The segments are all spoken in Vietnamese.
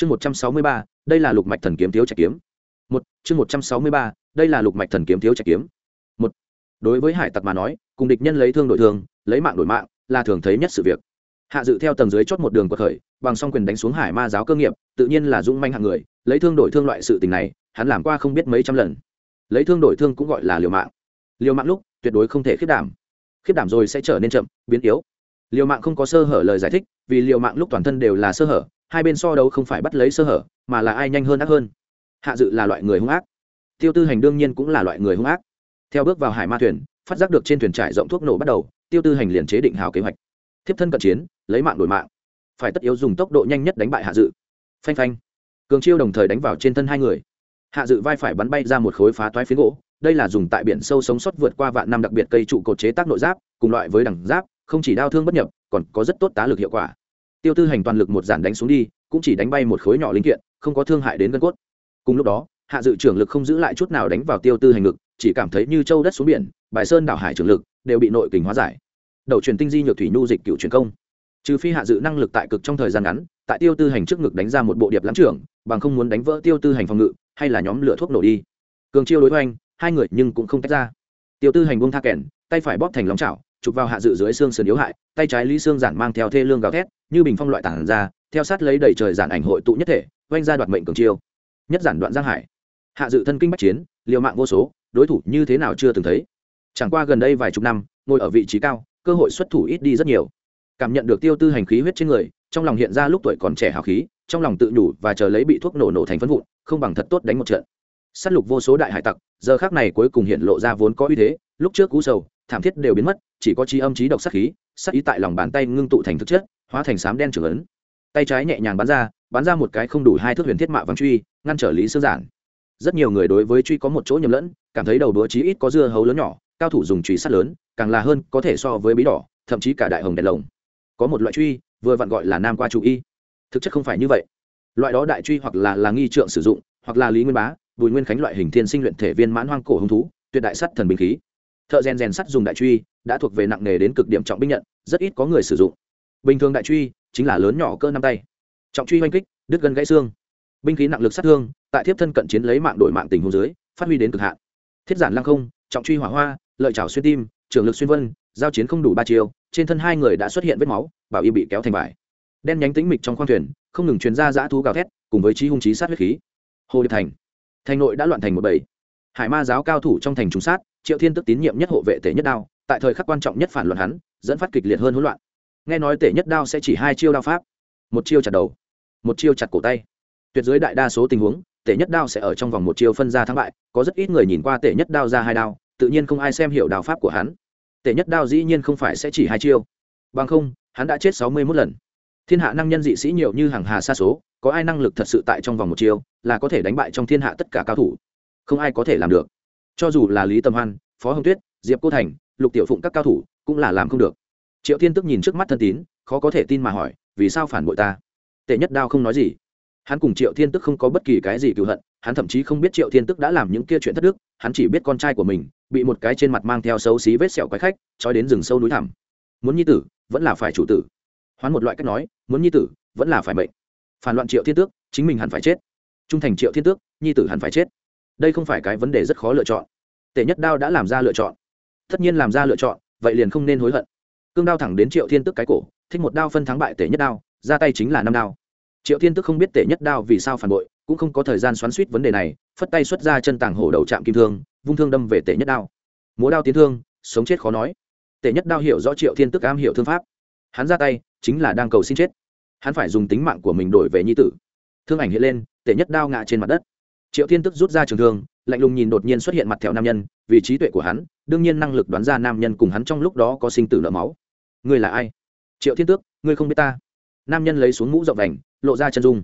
chương một trăm sáu mươi ba, đây là lục mạch thần kiếm thiếu trạch kiếm. Một, chương một trăm sáu mươi ba, đây là lục mạch thần kiếm thiếu trạch kiếm. Một, đối với hải tặc mà nói, cùng địch nhân lấy thương đổi thương lấy mạng đổi mạng, là thường thấy nhất sự việc. Hạ dự theo tầng dưới chót một đường của khởi, bằng song quyền đánh xuống hải ma giáo cơ nghiệp, tự nhiên là dũng manh hạng người, lấy thương đổi thương loại sự tình này, hắn làm qua không biết mấy trăm lần. Lấy thương đổi thương cũng gọi là liều mạng. Liều mạng lúc, tuyệt đối không thể khiết đảm. Khiết đảm rồi sẽ trở nên chậm, biến yếu. Liều mạng không có sơ hở lời giải thích, vì liều mạng lúc toàn thân đều là sơ hở hai bên so đấu không phải bắt lấy sơ hở, mà là ai nhanh hơn ác hơn. Hạ dự là loại người hung ác. Tiêu tư hành đương nhiên cũng là loại người hung ác. Theo bước vào hải ma thuyền, phát giác được trên thuyền trải rộng thuốc nổ bắt đầu, tiêu tư hành liền chế định hào kế hoạch. Thiếp thân cận chiến, lấy mạng đổi mạng. Phải tất yếu dùng tốc độ nhanh nhất đánh bại hạ dự. Phanh phanh. Cường chiêu đồng thời đánh vào trên thân hai người. Hạ dự vai phải bắn bay ra một khối phá toái phiến gỗ, đây là dùng tại biển sâu sống sót vượt qua vạn năm đặc biệt cây trụ cột chế tác nội giáp, cùng loại với đẳng giáp, không chỉ đau thương bất nhập, còn có rất tốt tá lực hiệu quả tiêu tư hành toàn lực một giản đánh xuống đi cũng chỉ đánh bay một khối nhỏ linh kiện không có thương hại đến gân cốt. Cùng lúc đó hạ dự trưởng lực không giữ lại chút nào đánh vào tiêu tư hành lực chỉ cảm thấy như châu đất xuống biển bài sơn đảo hải trưởng lực đều bị nội kình hóa giải. Đầu truyền tinh di nhược thủy nhu dịch cựu truyền công. Trừ phi hạ dự năng lực tại cực trong thời gian ngắn tại tiêu tư hành trước ngực đánh ra một bộ điệp lắm trưởng bằng không muốn đánh vỡ tiêu tư hành phòng ngự hay là nhóm lửa thuốc nổ đi. Cường chiêu đối hoành, hai người nhưng cũng không tách ra. Tiêu tư hành buông tha kèn tay phải bóp thành lóng chảo chụp vào hạ dự dưới xương sườn yếu hại tay trái lý xương giản mang theo thê lương gào thét như bình phong loại tản ra, theo sát lấy đầy trời giản ảnh hội tụ nhất thể oanh ra đoạt mệnh cường chiêu. Nhất giản đoạn giang hải. Hạ dự thân kinh bắc chiến, liều mạng vô số, đối thủ như thế nào chưa từng thấy. Chẳng qua gần đây vài chục năm, ngồi ở vị trí cao, cơ hội xuất thủ ít đi rất nhiều. Cảm nhận được tiêu tư hành khí huyết trên người, trong lòng hiện ra lúc tuổi còn trẻ hào khí, trong lòng tự nhủ và chờ lấy bị thuốc nổ nổ thành phân vụn, không bằng thật tốt đánh một trận. S á t lục vô số đại hải tặc, giờ khác này cuối cùng hiện lộ ra vốn có uy thế, lúc trước cú sầu, thảm thiết đều biến mất, chỉ có trí âm trí độc sát khí, sát ý tại lòng bàn tay ngưng tụ thành thực chất hóa thành sám đen trưởng ấn. Tay trái nhẹ nhàng bắn ra bắn ra một cái không đủ hai thước huyền thiết mạ vắng truy, ngăn trở lý sơ giản. Rất nhiều người đối với truy có một chỗ nhầm lẫn, cảm thấy đầu đũa chí ít có dưa hấu lớn nhỏ, cao thủ dùng truy sắt lớn, càng là hơn có thể so với bí đỏ, thậm chí cả đại hồng đèn lồng. Có một loại truy, vừa vặn gọi là nam qua chủ y. Thực chất không phải như vậy. Loại đó đại truy hoặc là là nghi trượng sử dụng, hoặc là lý nguyên bá, bùi nguyên khánh loại hình thiên sinh luyện thể viên mãn hoang cổ hứng thú, tuyệt đại sắt thần binh khí. Thợ rèn rèn sắt dùng đại truy, đã thuộc về nặng nghề đến cực điểm trọng binh nhận, rất ít có người sử dụng bình thường đại truy chính là lớn nhỏ cỡ năm tay. Trọng truy oanh kích, đứt gân gãy xương. Binh khí nặng lực sát thương, tại thiếp thân cận chiến lấy mạng đổi mạng tình hồ dưới, phát huy đến cực hạn. Thiết giản lăng không, trọng truy hỏa hoa, lợi trào xuyên tim, trường lực xuyên vân, giao chiến không đủ ba chiều trên thân hai người đã xuất hiện vết máu, bảo y bị kéo thành vải. Đen nhánh tĩnh mịch trong khoang thuyền, không ngừng truyền ra dã thú gào thét, cùng với trí hung trí sát huyết khí. Hồ điệp thành. Thành nội đã loạn thành một bầy. Hải ma giáo cao thủ trong thành trùng sát, triệu thiên tức tín nhiệm nhất hộ vệ tể nhất đao, tại thời khắc quan trọng nhất phản luận hắn, dẫn phát kịch liệt hơn hỗn loạn nghe nói tể nhất đao sẽ chỉ hai chiêu đao pháp. Một chiêu chặt đầu, một chiêu chặt cổ tay. Tuyệt dưới đại đa số tình huống, tể nhất đao sẽ ở trong vòng một chiêu phân ra thắng bại, có rất ít người nhìn qua tể nhất đao ra hai đao, tự nhiên không ai xem hiểu đao pháp của hắn. Tể nhất đao dĩ nhiên không phải sẽ chỉ hai chiêu. Bằng không, hắn đã chết sáu mươi mốt lần. Thiên hạ năng nhân dị sĩ nhiều như hàng hà xa số, có ai năng lực thật sự tại trong vòng một chiêu, là có thể đánh bại trong thiên hạ tất cả cao thủ? Không ai có thể làm được. Cho dù là lý tâm hoan, phó hồng tuyết, diệp cô thành, lục tiểu phụng các cao thủ, cũng là làm không được triệu thiên tức nhìn trước mắt thân tín, khó có thể tin mà hỏi, vì sao phản bội ta? Tệ nhất đao không nói gì. Hắn cùng triệu thiên tức không có bất kỳ cái gì cựu hận, hắn thậm chí không biết triệu thiên tức đã làm những kia chuyện thất đức, hắn chỉ biết con trai của mình, bị một cái trên mặt mang theo xấu xí vết sẹo quái khách, trói đến rừng sâu núi thẳm. Muốn nhi tử, vẫn là phải chủ tử. Hoán một loại cách nói, muốn nhi tử, vẫn là phải mệnh. Phản loạn triệu thiên tước, chính mình hẳn phải chết. Trung thành triệu thiên tước, nhi tử hẳn phải chết. Đây không phải cái vấn đề rất khó lựa chọn. Tể nhất đao đã làm ra lựa chọn. Tất nhiên làm ra lựa chọn, vậy liền không nên hối hận cương đao thẳng đến triệu thiên tức cái cổ, thích một đao phân thắng bại tể nhất đao, ra tay chính là năm đao. Triệu thiên tức không biết tể nhất đao vì sao phản bội, cũng không có thời gian xoắn suýt vấn đề này, phất tay xuất ra chân tàng hổ đầu chạm kim thương, vung thương đâm về tể nhất đao. Múa đao tiến thương, sống chết khó nói. Tể nhất đao hiểu rõ triệu thiên tức am hiểu thương pháp. Hắn ra tay, chính là đang cầu xin chết. Hắn phải dùng tính mạng của mình đổi về nhi tử. Thương ảnh hiện lên, tể nhất đao ngã trên mặt đất. Triệu thiên tức rút ra trường thương, lạnh lùng nhìn đột nhiên xuất hiện mặt thẹo nam nhân, vì trí tuệ của hắn, đương nhiên năng lực đoán ra nam nhân cùng hắn trong lúc đó có sinh tử nợ máu ngươi là ai? Triệu thiên tước, ngươi không biết ta. Nam nhân lấy xuống mũ rộng đành, lộ ra chân dung.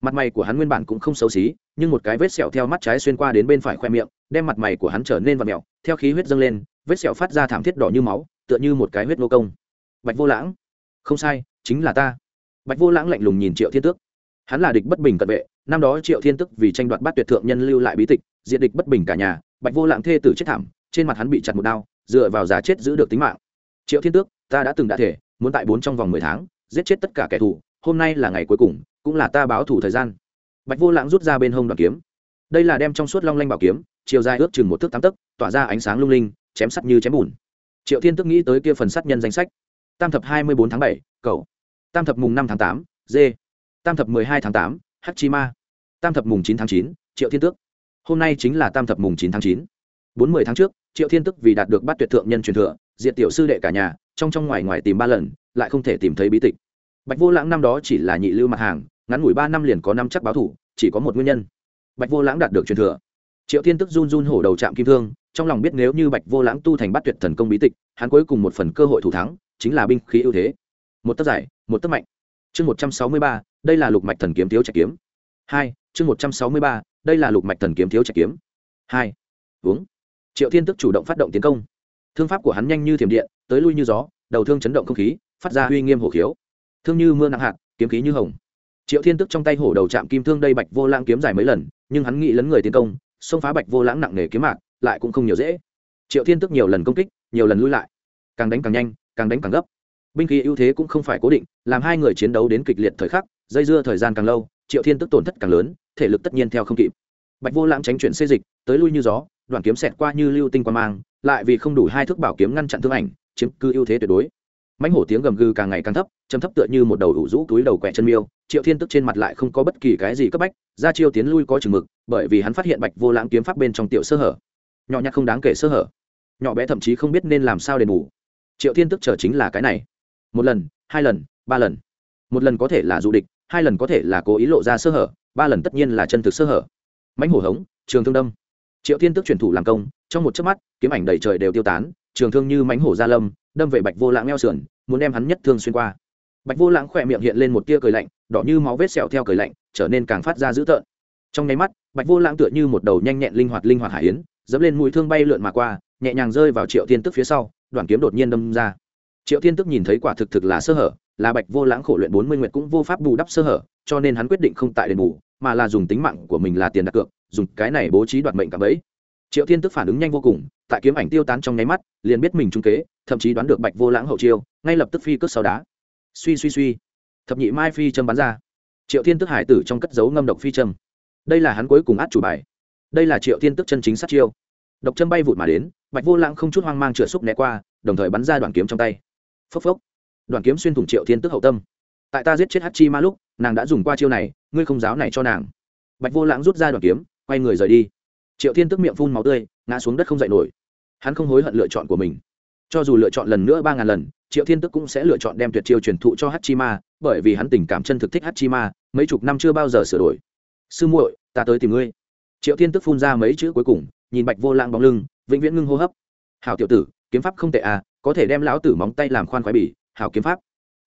Mặt mày của hắn nguyên bản cũng không xấu xí, nhưng một cái vết sẹo theo mắt trái xuyên qua đến bên phải khoe miệng, đem mặt mày của hắn trở nên và mẹo theo khí huyết dâng lên, vết sẹo phát ra thảm thiết đỏ như máu, tựa như một cái huyết nô công. Bạch vô lãng. Không sai, chính là ta. Bạch vô lãng lạnh lùng nhìn triệu thiên tước. Hắn là địch bất bình cận vệ, năm đó triệu thiên tức vì tranh đoạt bát tuyệt thượng nhân lưu lại bí tịch diện địch bất bình cả nhà, bạch vô lãng thê tử chết thảm, trên mặt hắn bị chặt một đao, dựa vào giá chết giữ được tính mạng. Triệu thiên tước ta đã từng đã thể, muốn tại bốn trong vòng mười tháng, giết chết tất cả kẻ thù, hôm nay là ngày cuối cùng, cũng là ta báo thủ thời gian. Bạch vô lãng rút ra bên hông đoàn kiếm. Đây là đem trong suốt long lanh bảo kiếm, chiều dài ước chừng một thước tám tấc, tỏa ra ánh sáng lung linh, chém sắt như chém bùn. Triệu thiên tức nghĩ tới kia phần sát nhân danh sách. Tam thập hai mươi bốn tháng bảy, cậu. Tam thập mùng năm tháng tám dê tam thập mười hai tháng tám h chi ma tam thập mùng chín tháng chín, triệu thiên tước hôm nay chính là tam thập mùng chín tháng chín. Bốn mươi tháng trước, triệu thiên tức vì đạt được bắt tuyệt thượng nhân truyền thừa diện tiểu sư đệ cả nhà trong trong ngoài ngoài tìm ba lần, lại không thể tìm thấy bí tịch. Bạch vô lãng năm đó chỉ là nhị lưu mặt hàng, ngắn ngủi ba năm liền có năm chắc báo thủ, chỉ có một nguyên nhân. Bạch vô lãng đạt được truyền thừa. Triệu thiên tức run run hổ đầu chạm kim thương, trong lòng biết nếu như bạch vô lãng tu thành bắt tuyệt thần công bí tịch, hắn cuối cùng một phần cơ hội thủ thắng, chính là binh khí ưu thế. Một tấc giải một tấc mạnh. Chương một trăm sáu mươi ba, đây là lục mạch thần kiếm thiếu trạch kiếm. Hai, chương một trăm sáu mươi ba, đây là lục mạch thần kiếm thiếu trạch kiếm. Hai, uống. Triệu thiên tức chủ động phát động tiến công. Thương pháp của hắn nhanh như thiểm điện tới lui như gió, đầu thương chấn động không khí, phát ra uy nghiêm hổ khiếu. Thương như mưa nặng hạt, kiếm khí như hồng. Triệu thiên tức trong tay hổ đầu chạm kim thương đây bạch vô lãng kiếm dài mấy lần, nhưng hắn nghĩ lấn người tiến công, xông phá bạch vô lãng nặng nề kiếm mạc, lại cũng không nhiều dễ. Triệu thiên tức nhiều lần công kích, nhiều lần lui lại. Càng đánh càng nhanh, càng đánh càng gấp. Binh khí ưu thế cũng không phải cố định, làm hai người chiến đấu đến kịch liệt thời khắc, dây dưa thời gian càng lâu, triệu thiên tức tổn thất càng lớn, thể lực tất nhiên theo không kịp. Bạch vô lãng tránh chuyển xê dịch, tới lui như gió, đoạn kiếm xẹt qua như lưu tinh quan mang, lại vì không đủ hai thước bảo kiếm ngăn chặn thương ảnh chiếm cứ ưu thế tuyệt đối. Mãnh hổ tiếng gầm gừ càng ngày càng thấp chấm thấp tựa như một đầu ủ rũ túi đầu quẹ chân miêu, triệu thiên tức trên mặt lại không có bất kỳ cái gì cấp bách, ra chiêu tiến lui có chừng mực, bởi vì hắn phát hiện bạch vô lãng kiếm pháp bên trong tiểu sơ hở. Nhỏ nhặt không đáng kể sơ hở. Nhỏ bé thậm chí không biết nên làm sao đền bù. Triệu thiên tức chờ chính là cái này. Một lần, hai lần, ba lần. Một lần có thể là du địch, hai lần có thể là cố ý lộ ra sơ hở, ba lần tất nhiên là chân thực sơ hở. Mãnh hổ hống, trường thương đâm. Triệu thiên tức chuyển thủ làm công, trong một chớp mắt, kiếm ảnh đầy trời đều tiêu tán trường thương như mánh hổ gia lâm, đâm về bạch vô lãng eo sườn, muốn đem hắn nhất thương xuyên qua. Bạch vô lãng khỏe miệng hiện lên một tia cười lạnh, đỏ như máu vết sẹo theo cười lạnh, trở nên càng phát ra dữ tợn. Trong nháy mắt, bạch vô lãng tựa như một đầu nhanh nhẹn linh hoạt linh hoạt hải yến, dẫm lên mũi thương bay lượn mà qua, nhẹ nhàng rơi vào triệu thiên tức phía sau đoàn kiếm đột nhiên đâm ra. Triệu thiên tức nhìn thấy quả thực thực là sơ hở, là bạch vô lãng khổ luyện bốn mươi nguyệt cũng vô pháp bù đắp sơ hở, cho nên hắn quyết định không tại đền bù, mà là dùng tính mạng của mình là tiền đặt cược, dùng cái này bố trí đoạt mệnh cả bẫy triệu thiên tức phản ứng nhanh vô cùng, tại kiếm ảnh tiêu tán trong nháy mắt, liền biết mình trung kế, thậm chí đoán được bạch vô lãng hậu chiêu, ngay lập tức phi cất sau đá. Suy suy suy. Thập nhị mai phi châm bắn ra. Triệu thiên tức hải tử trong cất dấu ngâm độc phi châm. Đây là hắn cuối cùng át chủ bài. Đây là triệu thiên tức chân chính sát chiêu. Độc châm bay vụt mà đến, bạch vô lãng không chút hoang mang chửa xúc né qua, đồng thời bắn ra đoạn kiếm trong tay. Phốc phốc. Đoạn kiếm xuyên thủng triệu thiên tức hậu tâm. Tại ta giết chết hát chi ma lúc, nàng đã dùng qua chiêu này, ngươi không giáo này cho nàng. Bạch vô lãng rút ra đoạn kiếm, quay người rời đi triệu thiên tức miệng phun máu tươi, ngã xuống đất không dậy nổi. Hắn không hối hận lựa chọn của mình. Cho dù lựa chọn lần nữa ba ngàn lần, triệu thiên tức cũng sẽ lựa chọn đem tuyệt chiêu truyền thụ cho hachima, bởi vì hắn tình cảm chân thực thích hachima, mấy chục năm chưa bao giờ sửa đổi. Sư muội, ta tới tìm ngươi. Triệu thiên tức phun ra mấy chữ cuối cùng, nhìn bạch vô lãng bóng lưng, vĩnh viễn ngưng hô hấp. Hảo tiểu tử, kiếm pháp không tệ à có thể đem lão tử móng tay làm khoan khoái bỉ, hảo kiếm pháp.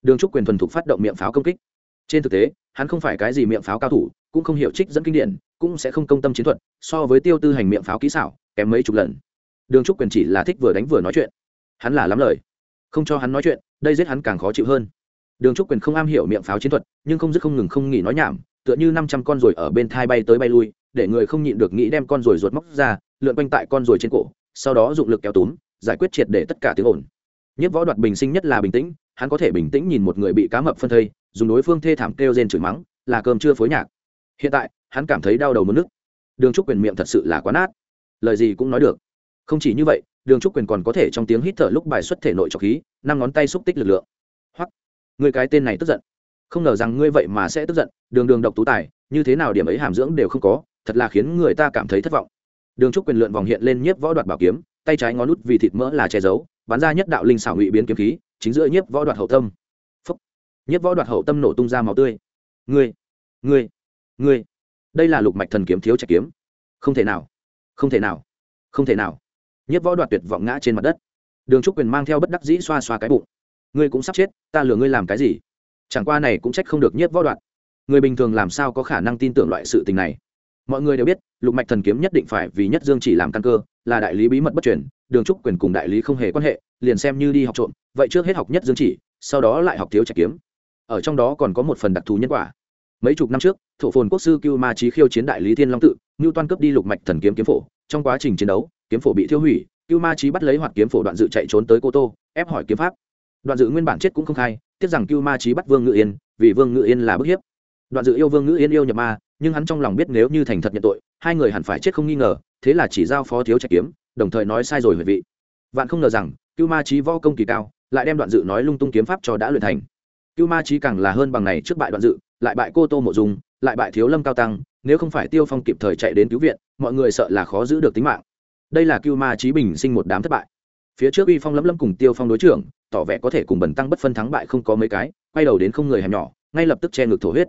Đường trúc quyền thuần thục phát động miệng pháo công kích trên thực tế, hắn không phải cái gì miệng pháo cao thủ, cũng không hiểu trích dẫn kinh điển, cũng sẽ không công tâm chiến thuật, so với tiêu tư hành miệng pháo kỹ xảo, kém mấy chục lần. Đường trúc quyền chỉ là thích vừa đánh vừa nói chuyện. Hắn là lắm lời. Không cho hắn nói chuyện, đây giết hắn càng khó chịu hơn. Đường trúc quyền không am hiểu miệng pháo chiến thuật, nhưng không dứt không ngừng không nghỉ nói nhảm, tựa như năm trăm con ruồi ở bên thai bay tới bay lui, để người không nhịn được nghĩ đem con ruồi ruột móc ra, lượn quanh tại con ruồi trên cổ, sau đó dụng lực kéo túm, giải quyết triệt để tất cả tiếng ồn. Nhất võ đoạt bình sinh nhất là bình tĩnh, hắn có thể bình tĩnh nhìn một người bị cá mập phân thây dùng đối phương thê thảm kêu rên chửi mắng, là cơm chưa phối nhạc. Hiện tại, hắn cảm thấy đau đầu muốn nức. đường trúc quyền miệng thật sự là quá nát. Lời gì cũng nói được. Không chỉ như vậy, đường trúc quyền còn có thể trong tiếng hít thở lúc bài xuất thể nội trọc khí, năm ngón tay xúc tích lực lượng. Hoặc người cái tên này tức giận. Không ngờ rằng ngươi vậy mà sẽ tức giận, đường đường độc tú tài, như thế nào điểm ấy hàm dưỡng đều không có, thật là khiến người ta cảm thấy thất vọng. Đường trúc quyền lượn vòng hiện lên nhiếp võ đoạt bảo kiếm, tay trái ngón nút vì thịt mỡ là che giấu, bắn ra nhất đạo linh xảo ngụy biến kiếm khí, chính giữa nhiếp võ đoạt hậu tâm. Nhất võ đoạt hậu tâm nổ tung ra máu tươi. Ngươi ngươi ngươi. Đây là lục mạch thần kiếm thiếu trạch kiếm. Không thể nào, không thể nào, không thể nào. Nhất võ đoạt tuyệt vọng ngã trên mặt đất. Đường trúc quyền mang theo bất đắc dĩ xoa xoa cái bụng. Ngươi cũng sắp chết, ta lừa ngươi làm cái gì? Chẳng qua này cũng trách không được nhất võ đoạt. Người bình thường làm sao có khả năng tin tưởng loại sự tình này? Mọi người đều biết, lục mạch thần kiếm nhất định phải vì nhất dương chỉ làm căn cơ, là đại lý bí mật bất truyền, đường trúc quyền cùng đại lý không hề quan hệ, liền xem như đi học trộm, vậy trước hết học nhất dương chỉ, sau đó lại học thiếu trạch kiếm ở trong đó còn có một phần đặc thù nhân quả. Mấy chục năm trước, thổ phồn quốc sư cưu ma trí khiêu chiến đại lý thiên long tự, ngưu toan cướp đi lục mạch thần kiếm kiếm phổ. Trong quá trình chiến đấu, kiếm phổ bị thiêu hủy, cưu ma trí bắt lấy hoạt kiếm phổ đoạn dự chạy trốn tới cô tô, ép hỏi kiếm pháp. Đoạn dự nguyên bản chết cũng không khai, tiếc rằng cưu ma trí bắt vương ngự yên, vì vương ngự yên là bức hiếp. Đoạn dự yêu vương ngự yên yêu nhập ma, nhưng hắn trong lòng biết nếu như thành thật nhận tội, hai người hẳn phải chết không nghi ngờ, thế là chỉ giao phó thiếu trạch kiếm, đồng thời nói sai rồi huệ vị. Vạn không ngờ rằng, cưu ma trí võ công kỳ cao, lại đem đoạn dự nói lung tung kiếm pháp cho đã luyện thành cưu ma trí càng là hơn bằng này trước bại đoạn dự, lại bại cô tô mộ dung, lại bại thiếu lâm cao tăng, nếu không phải tiêu phong kịp thời chạy đến cứu viện, mọi người sợ là khó giữ được tính mạng. Đây là cưu ma trí bình sinh một đám thất bại. Phía trước uy phong lấm lấm cùng tiêu phong đối trưởng, tỏ vẻ có thể cùng bần tăng bất phân thắng bại không có mấy cái, quay đầu đến không người hẻm nhỏ, ngay lập tức che ngực thổ huyết.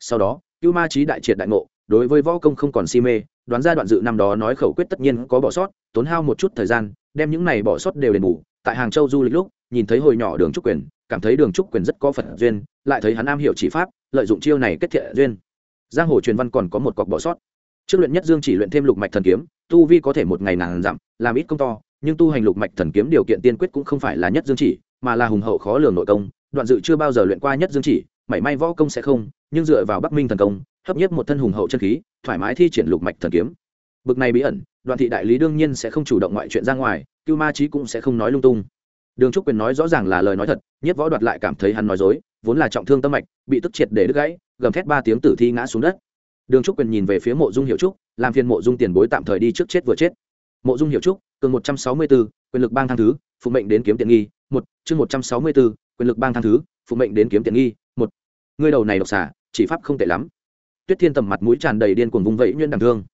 Sau đó, cưu ma trí đại triệt đại ngộ, đối với võ công không còn si mê, đoán ra đoạn dự năm đó nói khẩu quyết tất nhiên có bỏ sót, tốn hao một chút thời gian, đem những này bỏ sót đều đền bù. Tại hàng châu du lịch lúc, nhìn thấy hồi nhỏ đường trúc quyền cảm thấy đường trúc quyền rất có phật duyên, lại thấy hắn am hiểu chỉ pháp, lợi dụng chiêu này kết thiện duyên. Giang hồ truyền văn còn có một cọc bỏ sót. Trước luyện nhất dương chỉ luyện thêm lục mạch thần kiếm, tu vi có thể một ngày nàng dặm, làm ít công to, nhưng tu hành lục mạch thần kiếm điều kiện tiên quyết cũng không phải là nhất dương chỉ, mà là hùng hậu khó lường nội công. Đoạn dự chưa bao giờ luyện qua nhất dương chỉ, mảy may võ công sẽ không, nhưng dựa vào bắc minh thần công, hấp nhất một thân hùng hậu chân khí, thoải mái thi triển lục mạch thần kiếm. Bực này bí ẩn, đoạn thị đại lý đương nhiên sẽ không chủ động ngoại chuyện ra ngoài, cưu ma trí cũng sẽ không nói lung tung đường trúc quyền nói rõ ràng là lời nói thật nhất võ đoạt lại cảm thấy hắn nói dối, vốn là trọng thương tâm mạch, bị tức triệt để đứt gãy, gầm thét ba tiếng tử thi ngã xuống đất. Đường trúc quyền nhìn về phía mộ dung hiệu trúc, làm phiền mộ dung tiền bối tạm thời đi trước chết vừa chết. Mộ dung hiệu trúc cường một trăm sáu mươi b ố quyền lực bang thang thứ, phụ mệnh đến kiếm tiện nghi, một, chương một trăm sáu mươi b ố quyền lực bang thang thứ, phụ mệnh đến kiếm tiện nghi, một. Ngươi đầu này độc xả chỉ pháp không tệ lắm. Tuyết thiên tầm mặt mũi tràn đầy điên cuồng vùng vẫy nhuyễn đằng thương.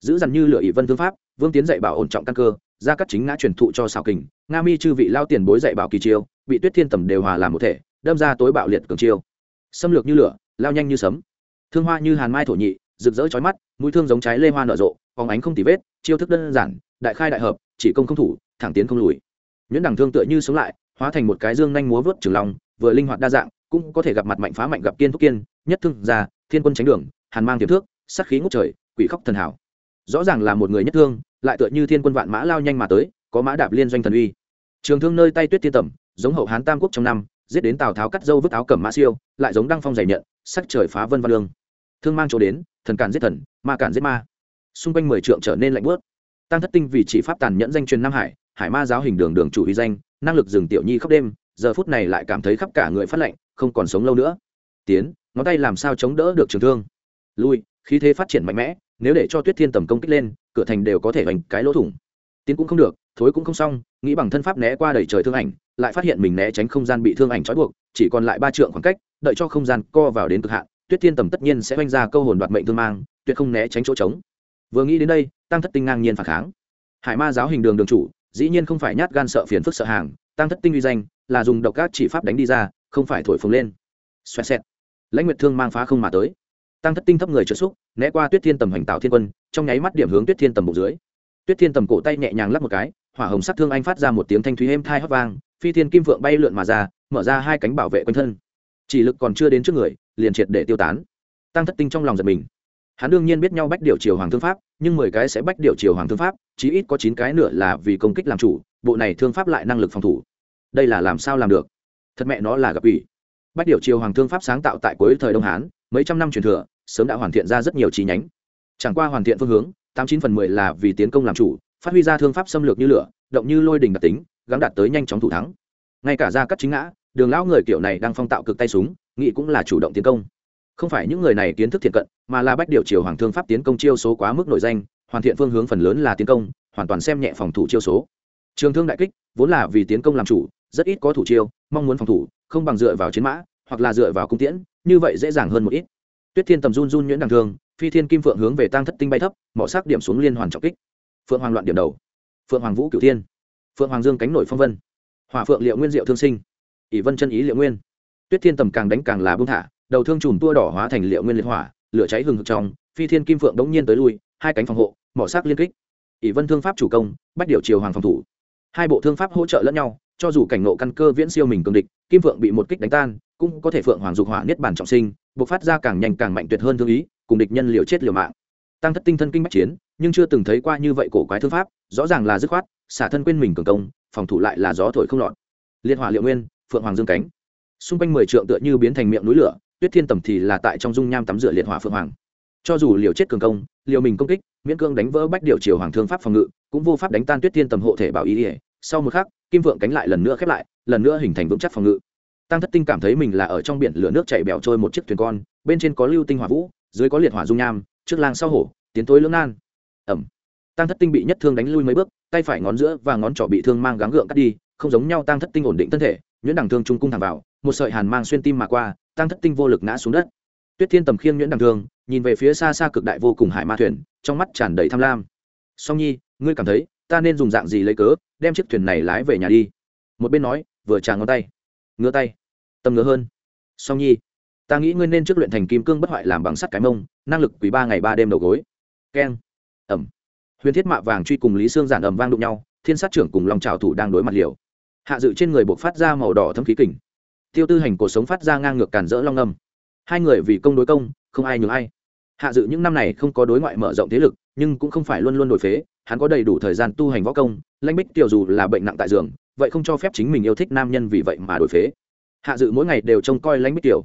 Giữ dằn như lửa ỷ vân thương pháp vương tiến dạy bảo ổn trọng căn cơ ra cắt chính ngã truyền thụ cho xào kình nga mi chư vị lao tiền bối dạy bảo kỳ chiêu bị tuyết thiên tầm đều hòa làm một thể đâm ra tối bạo liệt cường chiêu. Xâm lược như lửa lao nhanh như sấm. Thương hoa như hàn mai thổ nhị rực rỡ chói mắt mũi thương giống trái lê hoa nở rộ phóng ánh không tì vết chiêu thức đơn giản đại khai đại hợp chỉ công không thủ thẳng tiến không lùi. Nhuyễn đằng thương tựa như sống lại hóa thành một cái dương nhanh múa vớt trường lòng vừa linh hoạt đa dạng cũng có thể gặp mặt mạnh phá mạnh gặp kiên thúc kiên nhất thương gia, thiên quân tránh đường hàn mang tiềm thước sắc khí ngút trời quỷ khóc thần hảo. Rõ ràng là một người nhất thương lại tựa như thiên quân vạn mã lao nhanh mà tới, có mã đạp liên doanh thần uy. Trường thương nơi tay tuyết thiên tẩm giống hậu hán tam quốc trong năm, giết đến tào tháo cắt dâu vứt áo cẩm mã siêu, lại giống đăng phong giày nhận, sắc trời phá vân văn lương. Thương mang chỗ đến, thần cản giết thần, ma cản giết ma. Xung quanh mười trượng trở nên lạnh bớt tăng thất tinh vì chỉ pháp tàn nhẫn danh truyền nam hải hải ma giáo hình đường đường chủ uy danh, năng lực dừng tiểu nhi khắp đêm, giờ phút này lại cảm thấy khắp cả người phát lạnh, không còn sống lâu nữa. Tiến, ngón tay làm sao chống đỡ được trường thương? Lui, khí thế phát triển mạnh mẽ nếu để cho tuyết thiên tầm công kích lên, cửa thành đều có thể vành cái lỗ thủng. Tiến cũng không được, thối cũng không xong, nghĩ bằng thân pháp né qua đầy trời thương ảnh, lại phát hiện mình né tránh không gian bị thương ảnh trói buộc, chỉ còn lại ba trượng khoảng cách, đợi cho không gian co vào đến cực hạn, tuyết thiên tầm tất nhiên sẽ oanh ra câu hồn đoạt mệnh thương mang, tuyệt không né tránh chỗ trống. Vừa nghĩ đến đây, tăng thất tinh ngang nhiên phản kháng. Hải ma giáo hình đường đường chủ, dĩ nhiên không phải nhát gan sợ phiền phức sợ hàng, tăng thất tinh uy danh là dùng độc các chỉ pháp đánh đi ra, không phải thổi phồng lên. Xoẹt xẹt. Lãnh nguyệt thương mang phá không mà tới tăng thất tinh thấp người trợ xúc, né qua tuyết thiên tầm hành tạo thiên quân, trong nháy mắt điểm hướng tuyết thiên tầm bụng dưới. Tuyết thiên tầm cổ tay nhẹ nhàng lắp một cái, hỏa hồng sắc thương anh phát ra một tiếng thanh thúy êm thai hót vang, phi thiên kim Vượng bay lượn mà ra, mở ra hai cánh bảo vệ quanh thân. Chỉ lực còn chưa đến trước người, liền triệt để tiêu tán. Tăng thất tinh trong lòng giật mình. Hắn đương nhiên biết nhau bách điều triều hoàng thương pháp, nhưng mười cái sẽ bách điều triều hoàng thương pháp, chí ít có chín cái nữa là vì công kích làm chủ, bộ này thương pháp lại năng lực phòng thủ. Đây là làm sao làm được? Thật mẹ nó là gặp ủy. Bách điều triều hoàng thương pháp sáng tạo tại cuối thời đông hán mấy trăm năm truyền thừa, sớm đã hoàn thiện ra rất nhiều chi nhánh. Chẳng qua hoàn thiện phương hướng, tám chín phần mười là vì tiến công làm chủ, phát huy ra thương pháp xâm lược như lửa, động như lôi đình đặc tính gắn đạt tới nhanh chóng thủ thắng. Ngay cả ra cắt chính ngã, đường lão người kiểu này đang phong tạo cực tay súng, nghĩ cũng là chủ động tiến công. Không phải những người này kiến thức thiện cận, mà là bách điều triều hoàng thương pháp tiến công chiêu số quá mức nội danh, hoàn thiện phương hướng phần lớn là tiến công, hoàn toàn xem nhẹ phòng thủ chiêu số. Trường thương đại kích, vốn là vì tiến công làm chủ, rất ít có thủ chiêu, mong muốn phòng thủ, không bằng dựa vào chiến mã hoặc là dựa vào cung tiễn, như vậy dễ dàng hơn một ít. Tuyết thiên tầm run run nhuyễn đằng thương, phi thiên kim phượng hướng về tăng thất tinh bay thấp, mỏ sắc điểm xuống liên hoàn trọng kích. Phượng hoàng loạn điểm đầu. Phượng hoàng vũ cửu thiên. Phượng hoàng dương cánh nổi phong vân. Hỏa phượng liệu nguyên diệu thương sinh. Ỷ vân chân ý liệu nguyên. Tuyết thiên tầm càng đánh càng là bưng thả, đầu thương chùm tua đỏ hóa thành liệu nguyên liệt hỏa, lửa cháy hừng hực trong, phi thiên kim phượng đống nhiên tới lui, hai cánh phòng hộ, mỏ sắc liên kích. Ỷ vân thương pháp chủ công, bách điều triều hoàng phòng thủ. Hai bộ thương pháp hỗ trợ lẫn nhau, cho dù cảnh nộ căn cơ viễn siêu mình cường địch kim phượng bị một kích đánh tan, cũng có thể phượng hoàng dục hỏa niết bản trọng sinh, bộc phát ra càng nhanh càng mạnh tuyệt hơn thương ý, cùng địch nhân liều chết liều mạng. Tăng thất tinh thân kinh bách chiến, nhưng chưa từng thấy qua như vậy cổ quái thương pháp, rõ ràng là dứt khoát, xả thân quên mình cường công, phòng thủ lại là gió thổi không lọt. Liên hỏa liệu nguyên, phượng hoàng dương cánh. Xung quanh mười trượng tựa như biến thành miệng núi lửa, tuyết thiên tầm thì là tại trong dung nham tắm rửa liệt hỏa phượng hoàng. Cho dù liều chết cường công, liều mình công kích, miễn cương đánh vỡ bách điều triều hoàng thương pháp phòng ngự, cũng vô pháp đánh tan tuyết thiên tầm hộ thể bảo ý ỉa sau một khắc, kim vượng cánh lại lần nữa khép lại lần nữa hình thành vững chắc phòng ngự. Tăng thất tinh cảm thấy mình là ở trong biển lửa nước chảy bèo trôi một chiếc thuyền con, bên trên có lưu tinh hỏa vũ, dưới có liệt hỏa dung nham, trước lang sau hổ, tiến tối lưỡng nan. Ẩm. Tăng thất tinh bị nhất thương đánh lui mấy bước, tay phải ngón giữa và ngón trỏ bị thương mang gắng gượng cắt đi, không giống nhau tăng thất tinh ổn định thân thể, nhuyễn đằng thương trung cung thẳng vào, một sợi hàn mang xuyên tim mà qua, tăng thất tinh vô lực ngã xuống đất. Tuyết thiên tầm khiêng nhuyễn đằng thương, nhìn về phía xa xa cực đại vô cùng hải ma thuyền, trong mắt tràn đầy tham lam. Song nhi, ngươi cảm thấy ta nên dùng dạng gì lấy cớ, đem chiếc thuyền này lái về nhà đi? Một bên nói vừa trà ngón tay. Ngứa tay. Tâm ngứa hơn. Song nhi, ta nghĩ ngươi nên trước luyện thành kim cương bất hoại làm bằng sắt cái mông, năng lực quý ba ngày ba đêm đầu gối. Keng. Ẩm. Huyền thiết mạ vàng truy cùng lý sương giản ẩm vang đụng nhau, thiên sát trưởng cùng lòng trào thủ đang đối mặt liều. Hạ dự trên người buộc phát ra màu đỏ thâm khí kình. Tiêu tư hành cuộc sống phát ra ngang ngược cản rỡ long âm. Hai người vì công đối công, không ai nhường ai. Hạ dự những năm này không có đối ngoại mở rộng thế lực, nhưng cũng không phải luôn luôn đổi phế, hắn có đầy đủ thời gian tu hành võ công, lãnh bích tiểu dù là bệnh nặng tại giường vậy không cho phép chính mình yêu thích nam nhân vì vậy mà đổi phế. Hạ dự mỗi ngày đều trông coi lãnh bích tiểu.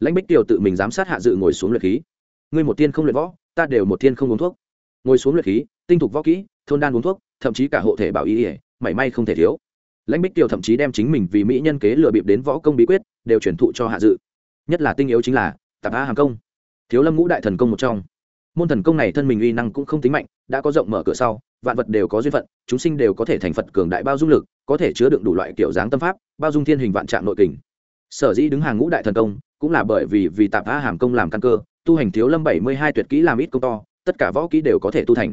Lãnh bích tiểu tự mình giám sát hạ dự ngồi xuống luyện khí. Ngươi một tiên không luyện võ, ta đều một tiên không uống thuốc. Ngồi xuống luyện khí, tinh thục võ kỹ, thôn đan uống thuốc, thậm chí cả hộ thể bảo y ỉa mảy may không thể thiếu. Lãnh bích tiểu thậm chí đem chính mình vì mỹ nhân kế lừa bịp đến võ công bí quyết, đều truyền thụ cho hạ dự. Nhất là tinh yếu chính là, tạp a hàng công. Thiếu lâm ngũ đại thần công một trong. Môn thần công này thân mình uy năng cũng không tính mạnh, đã có rộng mở cửa sau, vạn vật đều có duyên phận, chúng sinh đều có thể thành phật cường đại bao dung lực có thể chứa đựng đủ loại kiểu dáng tâm pháp, bao dung thiên hình vạn trạng nội kình. Sở dĩ đứng hàng ngũ đại thần công, cũng là bởi vì vì tạp a hàm công làm căn cơ, tu hành thiếu lâm bảy mươi hai tuyệt kỹ làm ít công to, tất cả võ kỹ đều có thể tu thành.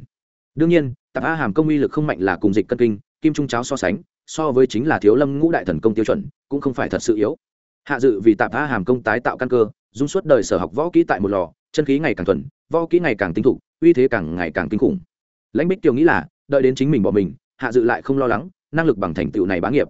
Đương nhiên, tạp a hàm công uy lực không mạnh là cùng dịch cân kinh, kim trung cháo so sánh, so với chính là thiếu lâm ngũ đại thần công tiêu chuẩn, cũng không phải thật sự yếu. Hạ dự vì tạp a hàm công tái tạo căn cơ, dung suốt đời sở học võ kỹ tại một lò, chân khí ngày càng thuần, võ kỹ ngày càng tinh thục, uy thế càng ngày càng kinh khủng. Lãnh bích kiều nghĩ là, đợi đến chính mình bỏ mình, hạ dự lại không lo lắng năng lực bằng thành tựu này bá nghiệp.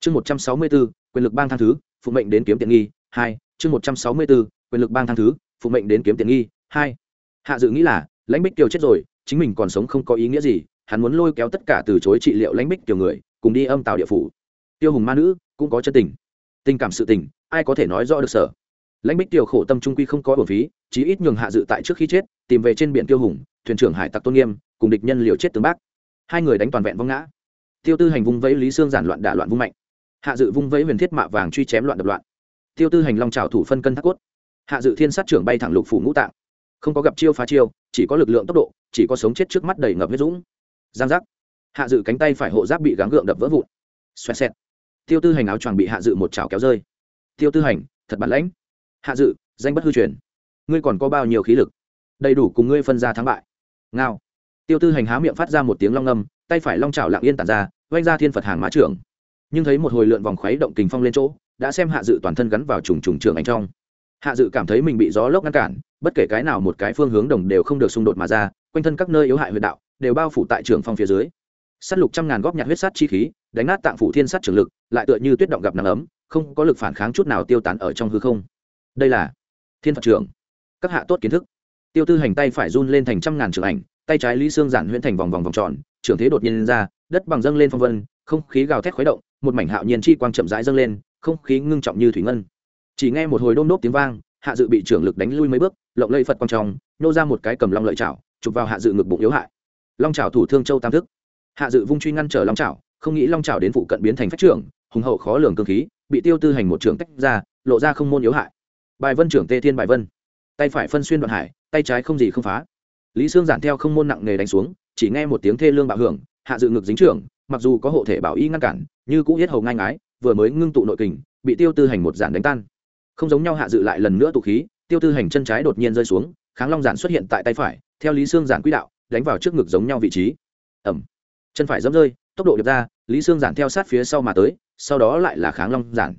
Chương một trăm sáu mươi bốn quyền lực bang thang thứ phụ mệnh đến kiếm tiện nghi, hai, chương một trăm sáu mươi bốn quyền lực bang thang thứ phụ mệnh đến kiếm tiện nghi, hai. Hạ dự nghĩ là, lãnh bích kiều chết rồi, chính mình còn sống không có ý nghĩa gì, hắn muốn lôi kéo tất cả từ chối trị liệu lãnh bích kiều người, cùng đi âm tào địa phủ. Tiêu hùng ma nữ, cũng có chân tình. Tình cảm sự tình, ai có thể nói rõ được sở lãnh bích kiều khổ tâm trung quy không có bổn phí, chí ít nhường hạ dự tại trước khi chết, tìm về trên biển tiêu hùng, thuyền trưởng hải tặc tôn nghiêm, cùng địch nhân liều chết tướng bác. Hai người đánh toàn vẹn vong ngã tiêu tư hành vung vẫy lý sương giản loạn đả loạn vung mạnh. Hạ dự vung vẫy huyền thiết mạ vàng truy chém loạn đập loạn. Tiêu tư hành long trào thủ phân cân thác cốt. Hạ dự thiên sát trưởng bay thẳng lục phủ ngũ tạng. Không có gặp chiêu phá chiêu, chỉ có lực lượng tốc độ, chỉ có sống chết trước mắt đầy ngập huyết dũng. Giang giác. Hạ dự cánh tay phải hộ giáp bị gắng gượng đập vỡ vụn. Xoẹt xẹt. Tiêu tư hành áo choàng bị hạ dự một chảo kéo rơi. Tiêu tư hành, thật bản lãnh. Hạ dự, danh bất hư truyền. Ngươi còn có bao nhiêu khí lực? Đầy đủ cùng ngươi phân ra thắng bại. Ngao. Tiêu tư hành há miệng phát ra một tiếng long âm, tay phải long trào lặng yên tản ra oanh ra thiên phật hàng mã trưởng. Nhưng thấy một hồi lượn vòng khuấy động kình phong lên chỗ, đã xem hạ dự toàn thân gắn vào trùng trùng trường ảnh trong. Hạ dự cảm thấy mình bị gió lốc ngăn cản, bất kể cái nào một cái phương hướng đồng đều không được xung đột mà ra, quanh thân các nơi yếu hại huyệt đạo đều bao phủ tại trường phong phía dưới. S á t lục trăm ngàn góp nhặt huyết sát chi khí, đánh nát tạng phủ thiên sát trường lực, lại tựa như tuyết động gặp nắng ấm, không có lực phản kháng chút nào tiêu tán ở trong hư không. Đây là thiên phật trưởng. Các hạ tốt kiến thức. Tiêu tư hành tay phải run lên thành trăm ngàn trường ảnh, tay trái lý xương giản huyễn thành vòng vòng vòng tròn, trưởng thế đột nhiên lên ra đất bằng dâng lên phong vân, không khí gào thét khuấy động, một mảnh hạo nhiên chi quang chậm rãi dâng lên, không khí ngưng trọng như thủy ngân. Chỉ nghe một hồi đôm nốt tiếng vang, hạ dự bị trưởng lực đánh lui mấy bước, lộng lây phật quang trong, nô ra một cái cầm long lợi chảo, chụp vào hạ dự ngực bụng yếu hại. Long chảo thủ thương châu tam thức. Hạ dự vung truy ngăn trở long chảo, không nghĩ long chảo đến phụ cận biến thành phách trưởng, hùng hậu khó lường cơ khí, bị tiêu tư hành một trưởng tách ra, lộ ra không môn yếu hại. Bài vân trưởng tê thiên bài vân. Tay phải phân xuyên đoạn hải, tay trái không gì không phá. Lý sương giản theo không môn nặng nề đánh xuống, chỉ nghe một tiếng thê lương bạo hưởng hạ dự ngực dính trưởng, mặc dù có hộ thể bảo y ngăn cản, như cũ hết hầu ngang ngái, vừa mới ngưng tụ nội kình, bị tiêu tư hành một giản đánh tan. Không giống nhau hạ dự lại lần nữa tụ khí, tiêu tư hành chân trái đột nhiên rơi xuống, kháng long giản xuất hiện tại tay phải, theo lý xương giản quỹ đạo, đánh vào trước ngực giống nhau vị trí. Ẩm chân phải dẫm rơi, tốc độ điệp ra, lý xương giản theo sát phía sau mà tới, sau đó lại là kháng long giản.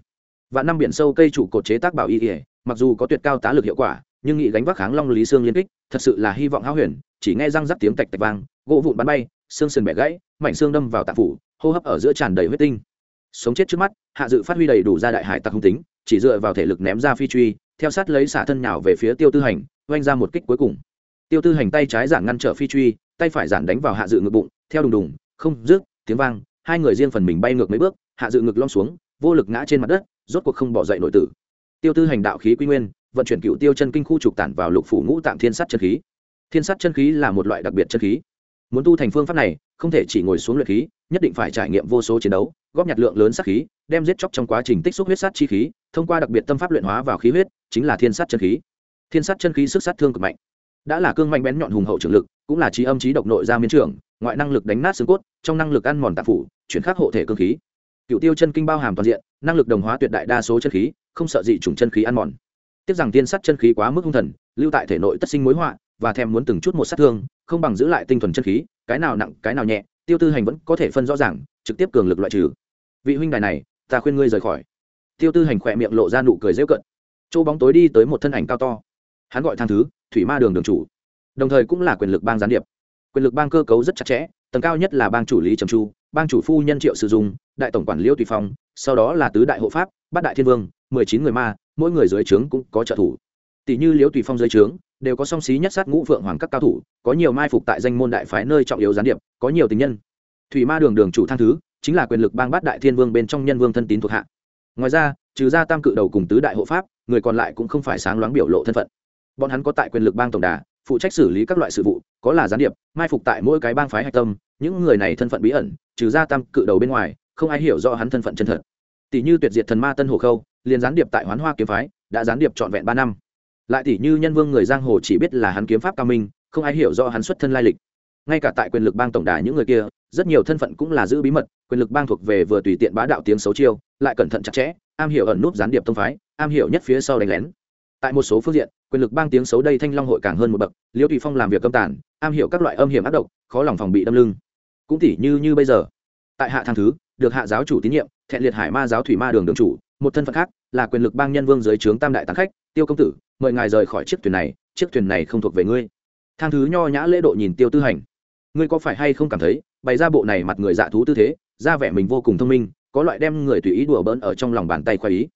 Và năm biển sâu cây chủ cột chế tác bảo y ỉa mặc dù có tuyệt cao tá lực hiệu quả, nhưng nghị gánh vác kháng long lý xương liên kích, thật sự là hy vọng háo huyền, chỉ nghe răng rắc tiếng tạch tạch vang, gỗ vụn bắn bay xương sườn bẻ gãy, mảnh xương đâm vào tạng phủ, hô hấp ở giữa tràn đầy huyết tinh. Sống chết trước mắt, hạ dự phát huy đầy đủ ra đại hải tặc hung tính, chỉ dựa vào thể lực ném ra phi truy, theo sát lấy xả thân nhào về phía tiêu tư hành, oanh ra một kích cuối cùng. Tiêu tư hành tay trái giản ngăn trở phi truy, tay phải giản đánh vào hạ dự ngực bụng, theo đùng đùng, không rước tiếng vang, hai người riêng phần mình bay ngược mấy bước, hạ dự ngực lom xuống, vô lực ngã trên mặt đất, rốt cuộc không bỏ dậy nội tử. Tiêu tư hành đạo khí quy nguyên, vận chuyển cựu tiêu chân kinh khu trục tản vào lục phủ ngũ tạng thiên sát chân khí. Thiên sát chân khí là một loại đặc biệt chân khí muốn tu thành phương pháp này, không thể chỉ ngồi xuống luyện khí, nhất định phải trải nghiệm vô số chiến đấu, góp nhặt lượng lớn sát khí, đem giết chóc trong quá trình tích xúc huyết sát chi khí, thông qua đặc biệt tâm pháp luyện hóa vào khí huyết, chính là thiên sát chân khí. Thiên sát chân khí sức sát thương cực mạnh. Đã là cương mạnh bén nhọn hùng hậu trường lực, cũng là trí âm trí độc nội ra miến trưởng, ngoại năng lực đánh nát xương cốt, trong năng lực ăn mòn tạp phủ, chuyển khắc hộ thể cơ khí. Cựu tiêu chân kinh bao hàm toàn diện, năng lực đồng hóa tuyệt đại đa số chân khí, không sợ dị chủng chân khí ăn mòn tiếc rằng tiên sắt chân khí quá mức hung thần, lưu tại thể nội tất sinh mối họa, và thèm muốn từng chút một sát thương, không bằng giữ lại tinh thuần chân khí, cái nào nặng, cái nào nhẹ, tiêu tư hành vẫn có thể phân rõ ràng, trực tiếp cường lực loại trừ. Vị huynh đài này, ta khuyên ngươi rời khỏi. Tiêu tư hành khỏe miệng lộ ra nụ cười rêu cận chỗ bóng tối đi tới một thân ảnh cao to. Hắn gọi thang thứ, thủy ma đường đường chủ. Đồng thời cũng là quyền lực bang gián điệp. Quyền lực bang cơ cấu rất chặt chẽ, tầng cao nhất là bang chủ lý trầm chu, bang chủ phu nhân triệu sử dụng đại tổng quản liễu tùy phong, sau đó là tứ đại hộ pháp, bát đại thiên vương, mười chín người ma mỗi người dưới trướng cũng có trợ thủ. Tỷ như liễu tùy phong dưới trướng, đều có song xí nhất sát ngũ phượng hoàng các cao thủ, có nhiều mai phục tại danh môn đại phái nơi trọng yếu gián điệp, có nhiều tình nhân. Thủy ma đường đường chủ thang thứ, chính là quyền lực bang bát đại thiên vương bên trong nhân vương thân tín thuộc hạ. Ngoài ra, trừ ra tam cự đầu cùng tứ đại hộ pháp, người còn lại cũng không phải sáng loáng biểu lộ thân phận. Bọn hắn có tại quyền lực bang tổng đà, phụ trách xử lý các loại sự vụ, có là gián điệp, mai phục tại mỗi cái bang phái hạch tâm, những người này thân phận bí ẩn, trừ ra tam cự đầu bên ngoài, không ai hiểu rõ hắn thân phận chân thật. Tỷ như tuyệt diệt thần ma tân hồ khâu liền gián điệp tại hoán hoa kiếm phái, đã gián điệp trọn vẹn ba năm. Lại tỷ như nhân vương người giang hồ chỉ biết là hắn kiếm pháp cao minh, không ai hiểu rõ hắn xuất thân lai lịch. Ngay cả tại quyền lực bang tổng đà những người kia, rất nhiều thân phận cũng là giữ bí mật, quyền lực bang thuộc về vừa tùy tiện bá đạo tiếng xấu chiêu, lại cẩn thận chặt chẽ, am hiểu ẩn núp gián điệp tông phái, am hiểu nhất phía sau đánh lén. Tại một số phương diện, quyền lực bang tiếng xấu đây thanh long hội càng hơn một bậc, liễu tùy phong làm việc công tản am hiểu các loại âm hiểm ác độc, khó lòng phòng bị đâm lưng. Cũng tỉ như như bây giờ, tại hạ thang thứ, được hạ giáo chủ tín nhiệm, thẹn liệt hải ma giáo thủy ma đường đường chủ một thân phận khác, là quyền lực bang nhân vương dưới trướng tam đại tán khách, tiêu công tử, mời ngài rời khỏi chiếc thuyền này, chiếc thuyền này không thuộc về ngươi. Thang thứ nho nhã lễ độ nhìn tiêu tư hành. Ngươi có phải hay không cảm thấy, bày ra bộ này mặt người dạ thú tư thế, ra vẻ mình vô cùng thông minh, có loại đem người tùy ý đùa bỡn ở trong lòng bàn tay khoái ý?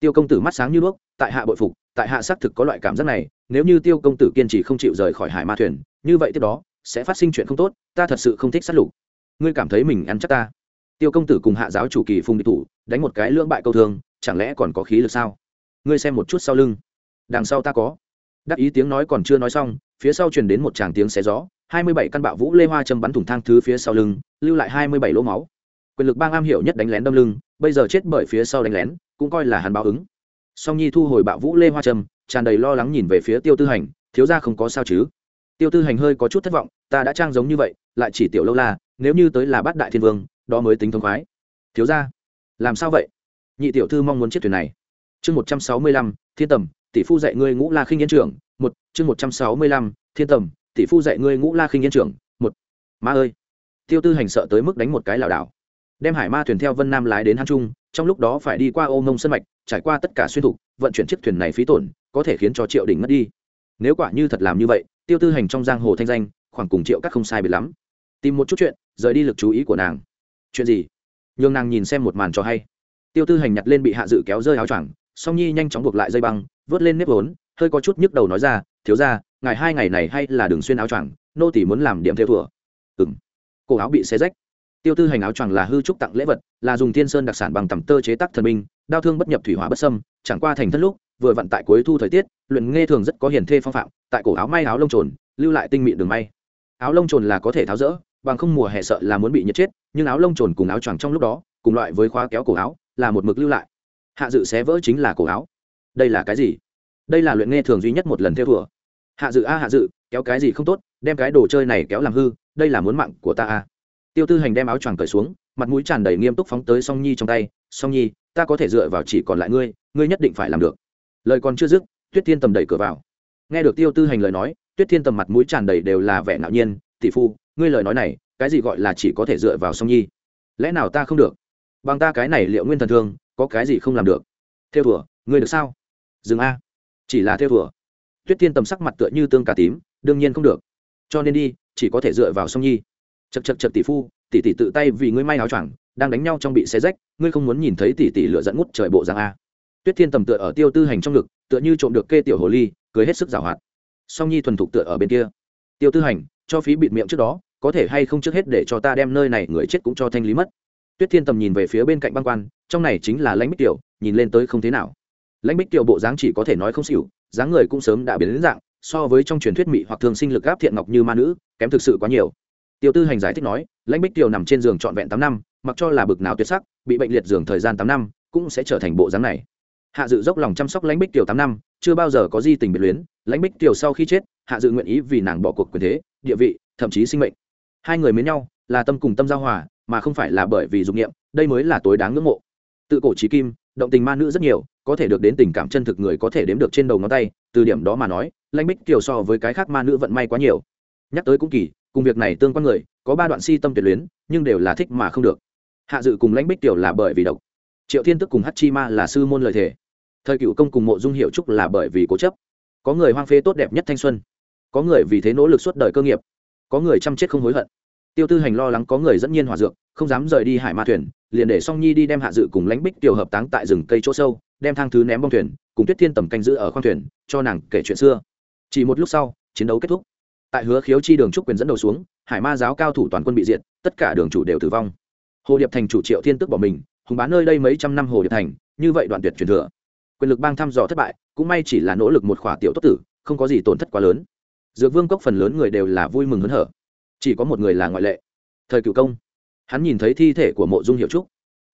Tiêu công tử mắt sáng như đuốc, tại hạ bội phục, tại hạ xác thực có loại cảm giác này, nếu như tiêu công tử kiên trì không chịu rời khỏi hải ma thuyền, như vậy tiếp đó, sẽ phát sinh chuyện không tốt, ta thật sự không thích sát lục. Ngươi cảm thấy mình ăn chắc ta. Tiêu công tử cùng hạ giáo chủ kỳ phùng đi thủ, đánh một cái lưỡng bại câu thương chẳng lẽ còn có khí lực sao? Ngươi xem một chút sau lưng. Đằng sau ta có. Đắc ý tiếng nói còn chưa nói xong phía sau truyền đến một tràng tiếng xé gió hai mươi bảy căn bạo vũ lê hoa châm bắn thủng thang thứ phía sau lưng lưu lại hai mươi bảy lỗ máu. Quyền lực bang am hiểu nhất đánh lén đâm lưng bây giờ chết bởi phía sau đánh lén cũng coi là hắn báo ứng. Song nhi thu hồi bạo vũ lê hoa trầm, tràn đầy lo lắng nhìn về phía tiêu tư hành thiếu ra không có sao chứ? Tiêu tư hành hơi có chút thất vọng ta đã trang giống như vậy lại chỉ tiểu lâu la nếu như tới là bát đại thiên vương đó mới tính thông khoái. Thiếu ra làm sao vậy? Nhị tiểu thư mong muốn chiếc thuyền này. Chương một trăm sáu mươi lăm, thiên tầm, tỷ phu dạy ngươi ngũ la khinh yên trưởng một, chương một trăm sáu mươi lăm, thiên tầm, tỷ phu dạy ngươi ngũ la khinh yên trưởng một. Ma ơi! Tiêu tư hành sợ tới mức đánh một cái lảo đảo. Đem hải ma thuyền theo vân nam lái đến hang trung, trong lúc đó phải đi qua ô mông sân mạch, trải qua tất cả xuyên thục, vận chuyển chiếc thuyền này phí tổn, có thể khiến cho triệu đỉnh mất đi. Nếu quả như thật làm như vậy, tiêu tư hành trong giang hồ thanh danh, khoảng cùng triệu các không sai biệt lắm. Tìm một chút chuyện, rời đi lực chú ý của nàng. Chuyện gì? Nhường nàng nhìn xem một màn cho hay tiêu tư hành nhặt lên bị hạ dự kéo rơi áo choàng, song nhi nhanh chóng buộc lại dây băng, vớt lên nếp vốn, hơi có chút nhức đầu nói ra, thiếu ra ngày hai ngày này hay là đường xuyên áo choàng, nô tỷ muốn làm điểm theo thùa ừng cổ áo bị xé rách. Tiêu tư hành áo choàng là hư trúc tặng lễ vật, là dùng thiên sơn đặc sản bằng tầm tơ chế tác thần minh, đao thương bất nhập thủy hóa bất sâm chẳng qua thành thất lúc, vừa vận tại cuối thu thời tiết, luyện nghe thường rất có hiền thê phong phạm, tại cổ áo may áo lông trồn, lưu lại tinh mịn đường may. Áo lông trồn là có thể tháo rỡ, bằng không mùa hè sợ là muốn bị nhiệt chết, nhưng áo lông trồn cùng áo choàng trong lúc đó, cùng loại với khóa kéo cổ áo là một mực lưu lại. Hạ dự xé vỡ chính là cổ áo. Đây là cái gì? Đây là luyện nghe thường duy nhất một lần theo thùa. Hạ dự a, hạ dự, kéo cái gì không tốt, đem cái đồ chơi này kéo làm hư, đây là muốn mạng của ta a. Tiêu tư hành đem áo choàng cởi xuống, mặt mũi tràn đầy nghiêm túc phóng tới song nhi trong tay. Song nhi, ta có thể dựa vào chỉ còn lại ngươi ngươi nhất định phải làm được. Lời còn chưa dứt, tuyết thiên tầm đẩy cửa vào. Nghe được tiêu tư hành lời nói, tuyết thiên tầm mặt mũi tràn đầy đều là vẻ ngạo nhiên. Tỷ phu, ngươi lời nói này, cái gì gọi là chỉ có thể dựa vào song nhi? Lẽ nào ta không được? Bằng ta cái này liệu nguyên thần thương, có cái gì không làm được? Theo thùa, ngươi được sao? Dừng a. Chỉ là theo thùa. Tuyết thiên tầm sắc mặt tựa như tương cà tím, đương nhiên không được. Cho nên đi, chỉ có thể dựa vào song nhi. Chật chật chật tỷ phu, tỷ tỷ tự tay vì ngươi may áo choàng, đang đánh nhau trong bị xé rách, ngươi không muốn nhìn thấy tỷ tỷ lửa dẫn ngút trời bộ giang a. Tuyết thiên tầm tựa ở tiêu tư hành trong ngực, tựa như trộm được kê tiểu hồ ly cưới hết sức giảo hoạt. Song nhi thuần thục tựa ở bên kia. Tiêu tư hành, cho phí bịt miệng trước đó, có thể hay không trước hết để cho ta đem nơi này người chết cũng cho thanh lý mất tuyết thiên tầm nhìn về phía bên cạnh băng quan, trong này chính là lãnh bích tiểu, nhìn lên tới không thế nào. Lãnh bích tiểu bộ dáng chỉ có thể nói không xỉu, dáng người cũng sớm đã biến đến dạng, so với trong truyền thuyết mỹ hoặc thường sinh lực gáp thiện ngọc như ma nữ, kém thực sự quá nhiều. Tiêu tư hành giải thích nói, lãnh bích tiểu nằm trên giường trọn vẹn tám năm, mặc cho là bực nào tuyệt sắc, bị bệnh liệt giường thời gian tám năm, cũng sẽ trở thành bộ dáng này. Hạ dự dốc lòng chăm sóc lãnh bích tiểu tám năm, chưa bao giờ có di tình biệt luyến, lãnh bích tiểu sau khi chết, hạ dự nguyện ý vì nàng bỏ cuộc quyền thế, địa vị, thậm chí sinh mệnh. Hai người mến nhau, là tâm cùng tâm giao hòa mà không phải là bởi vì dục nghiệm đây mới là tối đáng ngưỡng mộ. Tự cổ trí kim, động tình ma nữ rất nhiều, có thể được đến tình cảm chân thực người có thể đếm được trên đầu ngón tay, từ điểm đó mà nói, lãnh bích kiều so với cái khác ma nữ vận may quá nhiều. Nhắc tới cũng kỳ, cùng việc này tương quan người, có ba đoạn si tâm tuyệt luyến, nhưng đều là thích mà không được. Hạ dự cùng lãnh bích tiểu là bởi vì độc. Triệu thiên tức cùng hát chi ma là sư môn lời thể thời cựu công cùng mộ dung hiệu trúc là bởi vì cố chấp. Có người hoang phế tốt đẹp nhất thanh xuân. Có người vì thế nỗ lực suốt đời cơ nghiệp. Có người chăm chết không hối hận. Tiêu tư hành lo lắng có người dẫn nhiên hòa dược không dám rời đi hải ma thuyền, liền để song nhi đi đem hạ dự cùng lánh bích tiểu hợp táng tại rừng cây chỗ sâu, đem thang thứ ném bong thuyền, cùng tuyết thiên tầm canh giữ ở khoang thuyền, cho nàng kể chuyện xưa. Chỉ một lúc sau, chiến đấu kết thúc. Tại hứa khiếu chi đường trúc quyền dẫn đầu xuống, hải ma giáo cao thủ toàn quân bị diệt, tất cả đường chủ đều tử vong. Hồ điệp thành chủ triệu thiên tức bỏ mình, hùng bán nơi đây mấy trăm năm hồ điệp thành, như vậy đoạn tuyệt truyền thừa. Quyền lực bang thăm dò thất bại, cũng may chỉ là nỗ lực một khỏa tiểu tốt tử, không có gì tổn thất quá lớn. Dược vương cốc phần lớn người đều là vui mừng hớn hở. Chỉ có một người là ngoại lệ. Thời cựu công hắn nhìn thấy thi thể của mộ dung hiệu trúc.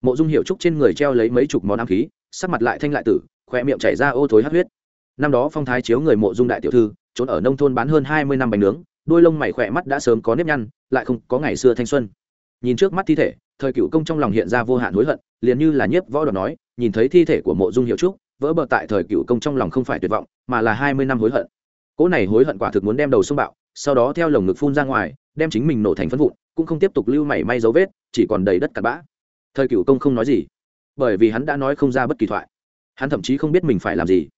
Mộ dung hiệu trúc trên người treo lấy mấy chục món ám khí, sắc mặt lại thanh lại tử khoe miệng chảy ra ô thối hát huyết. Năm đó phong thái chiếu người mộ dung đại tiểu thư, trốn ở nông thôn bán hơn hai mươi năm bánh nướng, đôi lông mày khỏe mắt đã sớm có nếp nhăn, lại không có ngày xưa thanh xuân. Nhìn trước mắt thi thể, thời cựu công trong lòng hiện ra vô hạn hối hận, liền như là nhiếp võ đoạt nói, nhìn thấy thi thể của mộ dung hiệu trúc, vỡ bờ tại thời cựu công trong lòng không phải tuyệt vọng, mà là hai mươi năm hối hận. Cỗ này hối hận quả thực muốn đem đầu xung bạo, sau đó theo lồng ngực phun ra ngoài, đem chính mình nổ thành phân vụn cũng không tiếp tục lưu mảy may dấu vết, chỉ còn đầy đất cặn bã. Thời cựu công không nói gì, bởi vì hắn đã nói không ra bất kỳ thoại. Hắn thậm chí không biết mình phải làm gì.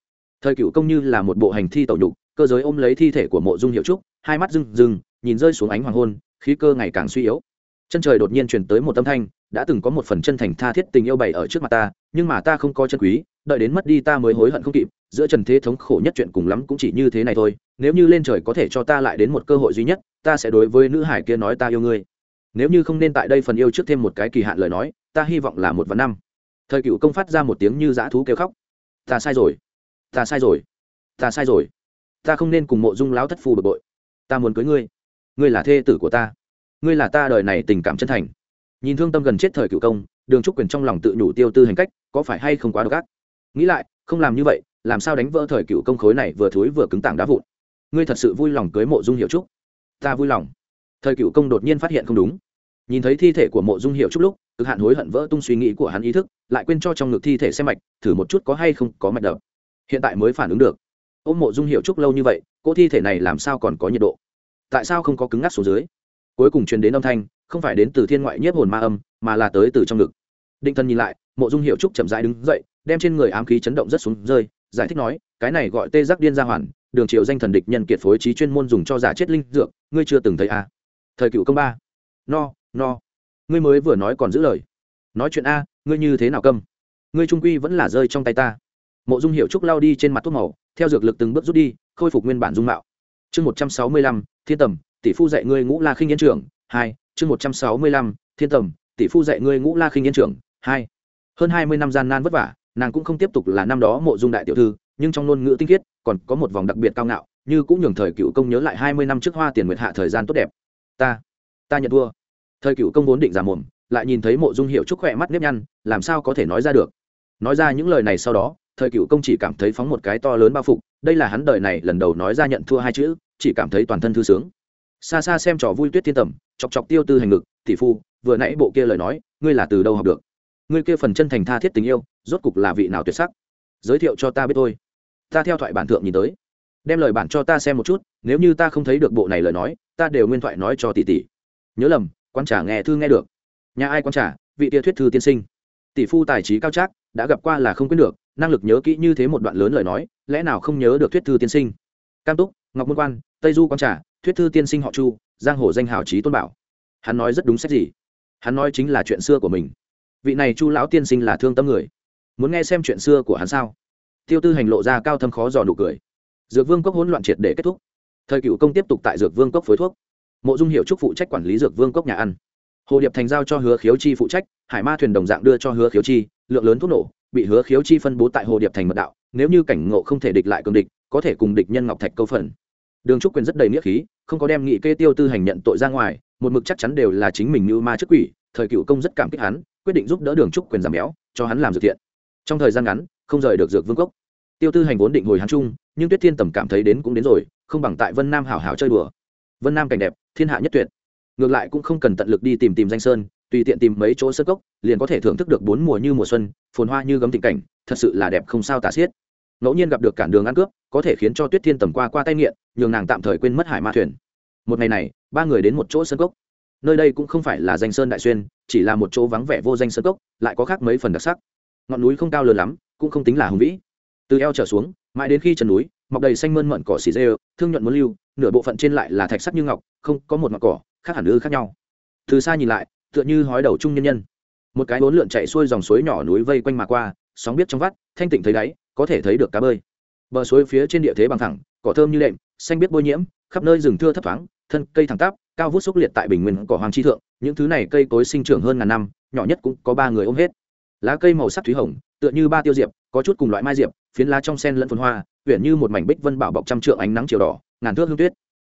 Thời cựu công như là một bộ hành thi tẩu nhục, cơ giới ôm lấy thi thể của mộ dung hiệu trúc, hai mắt rừng rừng nhìn rơi xuống ánh hoàng hôn, khí cơ ngày càng suy yếu. Chân trời đột nhiên chuyển tới một âm thanh, đã từng có một phần chân thành tha thiết tình yêu bày ở trước mặt ta, nhưng mà ta không có chân quý đợi đến mất đi ta mới hối hận không kịp, giữa trần thế thống khổ nhất chuyện cùng lắm cũng chỉ như thế này thôi, nếu như lên trời có thể cho ta lại đến một cơ hội duy nhất, ta sẽ đối với nữ hải kia nói ta yêu ngươi. Nếu như không nên tại đây phần yêu trước thêm một cái kỳ hạn lời nói, ta hy vọng là một vạn năm. Thời cựu công phát ra một tiếng như dã thú kêu khóc. Ta sai rồi. Ta sai rồi. Ta sai rồi. Ta không nên cùng mộ dung lão thất phu bực bội. Ta muốn cưới ngươi. Ngươi là thê tử của ta. Ngươi là ta đời này tình cảm chân thành. Nhìn thương tâm gần chết thời cựu công, đường trúc quyền trong lòng tự nhủ tiêu tư hành cách, có phải hay không quá độc ác? Nghĩ lại, không làm như vậy, làm sao đánh vỡ thời cựu công khối này vừa thối vừa cứng tảng đá vụn? Ngươi thật sự vui lòng cưới mộ dung hiệu trúc? Ta vui lòng. Thời cựu công đột nhiên phát hiện không đúng. Nhìn thấy thi thể của mộ dung hiệu trúc lúc, cực hạn hối hận vỡ tung suy nghĩ của hắn ý thức, lại quên cho trong ngực thi thể xem mạch, thử một chút có hay không có mạch đập. Hiện tại mới phản ứng được. Ôm mộ dung hiệu trúc lâu như vậy, cỗ thi thể này làm sao còn có nhiệt độ? Tại sao không có cứng ngắc xuống dưới? Cuối cùng truyền đến âm thanh, không phải đến từ thiên ngoại nhiếp hồn ma âm, mà là tới từ trong ngực. Định thân nhìn lại, mộ dung hiệu trúc chậm rãi đứng dậy đem trên người ám khí chấn động rất xuống rơi, giải thích nói, cái này gọi tê giác điên gia hoàn, đường triệu danh thần địch nhân kiệt phối trí chuyên môn dùng cho giả chết linh dược, ngươi chưa từng thấy à. thời cựu công ba. No no. Ngươi mới vừa nói còn giữ lời. Nói chuyện a, ngươi như thế nào câm? Ngươi trung quy vẫn là rơi trong tay ta. Mộ dung hiệu trúc lao đi trên mặt thuốc màu, theo dược lực từng bước rút đi, khôi phục nguyên bản dung mạo. Chương một trăm sáu mươi lăm, thiên tầm, tỷ phu dạy ngươi ngũ la khinh yên trưởng, hai, chương một trăm sáu mươi lăm, thiên tầm, tỷ phu dạy ngươi ngũ la khinh yên trưởng, hai. Hơn hai mươi năm gian nan vất vả nàng cũng không tiếp tục là năm đó mộ dung đại tiểu thư, nhưng trong ngôn ngữ tinh khiết, còn có một vòng đặc biệt cao ngạo, như cũng nhường thời cựu công nhớ lại hai mươi năm trước hoa tiền nguyệt hạ thời gian tốt đẹp. Ta ta nhận thua. Thời cựu công vốn định giả mồm, lại nhìn thấy mộ dung hiệu trúc khỏe mắt nếp nhăn, làm sao có thể nói ra được? Nói ra những lời này sau đó, thời cựu công chỉ cảm thấy phóng một cái to lớn bao phục, đây là hắn đời này lần đầu nói ra nhận thua hai chữ, chỉ cảm thấy toàn thân thư sướng. Xa xa xem trò vui tuyết thiên tầm, chọc chọc tiêu tư hành ngực, tỷ phu, vừa nãy bộ kia lời nói, ngươi là từ đâu học được? Ngươi kia phần chân thành tha thiết tình yêu, rốt cục là vị nào tuyệt sắc? Giới thiệu cho ta biết thôi. Ta theo thoại bản thượng nhìn tới. Đem lời bản cho ta xem một chút, nếu như ta không thấy được bộ này lời nói, ta đều nguyên thoại nói cho tỷ tỷ. Nhớ lầm quan trả nghe thư nghe được. Nhà ai quan trả vị tia thuyết thư tiên sinh. Tỷ phu tài trí cao trác, đã gặp qua là không quyết được, năng lực nhớ kỹ như thế một đoạn lớn lời nói, lẽ nào không nhớ được thuyết thư tiên sinh? Cam túc, ngọc môn quan, tây du quan trả thuyết thư tiên sinh họ chu, giang hồ danh hào trí tôn bảo. Hắn nói rất đúng sách gì? Hắn nói chính là chuyện xưa của mình vị này chu lão tiên sinh là thương tâm người. Muốn nghe xem chuyện xưa của hắn sao? Tiêu tư hành lộ ra cao thâm khó dò nụ cười. Dược vương cốc hỗn loạn triệt để kết thúc. Thời cựu công tiếp tục tại dược vương cốc phối thuốc. Mộ dung hiệu trúc phụ trách quản lý dược vương cốc nhà ăn. Hồ điệp thành giao cho hứa khiếu chi phụ trách, hải ma thuyền đồng dạng đưa cho hứa khiếu chi, lượng lớn thuốc nổ, bị hứa khiếu chi phân bố tại hồ điệp thành mật đạo, nếu như cảnh ngộ không thể địch lại cường địch, có thể cùng địch nhân ngọc thạch câu phần. Đường trúc quyền rất đầy nghĩa khí, không có đem nghị kê tiêu tư hành nhận tội ra ngoài, một mực chắc chắn đều là chính mình như ma trước quỷ, thời cựu công rất cảm kích hắn quyết định giúp đỡ đường trúc quyền giảm béo, cho hắn làm dược thiện. Trong thời gian ngắn, không rời được dược vương cốc. Tiêu tư hành vốn định hồi hắn chung nhưng tuyết thiên tầm cảm thấy đến cũng đến rồi, không bằng tại vân nam hảo hảo chơi đùa. Vân nam cảnh đẹp, thiên hạ nhất tuyệt. Ngược lại cũng không cần tận lực đi tìm tìm danh sơn, tùy tiện tìm mấy chỗ sơ cốc, liền có thể thưởng thức được bốn mùa như mùa xuân, phồn hoa như gấm tình cảnh, thật sự là đẹp không sao tả xiết. Ngẫu nhiên gặp được cản đường ăn cướp, có thể khiến cho tuyết thiên tầm qua qua tay nghiện, nhường nàng tạm thời quên mất hải ma thuyền. Một ngày này, ba người đến một chỗ sân cốc nơi đây cũng không phải là danh sơn đại xuyên, chỉ là một chỗ vắng vẻ vô danh sơn cốc, lại có khác mấy phần đặc sắc. Ngọn núi không cao lớn lắm, cũng không tính là hùng vĩ. Từ eo trở xuống, mãi đến khi chân núi, mọc đầy xanh mơn mận cỏ xì dê thương nhuận muốn lưu, nửa bộ phận trên lại là thạch sắc như ngọc, không có một mặt cỏ, khác hẳn ư khác nhau. Từ xa nhìn lại, tựa như hói đầu trung nhân nhân. Một cái bốn lượn chạy xuôi dòng suối nhỏ núi vây quanh mà qua, sóng biết trong vắt, thanh tịnh thấy đáy, có thể thấy được cá bơi. Bờ suối phía trên địa thế bằng thẳng, cỏ thơm như đệm, xanh biết bôi nhiễm, khắp nơi rừng thưa thấp thoáng thân cây thẳng tắp, cao vút xúc liệt tại bình nguyên cỏ hoàng chi thượng, những thứ này cây cối sinh trưởng hơn ngàn năm, nhỏ nhất cũng có ba người ôm hết. Lá cây màu sắc thúy hồng, tựa như ba tiêu diệp, có chút cùng loại mai diệp, phiến lá trong sen lẫn phồn hoa uyển như một mảnh bích vân bảo bọc trăm trượng ánh nắng chiều đỏ, ngàn thước hương tuyết.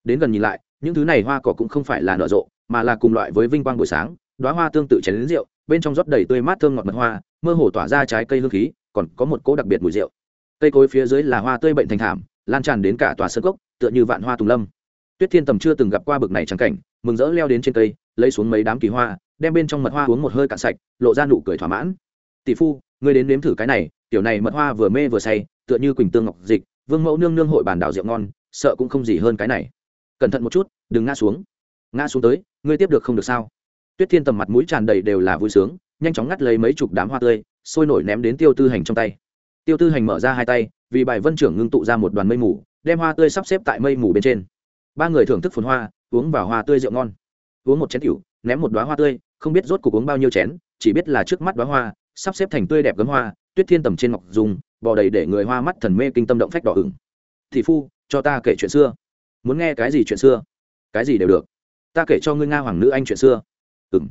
Đến gần nhìn lại, những thứ này hoa cỏ cũng không phải là nở rộ, mà là cùng loại với vinh quang buổi sáng đoá hoa tương tự chén đến rượu, bên trong rót đầy tươi mát thơm ngọt mật hoa, mơ hồ tỏa ra trái cây hương khí, còn có một cỗ đặc biệt mùi rượu. Cây cối phía dưới là hoa tươi bệnh thành thảm, lan tràn đến cả tòa sân gốc tựa như vạn hoa tùng lâm tuyết thiên tầm chưa từng gặp qua bực này trắng cảnh, mừng rỡ leo đến trên cây, lấy xuống mấy đám kỳ hoa, đem bên trong mật hoa uống một hơi cạn sạch, lộ ra nụ cười thỏa mãn. Tỷ phu, ngươi đến nếm thử cái này, tiểu này mật hoa vừa mê vừa say, tựa như quỳnh tương ngọc dịch, vương mẫu nương nương hội bàn đảo rượu ngon, sợ cũng không gì hơn cái này. Cẩn thận một chút, đừng ngã xuống. Ngã xuống tới, ngươi tiếp được không được sao? Tuyết thiên tầm mặt mũi tràn đầy đều là vui sướng, nhanh chóng ngắt lấy mấy chục đám hoa tươi, sôi nổi ném đến tiêu tư hành trong tay. Tiêu tư hành mở ra hai tay, vì bài vân trưởng ngưng tụ ra một đoàn mây mù, đem hoa tươi sắp xếp tại mây mù bên trên ba người thưởng thức phồn hoa, uống vào hoa tươi rượu ngon. Uống một chén tiểu, ném một đoá hoa tươi, không biết rốt cuộc uống bao nhiêu chén, chỉ biết là trước mắt đoá hoa, sắp xếp thành tươi đẹp gấm hoa, tuyết thiên tầm trên ngọc dùng, bò đầy để người hoa mắt thần mê kinh tâm động phách đỏ ửng. Thị phu, cho ta kể chuyện xưa. Muốn nghe cái gì chuyện xưa? Cái gì đều được. Ta kể cho ngươi nga hoàng nữ anh chuyện xưa. Ừng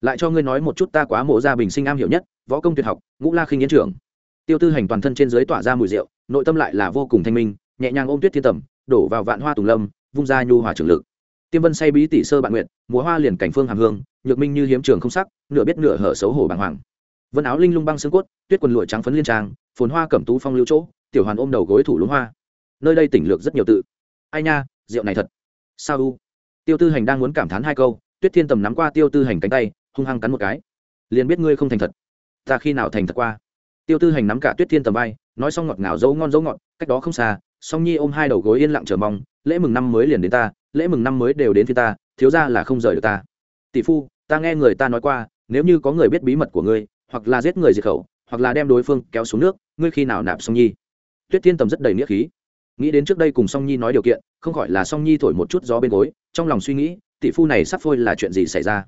lại cho ngươi nói một chút ta quá mộ gia bình sinh am hiểu nhất, võ công tuyệt học, ngũ la khinh yến trưởng. Tiêu tư hành toàn thân trên dưới tỏa ra mùi rượu, nội tâm lại là vô cùng thanh minh, nhẹ nhàng ôm tuyết thiên tầm, đổ vào vạn hoa tùng lâm vung ra nhu hòa trường lực. Tiêm vân say bí tỷ sơ bạn nguyện mùa hoa liền cảnh phương hàm hương, nhược minh như hiếm trường không sắc, nửa biết nửa hở xấu hổ bàng hoàng. Vân áo linh lung băng xương cốt, tuyết quần lụa trắng phấn liên trang, phồn hoa cẩm tú phong lưu chỗ, tiểu hoàn ôm đầu gối thủ lúng hoa. Nơi đây tỉnh lược rất nhiều tự. Ai nha, rượu này thật. Sao u? Tiêu tư hành đang muốn cảm thán hai câu, tuyết thiên tầm nắm qua tiêu tư hành cánh tay, hung hăng cắn một cái. Liền biết ngươi không thành thật. Ta khi nào thành thật qua? Tiêu tư hành nắm cả tuyết thiên tầm bay nói xong ngọt ngào dấu ngon dấu ngọt, cách đó không xa song nhi ôm hai đầu gối yên lặng chờ mong, lễ mừng năm mới liền đến ta, lễ mừng năm mới đều đến phía ta, thiếu ra là không rời được ta. Tỷ phu, ta nghe người ta nói qua, nếu như có người biết bí mật của ngươi, hoặc là giết người diệt khẩu, hoặc là đem đối phương kéo xuống nước, ngươi khi nào nạp song nhi? Tuyết thiên tầm rất đầy nghĩa khí. Nghĩ đến trước đây cùng song nhi nói điều kiện, không khỏi là song nhi thổi một chút gió bên gối, trong lòng suy nghĩ, tỷ phu này sắp phôi là chuyện gì xảy ra?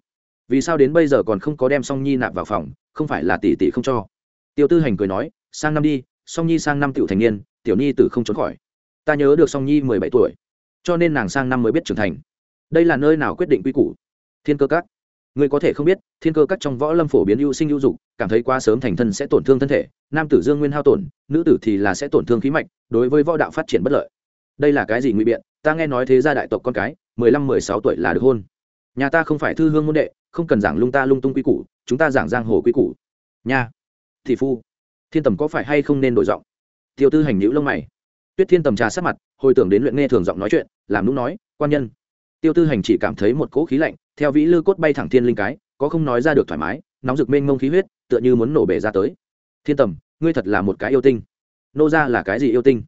Vì sao đến bây giờ còn không có đem song nhi nạp vào phòng, không phải là tỷ tỷ không cho? Tiêu tư hành cười nói, sang năm đi, song nhi sang năm tiểu thành niên, tiểu nhi tử không trốn khỏi ta nhớ được song nhi mười bảy tuổi, cho nên nàng sang năm mới biết trưởng thành. Đây là nơi nào quyết định quy củ? Thiên cơ các. Người có thể không biết, thiên cơ các trong võ lâm phổ biến ưu sinh ưu dục, cảm thấy quá sớm thành thân sẽ tổn thương thân thể, nam tử dương nguyên hao tổn, nữ tử thì là sẽ tổn thương khí mạch, đối với võ đạo phát triển bất lợi. Đây là cái gì ngụy biện? Ta nghe nói thế gia đại tộc con cái, mười lăm, mười sáu tuổi là được hôn. Nhà ta không phải thư hương môn đệ, không cần giảng lung ta lung tung quy củ, chúng ta giảng giang hồ quy củ. Nha. Thị phu. Thiên tầm có phải hay không nên đổi giọng? Tiêu tư hành nữ lông mày tuyết thiên tầm trà sát mặt, hồi tưởng đến luyện nghe thường giọng nói chuyện, làm lúc nói, quan nhân. Tiêu tư hành chỉ cảm thấy một cỗ khí lạnh, theo vĩ lư cốt bay thẳng thiên linh cái, có không nói ra được thoải mái, nóng rực mênh mông khí huyết, tựa như muốn nổ bể ra tới. Thiên tầm, ngươi thật là một cái yêu tinh. Nô ra là cái gì yêu tinh?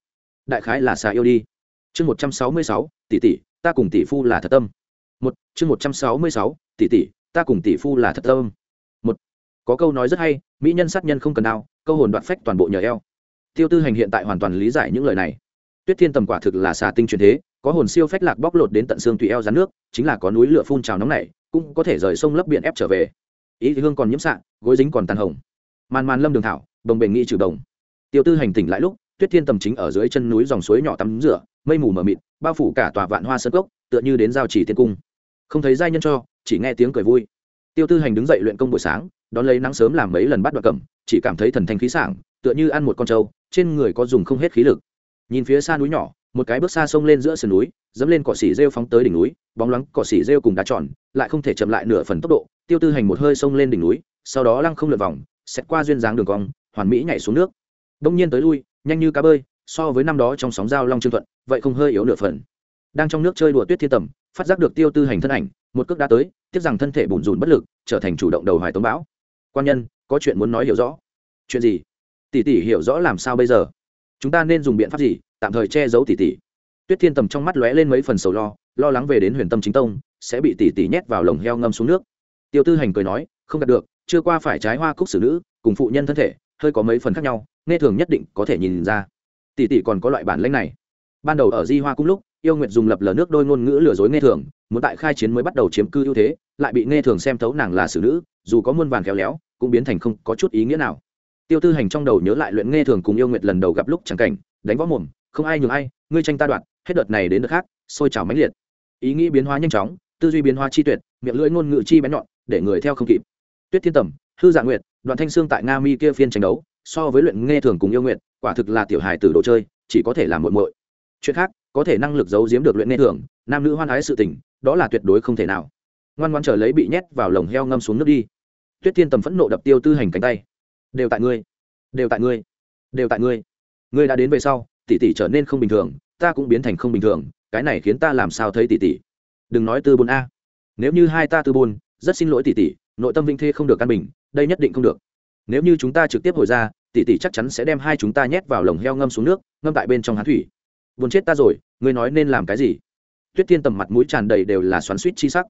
Đại khái là xà yêu đi. Chương một trăm sáu mươi sáu, tỷ tỷ, ta cùng tỷ phu là thật tâm. Một, chương một trăm sáu mươi sáu, tỷ tỷ, ta cùng tỷ phu là thật tâm. Một, có câu nói rất hay, mỹ nhân sát nhân không cần đao câu hồn đoạn phách toàn bộ nhờ eo. Tiêu tư hành hiện tại hoàn toàn lý giải những lời này tuyết thiên tầm quả thực là xà tinh truyền thế, có hồn siêu phách lạc bóc lột đến tận xương tùy eo rán nước, chính là có núi lửa phun trào nóng này cũng có thể rời sông lấp biển ép trở về. Ý hương còn nhiễm sạn gối dính còn tàn hồng. Màn màn lâm đường thảo, đồng bền nghị trừ đồng. Tiêu tư hành tỉnh lại lúc, tuyết thiên tầm chính ở dưới chân núi dòng suối nhỏ tắm rửa, mây mù mờ mịt, bao phủ cả tòa vạn hoa sân cốc, tựa như đến giao chỉ tiên cung. Không thấy giai nhân cho, chỉ nghe tiếng cười vui. Tiêu tư hành đứng dậy luyện công buổi sáng, đón lấy nắng sớm làm mấy lần bắt đoạn cầm chỉ cảm thấy thần thanh khí sảng, tựa như ăn một con trâu, trên người có dùng không hết khí lực nhìn phía xa núi nhỏ, một cái bước xa sông lên giữa sườn núi, dẫm lên cỏ xỉ rêu phóng tới đỉnh núi, bóng loáng cỏ xỉ rêu cùng đá tròn, lại không thể chậm lại nửa phần tốc độ, tiêu tư hành một hơi sông lên đỉnh núi, sau đó lăng không lượt vòng xét qua duyên dáng đường cong, hoàn mỹ nhảy xuống nước. Đông nhiên tới lui, nhanh như cá bơi, so với năm đó trong sóng giao long trương thuận, vậy không hơi yếu nửa phần. Đang trong nước chơi đùa tuyết thiên tầm, phát giác được tiêu tư hành thân ảnh, một cước đã tới tiếc rằng thân thể bùn rùn bất lực, trở thành chủ động đầu hoài tống bão. Quan nhân, có chuyện muốn nói hiểu rõ. Chuyện gì? Tỷ tỷ hiểu rõ làm sao bây giờ? Chúng ta nên dùng biện pháp gì? Tạm thời che giấu tỷ tỷ tuyết thiên tầm trong mắt lóe lên mấy phần sầu lo lo lắng về đến huyền tâm chính tông, sẽ bị tỷ tỷ nhét vào lồng heo ngâm xuống nước. Tiêu tư hành cười nói, không đạt được, chưa qua phải trái hoa cúc xử nữ, cùng phụ nhân thân thể, hơi có mấy phần khác nhau, nghe thường nhất định có thể nhìn ra. Tỷ tỷ còn có loại bản lãnh này. Ban đầu ở di hoa cung lúc, yêu nguyệt dùng lập lờ nước đôi ngôn ngữ lừa dối nghe thường, muốn tại khai chiến mới bắt đầu chiếm cư ưu thế, lại bị nghe thường xem thấu nàng là xử nữ, dù có muôn vàn khéo léo, cũng biến thành không có chút ý nghĩa nào tiêu tư hành trong đầu nhớ lại luyện nghe thường cùng yêu nguyệt lần đầu gặp lúc chẳng cảnh, đánh võ mồm, không ai nhường ai, ngươi tranh ta đoạt, hết đợt này đến đợt khác, sôi trào mãnh liệt. Ý nghĩ biến hóa nhanh chóng, tư duy biến hóa chi tuyệt, miệng lưỡi ngôn ngữ chi bén nhọn, để người theo không kịp. Tuyết thiên tầm, hư dạ nguyệt, đoạn thanh sương tại nga mi kia phiên tranh đấu, so với luyện nghe thường cùng yêu nguyệt, quả thực là tiểu hài tử đồ chơi, chỉ có thể làm muội muội. Chuyện khác, có thể năng lực giấu giếm được luyện nghe thường, nam nữ hoan ái sự tình, đó là tuyệt đối không thể nào. Ngoan ngoan chờ lấy bị nhét vào lồng heo ngâm xuống nước đi. Tuyết thiên tầm phẫn nộ đập tiêu tư hành cánh tay đều tại ngươi, đều tại ngươi, đều tại ngươi. Ngươi đã đến về sau, tỷ tỷ trở nên không bình thường, ta cũng biến thành không bình thường, cái này khiến ta làm sao thấy tỷ tỷ? Đừng nói tư bôn a. Nếu như hai ta tư bôn rất xin lỗi tỷ tỷ, nội tâm vinh thê không được căn bình, đây nhất định không được. Nếu như chúng ta trực tiếp hồi ra, tỷ tỷ chắc chắn sẽ đem hai chúng ta nhét vào lồng heo ngâm xuống nước, ngâm tại bên trong hán thủy. Buồn chết ta rồi, ngươi nói nên làm cái gì? Tuyết thiên tầm mặt mũi tràn đầy đều là xoắn suýt chi sắc.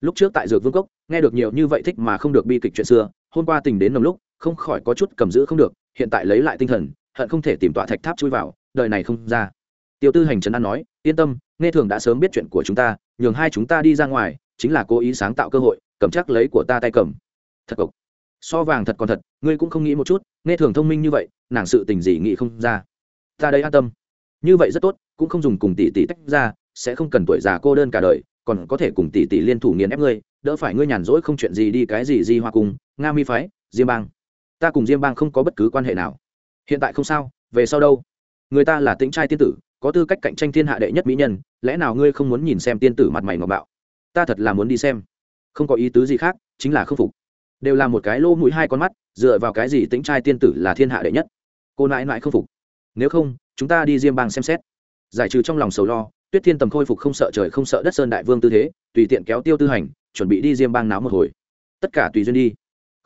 Lúc trước tại dược vương cốc, nghe được nhiều như vậy thích mà không được bi kịch chuyện xưa, hôm qua tình đến nồng lúc không khỏi có chút cầm giữ không được, hiện tại lấy lại tinh thần, hận không thể tìm tọa thạch tháp chui vào, đời này không ra. Tiêu tư hành trấn an nói, yên tâm, nghe thường đã sớm biết chuyện của chúng ta, nhường hai chúng ta đi ra ngoài, chính là cố ý sáng tạo cơ hội, cầm chắc lấy của ta tay cầm. Thật cộc. So vàng thật còn thật, ngươi cũng không nghĩ một chút, nghe thường thông minh như vậy, nàng sự tình gì nghĩ không ra. Ta đây an tâm. Như vậy rất tốt, cũng không dùng cùng tỷ tỷ tách ra, sẽ không cần tuổi già cô đơn cả đời, còn có thể cùng tỷ tỷ liên thủ nghiền ép ngươi, đỡ phải ngươi nhàn rỗi không chuyện gì đi cái gì di hoa cung, nga mi phái, diêm bang ta cùng diêm bang không có bất cứ quan hệ nào. Hiện tại không sao, về sau đâu? Người ta là tính trai tiên tử, có tư cách cạnh tranh thiên hạ đệ nhất mỹ nhân, lẽ nào ngươi không muốn nhìn xem tiên tử mặt mày ngọc bạo? Ta thật là muốn đi xem. Không có ý tứ gì khác, chính là không phục. Đều là một cái lỗ mũi hai con mắt, dựa vào cái gì tính trai tiên tử là thiên hạ đệ nhất? Cô nãi nãi không phục. Nếu không, chúng ta đi diêm bang xem xét. Giải trừ trong lòng sầu lo, tuyết thiên tầm khôi phục không sợ trời không sợ đất sơn đại vương tư thế, tùy tiện kéo tiêu tư hành, chuẩn bị đi diêm bang náo một hồi. Tất cả tùy duyên đi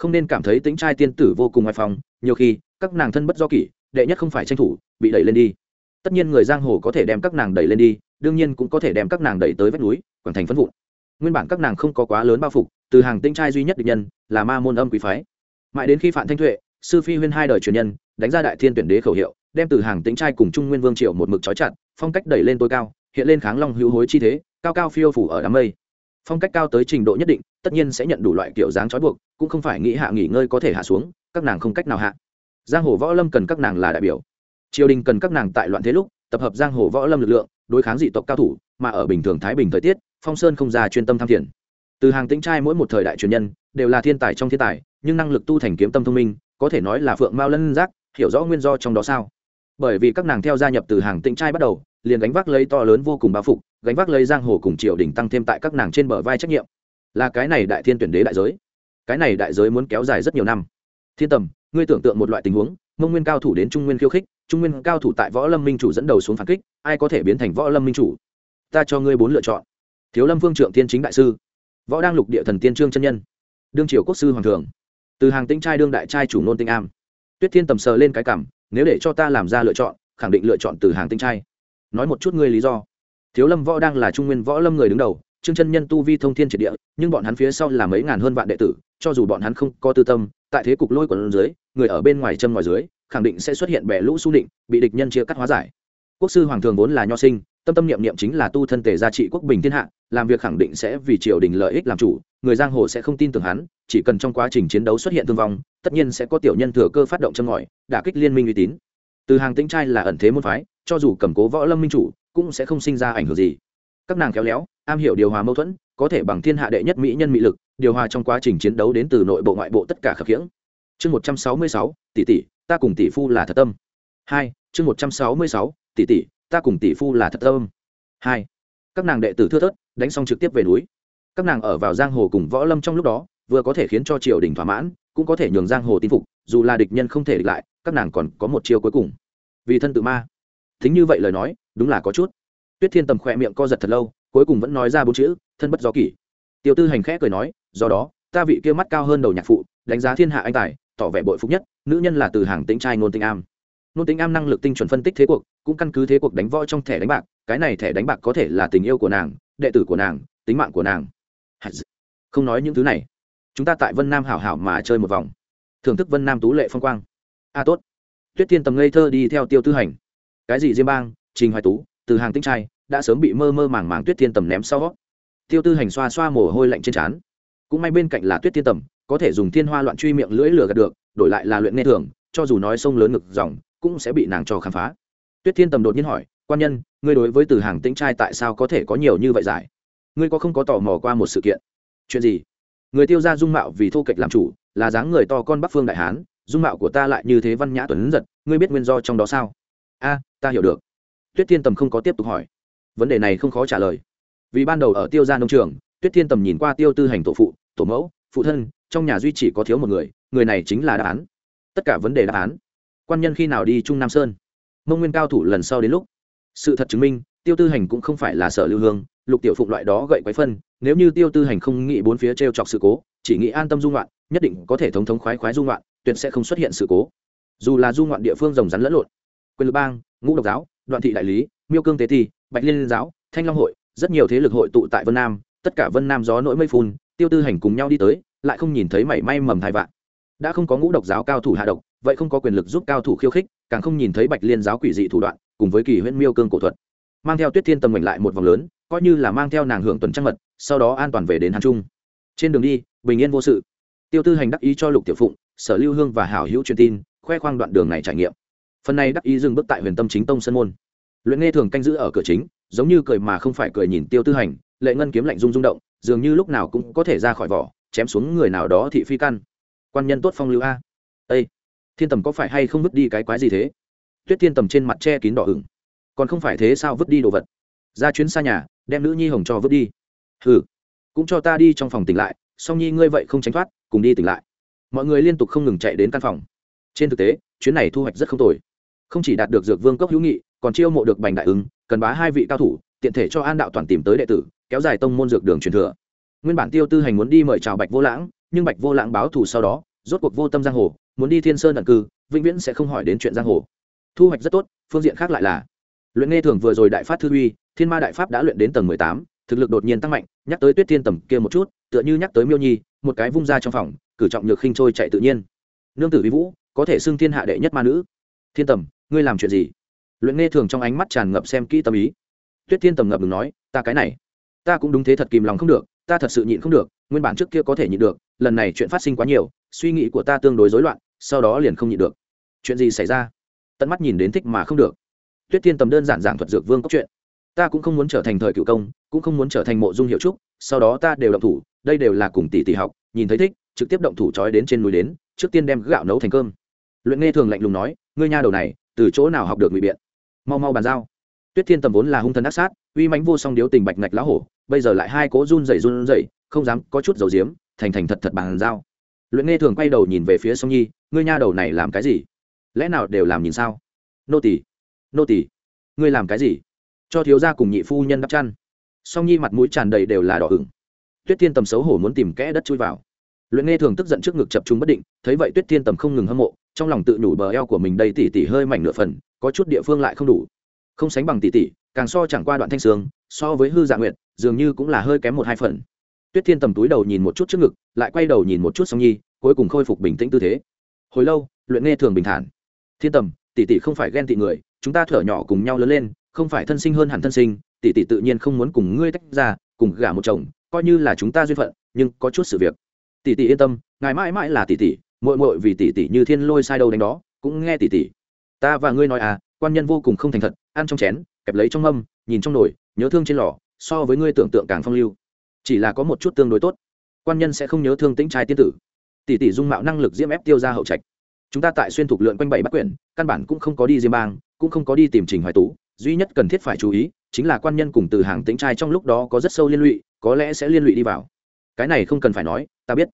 không nên cảm thấy tính trai tiên tử vô cùng ngoại phòng, nhiều khi, các nàng thân bất do kỷ, đệ nhất không phải tranh thủ, bị đẩy lên đi. Tất nhiên người giang hồ có thể đem các nàng đẩy lên đi, đương nhiên cũng có thể đem các nàng đẩy tới vách núi, quảng thành phân vụn. Nguyên bản các nàng không có quá lớn bao phục, từ hàng tinh trai duy nhất địch nhân là ma môn âm quý phái. Mãi đến khi phạm thanh thuệ sư phi huyên hai đời truyền nhân, đánh ra đại thiên tuyển đế khẩu hiệu, đem từ hàng tinh trai cùng trung nguyên vương triệu một mực trói chặt, phong cách đẩy lên tối cao, hiện lên kháng long hữu hối chi thế, cao cao phiêu phủ ở đám mây. Phong cách cao tới trình độ nhất định tất nhiên sẽ nhận đủ loại kiểu dáng trói buộc, cũng không phải nghĩ hạ nghỉ ngơi có thể hạ xuống, các nàng không cách nào hạ. Giang hồ võ lâm cần các nàng là đại biểu. Triều đình cần các nàng tại loạn thế lúc, tập hợp giang hồ võ lâm lực lượng, đối kháng dị tộc cao thủ, mà ở bình thường thái bình thời tiết, phong sơn không ra chuyên tâm tham thiền. Từ hàng tĩnh trai mỗi một thời đại truyền nhân, đều là thiên tài trong thiên tài, nhưng năng lực tu thành kiếm tâm thông minh, có thể nói là phượng mao lân giác, hiểu rõ nguyên do trong đó sao? Bởi vì các nàng theo gia nhập từ hàng tĩnh trai bắt đầu, liền gánh vác lấy to lớn vô cùng bao phục, gánh vác lấy giang hồ cùng triều đình tăng thêm tại các nàng trên bờ vai trách nhiệm là cái này đại thiên tuyển đế đại giới. Cái này đại giới muốn kéo dài rất nhiều năm. Thiên tầm, ngươi tưởng tượng một loại tình huống, mông nguyên cao thủ đến trung nguyên khiêu khích, trung nguyên cao thủ tại võ lâm minh chủ dẫn đầu xuống phản kích, ai có thể biến thành võ lâm minh chủ? Ta cho ngươi bốn lựa chọn. Thiếu lâm vương trượng tiên chính đại sư, võ đang lục địa thần tiên trương chân nhân, đương triều quốc sư hoàng thường từ hàng tinh trai đương đại trai chủ nôn tinh am. Tuyết thiên tầm sờ lên cái cảm, nếu để cho ta làm ra lựa chọn, khẳng định lựa chọn từ hàng tinh trai. Nói một chút ngươi lý do. Thiếu lâm võ đang là trung nguyên võ lâm người đứng đầu trương chân nhân tu vi thông thiên triệt địa, nhưng bọn hắn phía sau là mấy ngàn hơn vạn đệ tử, cho dù bọn hắn không có tư tâm, tại thế cục lôi của dưới, người ở bên ngoài chân ngoài dưới, khẳng định sẽ xuất hiện bè lũ xu định, bị địch nhân chia cắt hóa giải. Quốc sư hoàng thường vốn là nho sinh, tâm tâm niệm niệm chính là tu thân tề gia trị quốc bình thiên hạ, làm việc khẳng định sẽ vì triều đình lợi ích làm chủ, người giang hồ sẽ không tin tưởng hắn, chỉ cần trong quá trình chiến đấu xuất hiện thương vong, tất nhiên sẽ có tiểu nhân thừa cơ phát động châm ngòi, đả kích liên minh uy tín. Từ hàng tĩnh trai là ẩn thế môn phái, cho dù cầm cố võ lâm minh chủ, cũng sẽ không sinh ra ảnh hưởng gì. Các nàng khéo léo am hiểu điều hòa mâu thuẫn, có thể bằng thiên hạ đệ nhất mỹ nhân mỹ lực, điều hòa trong quá trình chiến đấu đến từ nội bộ ngoại bộ tất cả khập khiễng. Chương một trăm sáu mươi sáu, tỷ tỷ, ta cùng tỷ phu là thật tâm. Hai, chương một trăm sáu mươi sáu, tỷ tỷ, ta cùng tỷ phu là thật tâm. Hai, các nàng đệ tử thưa thớt, đánh xong trực tiếp về núi. Các nàng ở vào giang hồ cùng võ lâm trong lúc đó, vừa có thể khiến cho triều đình thỏa mãn, cũng có thể nhường giang hồ tin phục, dù là địch nhân không thể địch lại, các nàng còn có một chiêu cuối cùng. Vì thân tự ma. Thính như vậy lời nói, đúng là có chút. Tuyết thiên tầm khỏe miệng co giật thật lâu cuối cùng vẫn nói ra bốn chữ, thân bất do kỷ. Tiêu tư hành khẽ cười nói, do đó, ta vị kia mắt cao hơn đầu nhạc phụ, đánh giá thiên hạ anh tài, tỏ vẻ bội phúc nhất, nữ nhân là từ hàng tính trai ngôn tinh am. Ngôn tinh am năng lực tinh chuẩn phân tích thế cuộc, cũng căn cứ thế cuộc đánh võ trong thẻ đánh bạc, cái này thẻ đánh bạc có thể là tình yêu của nàng, đệ tử của nàng, tính mạng của nàng. Không nói những thứ này. Chúng ta tại vân nam hảo hảo mà chơi một vòng. Thưởng thức vân nam tú lệ phong quang. A à, tốt. Tuyết thiên tầm ngây thơ đi theo tiêu tư hành. Cái gì diêm bang, trình hoài tú, từ hàng tinh trai đã sớm bị mơ mơ màng màng tuyết thiên tầm ném sau. Tiêu tư hành xoa xoa mồ hôi lạnh trên trán. Cũng may bên cạnh là tuyết thiên tầm, có thể dùng thiên hoa loạn truy miệng lưỡi lửa gạt được, đổi lại là luyện nghe thường, cho dù nói sông lớn ngực dòng, cũng sẽ bị nàng cho khám phá. Tuyết thiên tầm đột nhiên hỏi, quan nhân, ngươi đối với từ hàng tĩnh trai tại sao có thể có nhiều như vậy giải? Ngươi có không có tò mò qua một sự kiện? Chuyện gì? Người tiêu ra dung mạo vì thô kệch làm chủ, là dáng người to con bắc phương đại hán, dung mạo của ta lại như thế văn nhã tuấn giật, ngươi biết nguyên do trong đó sao? A, ta hiểu được. Tuyết thiên tầm không có tiếp tục hỏi vấn đề này không khó trả lời. Vì ban đầu ở tiêu gia nông trường, tuyết thiên tầm nhìn qua tiêu tư hành tổ phụ, tổ mẫu, phụ thân, trong nhà duy chỉ có thiếu một người người này chính là đáp án. Tất cả vấn đề đáp án. Quan nhân khi nào đi trung nam sơn? Mông nguyên cao thủ lần sau đến lúc. Sự thật chứng minh, tiêu tư hành cũng không phải là sở lưu hương, lục tiểu phụng loại đó gậy quái phân, nếu như tiêu tư hành không nghĩ bốn phía t r e o chọc sự cố, chỉ nghĩ an tâm dung loạn, nhất định có thể thống thống khoái khoái dung loạn, tuyệt sẽ không xuất hiện sự cố. Dù là dung loạn địa phương rồng rắn lẫn lộn. Quyền lực bang, ngũ độc giáo, đoạn thị đại lý, miêu cương tế ti bạch liên giáo, thanh long hội, rất nhiều thế lực hội tụ tại vân nam, tất cả vân nam gió nỗi mây phun, tiêu tư hành cùng nhau đi tới, lại không nhìn thấy mảy may mầm thai vạn. Đã không có ngũ độc giáo cao thủ hạ độc, vậy không có quyền lực giúp cao thủ khiêu khích, càng không nhìn thấy bạch liên giáo quỷ dị thủ đoạn, cùng với kỳ huyễn miêu cương cổ thuật. Mang theo tuyết thiên tầm mảnh lại một vòng lớn, coi như là mang theo nàng hưởng tuần trăng mật, sau đó an toàn về đến hàn trung. Trên đường đi, bình yên vô sự. Tiêu tư hành đắc ý cho lục tiểu phụng, sở lưu hương và hảo hữu truyền tin, khoe khoang đoạn đường này trải nghiệm. Phần này đắc ý dừng bước tại huyền tâm chính tông sân môn luyện nghe thường canh giữ ở cửa chính, giống như cười mà không phải cười nhìn tiêu tư hành, lệ ngân kiếm lạnh rung rung động, dường như lúc nào cũng có thể ra khỏi vỏ, chém xuống người nào đó thị phi căn. Quan nhân tốt phong lưu a. Â thiên tầm có phải hay không vứt đi cái quái gì thế? Tuyết thiên tầm trên mặt che kín đỏ ửng. Còn không phải thế sao vứt đi đồ vật? Ra chuyến xa nhà, đem nữ nhi hồng cho vứt đi. Hừ, cũng cho ta đi trong phòng tỉnh lại, song nhi ngươi vậy không tránh thoát, cùng đi tỉnh lại. Mọi người liên tục không ngừng chạy đến căn phòng. Trên thực tế, chuyến này thu hoạch rất không tồi. Không chỉ đạt được dược vương cốc hữu nghị còn chiêu mộ được bành đại ứng, cần bá hai vị cao thủ, tiện thể cho an đạo toàn tìm tới đệ tử, kéo dài tông môn dược đường truyền thừa. Nguyên bản tiêu tư hành muốn đi mời chào bạch vô lãng, nhưng bạch vô lãng báo thù sau đó, rốt cuộc vô tâm giang hồ, muốn đi thiên sơn ẩn cư, vĩnh viễn sẽ không hỏi đến chuyện giang hồ. Thu hoạch rất tốt, phương diện khác lại là. Luyện nghe thường vừa rồi đại phát thư uy, thiên ma đại pháp đã luyện đến tầng mười tám, thực lực đột nhiên tăng mạnh, nhắc tới tuyết thiên tầm kia một chút, tựa như nhắc tới miêu nhi, một cái vung ra trong phòng, cử trọng nhược khinh trôi chạy tự nhiên. Nương tử vi vũ, có thể xưng thiên hạ đệ nhất ma nữ. Thiên tầm, ngươi làm chuyện gì? Luyện nghe thường trong ánh mắt tràn ngập xem kỹ tâm ý. Tuyết thiên tầm ngập ngừng nói, ta cái này, ta cũng đúng thế thật kìm lòng không được, ta thật sự nhịn không được, nguyên bản trước kia có thể nhịn được, lần này chuyện phát sinh quá nhiều, suy nghĩ của ta tương đối rối loạn, sau đó liền không nhịn được. Chuyện gì xảy ra? Tận mắt nhìn đến thích mà không được. Tuyết thiên tầm đơn giản giảng thuật dược vương có chuyện. Ta cũng không muốn trở thành thời cựu công, cũng không muốn trở thành mộ dung hiệu trúc, sau đó ta đều động thủ, đây đều là cùng tỷ tỷ học, nhìn thấy thích, trực tiếp động thủ trói đến trên núi đến, trước tiên đem gạo nấu thành cơm. Luyện nghe thường lạnh lùng nói, ngươi nha đầu này, từ chỗ nào học được ngụy biện? Mau mau bàn giao. Tuyết thiên tầm vốn là hung thần ác sát, uy mãnh vô song điếu tình bạch ngạch lá hổ, bây giờ lại hai cố run rẩy run rẩy, không dám có chút dầu diếm thành thành thật thật bàn giao. Luyện nghe thường quay đầu nhìn về phía song nhi, ngươi nha đầu này làm cái gì? Lẽ nào đều làm nhìn sao? Nô tỷ nô tỷ ngươi làm cái gì? Cho thiếu gia cùng nhị phu nhân đắp chăn. Song nhi mặt mũi tràn đầy đều là đỏ hửng tuyết thiên tầm xấu hổ muốn tìm kẽ đất chui vào. Luyện nghe thường tức giận trước ngực chập trung bất định, thấy vậy tuyết thiên tầm không ngừng hâm mộ, trong lòng tự nhủ bờ eo của mình đầy tỉ tỉ hơi mảnh nửa phần có chút địa phương lại không đủ. Không sánh bằng tỷ tỷ, càng so chẳng qua đoạn thanh sương so với hư dạ nguyệt dường như cũng là hơi kém một hai phần. Tuyết thiên tầm túi đầu nhìn một chút trước ngực lại quay đầu nhìn một chút song nhi cuối cùng khôi phục bình tĩnh tư thế. Hồi lâu luyện nghe thường bình thản. Thiên tầm tỷ tỷ không phải ghen tị người chúng ta thở nhỏ cùng nhau lớn lên không phải thân sinh hơn hẳn thân sinh tỷ tỷ tự nhiên không muốn cùng ngươi tách ra cùng gả một chồng coi như là chúng ta duyên phận nhưng có chút sự việc. Tỷ tỷ yên tâm ngài mãi mãi là tỷ tỷ muội muội vì tỷ tỷ như thiên lôi sai đâu đánh đó cũng nghe tỷ tỷ ta và ngươi nói à quan nhân vô cùng không thành thật, ăn trong chén, kẹp lấy trong mâm, nhìn trong nồi, nhớ thương trên lò, so với ngươi tưởng tượng càng phong lưu. Chỉ là có một chút tương đối tốt, quan nhân sẽ không nhớ thương tĩnh trai tiên tử. Tỷ tỷ dung mạo năng lực diễm ép tiêu ra hậu trạch. Chúng ta tại xuyên thục lượn quanh bảy bắt quyển, căn bản cũng không có đi diêm bang, cũng không có đi tìm trình hoài tú, duy nhất cần thiết phải chú ý chính là quan nhân cùng từ hàng tính trai trong lúc đó có rất sâu liên lụy, có lẽ sẽ liên lụy đi vào. Cái này không cần phải nói, ta biết.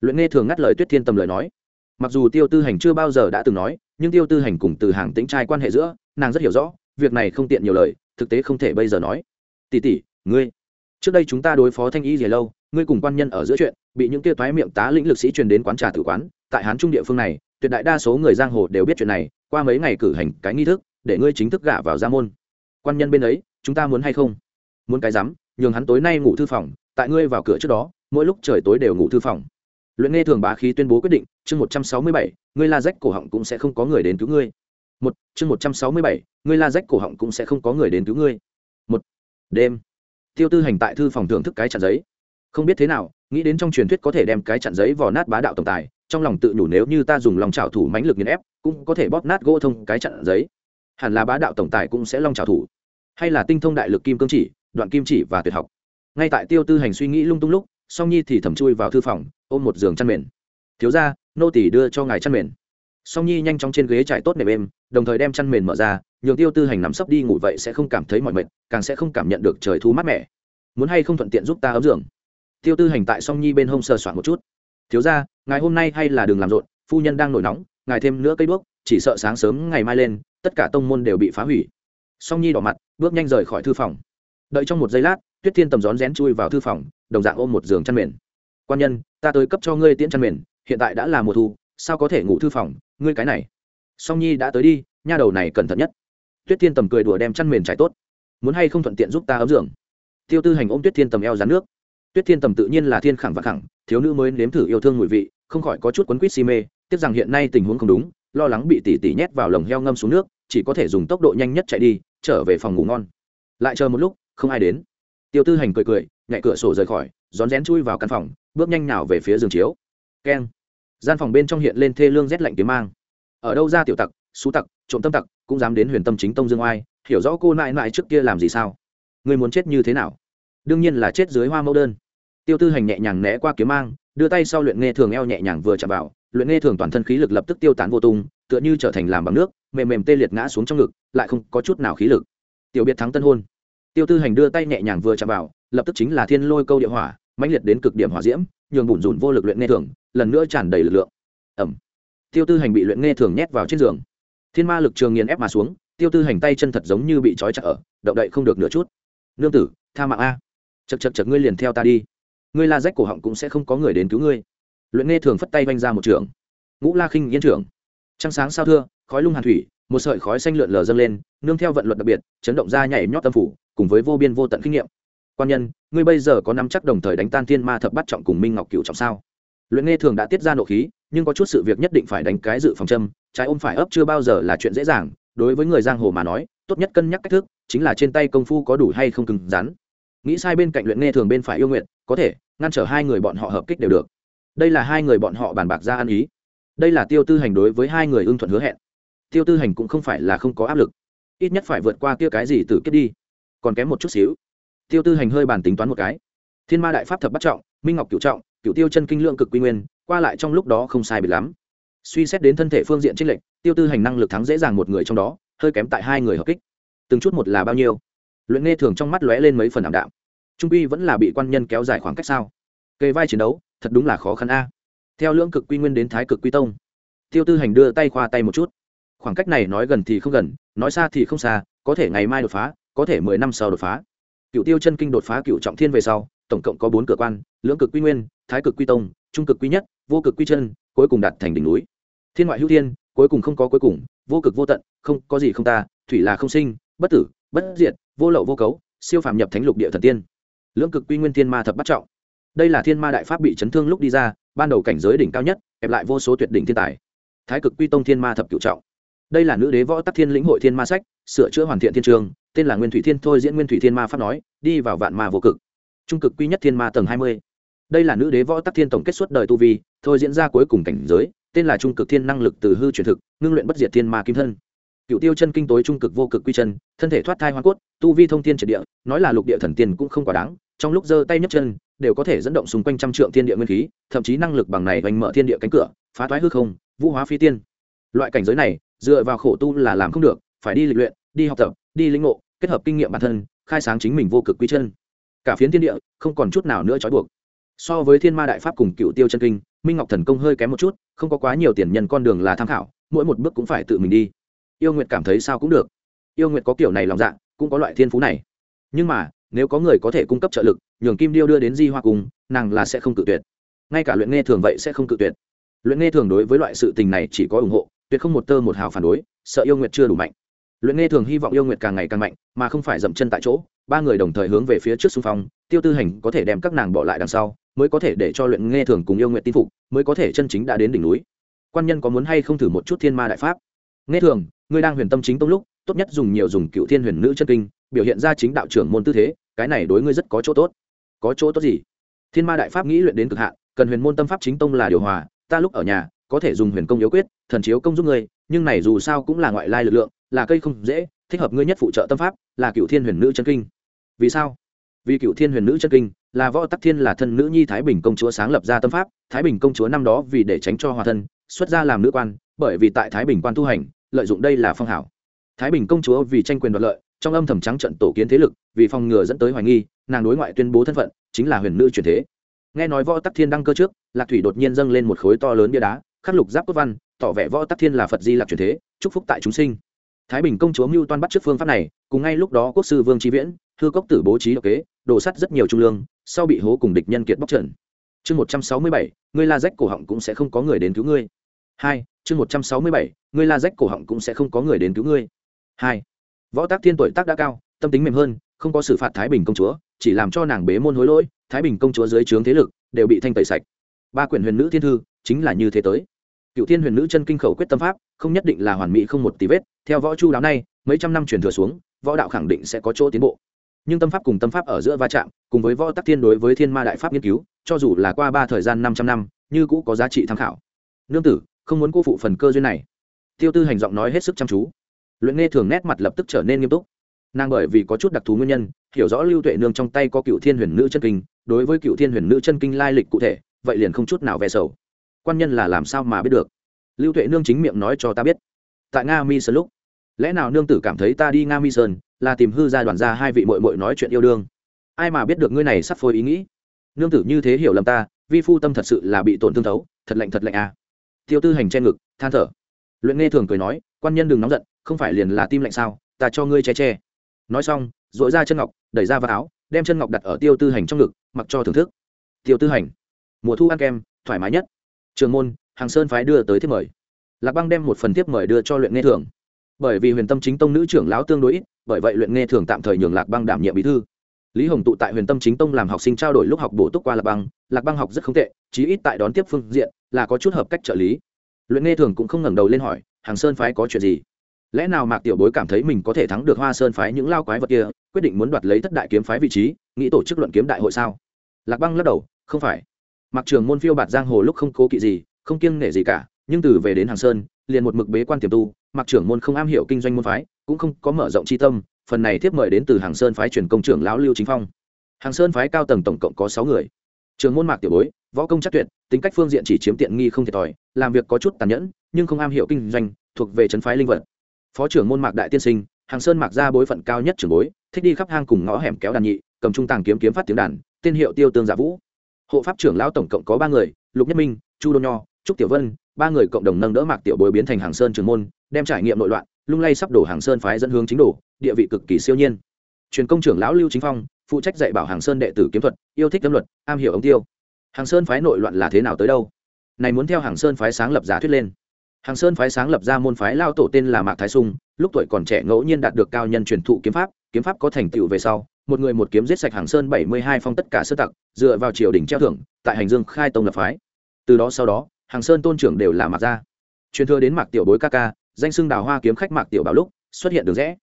Luyện nghe thường ngắt lời tuyết thiên tầm lời nói mặc dù tiêu tư hành chưa bao giờ đã từng nói, nhưng tiêu tư hành cùng từ hàng tính trai quan hệ giữa, nàng rất hiểu rõ, việc này không tiện nhiều lời, thực tế không thể bây giờ nói. Tỷ tỷ, ngươi, trước đây chúng ta đối phó thanh y gì lâu, ngươi cùng quan nhân ở giữa chuyện, bị những tiêu thoái miệng tá lĩnh lực sĩ truyền đến quán trà tử quán, tại hán trung địa phương này, tuyệt đại đa số người giang hồ đều biết chuyện này, qua mấy ngày cử hành cái nghi thức, để ngươi chính thức gả vào gia môn. Quan nhân bên ấy, chúng ta muốn hay không? Muốn cái dám nhường hắn tối nay ngủ thư phòng, tại ngươi vào cửa trước đó, mỗi lúc trời tối đều ngủ thư phòng luyện nghe thường bá khí tuyên bố quyết định, chương một trăm sáu mươi bảy, ngươi la rách cổ họng cũng sẽ không có người đến cứu ngươi. Một, chương một trăm sáu mươi bảy, ngươi la rách cổ họng cũng sẽ không có người đến cứu ngươi. Một, đêm. Tiêu tư hành tại thư phòng thưởng thức cái chặn giấy. Không biết thế nào, nghĩ đến trong truyền thuyết có thể đem cái chặn giấy vò nát bá đạo tổng tài, trong lòng tự nhủ nếu như ta dùng lòng trào thủ mãnh lực nghiền ép, cũng có thể bóp nát gỗ thông cái chặn giấy. Hẳn là bá đạo tổng tài cũng sẽ long trào thủ. Hay là tinh thông đại lực kim cương chỉ, đoạn kim chỉ và tuyệt học. Ngay tại tiêu tư hành suy nghĩ lung tung lúc song nhi thì thầm chui vào thư phòng, ôm một giường chăn mền. Thiếu ra nô tỷ đưa cho ngài chăn mền. Song nhi nhanh chóng trên ghế trải tốt nệm êm, đồng thời đem chăn mền mở ra, nhường tiêu tư hành nằm sấp đi ngủ vậy sẽ không cảm thấy mọi mệt, càng sẽ không cảm nhận được trời thu mát mẻ. Muốn hay không thuận tiện giúp ta ấm giường? Tiêu tư hành tại song nhi bên hông sờ soạn một chút. Thiếu ra ngài hôm nay hay là đừng làm rộn, phu nhân đang nổi nóng, ngài thêm nữa cây đuốc, chỉ sợ sáng sớm ngày mai lên, tất cả tông môn đều bị phá hủy. Song nhi đỏ mặt, bước nhanh rời khỏi thư phòng. Đợi trong một giây lát, tuyết thiên tầm rón rén chui vào thư phòng đồng dạng ôm một giường chăn mền. Quan nhân, ta tới cấp cho ngươi tiễn chăn mền, hiện tại đã là mùa thu, sao có thể ngủ thư phòng, ngươi cái này. Song nhi đã tới đi, nha đầu này cẩn thận nhất. Tuyết thiên tầm cười đùa đem chăn mền trải tốt. Muốn hay không thuận tiện giúp ta ấm giường? Tiêu tư hành ôm tuyết thiên tầm eo rán nước. Tuyết thiên tầm tự nhiên là thiên khẳng và khẳng, thiếu nữ mới nếm thử yêu thương mùi vị, không khỏi có chút quấn quýt si mê, tiếc rằng hiện nay tình huống không đúng, lo lắng bị tỉ tỉ nhét vào lồng heo ngâm xuống nước, chỉ có thể dùng tốc độ nhanh nhất chạy đi, trở về phòng ngủ ngon. Lại chờ một lúc, không ai đến. Tiêu tư hành cười cười nhảy cửa sổ rời khỏi, rón rén chui vào căn phòng, bước nhanh nào về phía giường chiếu. Keng. Gian phòng bên trong hiện lên thê lương rét lạnh kiếm mang. Ở đâu ra tiểu tặc, xú tặc, trộm tâm tặc, cũng dám đến huyền tâm chính tông dương oai, hiểu rõ cô nại nại trước kia làm gì sao? Người muốn chết như thế nào? Đương nhiên là chết dưới hoa mẫu đơn. Tiêu tư hành nhẹ nhàng né qua kiếm mang, đưa tay sau luyện nghe thường eo nhẹ nhàng vừa chạm vào, luyện nghe thường toàn thân khí lực lập tức tiêu tán vô tung, tựa như trở thành làm bằng nước, mềm mềm tê liệt ngã xuống trong ngực, lại không có chút nào khí lực. Tiểu biệt thắng tân hôn. Tiêu tư hành đưa tay nhẹ nhàng vừa chạm vào lập tức chính là thiên lôi câu địa hỏa, mãnh liệt đến cực điểm hỏa diễm, nhường bùn rùn vô lực luyện nghe thường, lần nữa tràn đầy lực lượng. Ẩm tiêu tư hành bị luyện nghe thường nhét vào trên giường. Thiên ma lực trường nghiền ép mà xuống, tiêu tư hành tay chân thật giống như bị trói chặt ở, động đậy không được nửa chút. Nương tử, tha mạng a. Chật chật chật ngươi liền theo ta đi. Ngươi la rách cổ họng cũng sẽ không có người đến cứu ngươi. Luyện nghe thường phất tay vanh ra một trường. Ngũ la khinh yên trưởng. Trăng sáng sao thưa, khói lung hàn thủy, một sợi khói xanh lượn lờ dâng lên, nương theo vận luật đặc biệt, chấn động ra nhảy nhót tâm phủ, cùng với vô biên vô tận kinh nghiệm quan nhân, ngươi bây giờ có nắm chắc đồng thời đánh tan thiên ma thập bắt trọng cùng minh ngọc cựu trọng sao? Luyện nghe thường đã tiết ra nộ khí, nhưng có chút sự việc nhất định phải đánh cái dự phòng châm, trái ôm phải ấp chưa bao giờ là chuyện dễ dàng, đối với người giang hồ mà nói, tốt nhất cân nhắc cách thức, chính là trên tay công phu có đủ hay không cứng rắn. Nghĩ sai bên cạnh luyện nghe thường bên phải yêu nguyện có thể, ngăn trở hai người bọn họ hợp kích đều được. Đây là hai người bọn họ bàn bạc ra ăn ý. Đây là tiêu tư hành đối với hai người ưng thuận hứa hẹn. Tiêu tư hành cũng không phải là không có áp lực. Ít nhất phải vượt qua kia cái gì từ kết đi. Còn kém một chút xíu tiêu tư hành hơi bàn tính toán một cái. Thiên ma đại pháp thập bắt trọng, minh ngọc cựu trọng cựu tiêu chân kinh lượng cực quy nguyên, qua lại trong lúc đó không sai biệt lắm. Suy xét đến thân thể phương diện trích lệnh tiêu tư hành năng lực thắng dễ dàng một người trong đó, hơi kém tại hai người hợp kích. Từng chút một là bao nhiêu? Luyện nghe thường trong mắt lóe lên mấy phần ảm đạm. Trung quy vẫn là bị quan nhân kéo dài khoảng cách sao? Kề vai chiến đấu, thật đúng là khó khăn a. Theo lưỡng cực quy nguyên đến thái cực quy tông, tiêu tư hành đưa tay khoa tay một chút. Khoảng cách này nói gần thì không gần, nói xa thì không xa, có thể ngày mai đột phá, có thể mười năm sau đột phá cựu tiêu chân kinh đột phá cựu trọng thiên về sau, tổng cộng có bốn cửa quan, lưỡng cực quy nguyên, thái cực quy tông, trung cực quy nhất, vô cực quy chân, cuối cùng đạt thành đỉnh núi. Thiên ngoại hữu thiên, cuối cùng không có cuối cùng, vô cực vô tận, không, có gì không ta, thủy là không sinh, bất tử, bất diệt, vô lậu vô cấu, siêu phàm nhập thánh lục địa thần tiên. Lưỡng cực quy nguyên thiên ma thập bắt trọng. Đây là thiên ma đại pháp bị chấn thương lúc đi ra, ban đầu cảnh giới đỉnh cao nhất, ép lại vô số tuyệt đỉnh thiên tài. Thái cực quy tông thiên ma thập cựu trọng. Đây là nữ đế võ tắc thiên lĩnh hội thiên ma sách, sửa chữa hoàn thiện thiên trường tên là nguyên thủy thiên thôi diễn nguyên thủy thiên ma pháp nói, đi vào vạn ma vô cực. Trung cực quy nhất thiên ma tầng hai mươi. Đây là nữ đế võ tắc thiên tổng kết suốt đời tu vi, thôi diễn ra cuối cùng cảnh giới, tên là trung cực thiên năng lực từ hư truyền thực, ngưng luyện bất diệt thiên ma kim thân. Cựu tiêu chân kinh tối trung cực vô cực quy chân, thân thể thoát thai hoa cốt, tu vi thông thiên triệt địa, nói là lục địa thần tiên cũng không quá đáng, trong lúc giơ tay nhấc chân, đều có thể dẫn động xung quanh trăm trượng thiên địa nguyên khí, thậm chí năng lực bằng này oanh mở thiên địa cánh cửa, phá thoái hư không, vũ hóa phi tiên. Loại cảnh giới này, dựa vào khổ tu là làm không được, phải đi lịch luyện, đi học tập, đi lĩnh ngộ kết hợp kinh nghiệm bản thân, khai sáng chính mình vô cực quy chân. Cả phiến thiên địa, không còn chút nào nữa trói buộc. So với thiên ma đại pháp cùng cựu tiêu chân kinh, minh ngọc thần công hơi kém một chút, không có quá nhiều tiền nhân con đường là tham khảo, mỗi một bước cũng phải tự mình đi. Yêu nguyệt cảm thấy sao cũng được. Yêu nguyệt có kiểu này lòng dạ cũng có loại thiên phú này. Nhưng mà, nếu có người có thể cung cấp trợ lực, nhường kim điêu đưa đến di hoa cùng, nàng là sẽ không cự tuyệt. Ngay cả luyện nghe thường vậy sẽ không cự tuyệt. Luyện nghe thường đối với loại sự tình này chỉ có ủng hộ, tuyệt không một tơ một hào phản đối, sợ yêu nguyệt chưa đủ mạnh luyện nghe thường hy vọng yêu nguyệt càng ngày càng mạnh, mà không phải dậm chân tại chỗ, ba người đồng thời hướng về phía trước xung phong, tiêu tư hành có thể đem các nàng bỏ lại đằng sau, mới có thể để cho luyện nghe thường cùng yêu nguyện tin phục, mới có thể chân chính đã đến đỉnh núi. Quan nhân có muốn hay không thử một chút thiên ma đại pháp? Nghe thường, ngươi đang huyền tâm chính tông lúc, tốt nhất dùng nhiều dùng cựu thiên huyền nữ chân kinh, biểu hiện ra chính đạo trưởng môn tư thế, cái này đối ngươi rất có chỗ tốt. Có chỗ tốt gì? Thiên ma đại pháp nghĩ luyện đến cực hạn, cần huyền môn tâm pháp chính tông là điều hòa, ta lúc ở nhà, có thể dùng huyền công yếu quyết, thần chiếu công giúp ngươi, nhưng này dù sao cũng là ngoại lai lực lượng là cây không dễ, thích hợp ngươi nhất phụ trợ tâm pháp, là cựu thiên huyền nữ chân kinh. Vì sao? Vì cựu thiên huyền nữ chân kinh, là võ tắc thiên là thân nữ nhi thái bình công chúa sáng lập ra tâm pháp, thái bình công chúa năm đó vì để tránh cho hòa thân, xuất gia làm nữ quan, bởi vì tại thái bình quan tu hành, lợi dụng đây là phong hảo. Thái bình công chúa vì tranh quyền đoạt lợi, trong âm thầm trắng trận tổ kiến thế lực, vì phòng ngừa dẫn tới hoài nghi, nàng đối ngoại tuyên bố thân phận, chính là huyền nữ truyền thế. Nghe nói võ tắc thiên đăng cơ trước, lạc thủy đột nhiên dâng lên một khối to lớn bia đá, khắc lục giáp cốt văn, tỏ vẻ võ tắc thiên là phật di lạc truyền thế, chúc phúc tại chúng sinh thái bình công chúa mưu toan bắt trước phương pháp này, cùng ngay lúc đó quốc sư vương trí viễn thư cốc tử bố trí độc kế, đổ sắt rất nhiều trung lương, sau bị hố cùng địch nhân kiệt bóc trần. Chương một trăm sáu mươi bảy, ngươi la rách cổ họng cũng sẽ không có người đến cứu ngươi. Hai, chương một trăm sáu mươi bảy, ngươi la rách cổ họng cũng sẽ không có người đến cứu ngươi. Hai, võ tác thiên tuổi tác đã cao, tâm tính mềm hơn, không có xử phạt thái bình công chúa, chỉ làm cho nàng bế môn hối lỗi, thái bình công chúa dưới trướng thế lực đều bị thanh tẩy sạch. Ba quyển huyền nữ thiên thư, chính là như thế tới cựu thiên huyền nữ chân kinh khẩu quyết tâm pháp, không nhất định là hoàn mỹ không một tí vết, theo võ chu đáo nay mấy trăm năm truyền thừa xuống, võ đạo khẳng định sẽ có chỗ tiến bộ. Nhưng tâm pháp cùng tâm pháp ở giữa va chạm, cùng với võ tắc thiên đối với thiên ma đại pháp nghiên cứu, cho dù là qua ba thời gian năm trăm năm, như cũ có giá trị tham khảo. Nương tử, không muốn cô phụ phần cơ duyên này. Tiêu tư hành giọng nói hết sức chăm chú. Luyện nghe thường nét mặt lập tức trở nên nghiêm túc. Nàng bởi vì có chút đặc thù nguyên nhân, hiểu rõ lưu tuệ nương trong tay có cựu thiên huyền nữ chân kinh, đối với cựu thiên huyền nữ chân kinh lai lịch cụ thể, vậy liền không chút nào về sầu quan nhân là làm sao mà biết được? Lưu tuệ nương chính miệng nói cho ta biết. Tại nga mi sơn lúc, lẽ nào nương tử cảm thấy ta đi nga mi sơn là tìm hư gia đoàn ra hai vị mội mội nói chuyện yêu đương? Ai mà biết được ngươi này sắp phôi ý nghĩ? Nương tử như thế hiểu lầm ta, vi phu tâm thật sự là bị tổn thương thấu, thật lạnh thật lạnh à. Tiêu tư hành che ngực, than thở. Luyện nghe thường cười nói, quan nhân đừng nóng giận, không phải liền là tim lạnh sao, ta cho ngươi che che. Nói xong dội ra chân ngọc, đẩy ra vào áo, đem chân ngọc đặt ở tiêu tư hành trong ngực, mặc cho thưởng thức. Tiêu tư hành, mùa thu ăn kem, thoải mái nhất trường môn, hàng sơn phái đưa tới thiếp mời. Lạc băng đem một phần thiếp mời đưa cho luyện nghe thường bởi vì huyền tâm chính tông nữ trưởng lão tương đối ít, bởi vậy luyện nghe thường tạm thời nhường lạc băng đảm nhiệm bí thư. Lý hồng tụ tại huyền tâm chính tông làm học sinh trao đổi lúc học bổ túc qua lạc băng lạc băng học rất không tệ, chí ít tại đón tiếp phương diện là có chút hợp cách trợ lý. Luyện nghe thường cũng không ngẩng đầu lên hỏi, hàng sơn phái có chuyện gì? Lẽ nào mạc tiểu bối cảm thấy mình có thể thắng được hoa sơn phái những lao quái vật kia, quyết định muốn đoạt lấy thất đại kiếm phái vị trí, nghĩ tổ chức luận kiếm đại hội sao? Lạc băng lắc đầu, không phải mặc trường môn phiêu bạt giang hồ lúc không cố kỵ gì, không kiêng nể gì cả, nhưng từ về đến hàng sơn, liền một mực bế quan tiềm tu, mặc trưởng môn không am hiểu kinh doanh môn phái, cũng không có mở rộng tri tâm, phần này tiếp mời đến từ hàng sơn phái truyền công trưởng lão lưu chính phong. Hàng sơn phái cao tầng tổng cộng có sáu người. Trường môn mạc tiểu bối, võ công chắc tuyệt, tính cách phương diện chỉ chiếm tiện nghi không thiệt thòi, làm việc có chút tàn nhẫn, nhưng không am hiểu kinh doanh, thuộc về trấn phái linh vật. Phó trưởng môn mạc đại tiên sinh, hàng sơn mạc ra bối phận cao nhất trưởng bối, thích đi khắp hang cùng ngõ hẻm kéo đàn nhị, cầm trung tàng kiếm kiếm phát tiếng đàn, tên hiệu tiêu tương giả vũ hộ pháp trưởng lão tổng cộng có ba người, lục nhất minh, chu đô nho, trúc tiểu vân, ba người cộng đồng nâng đỡ mạc tiểu bối biến thành hàng sơn trường môn, đem trải nghiệm nội loạn, lung lay sắp đổ hàng sơn phái dẫn hướng chính đổ địa vị cực kỳ siêu nhiên. Truyền công trưởng lão lưu chính phong, phụ trách dạy bảo hàng sơn đệ tử kiếm thuật, yêu thích tâm luật, am hiểu ống tiêu. Hàng sơn phái nội loạn là thế nào tới đâu? Này muốn theo hàng sơn phái sáng lập giả thuyết lên. Hàng sơn phái sáng lập ra môn phái lao tổ tên là mạc thái sung, lúc tuổi còn trẻ ngẫu nhiên đạt được cao nhân truyền thụ kiếm pháp kiếm pháp có thành tựu về sau một người một kiếm giết sạch hàng sơn bảy mươi hai phong tất cả sơ tặc, dựa vào triều đình treo thưởng, tại hành dương khai tông lập phái. Từ đó sau đó, hàng sơn tôn trưởng đều là mạc gia. Truyền thừa đến mạc tiểu bối ca ca, danh xưng đào hoa kiếm khách mạc tiểu bảo lúc, xuất hiện được rẽ.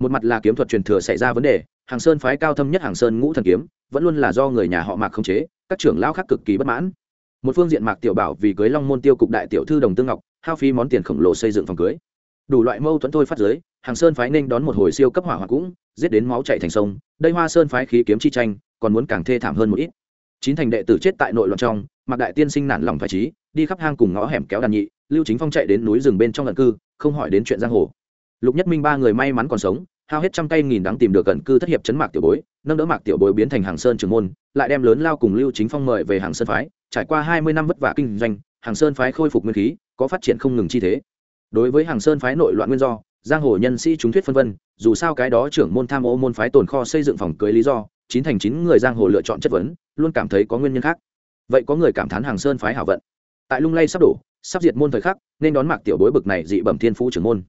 Một mặt là kiếm thuật truyền thừa xảy ra vấn đề, hàng sơn phái cao thâm nhất hàng sơn ngũ thần kiếm, vẫn luôn là do người nhà họ mạc khống chế, các trưởng lão khác cực kỳ bất mãn. Một phương diện mạc tiểu bảo vì cưới long môn tiêu cục đại tiểu thư đồng tương ngọc, hao phí món tiền khổng lồ xây dựng phòng cưới. Đủ loại mâu thuẫn thôi phát giới, hàng sơn phái nên đón một hồi siêu cấp hỏa hoạn cũng giết đến máu chảy thành sông, đây hoa sơn phái khí kiếm chi tranh, còn muốn càng thê thảm hơn một ít. Chín thành đệ tử chết tại nội loạn trong, mạc đại tiên sinh nản lòng phải trí, đi khắp hang cùng ngõ hẻm kéo đàn nhị, lưu chính phong chạy đến núi rừng bên trong lận cư, không hỏi đến chuyện giang hồ. Lục nhất minh ba người may mắn còn sống, hao hết trăm cây nghìn đáng tìm được gần cư thất hiệp chấn mạc tiểu bối, nâng đỡ mạc tiểu bối biến thành hàng sơn trường môn, lại đem lớn lao cùng lưu chính phong mời về hàng sơn phái. Trải qua hai mươi năm vất vả kinh doanh, hàng sơn phái khôi phục nguyên khí, có phát triển không ngừng chi thế. Đối với hàng sơn phái nội loạn nguyên do giang hồ nhân sĩ chúng thuyết phân vân, dù sao cái đó trưởng môn tham ô môn phái tồn kho xây dựng phòng cưới lý do, chín thành chín người giang hồ lựa chọn chất vấn, luôn cảm thấy có nguyên nhân khác. Vậy có người cảm thán hàng sơn phái hảo vận. Tại lung lay sắp đổ, sắp diệt môn thời khắc, nên đón mạc tiểu bối bực này dị bẩm thiên phú trưởng môn.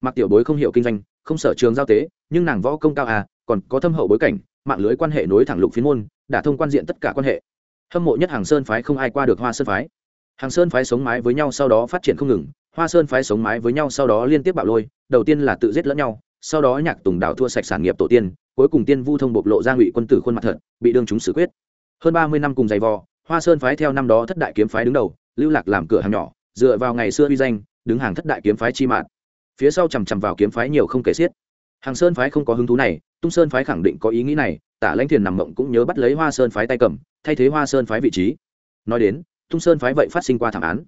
Mạc tiểu bối không hiểu kinh doanh, không sở trường giao tế, nhưng nàng võ công cao à còn có thâm hậu bối cảnh, mạng lưới quan hệ nối thẳng lục phiến môn, đã thông quan diện tất cả quan hệ. Hâm mộ nhất hàng sơn phái không ai qua được hoa sơn phái. Hàng sơn phái sống mái với nhau sau đó phát triển không ngừng hoa sơn phái sống mái với nhau sau đó liên tiếp bạo lôi, đầu tiên là tự giết lẫn nhau, sau đó nhạc tùng đảo thua sạch sản nghiệp tổ tiên, cuối cùng tiên vu thông bộc lộ ra ngụy quân tử khuôn mặt thật, bị đương chúng xử quyết. Hơn ba mươi năm cùng giày vò, hoa sơn phái theo năm đó thất đại kiếm phái đứng đầu, lưu lạc làm cửa hàng nhỏ, dựa vào ngày xưa uy danh, đứng hàng thất đại kiếm phái chi mạng. Phía sau chằm chằm vào kiếm phái nhiều không kể xiết. Hàng sơn phái không có hứng thú này, tung sơn phái khẳng định có ý nghĩ này, tả lãnh thiền nằm mộng cũng nhớ bắt lấy hoa sơn phái tay cầm, thay thế hoa sơn phái vị trí. Nói đến, tung sơn phái vậy phát sinh qua thảm án.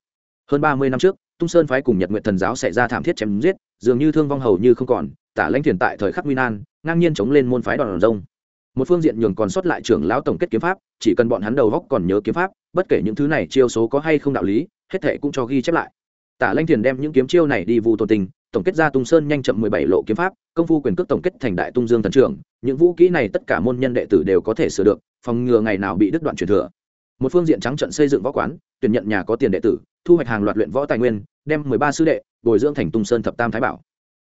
Hơn ba mươi năm trước tung sơn phái cùng nhật nguyện thần giáo xảy ra thảm thiết chém giết, dường như thương vong hầu như không còn, tả lãnh thiền tại thời khắc nguy nan, ngang nhiên chống lên môn phái đòn rông một phương diện nhường còn sót lại trưởng lão tổng kết kiếm pháp, chỉ cần bọn hắn đầu góc còn nhớ kiếm pháp, bất kể những thứ này chiêu số có hay không đạo lý, hết thệ cũng cho ghi chép lại. Tả lanh thiền đem những kiếm chiêu này đi vu tôn tình, tổng kết ra tung sơn nhanh chậm mười bảy lộ kiếm pháp, công phu quyền cước tổng kết thành đại tung dương thần trưởng, những vũ kỹ này tất cả môn nhân đệ tử đều có thể sửa được, phòng ngừa ngày nào bị đứt đoạn truyền thừa. Một phương diện trắng trận xây dựng võ quán, tuyển nhận nhà có tiền đệ tử thu hoạch hàng loạt luyện võ tài nguyên, đem mười ba sư đệ, bồi dưỡng thành tung sơn thập tam thái bảo.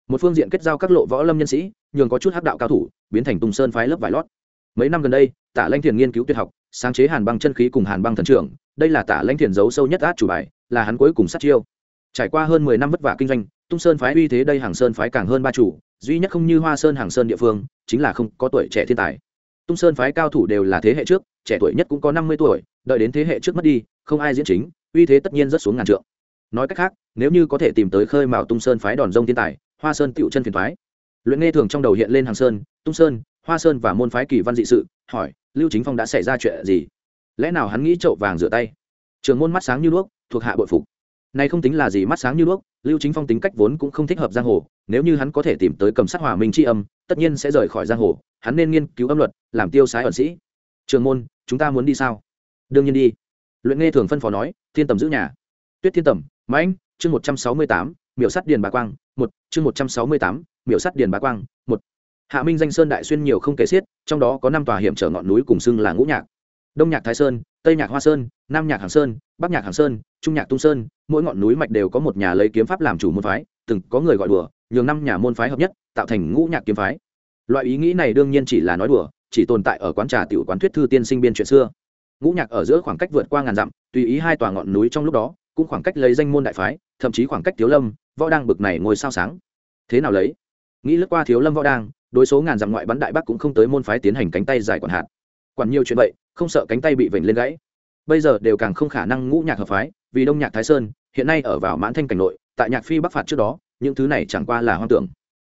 Một phương diện kết giao các lộ võ lâm nhân sĩ, nhường có chút hắc đạo cao thủ, biến thành tung sơn phái lớp vải lót. Mấy năm gần đây, tả lanh thiền nghiên cứu tuyệt học, sáng chế hàn băng chân khí cùng hàn băng thần trưởng, đây là tả lanh thiền giấu sâu nhất át chủ bài, là hắn cuối cùng sát chiêu. Trải qua hơn mười năm vất vả kinh doanh tung sơn phái uy thế đây hàng sơn phái càng hơn ba chủ, duy nhất không như hoa sơn hàng sơn địa phương, chính là không có tuổi trẻ thiên tài. Tung sơn phái cao thủ đều là thế hệ trước, trẻ tuổi nhất cũng có năm mươi tuổi, đợi đến thế hệ trước mất đi, không ai diễn chính uy thế tất nhiên rất xuống ngàn trượng. Nói cách khác, nếu như có thể tìm tới khơi mào tung sơn phái đòn rông thiên tài, hoa sơn tựu chân phiền thoái luyện nghe thường trong đầu hiện lên hàng sơn, tung sơn, hoa sơn và môn phái kỳ văn dị sự, hỏi, lưu chính phong đã xảy ra chuyện gì? Lẽ nào hắn nghĩ trậu vàng rửa tay? Trường môn mắt sáng như đuốc, thuộc hạ bội phục. Này không tính là gì mắt sáng như đuốc, lưu chính phong tính cách vốn cũng không thích hợp giang hồ, nếu như hắn có thể tìm tới cầm sát hòa minh tri âm, tất nhiên sẽ rời khỏi giang hồ, hắn nên nghiên cứu âm luật, làm tiêu sái ẩn sĩ. Trường môn, chúng ta muốn đi sao? Đương nhiên đi luyện nghe thường phân phó nói, thiên tầm giữ nhà. Tuyết thiên tầm, mãnh, chương một trăm sáu mươi tám, miểu sắt điền bà quang, một, chương một trăm sáu mươi tám, miểu sắt điền bà quang, một. Hạ minh danh sơn đại xuyên nhiều không kể xiết, trong đó có năm tòa hiểm trở ngọn núi cùng xưng là ngũ nhạc. Đông nhạc thái sơn, tây nhạc hoa sơn, nam nhạc hàng sơn, bắc nhạc hàng sơn, trung nhạc tung sơn, mỗi ngọn núi mạch đều có một nhà lấy kiếm pháp làm chủ môn phái, từng có người gọi đùa, nhường năm nhà môn phái hợp nhất, tạo thành ngũ nhạc kiếm phái. Loại ý nghĩ này đương nhiên chỉ là nói đùa, chỉ tồn tại ở quán trà tiểu quán thuyết thư tiên sinh biên chuyện xưa ngũ nhạc ở giữa khoảng cách vượt qua ngàn dặm, tùy ý hai tòa ngọn núi trong lúc đó, cũng khoảng cách lấy danh môn đại phái, thậm chí khoảng cách thiếu lâm, võ đang bực này ngồi sao sáng. Thế nào lấy? Nghĩ lướt qua thiếu lâm, võ đang đối số ngàn dặm ngoại bắn đại bắc cũng không tới môn phái tiến hành cánh tay dài quản hạt. Quản nhiều chuyện vậy, không sợ cánh tay bị vểnh lên gãy. Bây giờ đều càng không khả năng ngũ nhạc hợp phái, vì đông nhạc thái sơn, hiện nay ở vào mãn thanh cảnh nội, tại nhạc phi bắc phạt trước đó, những thứ này chẳng qua là hoang tưởng.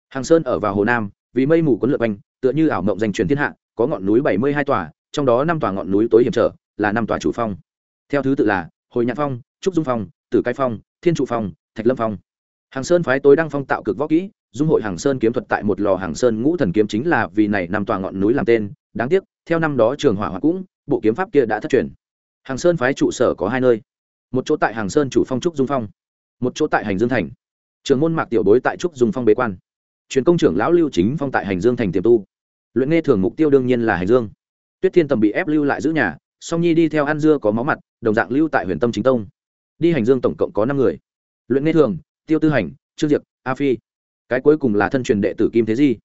Hàng sơn ở vào hồ nam, vì mây mù quấn lượt quanh, tựa như ảo mộng danh truyền thiên hạ, có ngọn núi bảy mươi hai tòa, trong đó năm tòa ngọn núi tối hiểm trở là năm tòa chủ phong. Theo thứ tự là hồi nhạc phong, trúc dung phong, tử cai phong, thiên trụ phong, thạch lâm phong. Hàng sơn phái tối đăng phong tạo cực võ kỹ, dung hội hàng sơn kiếm thuật tại một lò hàng sơn ngũ thần kiếm chính là vì này nằm tòa ngọn núi làm tên. Đáng tiếc, theo năm đó trường hỏa hoa cũng, bộ kiếm pháp kia đã thất truyền. Hàng sơn phái trụ sở có hai nơi. Một chỗ tại hàng sơn chủ phong trúc dung phong, một chỗ tại hành dương thành. Trường môn mạc tiểu bối tại trúc dung phong bế quan. Truyền công trưởng lão lưu chính phong tại hành dương thành tiềm tu. Luyện nghe thường mục tiêu đương nhiên là hành dương. Tuyết thiên tầm bị ép lưu lại giữ nhà song nhi đi theo ăn dưa có máu mặt, đồng dạng lưu tại huyền tâm chính tông. Đi hành dương tổng cộng có năm người. Luyện nghe thường, tiêu tư hành, trương diệp, a phi. Cái cuối cùng là thân truyền đệ tử kim thế di.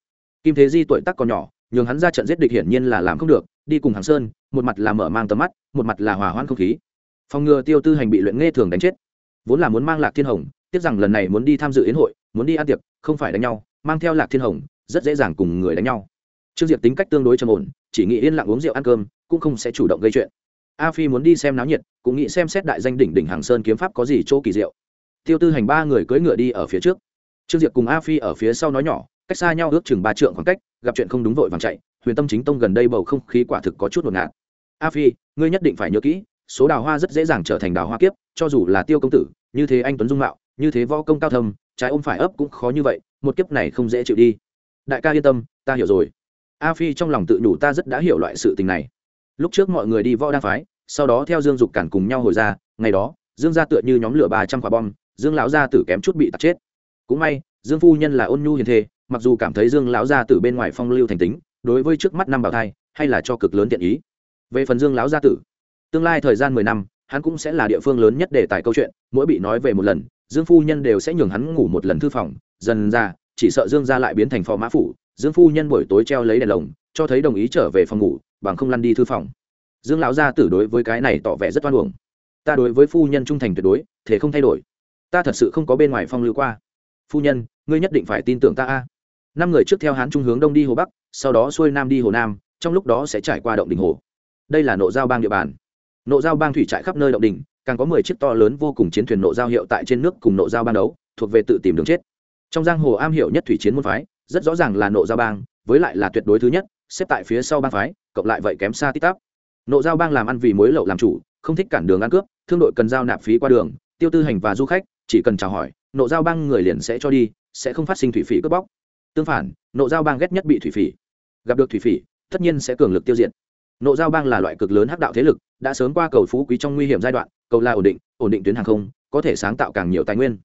Kim thế di tuổi tác còn nhỏ, nhường hắn ra trận giết địch hiển nhiên là làm không được, đi cùng hàng sơn, một mặt là mở mang tầm mắt, một mặt là hỏa hoãn không khí. Phòng ngừa tiêu tư hành bị luyện nghe thường đánh chết. Vốn là muốn mang lạc thiên hồng, tiếc rằng lần này muốn đi tham dự yến hội, muốn đi ăn tiệc, không phải đánh nhau, mang theo lạc thiên hồng, rất dễ dàng cùng người đánh nhau. Trương diệp tính cách tương đối trầm ổn, chỉ nghĩ yên lặng uống rượu ăn cơm cũng không sẽ chủ động gây chuyện. A phi muốn đi xem náo nhiệt, cũng nghĩ xem xét đại danh đỉnh đỉnh hàng sơn kiếm pháp có gì chỗ kỳ diệu. Tiêu tư hành ba người cưỡi ngựa đi ở phía trước. Trương diệp cùng a phi ở phía sau nói nhỏ, cách xa nhau ước chừng ba trượng khoảng cách, gặp chuyện không đúng vội vàng chạy, huyền tâm chính tông gần đây bầu không khí quả thực có chút ngột ngạt. A phi, ngươi nhất định phải nhớ kỹ, số đào hoa rất dễ dàng trở thành đào hoa kiếp, cho dù là tiêu công tử, như thế anh tuấn dung mạo, như thế võ công cao thâm, trái ôm phải ấp cũng khó như vậy, một kiếp này không dễ chịu đi. Đại ca yên tâm, ta hiểu rồi. A phi trong lòng tự nhủ, ta rất đã hiểu loại sự tình này lúc trước mọi người đi võ đa phái, sau đó theo dương dục cản cùng nhau hồi ra, ngày đó, dương gia tựa như nhóm lửa ba trăm quả bom, dương lão gia tử kém chút bị tạt chết. Cũng may, dương phu nhân là ôn nhu hiền thê, mặc dù cảm thấy dương lão gia tử bên ngoài phong lưu thành tính, đối với trước mắt năm bảo thai, hay là cho cực lớn tiện ý. Về phần dương lão gia tử, tương lai thời gian mười năm, hắn cũng sẽ là địa phương lớn nhất để tài câu chuyện, mỗi bị nói về một lần, dương phu nhân đều sẽ nhường hắn ngủ một lần thư phòng, dần ra, chỉ sợ dương gia lại biến thành phò mã phủ, dương phu nhân buổi tối treo lấy đèn lồng cho thấy đồng ý trở về phòng ngủ, bằng không lăn đi thư phòng. Dương lão gia tử đối với cái này tỏ vẻ rất oan uổng. Ta đối với phu nhân trung thành tuyệt đối, thế không thay đổi. Ta thật sự không có bên ngoài phong lưu qua. Phu nhân, ngươi nhất định phải tin tưởng ta a. Năm người trước theo hán trung hướng đông đi hồ bắc, sau đó xuôi nam đi hồ nam, trong lúc đó sẽ trải qua động đình hồ. Đây là nộ giao bang địa bàn. Nộ giao bang thủy trại khắp nơi động đình càng có mười chiếc to lớn vô cùng chiến thuyền nộ giao hiệu tại trên nước cùng nộ giao ban đấu, thuộc về tự tìm đường chết. Trong giang hồ am hiểu nhất thủy chiến môn phái, rất rõ ràng là nộ giao bang với lại là tuyệt đối thứ nhất, xếp tại phía sau bang phái, cộng lại vậy kém xa tít tắp. Nộ giao bang làm ăn vì mối lậu làm chủ, không thích cản đường ăn cướp, thương đội cần giao nạp phí qua đường, tiêu tư hành và du khách, chỉ cần chào hỏi, nộ giao bang người liền sẽ cho đi, sẽ không phát sinh thủy phỉ cướp bóc. Tương phản, nộ giao bang ghét nhất bị thủy phỉ. Gặp được thủy phỉ, tất nhiên sẽ cường lực tiêu diệt. Nộ giao bang là loại cực lớn hắc đạo thế lực, đã sớm qua cầu phú quý trong nguy hiểm giai đoạn, cầu là ổn định ổn định tuyến hàng không, có thể sáng tạo càng nhiều tài nguyên.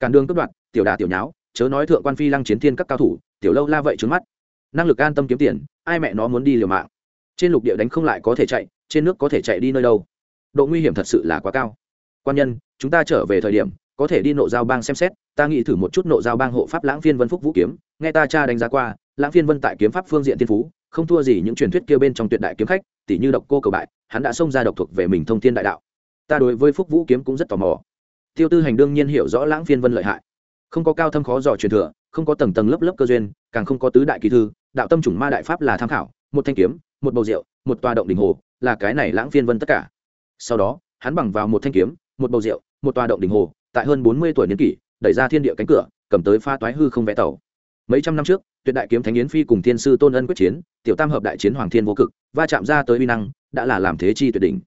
Cản đường cướp đoạt, tiểu đà tiểu nháo, chớ nói thượng quan phi lăng chiến thiên các cao thủ, tiểu lâu la vậy trứng mắt năng lực an tâm kiếm tiền, ai mẹ nó muốn đi liều mạng. Trên lục địa đánh không lại có thể chạy, trên nước có thể chạy đi nơi đâu. Độ nguy hiểm thật sự là quá cao. Quan nhân, chúng ta trở về thời điểm, có thể đi nộ giao bang xem xét, ta nghĩ thử một chút nộ giao bang hộ pháp lãng phiên vân phúc vũ kiếm, nghe ta cha đánh giá qua, lãng phiên vân tại kiếm pháp phương diện tiên phú, không thua gì những truyền thuyết kia bên trong tuyệt đại kiếm khách tỷ như độc cô cầu bại, hắn đã xông ra độc thuộc về mình thông thiên đại đạo. Ta đối với phúc vũ kiếm cũng rất tò mò. Tiêu tư hành đương nhiên hiểu rõ lãng phiên vân lợi hại. Không có cao thâm khó dò truyền thừa không có tầng tầng lớp lớp cơ duyên, càng không có tứ đại kỳ thư, đạo tâm chủng ma đại pháp là tham khảo, một thanh kiếm, một bầu rượu, một tòa động đình hồ, là cái này lãng phiên vân tất cả. Sau đó, hắn bằng vào một thanh kiếm, một bầu rượu, một tòa động đình hồ, tại hơn bốn mươi tuổi niên kỷ, đẩy ra thiên địa cánh cửa, cầm tới pha toái hư không vẽ tàu. Mấy trăm năm trước, tuyệt đại kiếm thánh yến phi cùng thiên sư tôn ân quyết chiến, tiểu tam hợp đại chiến hoàng thiên vô cực, va chạm ra tới uy năng, đã là làm thế chi tuyệt đỉnh.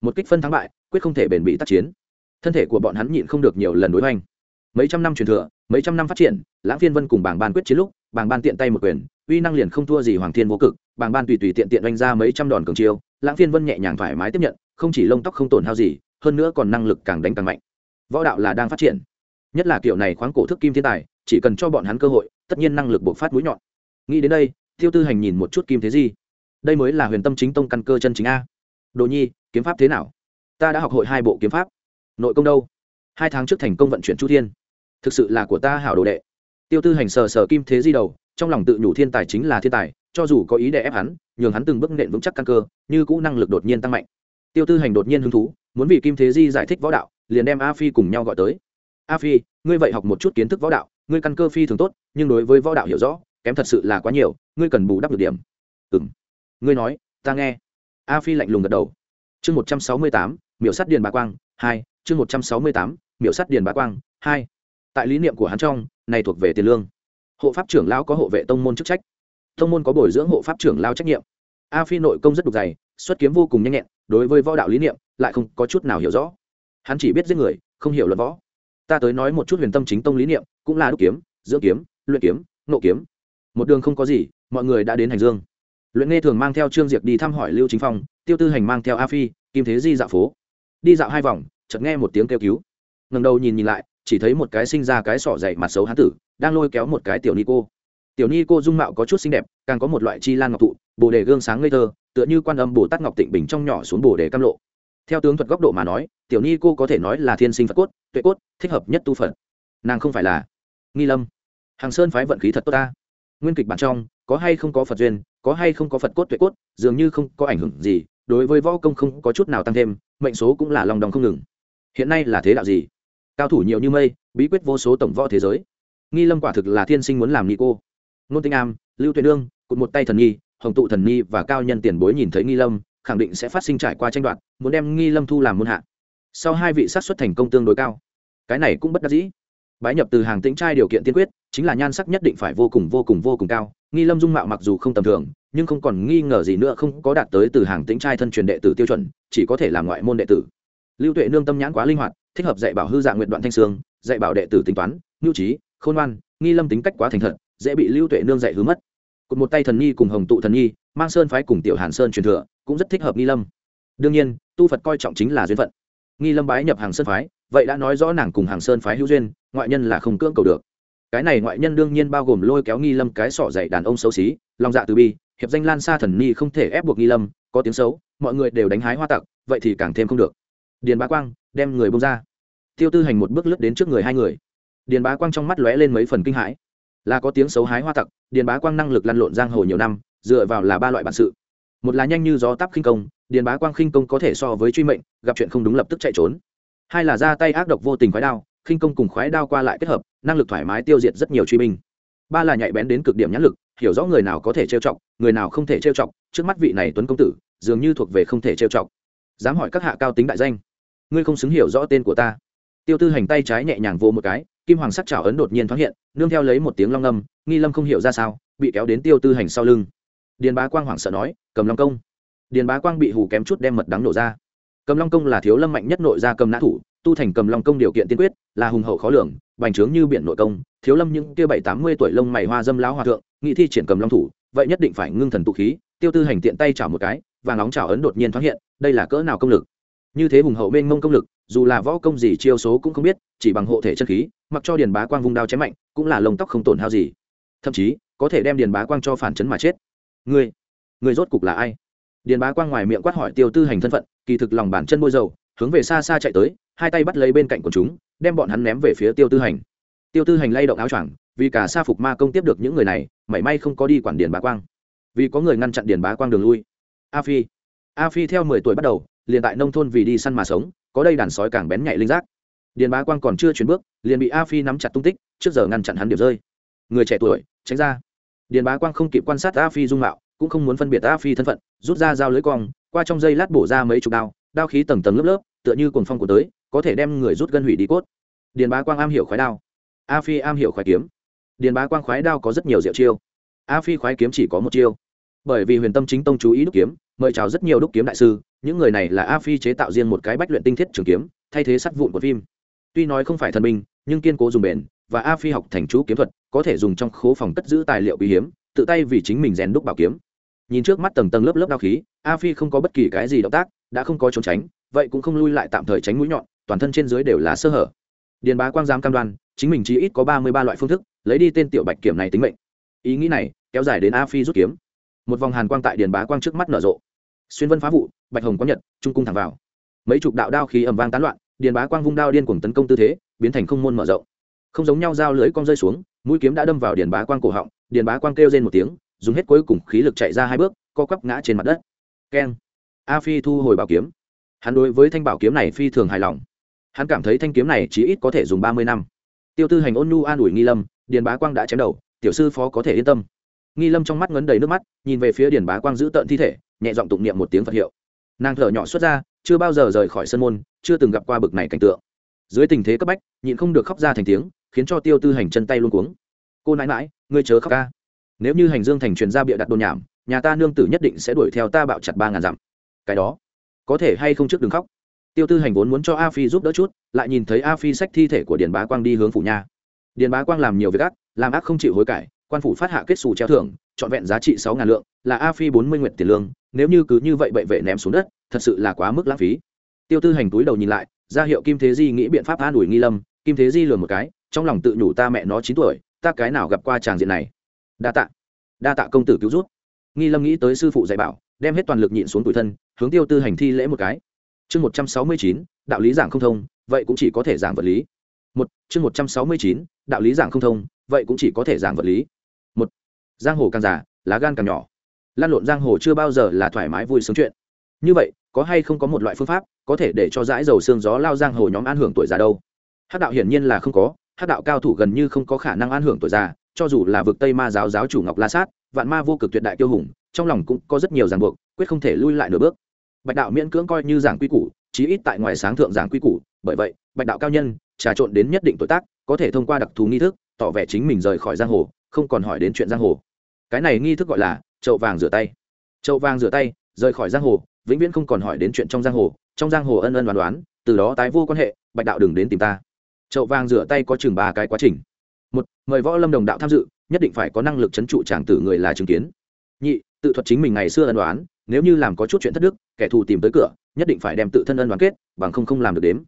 Một kích phân thắng bại, quyết không thể bền bị tác chiến. Thân thể của bọn hắn nhịn không được nhiều lần đối hoành mấy trăm năm truyền thừa, mấy trăm năm phát triển, lãng phiên vân cùng bảng ban quyết chiến lúc bảng ban tiện tay một quyền, uy năng liền không thua gì hoàng thiên vô cực. Bảng ban tùy tùy tiện tiện đánh ra mấy trăm đòn cường chiêu, lãng phiên vân nhẹ nhàng thoải mái tiếp nhận, không chỉ lông tóc không tổn hao gì, hơn nữa còn năng lực càng đánh càng mạnh. Võ đạo là đang phát triển. Nhất là kiểu này khoáng cổ thức kim thiên tài, chỉ cần cho bọn hắn cơ hội, tất nhiên năng lực buộc phát mũi nhọn. Nghĩ đến đây, tiêu tư hành nhìn một chút kim thế gì đây mới là huyền tâm chính tông căn cơ chân chính a. Đồ nhi, kiếm pháp thế nào? Ta đã học hội hai bộ kiếm pháp. Nội công đâu? Hai tháng trước thành công vận chuyển chu thiên thực sự là của ta hảo đồ đệ. Tiêu tư hành sờ sờ kim thế di đầu, trong lòng tự nhủ thiên tài chính là thiên tài, cho dù có ý để ép hắn, nhường hắn từng bước nện vững chắc căn cơ, như cũ năng lực đột nhiên tăng mạnh. Tiêu tư hành đột nhiên hứng thú, muốn vì kim thế di giải thích võ đạo, liền đem a phi cùng nhau gọi tới. A phi, ngươi vậy học một chút kiến thức võ đạo, ngươi căn cơ phi thường tốt, nhưng đối với võ đạo hiểu rõ, kém thật sự là quá nhiều, ngươi cần bù đắp được điểm. Ừ m ngươi nói, ta nghe. A phi lạnh lùng gật đầu. Chương một trăm sáu mươi tám, miểu sắt điền bá quang, hai, chương một trăm sáu mươi tám, miểu sắt điền bá quang, hai tại lý niệm của hắn trong, này thuộc về tiền lương. Hộ pháp trưởng lão có hộ vệ tông môn chức trách. Tông môn có bồi dưỡng hộ pháp trưởng lao trách nhiệm. A phi nội công rất đục dày, xuất kiếm vô cùng nhanh nhẹn, đối với võ đạo lý niệm, lại không có chút nào hiểu rõ. Hắn chỉ biết giết người, không hiểu luật võ. Ta tới nói một chút huyền tâm chính tông lý niệm, cũng là đúc kiếm, dưỡng kiếm, luyện kiếm nộ kiếm. Một đường không có gì, mọi người đã đến hành dương. Luyện nghe thường mang theo trương diệp đi thăm hỏi lưu chính phong, tiêu tư hành mang theo a phi, kim thế di dạo phố. Đi dạo hai vòng, chợt nghe một tiếng kêu cứu. Ngầm đầu nhìn nhìn lại chỉ thấy một cái sinh ra cái sỏ dày mặt xấu hán tử, đang lôi kéo một cái tiểu ni cô tiểu ni cô dung mạo có chút xinh đẹp, càng có một loại chi lan ngọc thụ, bồ đề gương sáng ngây thơ, tựa như quan âm bồ tát ngọc tịnh bình trong nhỏ xuống bồ đề cam lộ. Theo tướng thuật góc độ mà nói, tiểu ni cô có thể nói là thiên sinh phật cốt, tuệ cốt, thích hợp nhất tu phật. Nàng không phải là nghi lâm. Hàng sơn phái vận khí thật tốt ta. Nguyên kịch bản trong, có hay không có phật duyên, có hay không có phật cốt tuệ cốt, dường như không có ảnh hưởng gì, đối với võ công không có chút nào tăng thêm, mệnh số cũng là lòng đồng không ngừng. Hiện nay là thế đạo gì? Cao thủ nhiều như mây, bí quyết vô số tổng võ thế giới. Nghi lâm quả thực là thiên sinh muốn làm nghi cô. Nôn tinh am, lưu tuệ nương, cụt một tay thần nhi, hồng tụ thần nhi và cao nhân tiền bối nhìn thấy nghi lâm, khẳng định sẽ phát sinh trải qua tranh đoạt, muốn đem nghi lâm thu làm môn hạ. Sau hai vị sát xuất thành công tương đối cao, cái này cũng bất đắc dĩ. Bái nhập từ hàng tĩnh trai điều kiện tiên quyết, chính là nhan sắc nhất định phải vô cùng vô cùng vô cùng cao. Nghi lâm dung mạo mặc dù không tầm thường, nhưng không còn nghi ngờ gì nữa không có đạt tới từ hàng tĩnh trai thân truyền đệ tử tiêu chuẩn, chỉ có thể làm ngoại môn đệ tử. Lưu tuệ nương tâm nhãn quá linh hoạt thích hợp dạy bảo hư dạng nguyện đoạn thanh sương dạy bảo đệ tử tính toán, nhu trí, khôn ngoan, nghi lâm tính cách quá thành thật, dễ bị lưu tuệ nương dạy hứa mất. Cụt một tay thần nhi cùng hồng tụ thần nhi, mang sơn phái cùng tiểu hàn sơn truyền thừa, cũng rất thích hợp nghi lâm. Đương nhiên, tu phật coi trọng chính là duyên phận. Nghi lâm bái nhập hàng sơn phái, vậy đã nói rõ nàng cùng hàng sơn phái hữu duyên, ngoại nhân là không cưỡng cầu được. Cái này ngoại nhân đương nhiên bao gồm lôi kéo nghi lâm cái sỏ dạy đàn ông xấu xí, lòng dạ từ bi, hiệp danh lan xa thần nhi không thể ép buộc nghi lâm, có tiếng xấu, mọi người đều đánh hái hoa tặc, vậy thì càng thêm không được điền bá quang, đem người bông ra. Tiêu tư hành một bước lướt đến trước người hai người. Điền bá quang trong mắt lóe lên mấy phần kinh hãi. Là có tiếng xấu hái hoa tặc, điền bá quang năng lực lăn lộn giang hồ nhiều năm, dựa vào là ba loại bản sự. Một là nhanh như gió tắp khinh công, điền bá quang khinh công có thể so với truy mệnh, gặp chuyện không đúng lập tức chạy trốn. Hai là ra tay ác độc vô tình khoái đao, khinh công cùng khoái đao qua lại kết hợp, năng lực thoải mái tiêu diệt rất nhiều truy binh. Ba là nhạy bén đến cực điểm nhãn lực, hiểu rõ người nào có thể trêu chọc, người nào không thể trêu chọc, trước mắt vị này tuấn công tử, dường như thuộc về không thể trêu chọc. Dám hỏi các hạ cao tính đại danh ngươi không xứng hiểu rõ tên của ta. Tiêu tư hành tay trái nhẹ nhàng vô một cái, kim hoàng sắc chảo ấn đột nhiên thoáng hiện, nương theo lấy một tiếng long âm, nghi lâm không hiểu ra sao, bị kéo đến tiêu tư hành sau lưng. Điền bá quang hoảng sợ nói, cầm long công. Điền bá quang bị hù kém chút đem mật đắng nổ ra. Cầm long công là thiếu lâm mạnh nhất nội gia cầm nã thủ, tu thành cầm long công điều kiện tiên quyết, là hùng hậu khó lường, bành trướng như biển nội công, thiếu lâm những kia bảy tám mươi tuổi lông mày hoa dâm lão hòa thượng, nghị thi triển cầm long thủ, vậy nhất định phải ngưng thần tụ khí. Tiêu tư hành tiện tay chảo một cái và nóng chảo ấn đột nhiên thoáng hiện, đây là cỡ nào công lực? Như thế hùng hậu mênh mông công lực, dù là võ công gì chiêu số cũng không biết, chỉ bằng hộ thể chân khí, mặc cho điền bá quang vung đao chém mạnh, cũng là lông tóc không tổn hao gì. Thậm chí, có thể đem điền bá quang cho phản chấn mà chết. Ngươi ngươi rốt cục là ai? Điền bá quang ngoài miệng quát hỏi tiêu tư hành thân phận, kỳ thực lòng bản chân bôi dầu, hướng về xa xa chạy tới, hai tay bắt lấy bên cạnh của chúng, đem bọn hắn ném về phía tiêu tư hành. Tiêu tư hành lay động áo choàng, vì cả sa phục ma công tiếp được những người này, mảy may không có đi quản điền bá quang. Vì có người ngăn chặn điền bá quang đường lui. A phi a phi theo mười tuổi bắt đầu liền tại nông thôn vì đi săn mà sống, có đây đàn sói càng bén nhạy linh giác. Điền bá quang còn chưa chuyển bước, liền bị a phi nắm chặt tung tích, trước giờ ngăn chặn hắn điểm rơi. Người trẻ tuổi, tránh ra. Điền bá quang không kịp quan sát a phi dung mạo, cũng không muốn phân biệt a phi thân phận, rút ra dao lưới cong, qua trong dây lát bổ ra mấy chục đao đao khí tầng tầng lớp lớp, tựa như cuồng phong của tới, có thể đem người rút gân hủy đi cốt. Điền bá quang am hiểu khói đao. A phi am hiểu khói kiếm. Điền bá quang khoái đao có rất nhiều diệu chiêu. A phi khoái kiếm chỉ có một chiêu bởi vì huyền tâm chính tông chú ý đúc kiếm mời chào rất nhiều đúc kiếm đại sư những người này là a phi chế tạo riêng một cái bách luyện tinh thiết trường kiếm thay thế sắt vụn của phim. Tuy nói không phải thần minh, nhưng kiên cố dùng bền và a phi học thành chú kiếm thuật có thể dùng trong khố phòng cất giữ tài liệu quý hiếm tự tay vì chính mình rèn đúc bảo kiếm. Nhìn trước mắt tầng tầng lớp lớp đao khí a phi không có bất kỳ cái gì động tác đã không có trốn tránh vậy cũng không lui lại tạm thời tránh mũi nhọn toàn thân trên dưới đều là sơ hở. Điền bá quang giám cam đoan chính mình chỉ ít có ba mươi ba loại phương thức lấy đi tên tiểu bạch kiểm này tính mệnh. Ý nghĩ này kéo dài đến a phi rút kiếm một vòng hàn quang tại điền bá quang trước mắt nở rộ. Xuyên vân phá vụ, bạch hồng có nhật, trung cung thẳng vào. Mấy chục đạo đao khí ầm vang tán loạn, điền bá quang vung đao điên cuồng tấn công tư thế, biến thành không môn mở rộng. Không giống nhau dao lưới cong rơi xuống, mũi kiếm đã đâm vào điền bá quang cổ họng, điền bá quang kêu lên một tiếng, dùng hết cuối cùng khí lực chạy ra hai bước, co quắp ngã trên mặt đất. Keng. A phi thu hồi bảo kiếm. Hắn đối với thanh bảo kiếm này phi thường hài lòng. Hắn cảm thấy thanh kiếm này chỉ ít có thể dùng ba mươi năm. Tiêu tư hành ôn nhu an ủi nghi lâm, điền bá quang đã chém đầu, tiểu sư phó có thể yên tâm nghi lâm trong mắt ngấn đầy nước mắt, nhìn về phía điền bá quang giữ tợn thi thể, nhẹ giọng tụng niệm một tiếng phật hiệu. Nàng thở nhỏ xuất ra, chưa bao giờ rời khỏi sân môn, chưa từng gặp qua bực này cảnh tượng. Dưới tình thế cấp bách, nhịn không được khóc ra thành tiếng, khiến cho tiêu tư hành chân tay luôn cuống. Cô nãi mãi ngươi chớ khóc ca nếu như hành dương thành truyền ra bịa đặt đồn nhảm, nhà ta nương tử nhất định sẽ đuổi theo ta bạo chặt ba ngàn dặm. Cái đó, có thể hay không trước đừng khóc. Tiêu tư hành vốn muốn cho a phi giúp đỡ chút, lại nhìn thấy a phi xách thi thể của điền bá quang đi hướng phủ nha điền bá quang làm nhiều việc ác, làm ác không chịu hối cải quan phủ phát hạ kết xù treo thưởng, trọn vẹn giá trị sáu ngàn lượng, là a phi bốn mươi nguyện tiền lương, nếu như cứ như vậy bệ vệ ném xuống đất, thật sự là quá mức lãng phí. Tiêu tư hành túi đầu nhìn lại, ra hiệu kim thế di nghĩ biện pháp an ủi nghi lâm, kim thế di lừa một cái, trong lòng tự nhủ ta mẹ nó chín tuổi, ta cái nào gặp qua tràng diện này. Đa tạ đa tạ công tử cứu rút nghi lâm nghĩ tới sư phụ dạy bảo, đem hết toàn lực nhịn xuống tuổi thân, hướng tiêu tư hành thi lễ một cái. Chương một trăm sáu mươi chín, đạo lý giảng không thông, vậy cũng chỉ có thể giảng vật lý. Một, chương một trăm sáu mươi chín, đạo lý giảng không thông, vậy cũng chỉ có thể giảng vật lý giang hồ càng già, lá gan càng nhỏ. Lan lộn giang hồ chưa bao giờ là thoải mái vui sướng chuyện. Như vậy, có hay không có một loại phương pháp có thể để cho dãi dầu xương gió lao giang hồ nhóm an hưởng tuổi già đâu? Hát đạo hiển nhiên là không có, hát đạo cao thủ gần như không có khả năng an hưởng tuổi già, cho dù là vực tây ma giáo giáo chủ ngọc la sát, vạn ma vô cực tuyệt đại tiêu hùng, trong lòng cũng có rất nhiều ràng buộc, quyết không thể lui lại nửa bước. Bạch đạo miễn cưỡng coi như giảng quy củ, chí ít tại ngoài sáng thượng giảng quy củ, bởi vậy, bạch đạo cao nhân, trà trộn đến nhất định tuổi tác, có thể thông qua đặc thù nghi thức, tỏ vẻ chính mình rời khỏi giang hồ, không còn hỏi đến chuyện giang hồ cái này nghi thức gọi là chậu vàng rửa tay. Chậu vàng rửa tay, rời khỏi giang hồ, vĩnh viễn không còn hỏi đến chuyện trong giang hồ, trong giang hồ ân ân đoán đoán, từ đó tái vô quan hệ, bạch đạo đừng đến tìm ta. Chậu vàng rửa tay có chừng ba cái quá trình. Một, mời võ lâm đồng đạo tham dự, nhất định phải có năng lực chấn trụ tràng tử người là chứng kiến. Nhị, tự thuật chính mình ngày xưa ân đoán, nếu như làm có chút chuyện thất đức, kẻ thù tìm tới cửa, nhất định phải đem tự thân ân đoán kết, bằng không không làm được đếm.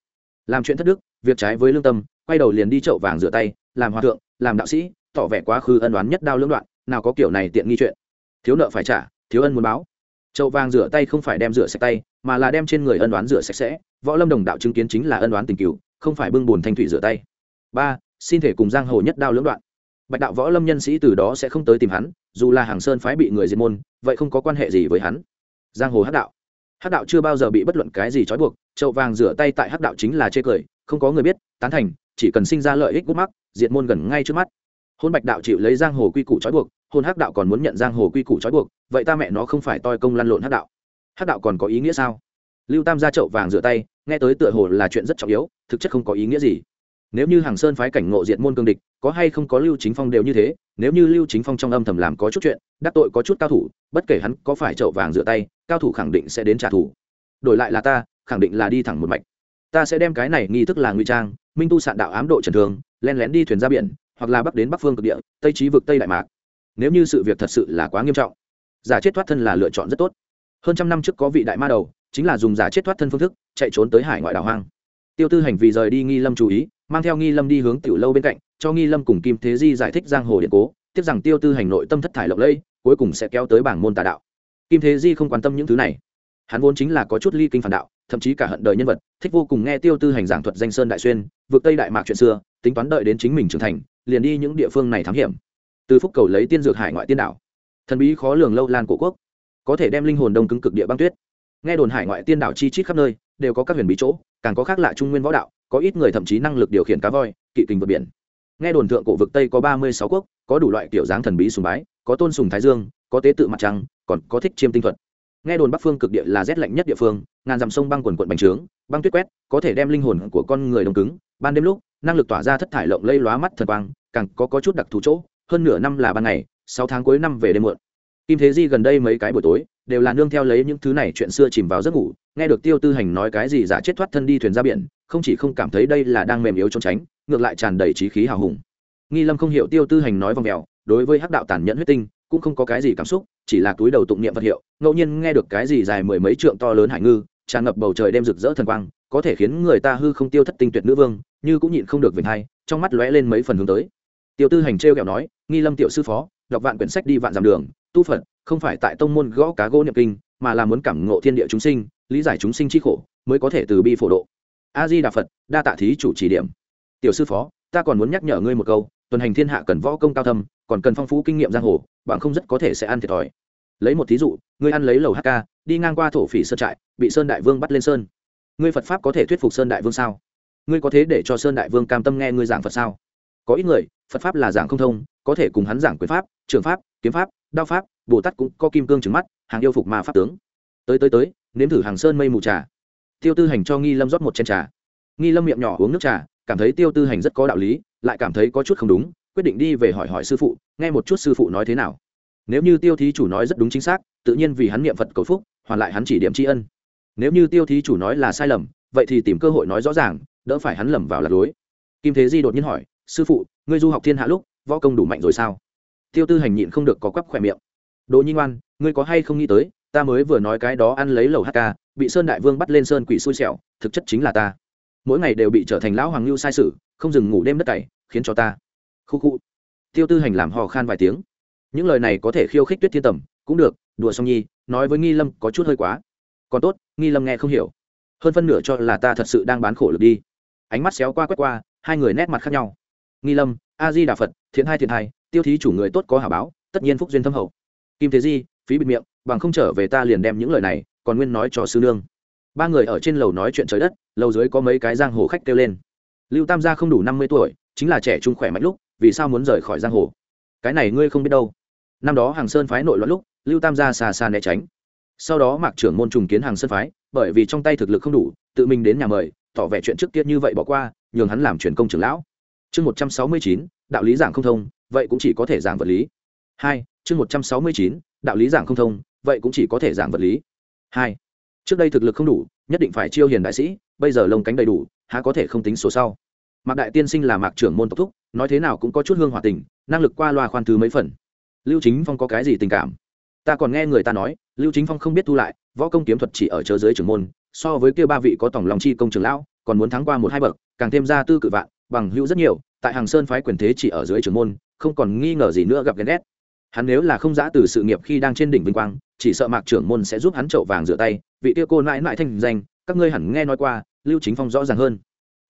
Làm chuyện thất đức, việc trái với lương tâm, quay đầu liền đi chậu vàng rửa tay, làm hòa thượng, làm đạo sĩ, tỏ vẻ quá khứ ân đoán nhất đao lưỡng đoạn nào có kiểu này tiện nghi chuyện. Thiếu nợ phải trả, thiếu ân muốn báo. Châu vàng rửa tay không phải đem rửa sạch tay, mà là đem trên người ân đoán rửa sạch sẽ. Võ lâm đồng đạo chứng kiến chính là ân đoán tình cựu, không phải bưng bùn thanh thủy rửa tay. Ba, xin thể cùng giang hồ nhất đao lưỡng đoạn. Bạch đạo võ lâm nhân sĩ từ đó sẽ không tới tìm hắn, dù là hàng sơn phái bị người diệt môn, vậy không có quan hệ gì với hắn. Giang hồ hắc đạo. Hắc đạo chưa bao giờ bị bất luận cái gì trói buộc, chậu vàng rửa tay tại hắc đạo chính là chê cười, không có người biết, tán thành, chỉ cần sinh ra lợi ích gút mắc diệt môn gần ngay trước mắt hôn bạch đạo chịu lấy giang hồ quy củ trói buộc, hôn hắc đạo còn muốn nhận giang hồ quy củ trói buộc, vậy ta mẹ nó không phải toi công lăn lộn hắc đạo. Hắc đạo còn có ý nghĩa sao? Lưu tam ra chậu vàng rửa tay, nghe tới tựa hồ là chuyện rất trọng yếu, thực chất không có ý nghĩa gì. Nếu như hàng sơn phái cảnh ngộ diện môn cương địch, có hay không có lưu chính phong đều như thế, nếu như lưu chính phong trong âm thầm làm có chút chuyện, đắc tội có chút cao thủ, bất kể hắn có phải chậu vàng rửa tay, cao thủ khẳng định sẽ đến trả thù. Đổi lại là ta, khẳng định là đi thẳng một mạch. Ta sẽ đem cái này nghi thức là nguy trang, minh tu sạn đạo ám độ trần thường len lén đi thuyền ra biển hoặc là bắc đến bắc phương cực địa, tây trí vực tây đại mạc. Nếu như sự việc thật sự là quá nghiêm trọng, giả chết thoát thân là lựa chọn rất tốt. Hơn trăm năm trước có vị đại ma đầu, chính là dùng giả chết thoát thân phương thức, chạy trốn tới hải ngoại đảo hoang. Tiêu tư hành vì rời đi nghi lâm chú ý, mang theo nghi lâm đi hướng tiểu lâu bên cạnh, cho nghi lâm cùng kim thế di giải thích giang hồ điện cố tiếp rằng tiêu tư hành nội tâm thất thải lộng lẫy, cuối cùng sẽ kéo tới bảng môn tà đạo. Kim thế di không quan tâm những thứ này. Hắn vốn chính là có chút ly kinh phản đạo, thậm chí cả hận đời nhân vật, thích vô cùng nghe tiêu tư hành giảng thuật danh sơn đại xuyên, vượt tây đại mạc chuyện xưa, tính toán đợi đến chính mình trưởng thành liền đi những địa phương này thám hiểm. Từ phúc cầu lấy tiên dược hải ngoại tiên đảo. Thần bí khó lường lâu lan cổ quốc. Có thể đem linh hồn đông cứng cực địa băng tuyết. Nghe đồn hải ngoại tiên đảo chi chít khắp nơi, đều có các huyền bí chỗ, càng có khác lạ trung nguyên võ đạo, có ít người thậm chí năng lực điều khiển cá voi, kỵ kình vượt biển. Nghe đồn thượng cổ vực tây có ba mươi sáu quốc, có đủ loại kiểu dáng thần bí sùng bái, có tôn sùng thái dương, có tế tự mặt trăng, còn có thích chiêm tinh thuật. Nghe đồn bắc phương cực địa là rét lạnh nhất địa phương, ngàn dặm sông băng quần quận bành trướng băng tuyết quét có thể đem linh hồn của con người đông cứng. Ban đêm lúc năng lực tỏa ra thất thải lộng lây lóa mắt thần quang càng có, có chút đặc thù chỗ. Hơn nửa năm là ban ngày sáu tháng cuối năm về đêm muộn. Kim thế di gần đây mấy cái buổi tối đều là nương theo lấy những thứ này chuyện xưa chìm vào giấc ngủ nghe được tiêu tư hành nói cái gì giả chết thoát thân đi thuyền ra biển không chỉ không cảm thấy đây là đang mềm yếu trốn tránh ngược lại tràn đầy trí khí hào hùng. Nghi lâm không hiểu tiêu tư hành nói vòng mèo đối với hắc đạo tàn nhẫn huyết tinh cũng không có cái gì cảm xúc chỉ là túi đầu tụng niệm vật hiệu ngẫu nhiên nghe được cái gì dài mười mấy trượng to lớn hải ngư tràn ngập bầu trời đem rực rỡ thần quang, có thể khiến người ta hư không tiêu thất tinh tuyệt nữ vương, như cũng nhịn không được vịnh hay trong mắt lóe lên mấy phần hướng tới. Tiểu tư hành trêu kẹo nói, nghi lâm tiểu sư phó, đọc vạn quyển sách đi vạn dặm đường, tu phật, không phải tại tông môn gõ cá gỗ niệm kinh, mà là muốn cảm ngộ thiên địa chúng sinh, lý giải chúng sinh chi khổ, mới có thể từ bi phổ độ. A di đà phật, đa tạ thí chủ chỉ điểm. Tiểu sư phó, ta còn muốn nhắc nhở ngươi một câu, tuần hành thiên hạ cần võ công cao thâm, còn cần phong phú kinh nghiệm giang hồ, bạn không rất có thể sẽ ăn thiệt thòi. Lấy một thí dụ, ngươi ăn lấy lầu hk đi ngang qua thổ phỉ sơn trại, bị sơn đại vương bắt lên sơn. Ngươi phật pháp có thể thuyết phục sơn đại vương sao? Ngươi có thế để cho sơn đại vương cam tâm nghe ngươi giảng phật sao? Có ít người, phật pháp là giảng không thông, có thể cùng hắn giảng quyền pháp, trường pháp, kiếm pháp, đao pháp, bồ tát cũng có kim cương trứng mắt, hàng yêu phục mà pháp tướng. Tới tới tới, nếm thử hàng sơn mây mù trà. Tiêu tư hành cho nghi lâm rót một chén trà. Nghi lâm miệng nhỏ uống nước trà, cảm thấy tiêu tư hành rất có đạo lý, lại cảm thấy có chút không đúng, quyết định đi về hỏi hỏi sư phụ, nghe một chút sư phụ nói thế nào. Nếu như tiêu thí chủ nói rất đúng chính xác, tự nhiên vì hắn niệm phật cầu phúc hoàn lại hắn chỉ điểm tri ân. Nếu như tiêu thí chủ nói là sai lầm, vậy thì tìm cơ hội nói rõ ràng, đỡ phải hắn lầm vào lạc lối. Kim thế di đột nhiên hỏi, sư phụ, ngươi du học thiên hạ lúc, võ công đủ mạnh rồi sao? Tiêu tư hành nhịn không được có quắp khỏe miệng. Đỗ nhi ngoan, ngươi có hay không nghĩ tới, ta mới vừa nói cái đó ăn lấy lầu hk bị sơn đại vương bắt lên sơn quỷ xui xẻo, thực chất chính là ta. Mỗi ngày đều bị trở thành lão hoàng lưu sai sự, không dừng ngủ đêm đất cày, khiến cho ta. Khu khu. Tiêu tư hành làm hò khan vài tiếng. Những lời này có thể khiêu khích tuyết thiên tầm, cũng được đùa xong nhi, nói với nghi lâm có chút hơi quá. Còn tốt, nghi lâm nghe không hiểu. Hơn phân nửa cho là ta thật sự đang bán khổ lực đi. Ánh mắt xéo qua quét qua, hai người nét mặt khác nhau. Nghi lâm a di đà phật, thiện hai thiện hai, tiêu thí chủ người tốt có hả báo, tất nhiên phúc duyên thâm hậu. Kim thế di, phí bịt miệng, bằng không trở về ta liền đem những lời này, còn nguyên nói cho sư nương. Ba người ở trên lầu nói chuyện trời đất, lầu dưới có mấy cái giang hồ khách kêu lên. Lưu tam gia không đủ năm mươi tuổi, chính là trẻ trung khỏe mạnh lúc, vì sao muốn rời khỏi giang hồ? Cái này ngươi không biết đâu. Năm đó hàng sơn phái nội loạn lúc lưu tam gia xa xa né tránh. Sau đó mạc trưởng môn trùng kiến hàng sân phái, bởi vì trong tay thực lực không đủ, tự mình đến nhà mời, tỏ vẻ chuyện trước kia như vậy bỏ qua, nhường hắn làm truyền công trưởng lão. Chương một trăm sáu mươi chín, đạo lý giảng không thông, vậy cũng chỉ có thể giảng vật lý. Hai, chương một trăm sáu mươi chín, đạo lý giảng không thông, vậy cũng chỉ có thể giảng vật lý. Hai, trước đây thực lực không đủ, nhất định phải chiêu hiền đại sĩ, bây giờ lông cánh đầy đủ, há có thể không tính số sau. Mạc đại tiên sinh là mạc trưởng môn tộc thúc, nói thế nào cũng có chút hương hòa tình, năng lực qua loa khoan thứ mấy phần. Lưu chính phong có cái gì tình cảm? Ta còn nghe người ta nói, lưu chính phong không biết thu lại, võ công kiếm thuật chỉ ở chớ giới trưởng môn, so với kia ba vị có tổng lòng chi công trường lão, còn muốn thắng qua một hai bậc, càng thêm ra tư cự vạn, bằng hữu rất nhiều, tại hàng sơn phái quyền thế chỉ ở dưới trưởng môn, không còn nghi ngờ gì nữa gặp ghen ghét. Hắn nếu là không giã từ sự nghiệp khi đang trên đỉnh vinh quang, chỉ sợ mạc trưởng môn sẽ giúp hắn trậu vàng rửa tay, vị kia cô mãi mãi thanh danh, các ngươi hẳn nghe nói qua, lưu chính phong rõ ràng hơn.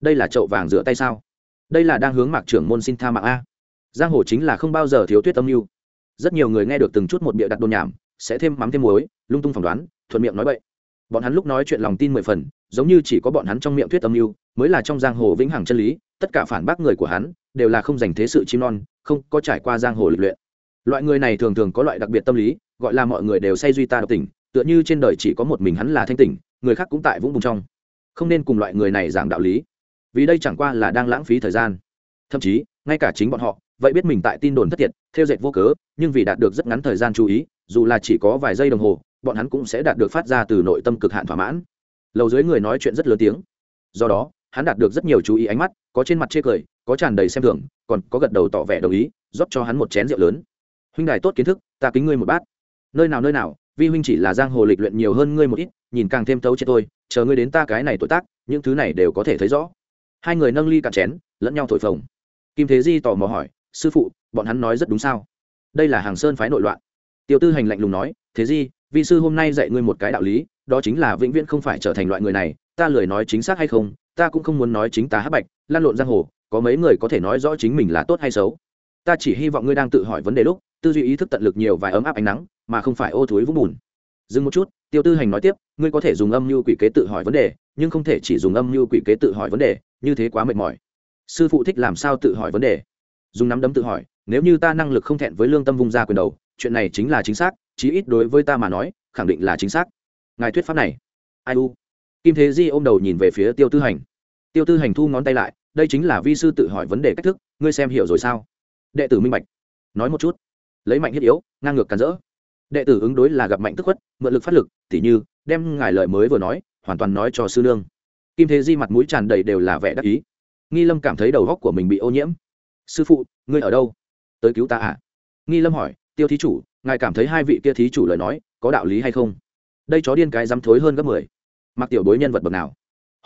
Đây là trậu vàng rửa tay sao? Đây là đang hướng mạc trưởng môn xin tha mạng a. Giang hồ chính là không bao giờ thiếu tuyết âm mưu rất nhiều người nghe được từng chút một bịa đặt đồn nhảm, sẽ thêm mắm thêm muối, lung tung phỏng đoán, thuận miệng nói bậy. Bọn hắn lúc nói chuyện lòng tin mười phần, giống như chỉ có bọn hắn trong miệng thuyết âm mưu, mới là trong giang hồ vĩnh hằng chân lý, tất cả phản bác người của hắn, đều là không dành thế sự chim non, không có trải qua giang hồ lịch luyện. Loại người này thường thường có loại đặc biệt tâm lý, gọi là mọi người đều say duy ta độc tỉnh tựa như trên đời chỉ có một mình hắn là thanh tỉnh, người khác cũng tại vũng bùng trong. Không nên cùng loại người này giảng đạo lý, vì đây chẳng qua là đang lãng phí thời gian. Thậm chí, ngay cả chính bọn họ vậy biết mình tại tin đồn thất thiệt, theo dệt vô cớ, nhưng vì đạt được rất ngắn thời gian chú ý, dù là chỉ có vài giây đồng hồ, bọn hắn cũng sẽ đạt được phát ra từ nội tâm cực hạn thỏa mãn. Lầu dưới người nói chuyện rất lớn tiếng. Do đó, hắn đạt được rất nhiều chú ý ánh mắt, có trên mặt chê cười, có tràn đầy xem thường, còn có gật đầu tỏ vẻ đồng ý, rót cho hắn một chén rượu lớn. Huynh đài tốt kiến thức, ta kính ngươi một bát. Nơi nào nơi nào, vi huynh chỉ là giang hồ lịch luyện nhiều hơn ngươi một ít, nhìn càng thêm thấu chết tôi chờ ngươi đến ta cái này tội tác, những thứ này đều có thể thấy rõ. Hai người nâng ly cạn chén, lẫn nhau thổi phồng. Kim thế di tò mò hỏi sư phụ, bọn hắn nói rất đúng sao? Đây là hàng sơn phái nội loạn. Tiêu tư hành lạnh lùng nói, thế di, vi sư hôm nay dạy ngươi một cái đạo lý, đó chính là vĩnh viễn không phải trở thành loại người này, ta lười nói chính xác hay không, ta cũng không muốn nói chính ta hắc bạch, lan lộn giang hồ, có mấy người có thể nói rõ chính mình là tốt hay xấu. Ta chỉ hy vọng ngươi đang tự hỏi vấn đề lúc, tư duy ý thức tận lực nhiều và ấm áp ánh nắng, mà không phải ô thối vũng bùn. Dừng một chút tiêu tư hành nói tiếp, ngươi có thể dùng âm mưu quỷ kế tự hỏi vấn đề, nhưng không thể chỉ dùng âm mưu quỷ kế tự hỏi vấn đề, như thế quá mệt mỏi. Sư phụ thích làm sao tự hỏi vấn đề? Dùng nắm đấm tự hỏi, nếu như ta năng lực không thẹn với lương tâm vung ra quyền đầu, chuyện này chính là chính xác, chí ít đối với ta mà nói, khẳng định là chính xác. Ngài thuyết pháp này. Ai u? Kim thế di ôm đầu nhìn về phía tiêu tư hành. Tiêu tư hành thu ngón tay lại, đây chính là vi sư tự hỏi vấn đề cách thức, ngươi xem hiểu rồi sao? Đệ tử minh bạch. Nói một chút. Lấy mạnh thiết yếu, ngang ngược càn rỡ. Đệ tử ứng đối là gặp mạnh tức khuất, mượn lực phát lực, tỉ như, đem ngài lời mới vừa nói, hoàn toàn nói cho sư nương. Kim thế di mặt mũi tràn đầy đều là vẻ đắc ý. Nghi lâm cảm thấy đầu góc của mình bị ô nhiễm sư phụ, ngươi ở đâu? Tới cứu ta à? Nghi lâm hỏi, tiêu thí chủ, ngài cảm thấy hai vị kia thí chủ lời nói có đạo lý hay không? Đây chó điên cái dám thối hơn gấp mười. Mặc tiểu bối nhân vật bậc nào?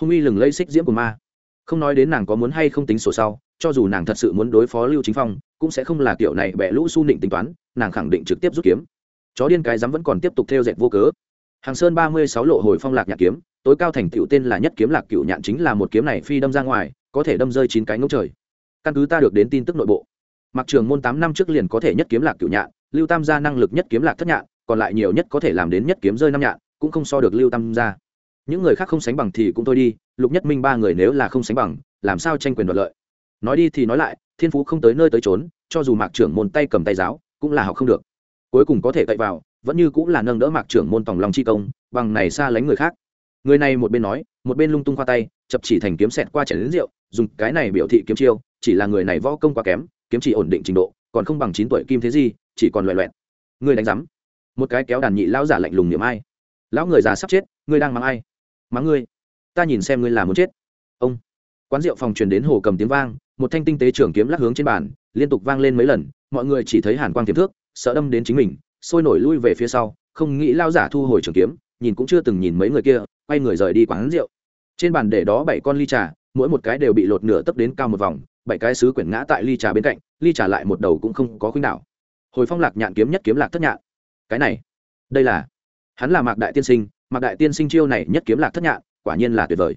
Hung y lừng lây xích diễm của ma. Không nói đến nàng có muốn hay không tính sổ sau, cho dù nàng thật sự muốn đối phó lưu chính phong, cũng sẽ không là kiểu này bẻ lũ su nịnh tính toán, nàng khẳng định trực tiếp rút kiếm. Chó điên cái dám vẫn còn tiếp tục theo dệt vô cớ. Hàng sơn ba mươi sáu lộ hồi phong lạc nhạc kiếm, tối cao thành tựu tên là nhất kiếm lạc cựu nhạn chính là một kiếm này phi đâm ra ngoài, có thể đâm rơi chín cái ngốc trời căn cứ ta được đến tin tức nội bộ, mặc trường môn tám năm trước liền có thể nhất kiếm lạc cựu nhạn, lưu tam gia năng lực nhất kiếm lạc thất nhạn, còn lại nhiều nhất có thể làm đến nhất kiếm rơi năm nhạn, cũng không so được lưu tam gia. Những người khác không sánh bằng thì cũng thôi đi, lục nhất minh ba người nếu là không sánh bằng, làm sao tranh quyền đoạt lợi? Nói đi thì nói lại, thiên phú không tới nơi tới trốn cho dù mạc trưởng môn tay cầm tay giáo, cũng là học không được. Cuối cùng có thể cậy vào, vẫn như cũng là nâng đỡ mạc trưởng môn tòng lòng chi công, bằng này xa lánh người khác. Người này một bên nói, một bên lung tung khoa tay, chập chỉ thành kiếm xẹt qua chảy đến rượu, dùng cái này biểu thị kiếm chiêu chỉ là người này võ công quá kém, kiếm chỉ ổn định trình độ, còn không bằng chín tuổi kim thế gì chỉ còn loẹ loẹt. Người đánh rắm một cái kéo đàn nhị lão giả lạnh lùng niệm ai. Lão người già sắp chết, ngươi đang mắng ai? Mắng ngươi. Ta nhìn xem ngươi là muốn chết. Ông. Quán rượu phòng truyền đến hồ cầm tiếng vang, một thanh tinh tế trưởng kiếm lắc hướng trên bàn, liên tục vang lên mấy lần, mọi người chỉ thấy hàn quang tiềm thước sợ đâm đến chính mình, sôi nổi lui về phía sau, không nghĩ lao giả thu hồi trường kiếm, nhìn cũng chưa từng nhìn mấy người kia, quay người rời đi quán rượu. Trên bàn để đó bảy con ly trà, mỗi một cái đều bị lột nửa tấp đến cao một vòng bảy cái sứ quyển ngã tại ly trà bên cạnh, ly trà lại một đầu cũng không có khuynh đảo. Hồi phong lạc nhạn kiếm nhất kiếm lạc thất nhạn. Cái này, đây là, hắn là mạc đại tiên sinh, mạc đại tiên sinh chiêu này nhất kiếm lạc thất nhạn, quả nhiên là tuyệt vời.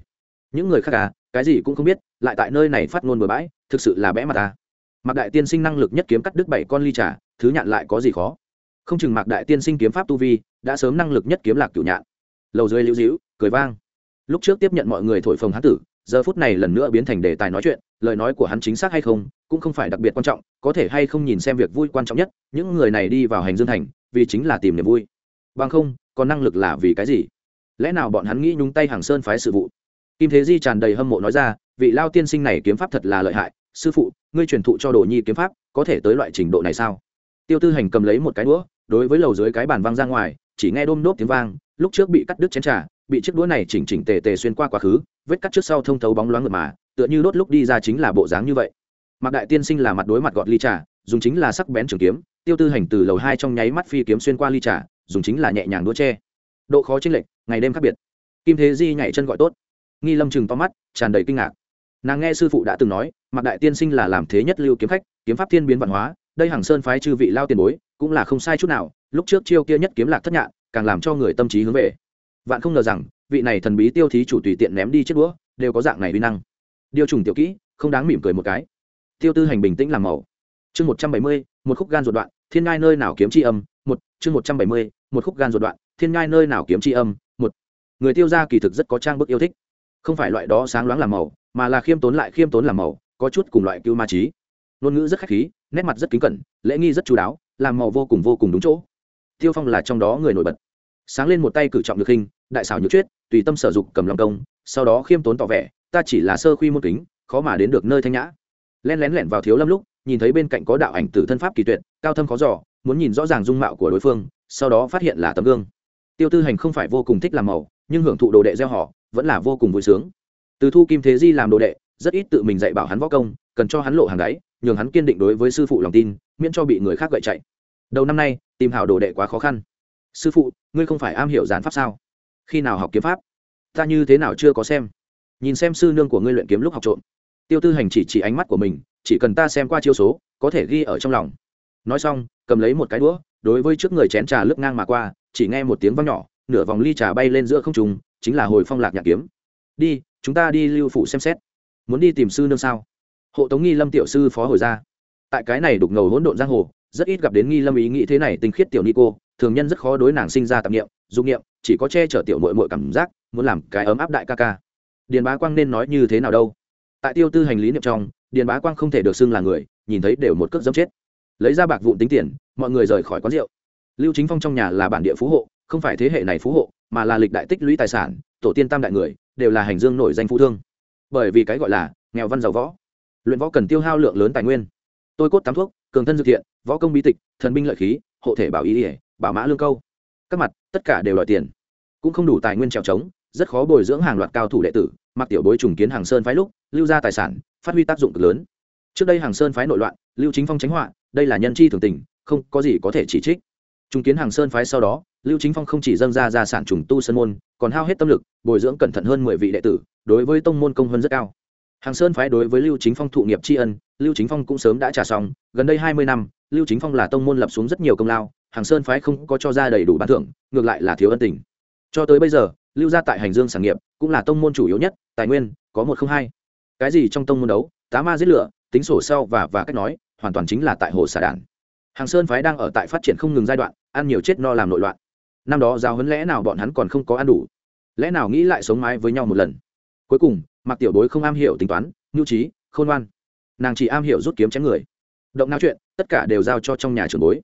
Những người khác à cái gì cũng không biết, lại tại nơi này phát ngôn bừa bãi, thực sự là bẽ mặt ta. Mạc đại tiên sinh năng lực nhất kiếm cắt đứt bảy con ly trà, thứ nhạn lại có gì khó? Không chừng mạc đại tiên sinh kiếm pháp tu vi, đã sớm năng lực nhất kiếm lạc cửu nhạn. Lầu dưới lưu dĩu cười vang. Lúc trước tiếp nhận mọi người thổi phồng hán tử giờ phút này lần nữa biến thành đề tài nói chuyện, lời nói của hắn chính xác hay không, cũng không phải đặc biệt quan trọng, có thể hay không nhìn xem việc vui quan trọng nhất, những người này đi vào hành dương thành, vì chính là tìm niềm vui. Bằng không, còn năng lực là vì cái gì? Lẽ nào bọn hắn nghĩ nhúng tay hàng sơn phái sự vụ? Kim thế di tràn đầy hâm mộ nói ra, vị lao tiên sinh này kiếm pháp thật là lợi hại, sư phụ, ngươi truyền thụ cho đồ nhi kiếm pháp, có thể tới loại trình độ này sao? Tiêu tư hành cầm lấy một cái đũa, đối với lầu dưới cái bàn văng ra ngoài, chỉ nghe đôm nốt tiếng vang, lúc trước bị cắt đứt chén trà bị chiếc đũa này chỉnh chỉnh tề tề xuyên qua quá khứ, vết cắt trước sau thông thấu bóng loáng ngược mà, tựa như đốt lúc đi ra chính là bộ dáng như vậy. Mạc đại tiên sinh là mặt đối mặt gọt ly trà, dùng chính là sắc bén trường kiếm, tiêu tư hành từ lầu hai trong nháy mắt phi kiếm xuyên qua ly trà, dùng chính là nhẹ nhàng đũa tre độ khó chênh lệch, ngày đêm khác biệt. Kim thế di nhảy chân gọi tốt. Nghi lâm chừng to mắt, tràn đầy kinh ngạc. Nàng nghe sư phụ đã từng nói, mạc đại tiên sinh là làm thế nhất lưu kiếm khách, kiếm pháp thiên biến văn hóa, đây hàng sơn phái chư vị lao tiền bối, cũng là không sai chút nào, lúc trước chiêu kia nhất kiếm lạc thất nhạn, càng làm cho người tâm trí hướng về vạn không ngờ rằng, vị này thần bí tiêu thí chủ tùy tiện ném đi chiếc đũa, đều có dạng này uy năng. Điều trùng tiểu kỹ, không đáng mỉm cười một cái. Tiêu tư hành bình tĩnh làm màu. Chương một trăm bảy mươi, một khúc gan ruột đoạn, thiên ngai nơi nào kiếm c âm, một, chương một trăm bảy mươi, một khúc gan ruột đoạn, thiên ngai nơi nào kiếm c âm, một. Người tiêu gia kỳ thực rất có trang bức yêu thích. Không phải loại đó sáng loáng làm màu, mà là khiêm tốn lại khiêm tốn làm màu, có chút cùng loại cưu ma trí. Ngôn ngữ rất khách khí, nét mặt rất kính cẩn, lễ nghi rất chú đáo, làm màu vô cùng vô cùng đúng chỗ. Tiêu phong là trong đó người nổi bật sáng lên một tay cử trọng được hình, đại xảo nhược chuyết, tùy tâm sở dục cầm lòng công, sau đó khiêm tốn tỏ vẻ, ta chỉ là sơ khuy môn kính, khó mà đến được nơi thanh nhã. Len lén lẻn vào thiếu lâm lúc, nhìn thấy bên cạnh có đạo ảnh tử thân pháp kỳ tuyệt, cao thâm khó giỏ muốn nhìn rõ ràng dung mạo của đối phương, sau đó phát hiện là tấm gương. Tiêu tư hành không phải vô cùng thích làm màu, nhưng hưởng thụ đồ đệ gieo họ, vẫn là vô cùng vui sướng. Từ thu kim thế di làm đồ đệ, rất ít tự mình dạy bảo hắn võ công, cần cho hắn lộ hàng đáy, nhường hắn kiên định đối với sư phụ lòng tin, miễn cho bị người khác gậy chạy. Đầu năm nay, tìm hảo đồ đệ quá khó khăn sư phụ ngươi không phải am hiểu gián pháp sao khi nào học kiếm pháp ta như thế nào chưa có xem nhìn xem sư nương của ngươi luyện kiếm lúc học trộm tiêu tư hành chỉ chỉ ánh mắt của mình chỉ cần ta xem qua chiêu số có thể ghi ở trong lòng nói xong cầm lấy một cái đũa đối với trước người chén trà lướt ngang mà qua chỉ nghe một tiếng văng nhỏ nửa vòng ly trà bay lên giữa không trùng chính là hồi phong lạc nhạc kiếm đi chúng ta đi lưu phủ xem xét muốn đi tìm sư nương sao hộ tống nghi lâm tiểu sư phó hồi ra tại cái này đục ngầu hỗn độn giang hồ rất ít gặp đến nghi lâm ý nghĩ thế này tinh khiết tiểu ni cô thường nhân rất khó đối nàng sinh ra tạp nghiệm dụng nghiệm chỉ có che chở tiểu mội mội cảm giác, muốn làm cái ấm áp đại ca ca. Điền bá quang nên nói như thế nào đâu? Tại tiêu tư hành lý niệm trong, điền bá quang không thể được xưng là người, nhìn thấy đều một cước dẫm chết. Lấy ra bạc vụn tính tiền, mọi người rời khỏi quán rượu. Lưu chính phong trong nhà là bản địa phú hộ, không phải thế hệ này phú hộ, mà là lịch đại tích lũy tài sản, tổ tiên tam đại người, đều là hành dương nổi danh phú thương. Bởi vì cái gọi là nghèo văn giàu võ. Luyện võ cần tiêu hao lượng lớn tài nguyên tôi cốt tám thuốc, cường thân dược thiện, võ công bí tịch, thần binh lợi khí, hộ thể bảo ý ỉa bảo mã lương câu. Các mặt, tất cả đều đòi tiền. Cũng không đủ tài nguyên trèo trống, rất khó bồi dưỡng hàng loạt cao thủ đệ tử, mặc tiểu bối trùng kiến hàng sơn phái lúc, lưu ra tài sản, phát huy tác dụng cực lớn. Trước đây hàng sơn phái nội loạn, lưu chính phong tránh họa, đây là nhân chi thường tình, không có gì có thể chỉ trích. Trùng kiến hàng sơn phái sau đó, lưu chính phong không chỉ dâng ra gia sản trùng tu sơn môn, còn hao hết tâm lực, bồi dưỡng cẩn thận hơn mười vị đệ tử, đối với tông môn công hơn rất cao hàng sơn phái đối với lưu chính phong thụ nghiệp tri ân, lưu chính phong cũng sớm đã trả xong, gần đây hai mươi năm, lưu chính phong là tông môn lập xuống rất nhiều công lao, hàng sơn phái không có cho ra đầy đủ bán thưởng, ngược lại là thiếu ân tình. Cho tới bây giờ, lưu gia tại hành dương sản nghiệp cũng là tông môn chủ yếu nhất, tài nguyên có một không hai. Cái gì trong tông môn đấu, tá ma giết lửa, tính sổ sau và và cách nói, hoàn toàn chính là tại hồ xà đản hàng sơn phái đang ở tại phát triển không ngừng giai đoạn, ăn nhiều chết no làm nội loạn. Năm đó giao hấn lẽ nào bọn hắn còn không có ăn đủ? Lẽ nào nghĩ lại sống mái với nhau một lần? Cuối cùng mặc tiểu bối không am hiểu tính toán, nhu trí, khôn ngoan. Nàng chỉ am hiểu rút kiếm chém người. Động não chuyện, tất cả đều giao cho trong nhà trường bối.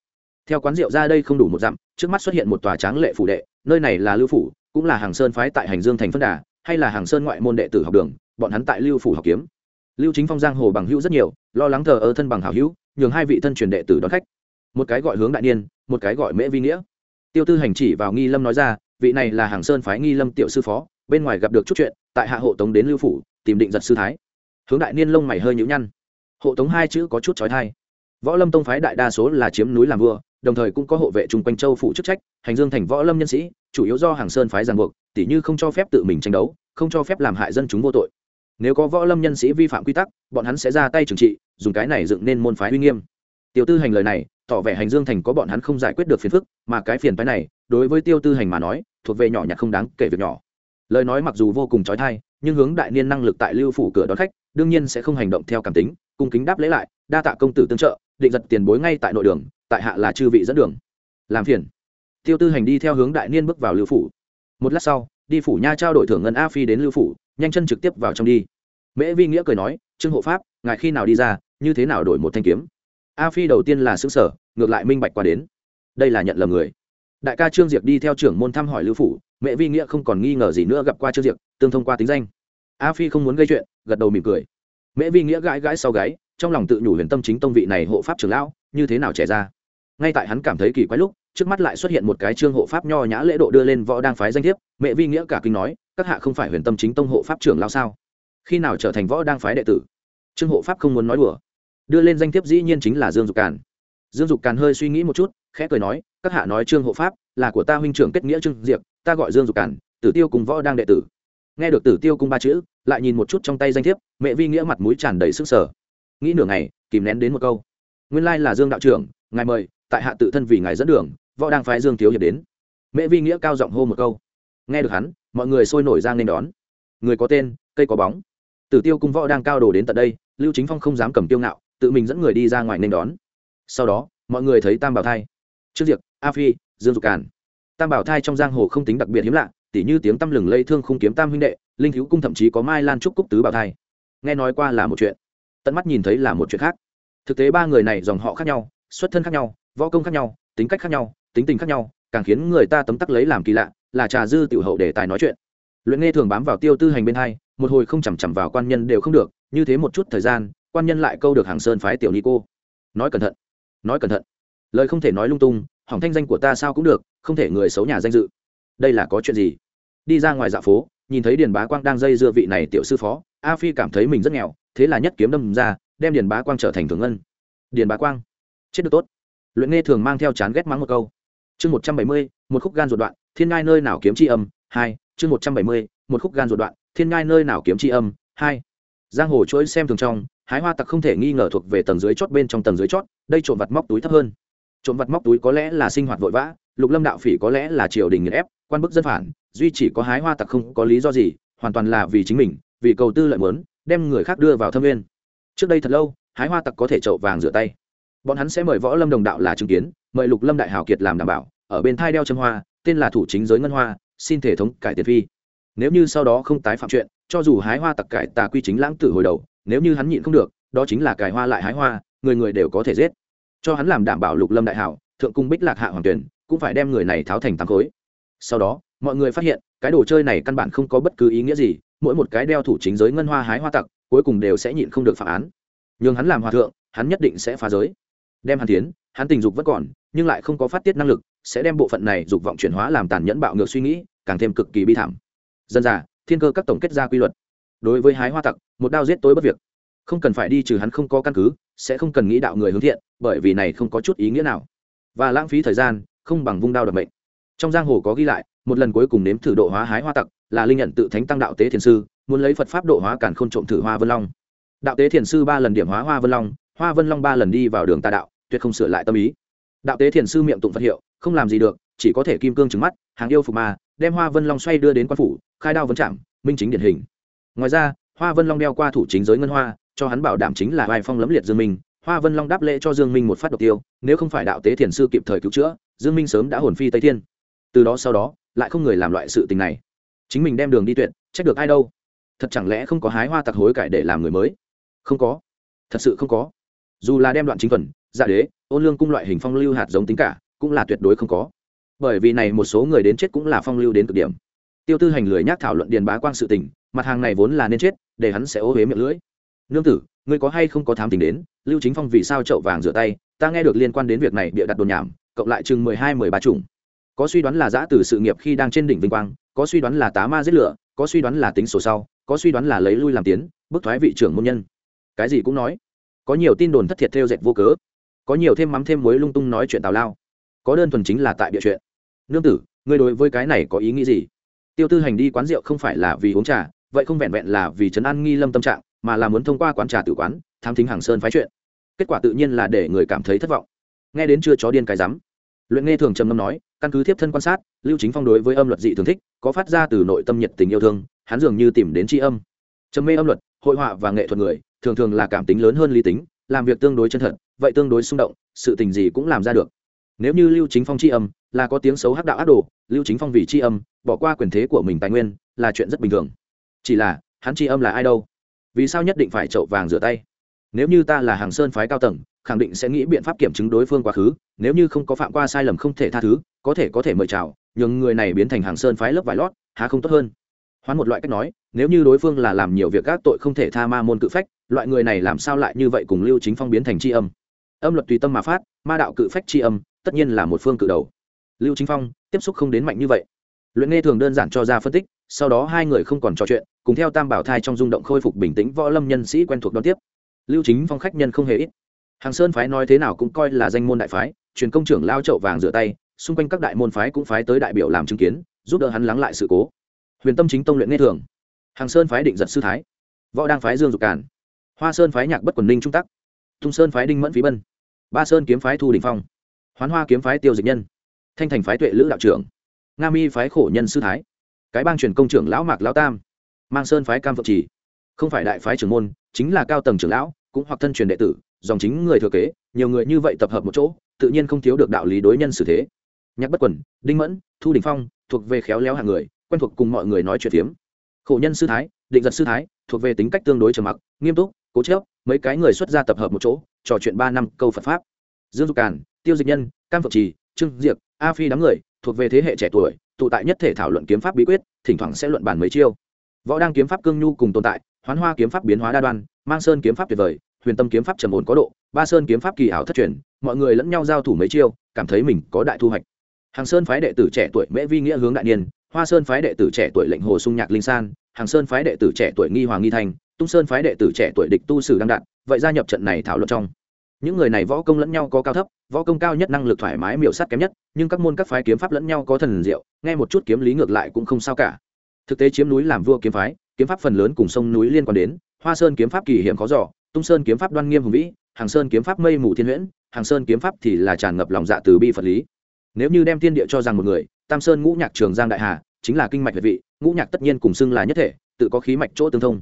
Theo quán rượu ra đây không đủ một dặm, trước mắt xuất hiện một tòa tráng lệ phủ đệ, nơi này là lưu phủ, cũng là hàng sơn phái tại hành dương thành phân đà, hay là hàng sơn ngoại môn đệ tử học đường, bọn hắn tại lưu phủ học kiếm. Lưu chính phong giang hồ bằng hữu rất nhiều, lo lắng thờ ơ thân bằng hảo hữu, nhường hai vị thân truyền đệ tử đón khách. Một cái gọi hướng đại niên, một cái gọi mễ vi nghĩa. Tiêu tư hành chỉ vào nghi lâm nói ra, vị này là hàng sơn phái nghi lâm tiểu sư phó bên ngoài gặp được chút chuyện, tại hạ hộ tống đến lưu phủ, tìm định giật sư thái. Hướng đại niên lông mày hơi nhũ nhăn. Hộ tống hai chữ có chút trói thai võ lâm tông phái đại đa số là chiếm núi làm vua, đồng thời cũng có hộ vệ chung quanh châu phụ chức trách, hành dương thành võ lâm nhân sĩ, chủ yếu do hàng sơn phái giàn buộc, tỉ như không cho phép tự mình tranh đấu, không cho phép làm hại dân chúng vô tội. Nếu có võ lâm nhân sĩ vi phạm quy tắc, bọn hắn sẽ ra tay trừng trị, dùng cái này dựng nên môn phái uy nghiêm. Tiêu tư hành lời này, tỏ vẻ hành dương thành có bọn hắn không giải quyết được phiền phức, mà cái phiền phái này, đối với tiêu tư hành mà nói, thuộc về nhỏ nhặt không đáng kể việc nhỏ lời nói mặc dù vô cùng trói thai nhưng hướng đại niên năng lực tại lưu phủ cửa đón khách, đương nhiên sẽ không hành động theo cảm tính, cung kính đáp lễ lại, đa tạ công tử tương trợ, định giật tiền bối ngay tại nội đường, tại hạ là chư vị dẫn đường. Làm phiền. Tiêu tư hành đi theo hướng đại niên bước vào lưu phủ. Một lát sau, đi phủ nha trao đổi thưởng ngân a phi đến lưu phủ, nhanh chân trực tiếp vào trong đi. Mễ vi nghĩa cười nói, trương hộ pháp, ngài khi nào đi ra, như thế nào đổi một thanh kiếm? A phi đầu tiên là xứ sở ngược lại minh bạch qua đến. Đây là nhận lầm người. Đại ca trương diệp đi theo trưởng môn thăm hỏi lưu phủ mẹ vi nghĩa không còn nghi ngờ gì nữa gặp qua trương diệp, tương thông qua tính danh. A phi không muốn gây chuyện, gật đầu mỉm cười. Mẹ vi nghĩa gãi gãi sau gáy, trong lòng tự nhủ huyền tâm chính tông vị này hộ pháp trưởng lão, như thế nào trẻ ra. Ngay tại hắn cảm thấy kỳ quái lúc, trước mắt lại xuất hiện một cái trương hộ pháp nho nhã lễ độ đưa lên võ đang phái danh thiếp, mẹ vi nghĩa cả kinh nói, các hạ không phải huyền tâm chính tông hộ pháp trưởng lão sao? Khi nào trở thành võ đang phái đệ tử? Trương hộ pháp không muốn nói đùa. Đưa lên danh thiếp dĩ nhiên chính là dương dục càn. Dương dục càn hơi suy nghĩ một chút, khẽ cười nói, các hạ nói trương hộ pháp là của ta huynh trưởng kết nghĩa trương diệp ta gọi dương dục cản, tử tiêu cùng võ đang đệ tử. Nghe được tử tiêu cung ba chữ, lại nhìn một chút trong tay danh thiếp, mẹ vi nghĩa mặt mũi tràn đầy sức sở nghĩ nửa ngày, kìm nén đến một câu. Nguyên lai là dương đạo trưởng, ngài mời, tại hạ tự thân vì ngài dẫn đường, võ đang phái dương thiếu hiệp đến. Mẹ vi nghĩa cao giọng hô một câu. Nghe được hắn, mọi người sôi nổi ra nên đón. Người có tên, cây có bóng. Tử tiêu cung võ đang cao đồ đến tận đây, lưu chính phong không dám cầm tiêu ngạo, tự mình dẫn người đi ra ngoài nên đón. Sau đó, mọi người thấy tam bảo thai trước diệp a phi, dương dục càn tam bảo thai trong giang hồ không tính đặc biệt hiếm lạ, tỉ như tiếng tăm lừng lây thương không kiếm tam huynh đệ, linh thiếu cung thậm chí có mai lan trúc cúc tứ bảo thai. Nghe nói qua là một chuyện, tận mắt nhìn thấy là một chuyện khác. Thực tế ba người này dòng họ khác nhau, xuất thân khác nhau, võ công khác nhau, tính cách khác nhau, tính tình khác nhau, càng khiến người ta tấm tắc lấy làm kỳ lạ, là trà dư tiểu hậu để tài nói chuyện. Luyện nghe thường bám vào tiêu tư hành bên hai, một hồi không chằm chằm vào quan nhân đều không được, như thế một chút thời gian, quan nhân lại câu được hàng sơn phái tiểu ni cô. Nói cẩn thận, nói cẩn thận. Lời không thể nói lung tung hỏng thanh danh của ta sao cũng được, không thể người xấu nhà danh dự. Đây là có chuyện gì? Đi ra ngoài dạ phố, nhìn thấy điền bá quang đang dây dưa vị này tiểu sư phó, a phi cảm thấy mình rất nghèo, thế là nhất kiếm đâm ra, đem điền bá quang trở thành thường ngân. Điền bá quang, chết được tốt. Luyện nghe thường mang theo chán ghét mắng một câu. Chương một trăm bảy mươi, một khúc gan ruột đoạn, thiên ngai nơi nào kiếm tri âm? Hai, chương một trăm bảy mươi, một khúc gan ruột đoạn, thiên ngai nơi nào kiếm tri âm? Hai. Giang hồ chuỗi xem thường trong, hái hoa tặc không thể nghi ngờ thuộc về tầng dưới chót bên trong tầng dưới chót, đây trộm vặt móc túi thấp hơn trộm vặt móc túi có lẽ là sinh hoạt vội vã, lục lâm đạo phỉ có lẽ là triều đình nghiền ép, quan bức dân phản, duy chỉ có hái hoa tặc không có lý do gì, hoàn toàn là vì chính mình, vì cầu tư lợi mớn đem người khác đưa vào thâm viên trước đây thật lâu, hái hoa tặc có thể trậu vàng rửa tay. Bọn hắn sẽ mời võ lâm đồng đạo là chứng kiến, mời lục lâm đại hào kiệt làm đảm bảo, ở bên thai đeo chân hoa, tên là thủ chính giới ngân hoa, xin thể thống cải tiền phi. Nếu như sau đó không tái phạm chuyện, cho dù hái hoa tặc cải tà quy chính lãng tử hồi đầu, nếu như hắn nhịn không được, đó chính là cải hoa lại hái hoa, người người đều có thể giết cho hắn làm đảm bảo lục lâm đại hảo, thượng cung bích lạc hạ hoàng tuyển, cũng phải đem người này tháo thành tám khối. Sau đó, mọi người phát hiện, cái đồ chơi này căn bản không có bất cứ ý nghĩa gì, mỗi một cái đeo thủ chính giới ngân hoa hái hoa tặc, cuối cùng đều sẽ nhịn không được phạm án. Nhưng hắn làm hòa thượng, hắn nhất định sẽ phá giới. Đem hắn tiến, hắn tình dục vẫn còn, nhưng lại không có phát tiết năng lực, sẽ đem bộ phận này dục vọng chuyển hóa làm tàn nhẫn bạo ngược suy nghĩ, càng thêm cực kỳ bi thảm. Dân già thiên cơ các tổng kết ra quy luật. Đối với hái hoa tặc, một đao giết tối bất việc. Không cần phải đi trừ hắn không có căn cứ sẽ không cần nghĩ đạo người hướng thiện, bởi vì này không có chút ý nghĩa nào. Và lãng phí thời gian, không bằng vung đao đập mệnh. Trong giang hồ có ghi lại, một lần cuối cùng nếm thử độ hóa hái hoa tặc, là linh nhận tự thánh tăng đạo tế thiền sư, muốn lấy phật pháp độ hóa cản k h ô n trộm thử hoa vân long. Đạo tế thiền sư ba lần điểm hóa hoa vân long, hoa vân long ba lần đi vào đường tà đạo, tuyệt không sửa lại tâm ý. Đạo tế thiền sư miệng tụng phật hiệu, không làm gì được, chỉ có thể kim cương trứng mắt, hàng yêu phục ma, đem hoa vân long xoay đưa đến quan phủ, khai đao vấn chạm minh chính điển hình. Ngoài ra, hoa vân long đeo qua thủ chính giới ngân hoa cho hắn bảo đảm chính là vai phong lấm liệt dương minh, hoa vân long đáp lễ cho dương minh một phát độc tiêu, nếu không phải đạo tế thiền sư kịp thời cứu chữa, dương minh sớm đã hồn phi tây thiên. Từ đó sau đó, lại không người làm loại sự tình này. Chính mình đem đường đi tuyệt, trách được ai đâu. Thật chẳng lẽ không có hái hoa tặc hối cải để làm người mới? Không có. Thật sự không có. Dù là đem đoạn chính thuần dạ đế, ôn lương cung loại hình phong lưu hạt giống tính cả, cũng là tuyệt đối không có. Bởi vì này một số người đến chết cũng là phong lưu đến cực điểm. Tiêu tư hành lười nhác thảo luận điền bá quang sự tình, mặt hàng này vốn là nên chết, để hắn sẽ ô huế miệng lưỡi nương tử, ngươi có hay không có thám tình đến, lưu chính phong vì sao chậu vàng rửa tay? Ta nghe được liên quan đến việc này bịa đặt đồn nhảm, cộng lại chừng mười hai, mười ba chủng. Có suy đoán là giã từ sự nghiệp khi đang trên đỉnh vinh quang, có suy đoán là tá ma giết lửa, có suy đoán là tính sổ sau, có suy đoán là lấy lui làm tiến, bức thoái vị trưởng môn nhân. Cái gì cũng nói. Có nhiều tin đồn thất thiệt theo dệt vô cớ. Có nhiều thêm mắm thêm muối lung tung nói chuyện tào lao. Có đơn thuần chính là tại địa chuyện. Nương tử, ngươi đối với cái này có ý nghĩ gì? Tiêu tư hành đi quán rượu không phải là vì uống trà, vậy không vẹn vẹn là vì trấn an nghi lâm tâm trạng mà là muốn thông qua quán trà tử quán, tham thính hàng sơn phái chuyện. Kết quả tự nhiên là để người cảm thấy thất vọng. Nghe đến chưa chó điên cái rắm, luyện nghe thường trầm ngâm nói, căn cứ tiếp thân quan sát, lưu chính phong đối với âm luật dị thường thích, có phát ra từ nội tâm nhiệt tình yêu thương, hắn dường như tìm đến tri âm. Trầm mê âm luật, hội họa và nghệ thuật người, thường thường là cảm tính lớn hơn lý tính, làm việc tương đối chân thật, vậy tương đối xung động, sự tình gì cũng làm ra được. Nếu như lưu chính phong tri âm, là có tiếng xấu hắc đạo ác đồ, lưu chính phong vì tri âm, bỏ qua quyền thế của mình tài nguyên, là chuyện rất bình thường. Chỉ là, hắn tri âm là ai đâu? Vì sao nhất định phải chậu vàng rửa tay? Nếu như ta là hàng sơn phái cao tầng, khẳng định sẽ nghĩ biện pháp kiểm chứng đối phương quá khứ, nếu như không có phạm qua sai lầm không thể tha thứ, có thể có thể mời chào nhưng người này biến thành hàng sơn phái lớp vải lót, há không tốt hơn? Hoán một loại cách nói, nếu như đối phương là làm nhiều việc các tội không thể tha ma môn cự phách, loại người này làm sao lại như vậy cùng lưu chính phong biến thành tri âm? Âm luật tùy tâm mà phát, ma đạo cự phách tri âm, tất nhiên là một phương cự đầu. Lưu chính phong tiếp xúc không đến mạnh như vậy. Luyện nghe thường đơn giản cho ra phân tích, sau đó hai người không còn trò chuyện cùng theo tam bảo thai trong rung động khôi phục bình tĩnh võ lâm nhân sĩ quen thuộc đón tiếp. Lưu chính phong khách nhân không hề ít. Hàng sơn phái nói thế nào cũng coi là danh môn đại phái, truyền công trưởng lao chậu vàng rửa tay, xung quanh các đại môn phái cũng phái tới đại biểu làm chứng kiến, giúp đỡ hắn lắng lại sự cố. Huyền tâm chính tông luyện nghe thường. Hàng sơn phái định giật sư thái. Võ đang phái dương dục cản hoa sơn phái nhạc bất quần ninh trung tắc. Thung sơn phái đinh mẫn phí bân. Ba sơn kiếm phái thu đình phong. Hoán hoa kiếm phái tiêu dịch nhân. Thanh thành phái tuệ lữ đạo trưởng. Nga mi phái khổ nhân sư thái. Cái bang truyền công trưởng lão mạc lão tam mang sơn phái cam phượng trì. Không phải đại phái trưởng môn, chính là cao tầng trưởng lão, cũng hoặc thân truyền đệ tử, dòng chính người thừa kế, nhiều người như vậy tập hợp một chỗ, tự nhiên không thiếu được đạo lý đối nhân xử thế. Nhạc bất quần, đinh mẫn, thu đình phong, thuộc về khéo léo hàng người, quen thuộc cùng mọi người nói chuyện phiếm. Khổ nhân sư thái, định giật sư thái, thuộc về tính cách tương đối trầm mặc, nghiêm túc, cố chớp mấy cái người xuất gia tập hợp một chỗ, trò chuyện ba năm câu phật pháp. Dương dục càn, tiêu dịch nhân, cam phượng trì, trương diệp a phi đám người, thuộc về thế hệ trẻ tuổi, tụ tại nhất thể thảo luận kiếm pháp bí quyết, thỉnh thoảng sẽ luận bàn mấy chiêu võ đang kiếm pháp cương nhu cùng tồn tại, hoán hoa kiếm pháp biến hóa đa đoan, mang sơn kiếm pháp tuyệt vời, huyền tâm kiếm pháp trầm ổn có độ, ba sơn kiếm pháp kỳ ảo thất truyền, mọi người lẫn nhau giao thủ mấy chiêu, cảm thấy mình có đại thu hoạch. Hàng sơn phái đệ tử trẻ tuổi mễ vi nghĩa hướng đại niên, hoa sơn phái đệ tử trẻ tuổi lệnh hồ sung nhạc linh san, hàng sơn phái đệ tử trẻ tuổi nghi hoàng nghi thanh tung sơn phái đệ tử trẻ tuổi địch tu sử đăng đạn vậy gia nhập trận này thảo luận trong. Những người này võ công lẫn nhau có cao thấp, võ công cao nhất năng lực thoải mái miểu sát kém nhất, nhưng các môn các phái kiếm pháp lẫn nhau có thần diệu, nghe một chút kiếm lý ngược lại cũng không sao cả thực tế chiếm núi làm vua kiếm phái, kiếm pháp phần lớn cùng sông núi liên quan đến, hoa sơn kiếm pháp kỳ hiểm khó giỏ tung sơn kiếm pháp đoan nghiêm hùng vĩ, hàng sơn kiếm pháp mây mù thiên huyễn, hàng sơn kiếm pháp thì là tràn ngập lòng dạ từ bi phật lý. Nếu như đem thiên địa cho rằng một người, tam sơn ngũ nhạc trường giang đại hà, chính là kinh mạch việt vị, ngũ nhạc tất nhiên cùng xưng là nhất thể, tự có khí mạch chỗ tương thông.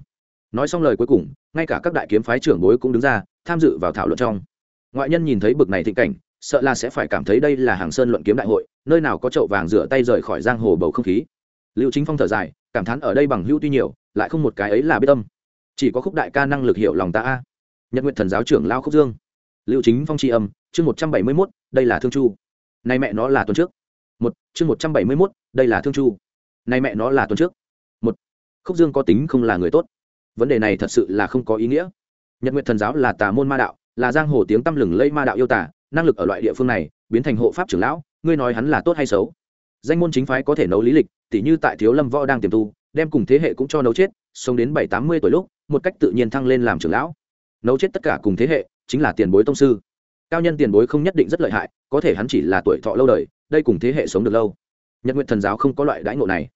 Nói xong lời cuối cùng, ngay cả các đại kiếm phái trưởng bối cũng đứng ra, tham dự vào thảo luận trong. Ngoại nhân nhìn thấy bực này thịnh cảnh, sợ là sẽ phải cảm thấy đây là hàng sơn luận kiếm đại hội, nơi nào có chậu vàng rửa tay rời khỏi giang hồ bầu không khí liệu chính phong thở dài, cảm thán ở đây bằng hữu tuy nhiều, lại không một cái ấy là biết tâm. Chỉ có khúc đại ca năng lực hiểu lòng ta a. Nhật nguyện thần giáo trưởng lao khúc dương. Liệu chính phong tri âm, chương một trăm bảy mươi mốt, đây là thương chu. Nay mẹ nó là tuần trước. Một, chương một trăm bảy mươi mốt, đây là thương chu. Nay mẹ nó là tuần trước. Một, khúc dương có tính không là người tốt. Vấn đề này thật sự là không có ý nghĩa. Nhật nguyện thần giáo là tà môn ma đạo, là giang hồ tiếng tăm lừng lây ma đạo yêu tả năng lực ở loại địa phương này, biến thành hộ pháp trưởng lão, ngươi nói hắn là tốt hay xấu? Danh môn chính phái có thể nấu lý lịch tỉ như tại thiếu lâm võ đang tiềm tu, đem cùng thế hệ cũng cho nấu chết, sống đến bảy, tám mươi tuổi lúc, một cách tự nhiên thăng lên làm trưởng lão. Nấu chết tất cả cùng thế hệ, chính là tiền bối tông sư. Cao nhân tiền bối không nhất định rất lợi hại, có thể hắn chỉ là tuổi thọ lâu đời, đây cùng thế hệ sống được lâu. Nhật nguyện thần giáo không có loại đãi ngộ này.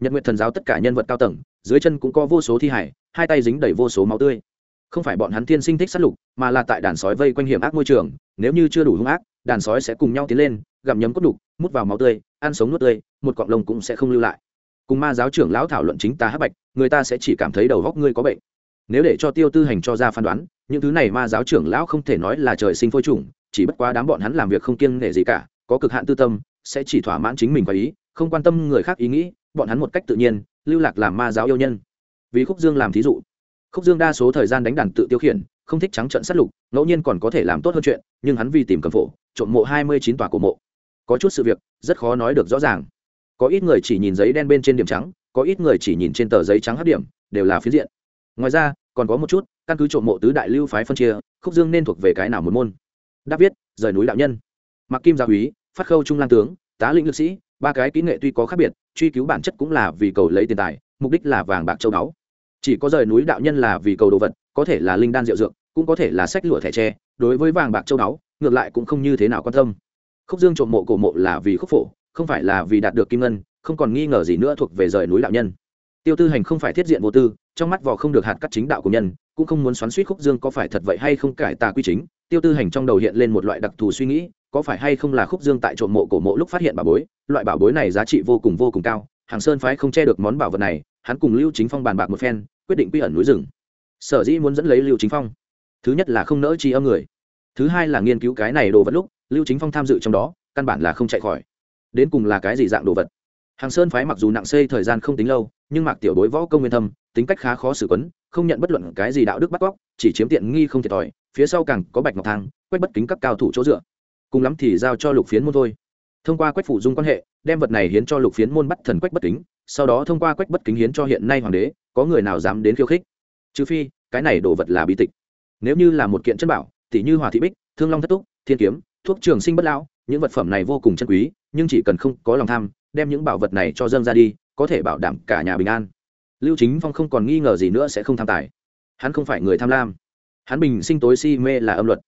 Nhật nguyện thần giáo tất cả nhân vật cao tầng, dưới chân cũng có vô số thi hải hai tay dính đầy vô số máu tươi. Không phải bọn hắn thiên sinh thích sát lục, mà là tại đàn sói vây quanh hiểm ác môi trường, nếu như chưa đủ hung ác, đàn sói sẽ cùng nhau tiến lên, gặm nhấm cốt đục, mút vào máu tươi ăn sống nuốt tươi, một cọng lông cũng sẽ không lưu lại. Cùng ma giáo trưởng lão thảo luận chính ta hắc bạch, người ta sẽ chỉ cảm thấy đầu góc ngươi có bệnh. Nếu để cho tiêu tư hành cho ra phán đoán, những thứ này ma giáo trưởng lão không thể nói là trời sinh phôi trùng chỉ bất quá đám bọn hắn làm việc không kiêng nể gì cả, có cực hạn tư tâm, sẽ chỉ thỏa mãn chính mình và ý, không quan tâm người khác ý nghĩ, bọn hắn một cách tự nhiên, lưu lạc làm ma giáo yêu nhân. Vì khúc dương làm thí dụ. Khúc dương đa số thời gian đánh đàn tự tiêu khiển, không thích trắng trận sát lục, ngẫu nhiên còn có thể làm tốt hơn chuyện, nhưng hắn vì tìm cầm phổ, trộm mộ hai mươi chín tòa cổ mộ có chút sự việc, rất khó nói được rõ ràng. Có ít người chỉ nhìn giấy đen bên trên điểm trắng, có ít người chỉ nhìn trên tờ giấy trắng hấp điểm, đều là phiến diện. Ngoài ra, còn có một chút, căn cứ trộm mộ tứ đại lưu phái phân chia, khúc dương nên thuộc về cái nào một môn. Đáp viết, rời núi đạo nhân. Mặc kim gia úy phát khâu trung lan tướng, tá lĩnh lực sĩ, ba cái kỹ nghệ tuy có khác biệt, truy cứu bản chất cũng là vì cầu lấy tiền tài, mục đích là vàng bạc châu báu. Chỉ có rời núi đạo nhân là vì cầu đồ vật, có thể là linh đan rượu dược, cũng có thể là sách lụa thẻ tre, đối với vàng bạc châu báu, ngược lại cũng không như thế nào quan tâm khúc dương trộm mộ cổ mộ là vì khúc phổ, không phải là vì đạt được kim ngân, không còn nghi ngờ gì nữa thuộc về rời núi đạo nhân. Tiêu tư hành không phải thiết diện vô tư, trong mắt vò không được hạt cắt chính đạo của nhân, cũng không muốn xoắn suýt khúc dương có phải thật vậy hay không cải tà quy chính. Tiêu tư hành trong đầu hiện lên một loại đặc thù suy nghĩ, có phải hay không là khúc dương tại trộm mộ cổ mộ lúc phát hiện bảo bối, loại bảo bối này giá trị vô cùng vô cùng cao, hàng sơn phái không che được món bảo vật này, hắn cùng lưu chính phong bàn bạc một phen, quyết định quy ẩn núi rừng. Sở dĩ muốn dẫn lấy lưu chính phong, thứ nhất là không nỡ chi âm người, thứ hai là nghiên cứu cái này đồ vật lúc lưu chính phong tham dự trong đó, căn bản là không chạy khỏi. Đến cùng là cái gì dạng đồ vật? Hàng sơn phái mặc dù nặng xây thời gian không tính lâu, nhưng mạc tiểu đối võ công nguyên thâm, tính cách khá khó xử quấn, không nhận bất luận cái gì đạo đức bắt cóc, chỉ chiếm tiện nghi không thiệt thòi, phía sau càng có bạch ngọc thang quách bất kính các cao thủ chỗ dựa. Cùng lắm thì giao cho lục phiến môn thôi. Thông qua quách phủ dung quan hệ, đem vật này hiến cho lục phiến môn bắt thần quách bất kính, sau đó thông qua quách bất kính hiến cho hiện nay hoàng đế, có người nào dám đến khiêu khích? Trừ phi, cái này đồ vật là bí tịch. Nếu như là một kiện chân bảo tỷ như hòa thị bích, thương long thất túc, thiên kiếm thuốc trường sinh bất lão, những vật phẩm này vô cùng chân quý, nhưng chỉ cần không có lòng tham, đem những bảo vật này cho dân ra đi, có thể bảo đảm cả nhà bình an. Lưu chính phong không còn nghi ngờ gì nữa sẽ không tham tài. Hắn không phải người tham lam. Hắn bình sinh tối si mê là âm luật.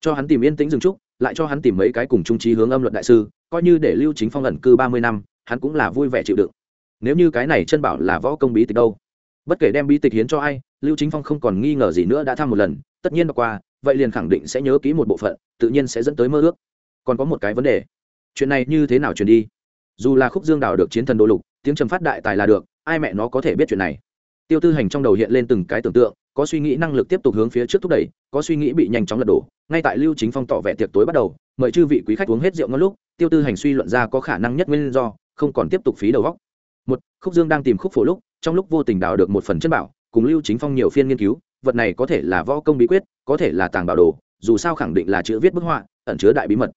Cho hắn tìm yên tĩnh dừng trúc, lại cho hắn tìm mấy cái cùng trung trí hướng âm luật đại sư, coi như để lưu chính phong ẩn cư ba mươi năm, hắn cũng là vui vẻ chịu đựng. Nếu như cái này chân bảo là võ công bí tịch đâu? Bất kể đem bí tịch hiến cho ai, lưu chính phong không còn nghi ngờ gì nữa đã thăm một lần tất nhiên qua, vậy liền khẳng định sẽ nhớ kỹ một bộ phận, tự nhiên sẽ dẫn tới mơ ước. Còn có một cái vấn đề, chuyện này như thế nào truyền đi? Dù là khúc dương đào được chiến thần đô lục, tiếng trầm phát đại tài là được, ai mẹ nó có thể biết chuyện này? Tiêu tư hành trong đầu hiện lên từng cái tưởng tượng, có suy nghĩ năng lực tiếp tục hướng phía trước thúc đẩy, có suy nghĩ bị nhanh chóng lật đổ. Ngay tại lưu chính phong tỏ vẻ tiệc tối bắt đầu, mời chư vị quý khách uống hết rượu ngon lúc, tiêu tư hành suy luận ra có khả năng nhất nguyên do, không còn tiếp tục phí đầu góc một, khúc dương đang tìm khúc phổ lúc, trong lúc vô tình đào được một phần chân bảo, cùng lưu chính phong nhiều phiên nghiên cứu vật này có thể là võ công bí quyết, có thể là tàng bảo đồ, dù sao khẳng định là chữ viết bức họa, ẩn chứa đại bí mật.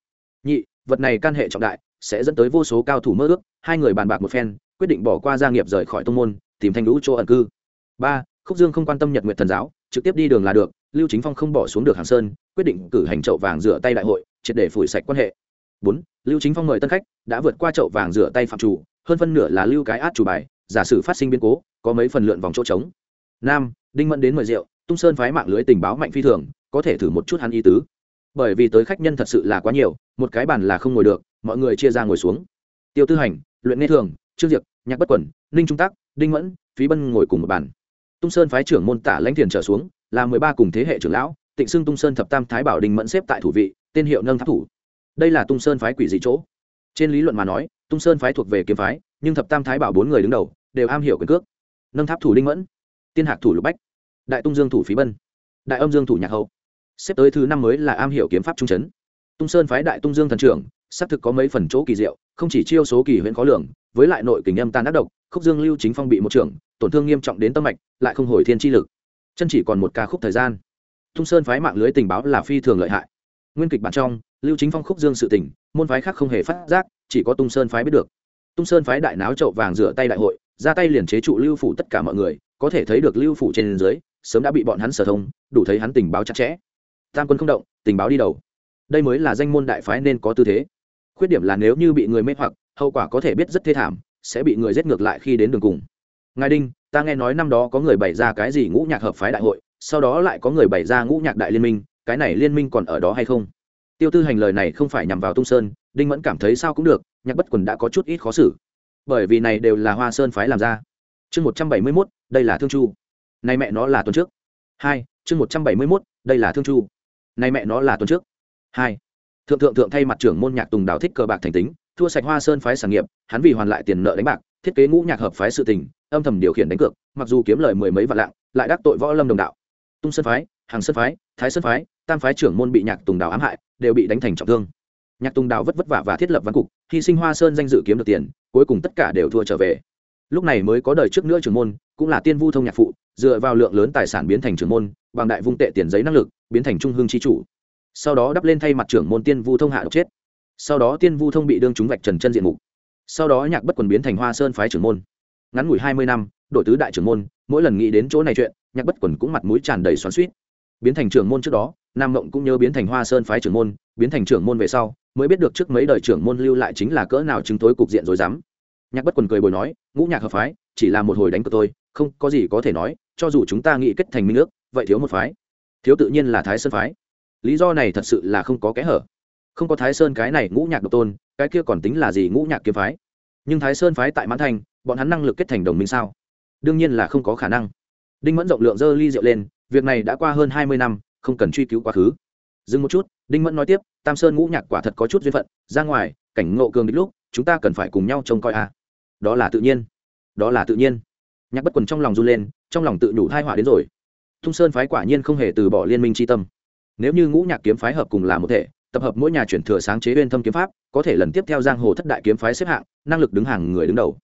Nhị, vật này can hệ trọng đại, sẽ dẫn tới vô số cao thủ mơ ước, hai người bàn bạc một phen, quyết định bỏ qua gia nghiệp rời khỏi tông môn, tìm thanh lũ chỗ ẩn cư. Ba, khúc dương không quan tâm nhật nguyện thần giáo, trực tiếp đi đường là được, lưu chính phong không bỏ xuống được hàng sơn, quyết định cử hành chậu vàng rửa tay đại hội, triệt để phủi sạch quan hệ. Bốn, lưu chính phong mời tân khách, đã vượt qua chậu vàng rửa tay phạm chủ, hơn phân nửa là lưu cái át chủ bài, giả sử phát sinh biến cố, có mấy phần lượn vòng chỗ trống. Nam, đinh mẫn đến mời rượu tung sơn phái mạng lưới tình báo mạnh phi thường có thể thử một chút hắn ý tứ. Bởi vì tới khách nhân thật sự là quá nhiều một cái bàn là không ngồi được mọi người chia ra ngồi xuống. Tiêu tư hành luyện nghe thường trương diệp nhạc bất quẩn ninh trung tác đinh mẫn phí bân ngồi cùng một bàn. Tung sơn phái trưởng môn tả lãnh thiền trở xuống là mười ba cùng thế hệ trưởng lão tịnh xưng tung sơn thập tam thái bảo đinh mẫn xếp tại thủ vị tên hiệu nâng tháp thủ. Đây là tung sơn phái quỷ dị chỗ. Trên lý luận mà nói tung sơn phái thuộc về kiếm phái nhưng thập tam thái bảo bốn người đứng đầu đều am hiểu quyền cước. Nâng tháp thủ đinh mẫn tiên hạc thủ lục bách, đại tung dương thủ phí bân, đại âm dương thủ nhạc hậu. Xếp tới thứ năm mới là am hiểu kiếm pháp trung chấn. Tung sơn phái đại tung dương thần trưởng, xác thực có mấy phần chỗ kỳ diệu, không chỉ chiêu số kỳ huyễn khó lường, với lại nội kình âm tan ác độc, khúc dương lưu chính phong bị một trưởng, tổn thương nghiêm trọng đến tâm mạch, lại không hồi thiên chi lực. Chân chỉ còn một ca khúc thời gian. Tung sơn phái mạng lưới tình báo là phi thường lợi hại. Nguyên kịch bản trong, lưu chính phong khúc dương sự tình, môn phái khác không hề phát giác, chỉ có tung sơn phái biết được. Tung sơn phái đại náo trậu vàng rửa tay đại hội ra tay liền chế trụ lưu phủ tất cả mọi người, có thể thấy được lưu phủ trên dưới, sớm đã bị bọn hắn sở thông, đủ thấy hắn tình báo chặt chẽ. Tam quân không động, tình báo đi đầu. Đây mới là danh môn đại phái nên có tư thế. Khuyết điểm là nếu như bị người mê hoặc, hậu quả có thể biết rất thê thảm, sẽ bị người giết ngược lại khi đến đường cùng. Ngài đinh, ta nghe nói năm đó có người bày ra cái gì ngũ nhạc hợp phái đại hội, sau đó lại có người bày ra ngũ nhạc đại liên minh, cái này liên minh còn ở đó hay không? Tiêu tư hành lời này không phải nhằm vào tung sơn, đinh mẫn cảm thấy sao cũng được, nhạc bất quần đã có chút ít khó xử bởi vì này đều là hoa sơn phái làm ra. Chương một trăm bảy mươi mốt, đây là thương chu. Nay mẹ nó là tuần trước. Hai, chương một trăm bảy mươi mốt, đây là thương chu. Nay mẹ nó là tuần trước. Hai, thượng thượng thượng thay mặt trưởng môn nhạc tùng đào thích cờ bạc thành tính, thua sạch hoa sơn phái sản nghiệp, hắn vì hoàn lại tiền nợ đánh bạc, thiết kế ngũ nhạc hợp phái sự tình, âm thầm điều khiển đánh cược, mặc dù kiếm lời mười mấy vạn lạng, lại đắc tội võ lâm đồng đạo. Tung sơn phái, hàng sơn phái, thái sơn phái, tam phái trưởng môn bị nhạc tùng đào ám hại, đều bị đánh thành trọng thương nhạc tùng đào vất vất vả và thiết lập văn cục, hy sinh hoa sơn danh dự kiếm được tiền, cuối cùng tất cả đều thua trở về. Lúc này mới có đời trước nữa trưởng môn, cũng là tiên vu thông nhạc phụ, dựa vào lượng lớn tài sản biến thành trưởng môn, bằng đại vung tệ tiền giấy năng lực, biến thành trung hương chi chủ. Sau đó đắp lên thay mặt trưởng môn tiên vu thông hạ độc chết. Sau đó tiên vu thông bị đương chúng vạch trần chân diện mục. Sau đó nhạc bất quần biến thành hoa sơn phái trưởng môn. Ngắn ngủi hai mươi năm, đội tứ đại trưởng môn, mỗi lần nghĩ đến chỗ này chuyện, nhạc bất quần cũng mặt mũi tràn đầy xoắn suýt biến thành trưởng môn trước đó nam mộng cũng nhớ biến thành hoa sơn phái trưởng môn, biến thành trưởng môn về sau, mới biết được trước mấy đời trưởng môn lưu lại chính là cỡ nào chứng tối cục diện rồi dám nhạc bất quần cười bồi nói, ngũ nhạc hợp phái, chỉ là một hồi đánh của tôi không có gì có thể nói, cho dù chúng ta nghĩ kết thành minh nước vậy thiếu một phái. Thiếu tự nhiên là thái sơn phái. Lý do này thật sự là không có kẽ hở. Không có thái sơn cái này ngũ nhạc độc tôn, cái kia còn tính là gì ngũ nhạc kiếm phái? Nhưng thái sơn phái tại mãn thành, bọn hắn năng lực kết thành đồng minh sao? Đương nhiên là không có khả năng. Đinh mẫn rộng lượng dơ ly rượu lên, việc này đã qua hơn hai mươi năm không cần truy cứu quá khứ. Dừng một chút, đinh mẫn nói tiếp, tam sơn ngũ nhạc quả thật có chút duyên phận, ra ngoài, cảnh ngộ cường đến lúc, chúng ta cần phải cùng nhau trông coi à. đó là tự nhiên. Đó là tự nhiên. Nhạc bất quần trong lòng run lên, trong lòng tự đủ thai họa đến rồi. Thung sơn phái quả nhiên không hề từ bỏ liên minh tri tâm. Nếu như ngũ nhạc kiếm phái hợp cùng là một thể, tập hợp mỗi nhà chuyển thừa sáng chế uyên thâm kiếm pháp, có thể lần tiếp theo giang hồ thất đại kiếm phái xếp hạng, năng lực đứng hàng người đứng đầu.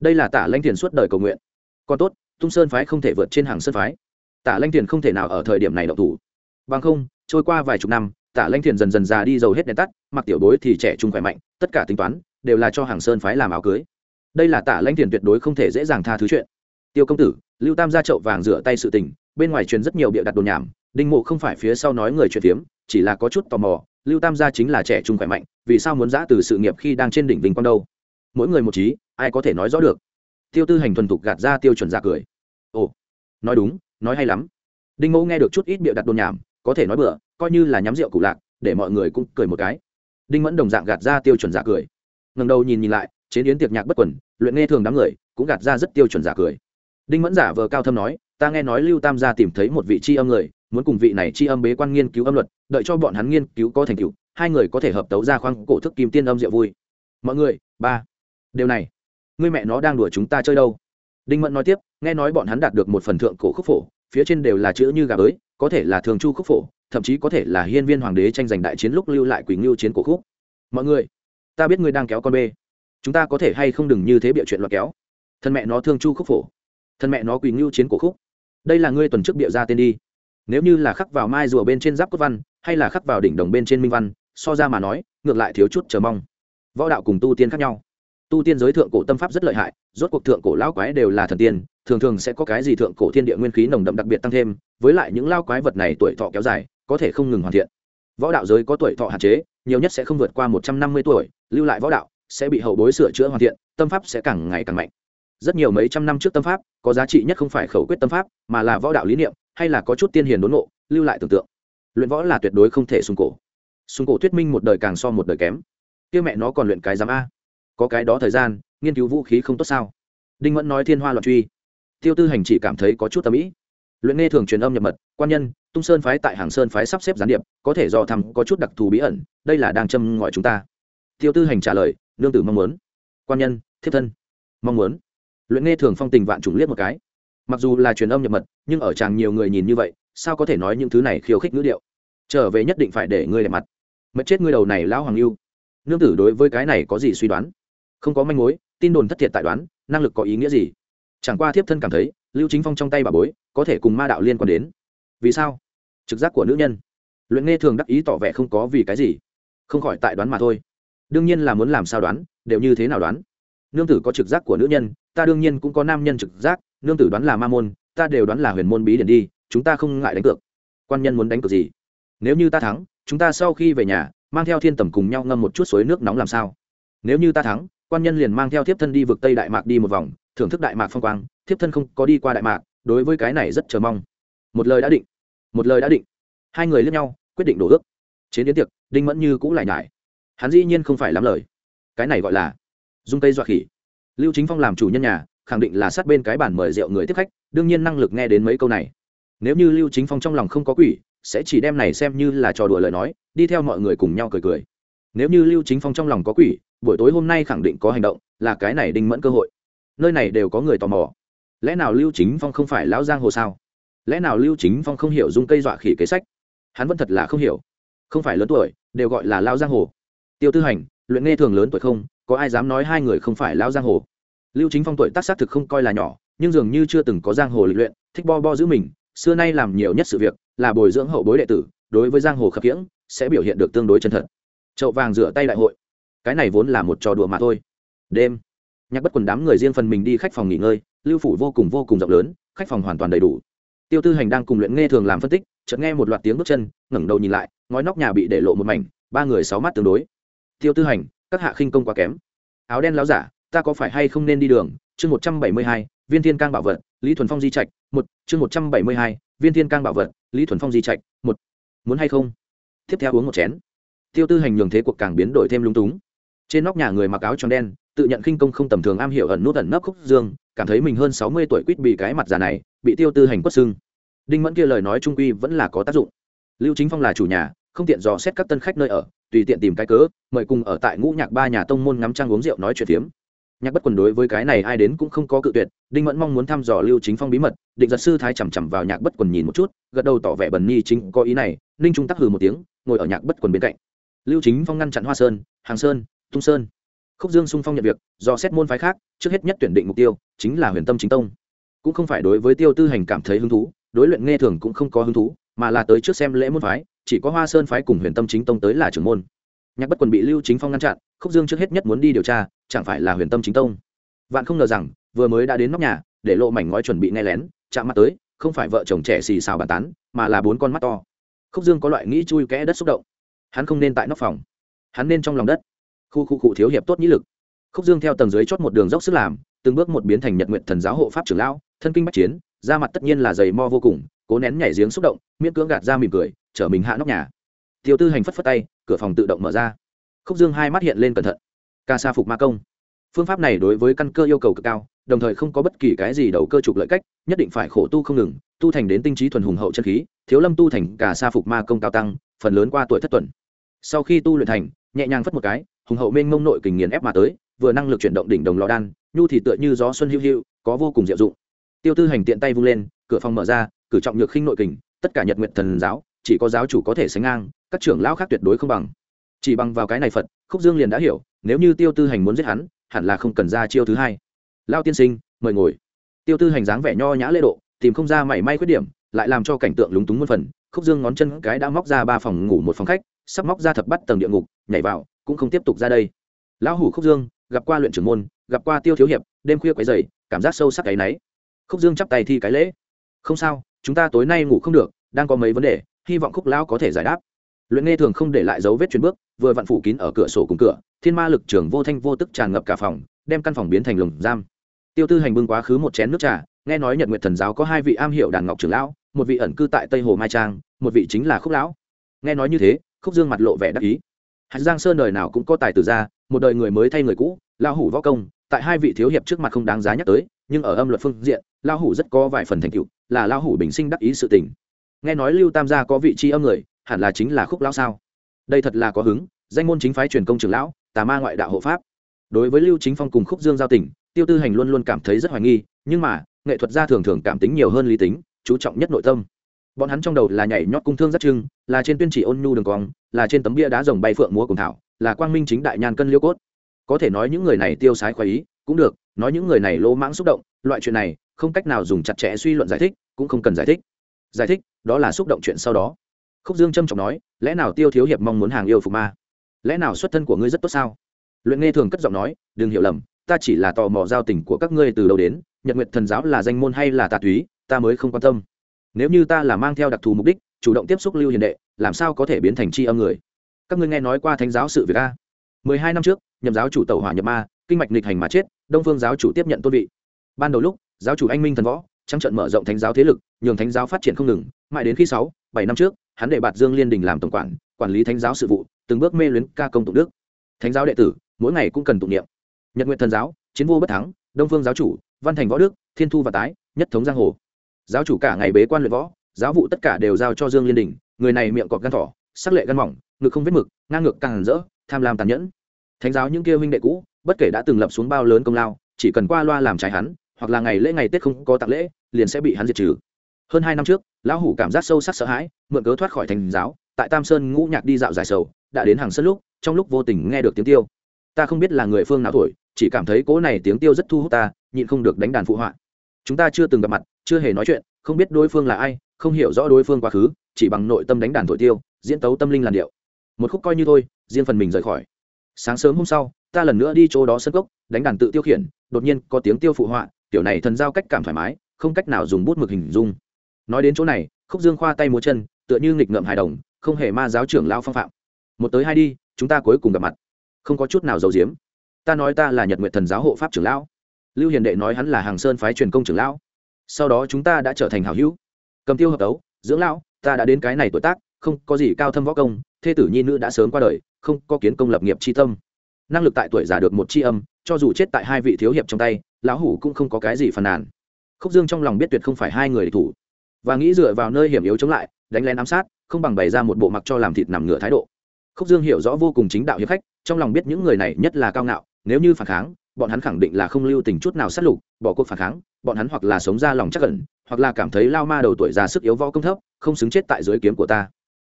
Đây là tả lanh thiền suốt đời cầu nguyện. Còn tốt tung sơn phái không thể vượt trên hàng sơn phái. Tả lanh thiền không thể nào ở thời điểm này đậu thủ bằng không, trôi qua vài chục năm, tả lanh thiền dần dần già đi dầu hết đèn tắt, mặc tiểu bối thì trẻ trung khỏe mạnh, tất cả tính toán đều là cho hàng sơn phái làm áo cưới. Đây là tả lanh thiền tuyệt đối không thể dễ dàng tha thứ chuyện. Tiêu công tử, lưu tam ra chậu vàng rửa tay sự tình, bên ngoài truyền rất nhiều bịa đặt đồn nhảm, đinh mộ không phải phía sau nói người chuyện tiếm chỉ là có chút tò mò, lưu tam gia chính là trẻ trung khỏe mạnh, vì sao muốn giã từ sự nghiệp khi đang trên đỉnh vinh quang đâu? Mỗi người một trí, ai có thể nói rõ được? Tiêu tư hành thuần thục gạt ra tiêu chuẩn ra cười. Ồ, nói đúng, nói hay lắm. Đinh Mộ nghe được chút ít bịa đặt đồn nhảm có thể nói bừa, coi như là nhắm rượu cụ lạc, để mọi người cũng cười một cái. Đinh mẫn đồng dạng gạt ra tiêu chuẩn giả cười. Ngần đầu nhìn nhìn lại chế biến tiệc nhạc bất quẩn luyện nghe thường đám người, cũng gạt ra rất tiêu chuẩn giả cười. Đinh mẫn giả vờ cao thâm nói, ta nghe nói lưu tam gia tìm thấy một vị tri âm người, muốn cùng vị này tri âm bế quan nghiên cứu âm luật, đợi cho bọn hắn nghiên cứu có thành tựu, hai người có thể hợp tấu ra khoang cổ thức kim tiên âm rượu vui. Mọi người, ba. Điều này người mẹ nó đang đùa chúng ta chơi đâu? Đinh mẫn nói tiếp, nghe nói bọn hắn đạt được một phần thượng cổ khúc phổ phía trên đều là chữ như gà bới, có thể là thường chu khúc phổ, thậm chí có thể là hiên viên hoàng đế tranh giành đại chiến lúc lưu lại quỳnh lưu chiến cổ khúc. Mọi người, ta biết ngươi đang kéo con bê. Chúng ta có thể hay không đừng như thế bịa chuyện loạt kéo. Thân mẹ nó thương chu khúc phổ. Thân mẹ nó quỳnh lưu chiến cổ khúc. Đây là ngươi tuần trước bịa ra tên đi. Nếu như là khắc vào mai rùa bên trên giáp cốt văn, hay là khắc vào đỉnh đồng bên trên minh văn, so ra mà nói, ngược lại thiếu chút chờ mong. Võ đạo cùng tu tiên khác nhau tu tiên giới thượng cổ tâm pháp rất lợi hại, rốt cuộc thượng cổ lao quái đều là thần tiên, thường thường sẽ có cái gì thượng cổ thiên địa nguyên khí nồng đậm đặc biệt tăng thêm, với lại những lao quái vật này tuổi thọ kéo dài, có thể không ngừng hoàn thiện. Võ đạo giới có tuổi thọ hạn chế, nhiều nhất sẽ không vượt qua một trăm năm mươi tuổi, lưu lại võ đạo, sẽ bị hậu bối sửa chữa hoàn thiện, tâm pháp sẽ càng ngày càng mạnh. Rất nhiều mấy trăm năm trước tâm pháp, có giá trị nhất không phải khẩu quyết tâm pháp, mà là võ đạo lý niệm, hay là có chút tiên hiền đốn ngộ, lưu lại tưởng tượng. Luyện võ là tuyệt đối không thể xung cổ. Xung cổ thuyết minh một đời càng so một đời kém. Kia mẹ nó còn luyện cái giám a có cái đó thời gian, nghiên cứu vũ khí không tốt sao? Đinh mẫn nói thiên hoa loạn truy. Tiêu tư hành chỉ cảm thấy có chút tâm ý. Luyện nghe thường truyền âm nhập mật, quan nhân, tung sơn phái tại hàng sơn phái sắp xếp gián điệp, có thể do thăm, có chút đặc thù bí ẩn, đây là đang châm ngọi chúng ta. Tiêu tư hành trả lời, nương tử mong muốn. Quan nhân thiết thân, mong muốn. Luyện nghe thường phong tình vạn trùng liếc một cái. Mặc dù là truyền âm nhập mật, nhưng ở chàng nhiều người nhìn như vậy, sao có thể nói những thứ này khiêu khích ngữ điệu? Trở về nhất định phải để ngươi đẹp mặt. Mất chết ngươi đầu này lão hoàng lưu nương tử đối với cái này có gì suy đoán? Không có manh mối, tin đồn thất thiệt tại đoán, năng lực có ý nghĩa gì? Chẳng qua thiếp thân cảm thấy, lưu chính phong trong tay bà bối, có thể cùng ma đạo liên quan đến. Vì sao? Trực giác của nữ nhân. Luyện nghe thường đắc ý tỏ vẻ không có vì cái gì. Không khỏi tại đoán mà thôi. Đương nhiên là muốn làm sao đoán, đều như thế nào đoán? Nương tử có trực giác của nữ nhân, ta đương nhiên cũng có nam nhân trực giác, nương tử đoán là ma môn, ta đều đoán là huyền môn bí điển đi, chúng ta không ngại đánh cược. Quan nhân muốn đánh cược gì? Nếu như ta thắng, chúng ta sau khi về nhà, mang theo thiên tầm cùng nhau ngâm một chút suối nước nóng làm sao? Nếu như ta thắng quan nhân liền mang theo thiếp thân đi vực tây đại mạc đi một vòng, thưởng thức đại mạc phong quang, thiếp thân không có đi qua đại mạc, đối với cái này rất chờ mong. Một lời đã định, một lời đã định. Hai người lướt nhau, quyết định đổ ước. Chế đến tiệc, đinh mẫn như cũng lại nhải. Hắn dĩ nhiên không phải lắm lời. Cái này gọi là dung tây dọa khỉ. Lưu chính phong làm chủ nhân nhà, khẳng định là sát bên cái bản mời rượu người tiếp khách, đương nhiên năng lực nghe đến mấy câu này. Nếu như lưu chính phong trong lòng không có quỷ, sẽ chỉ đem này xem như là trò đùa lời nói, đi theo mọi người cùng nhau cười cười. Nếu như lưu chính phong trong lòng có quỷ buổi tối hôm nay khẳng định có hành động, là cái này đinh mẫn cơ hội. Nơi này đều có người tò mò. Lẽ nào lưu chính phong không phải lão giang hồ sao? Lẽ nào lưu chính phong không hiểu dung cây dọa khỉ kế sách? Hắn vẫn thật là không hiểu. Không phải lớn tuổi, đều gọi là lao giang hồ. Tiêu tư hành, luyện nghe thường lớn tuổi không? Có ai dám nói hai người không phải lao giang hồ? Lưu chính phong tuổi tác xác thực không coi là nhỏ, nhưng dường như chưa từng có giang hồ lịch luyện, thích bo bo giữ mình, xưa nay làm nhiều nhất sự việc là bồi dưỡng hậu bối đệ tử, đối với giang hồ khập khiễng, sẽ biểu hiện được tương đối chân thật. Chậu vàng rửa tay đại hội cái này vốn là một trò đùa mà thôi. Đêm, nhạc bất quần đám người riêng phần mình đi khách phòng nghỉ ngơi, lưu phủ vô cùng vô cùng rộng lớn, khách phòng hoàn toàn đầy đủ. Tiêu tư hành đang cùng luyện nghe thường làm phân tích, chợt nghe một loạt tiếng bước chân, ngẩng đầu nhìn lại, ngói nóc nhà bị để lộ một mảnh, ba người sáu mắt tương đối. Tiêu tư hành, các hạ khinh công quá kém. Áo đen láo giả, ta có phải hay không nên đi đường? Chương một trăm bảy mươi hai, viên thiên cang bảo vật, lý thuần phong di trạch, một. Chương một trăm bảy mươi hai, viên thiên cang bảo vật, lý thuần phong di trạch, một. Muốn hay không? Tiếp theo uống một chén. Tiêu tư hành nhường thế cuộc càng biến đổi thêm lung túng trên nóc nhà người mặc áo tròn đen, tự nhận khinh công không tầm thường am hiểu ẩn nút ẩn nấp khúc dương, cảm thấy mình hơn sáu mươi tuổi quýt bị cái mặt già này, bị tiêu tư hành quất xưng đinh mẫn kia lời nói trung quy vẫn là có tác dụng. Lưu chính phong là chủ nhà, không tiện dò xét các tân khách nơi ở, tùy tiện tìm cái cớ, mời cùng ở tại ngũ nhạc ba nhà tông môn ngắm trăng uống rượu nói chuyện phiếm. Nhạc bất quần đối với cái này ai đến cũng không có cự tuyệt, đinh mẫn mong muốn thăm dò lưu chính phong bí mật, định giật sư thái chằm chằm vào nhạc bất quần nhìn một chút, gật đầu tỏ vẻ bần nhi chính có ý này, ninh trung tắc hừ một tiếng, ngồi ở nhạc bất quần bên cạnh. Lưu chính phong ngăn chặn hoa sơn, hàng sơn tung sơn. Khúc dương sung phong nhận việc, do xét môn phái khác, trước hết nhất tuyển định mục tiêu, chính là huyền tâm chính tông. Cũng không phải đối với tiêu tư hành cảm thấy hứng thú, đối luyện nghe thường cũng không có hứng thú, mà là tới trước xem lễ môn phái, chỉ có hoa sơn phái cùng huyền tâm chính tông tới là trưởng môn. Nhạc bất quần bị lưu chính phong ngăn chặn, khúc dương trước hết nhất muốn đi điều tra, chẳng phải là huyền tâm chính tông. Vạn không ngờ rằng, vừa mới đã đến nóc nhà, để lộ mảnh ngói chuẩn bị nghe lén, chạm mặt tới, không phải vợ chồng trẻ xì xào bàn tán, mà là bốn con mắt to. Khúc dương có loại nghĩ chui kẽ đất xúc động. Hắn không nên tại nóc phòng. Hắn nên trong lòng đất khu khu cụ thiếu hiệp tốt nhĩ lực. Khúc dương theo tầng dưới chót một đường dốc sức làm, từng bước một biến thành nhật nguyện thần giáo hộ pháp trưởng lão, thân kinh bách chiến ra mặt tất nhiên là dày mo vô cùng, cố nén nhảy giếng xúc động, miễn cưỡng gạt ra mỉm cười chở mình hạ nóc nhà. Tiêu tư hành phất phất tay, cửa phòng tự động mở ra. Khúc dương hai mắt hiện lên cẩn thận. Ca sa phục ma công. Phương pháp này đối với căn cơ yêu cầu cực cao, đồng thời không có bất kỳ cái gì đầu cơ trục lợi cách, nhất định phải khổ tu không ngừng, tu thành đến tinh trí thuần hùng hậu chân khí, thiếu lâm tu thành cả sa phục ma công cao tăng, phần lớn qua tuổi thất tuần. Sau khi tu luyện thành, nhẹ nhàng phất một cái hùng hậu mênh mông nội kình nghiền ép mà tới, vừa năng lực chuyển động đỉnh đồng lò đan, nhu thì tựa như gió xuân hữu hữu có vô cùng diệu dụng. Tiêu tư hành tiện tay vung lên, cửa phòng mở ra, cử trọng nhược khinh nội kình, tất cả nhật nguyện thần giáo, chỉ có giáo chủ có thể sánh ngang, các trưởng lão khác tuyệt đối không bằng. Chỉ bằng vào cái này phật, khúc dương liền đã hiểu, nếu như tiêu tư hành muốn giết hắn, hẳn là không cần ra chiêu thứ hai. Lao tiên sinh, mời ngồi. Tiêu tư hành dáng vẻ nho nhã lễ độ, tìm không ra mảy may khuyết điểm, lại làm cho cảnh tượng lúng túng muôn phần. Khúc dương ngón chân cái đã móc ra ba phòng ngủ một phòng khách, sắp móc ra thập bắt tầng địa ngục, nhảy vào cũng không tiếp tục ra đây. Lão hủ khúc dương, gặp qua luyện trưởng môn, gặp qua tiêu thiếu hiệp, đêm khuya quấy dày cảm giác sâu sắc cái náy khúc dương chắp tay thi cái lễ. Không sao, chúng ta tối nay ngủ không được, đang có mấy vấn đề, hy vọng khúc lão có thể giải đáp. Luyện nghe thường không để lại dấu vết chuyển bước, vừa vặn phủ kín ở cửa sổ cùng cửa, thiên ma lực trường vô thanh vô tức tràn ngập cả phòng, đem căn phòng biến thành lồng giam. Tiêu tư hành bưng quá khứ một chén nước trà, nghe nói nhật nguyệt thần giáo có hai vị am hiệu đàn ngọc trưởng lão, một vị ẩn cư tại tây hồ mai trang, một vị chính là khúc lão. Nghe nói như thế, khúc dương mặt lộ vẻ đắc ý hạt giang sơn đời nào cũng có tài tử ra một đời người mới thay người cũ lao hủ võ công tại hai vị thiếu hiệp trước mặt không đáng giá nhắc tới nhưng ở âm luật phương diện lao hủ rất có vài phần thành tựu là lao hủ bình sinh đắc ý sự tình. Nghe nói lưu tam gia có vị trí âm người hẳn là chính là khúc lão sao? Đây thật là có hứng danh môn chính phái truyền công trường lão tà ma ngoại đạo hộ pháp. Đối với lưu chính phong cùng khúc dương giao Tỉnh, tiêu tư hành luôn luôn cảm thấy rất hoài nghi nhưng mà nghệ thuật gia thường thường cảm tính nhiều hơn lý tính chú trọng nhất nội tâm bọn hắn trong đầu là nhảy nhót cung thương rất trưng, là trên tuyên chỉ ôn nhu đường cong, là trên tấm bia đá rồng bay phượng múa cùng thảo, là quang minh chính đại nhàn cân liêu cốt. Có thể nói những người này tiêu sái khoái ý, cũng được, nói những người này lỗ mãng xúc động, loại chuyện này, không cách nào dùng chặt chẽ suy luận giải thích, cũng không cần giải thích. Giải thích, đó là xúc động chuyện sau đó. Khúc dương trâm trọng nói, lẽ nào tiêu thiếu hiệp mong muốn hàng yêu phục ma? Lẽ nào xuất thân của ngươi rất tốt sao? Luyện nghe thường cất giọng nói, đừng hiểu lầm, ta chỉ là tò mò giao tình của các ngươi từ đầu đến, nhật nguyệt thần giáo là danh môn hay là tà túy, ta mới không quan tâm nếu như ta là mang theo đặc thù mục đích, chủ động tiếp xúc lưu hiền đệ, làm sao có thể biến thành tri âm người? Các ngươi nghe nói qua thánh giáo sự việc a? Mười hai năm trước, nhậm giáo chủ tẩu hỏa nhập ma, kinh mạch nghịch hành mà chết, đông phương giáo chủ tiếp nhận tôn vị. Ban đầu lúc, giáo chủ anh minh thần võ, trắng trận mở rộng thánh giáo thế lực, nhường thánh giáo phát triển không ngừng. Mãi đến khi sáu, bảy năm trước, hắn để bạt dương liên đình làm tổng quản quản lý thánh giáo sự vụ, từng bước mê luyến ca công tụng đức. Thánh giáo đệ tử, mỗi ngày cũng cần tụng niệm. Nhật nguyện thần giáo, chiến vô bất thắng, đông phương giáo chủ, văn thành võ đức, thiên thu và tái, nhất thống giang hồ giáo chủ cả ngày bế quan luyện võ, giáo vụ tất cả đều giao cho dương liên đình, người này miệng cọp gan thỏ, sắc lệ gan mỏng, ngực không vết mực, ngang ngược càng rỡ, tham lam tàn nhẫn. Thánh giáo những kia huynh đệ cũ, bất kể đã từng lập xuống bao lớn công lao, chỉ cần qua loa làm trái hắn, hoặc là ngày lễ ngày tết không có tặng lễ, liền sẽ bị hắn diệt trừ. Hơn hai năm trước, lão hủ cảm giác sâu sắc sợ hãi, mượn cớ thoát khỏi thành giáo, tại tam sơn ngũ nhạc đi dạo dài sầu, đã đến hàng sân lúc, trong lúc vô tình nghe được tiếng tiêu. Ta không biết là người phương nào thổi, chỉ cảm thấy cỗ này tiếng tiêu rất thu hút ta, nhịn không được đánh đàn phụ họa. Chúng ta chưa từng gặp mặt chưa hề nói chuyện, không biết đối phương là ai, không hiểu rõ đối phương quá khứ, chỉ bằng nội tâm đánh đàn thổi tiêu, diễn tấu tâm linh làn điệu. Một khúc coi như thôi, riêng phần mình rời khỏi. Sáng sớm hôm sau, ta lần nữa đi chỗ đó sân cốc, đánh đàn tự tiêu khiển, đột nhiên có tiếng tiêu phụ họa tiểu này thần giao cách cảm thoải mái, không cách nào dùng bút mực hình dung. Nói đến chỗ này, khúc dương khoa tay múa chân, tựa như nghịch ngợm hài đồng, không hề ma giáo trưởng lao phong phạm. Một tới hai đi, chúng ta cuối cùng gặp mặt. Không có chút nào giấu giếm. Ta nói ta là nhật nguyện thần giáo hộ pháp trưởng lão. Lưu hiền đệ nói hắn là hàng sơn phái truyền công trưởng lão sau đó chúng ta đã trở thành hảo hữu. Cầm tiêu hợp tấu, dưỡng lão, ta đã đến cái này tuổi tác, không có gì cao thâm võ công, thê tử nhi nữ đã sớm qua đời, không có kiến công lập nghiệp tri tâm. Năng lực tại tuổi già được một tri âm, cho dù chết tại hai vị thiếu hiệp trong tay, lão hủ cũng không có cái gì phàn nàn. Khúc dương trong lòng biết tuyệt không phải hai người thủ. Và nghĩ dựa vào nơi hiểm yếu chống lại, đánh lén ám sát, không bằng bày ra một bộ mặc cho làm thịt nằm ngửa thái độ. Khúc dương hiểu rõ vô cùng chính đạo hiệp khách, trong lòng biết những người này nhất là cao ngạo, nếu như phản kháng, bọn hắn khẳng định là không lưu tình chút nào sát lục, bỏ cuộc phản kháng bọn hắn hoặc là sống ra lòng chắc cẩn hoặc là cảm thấy lao ma đầu tuổi già sức yếu võ công thấp, không xứng chết tại dưới kiếm của ta.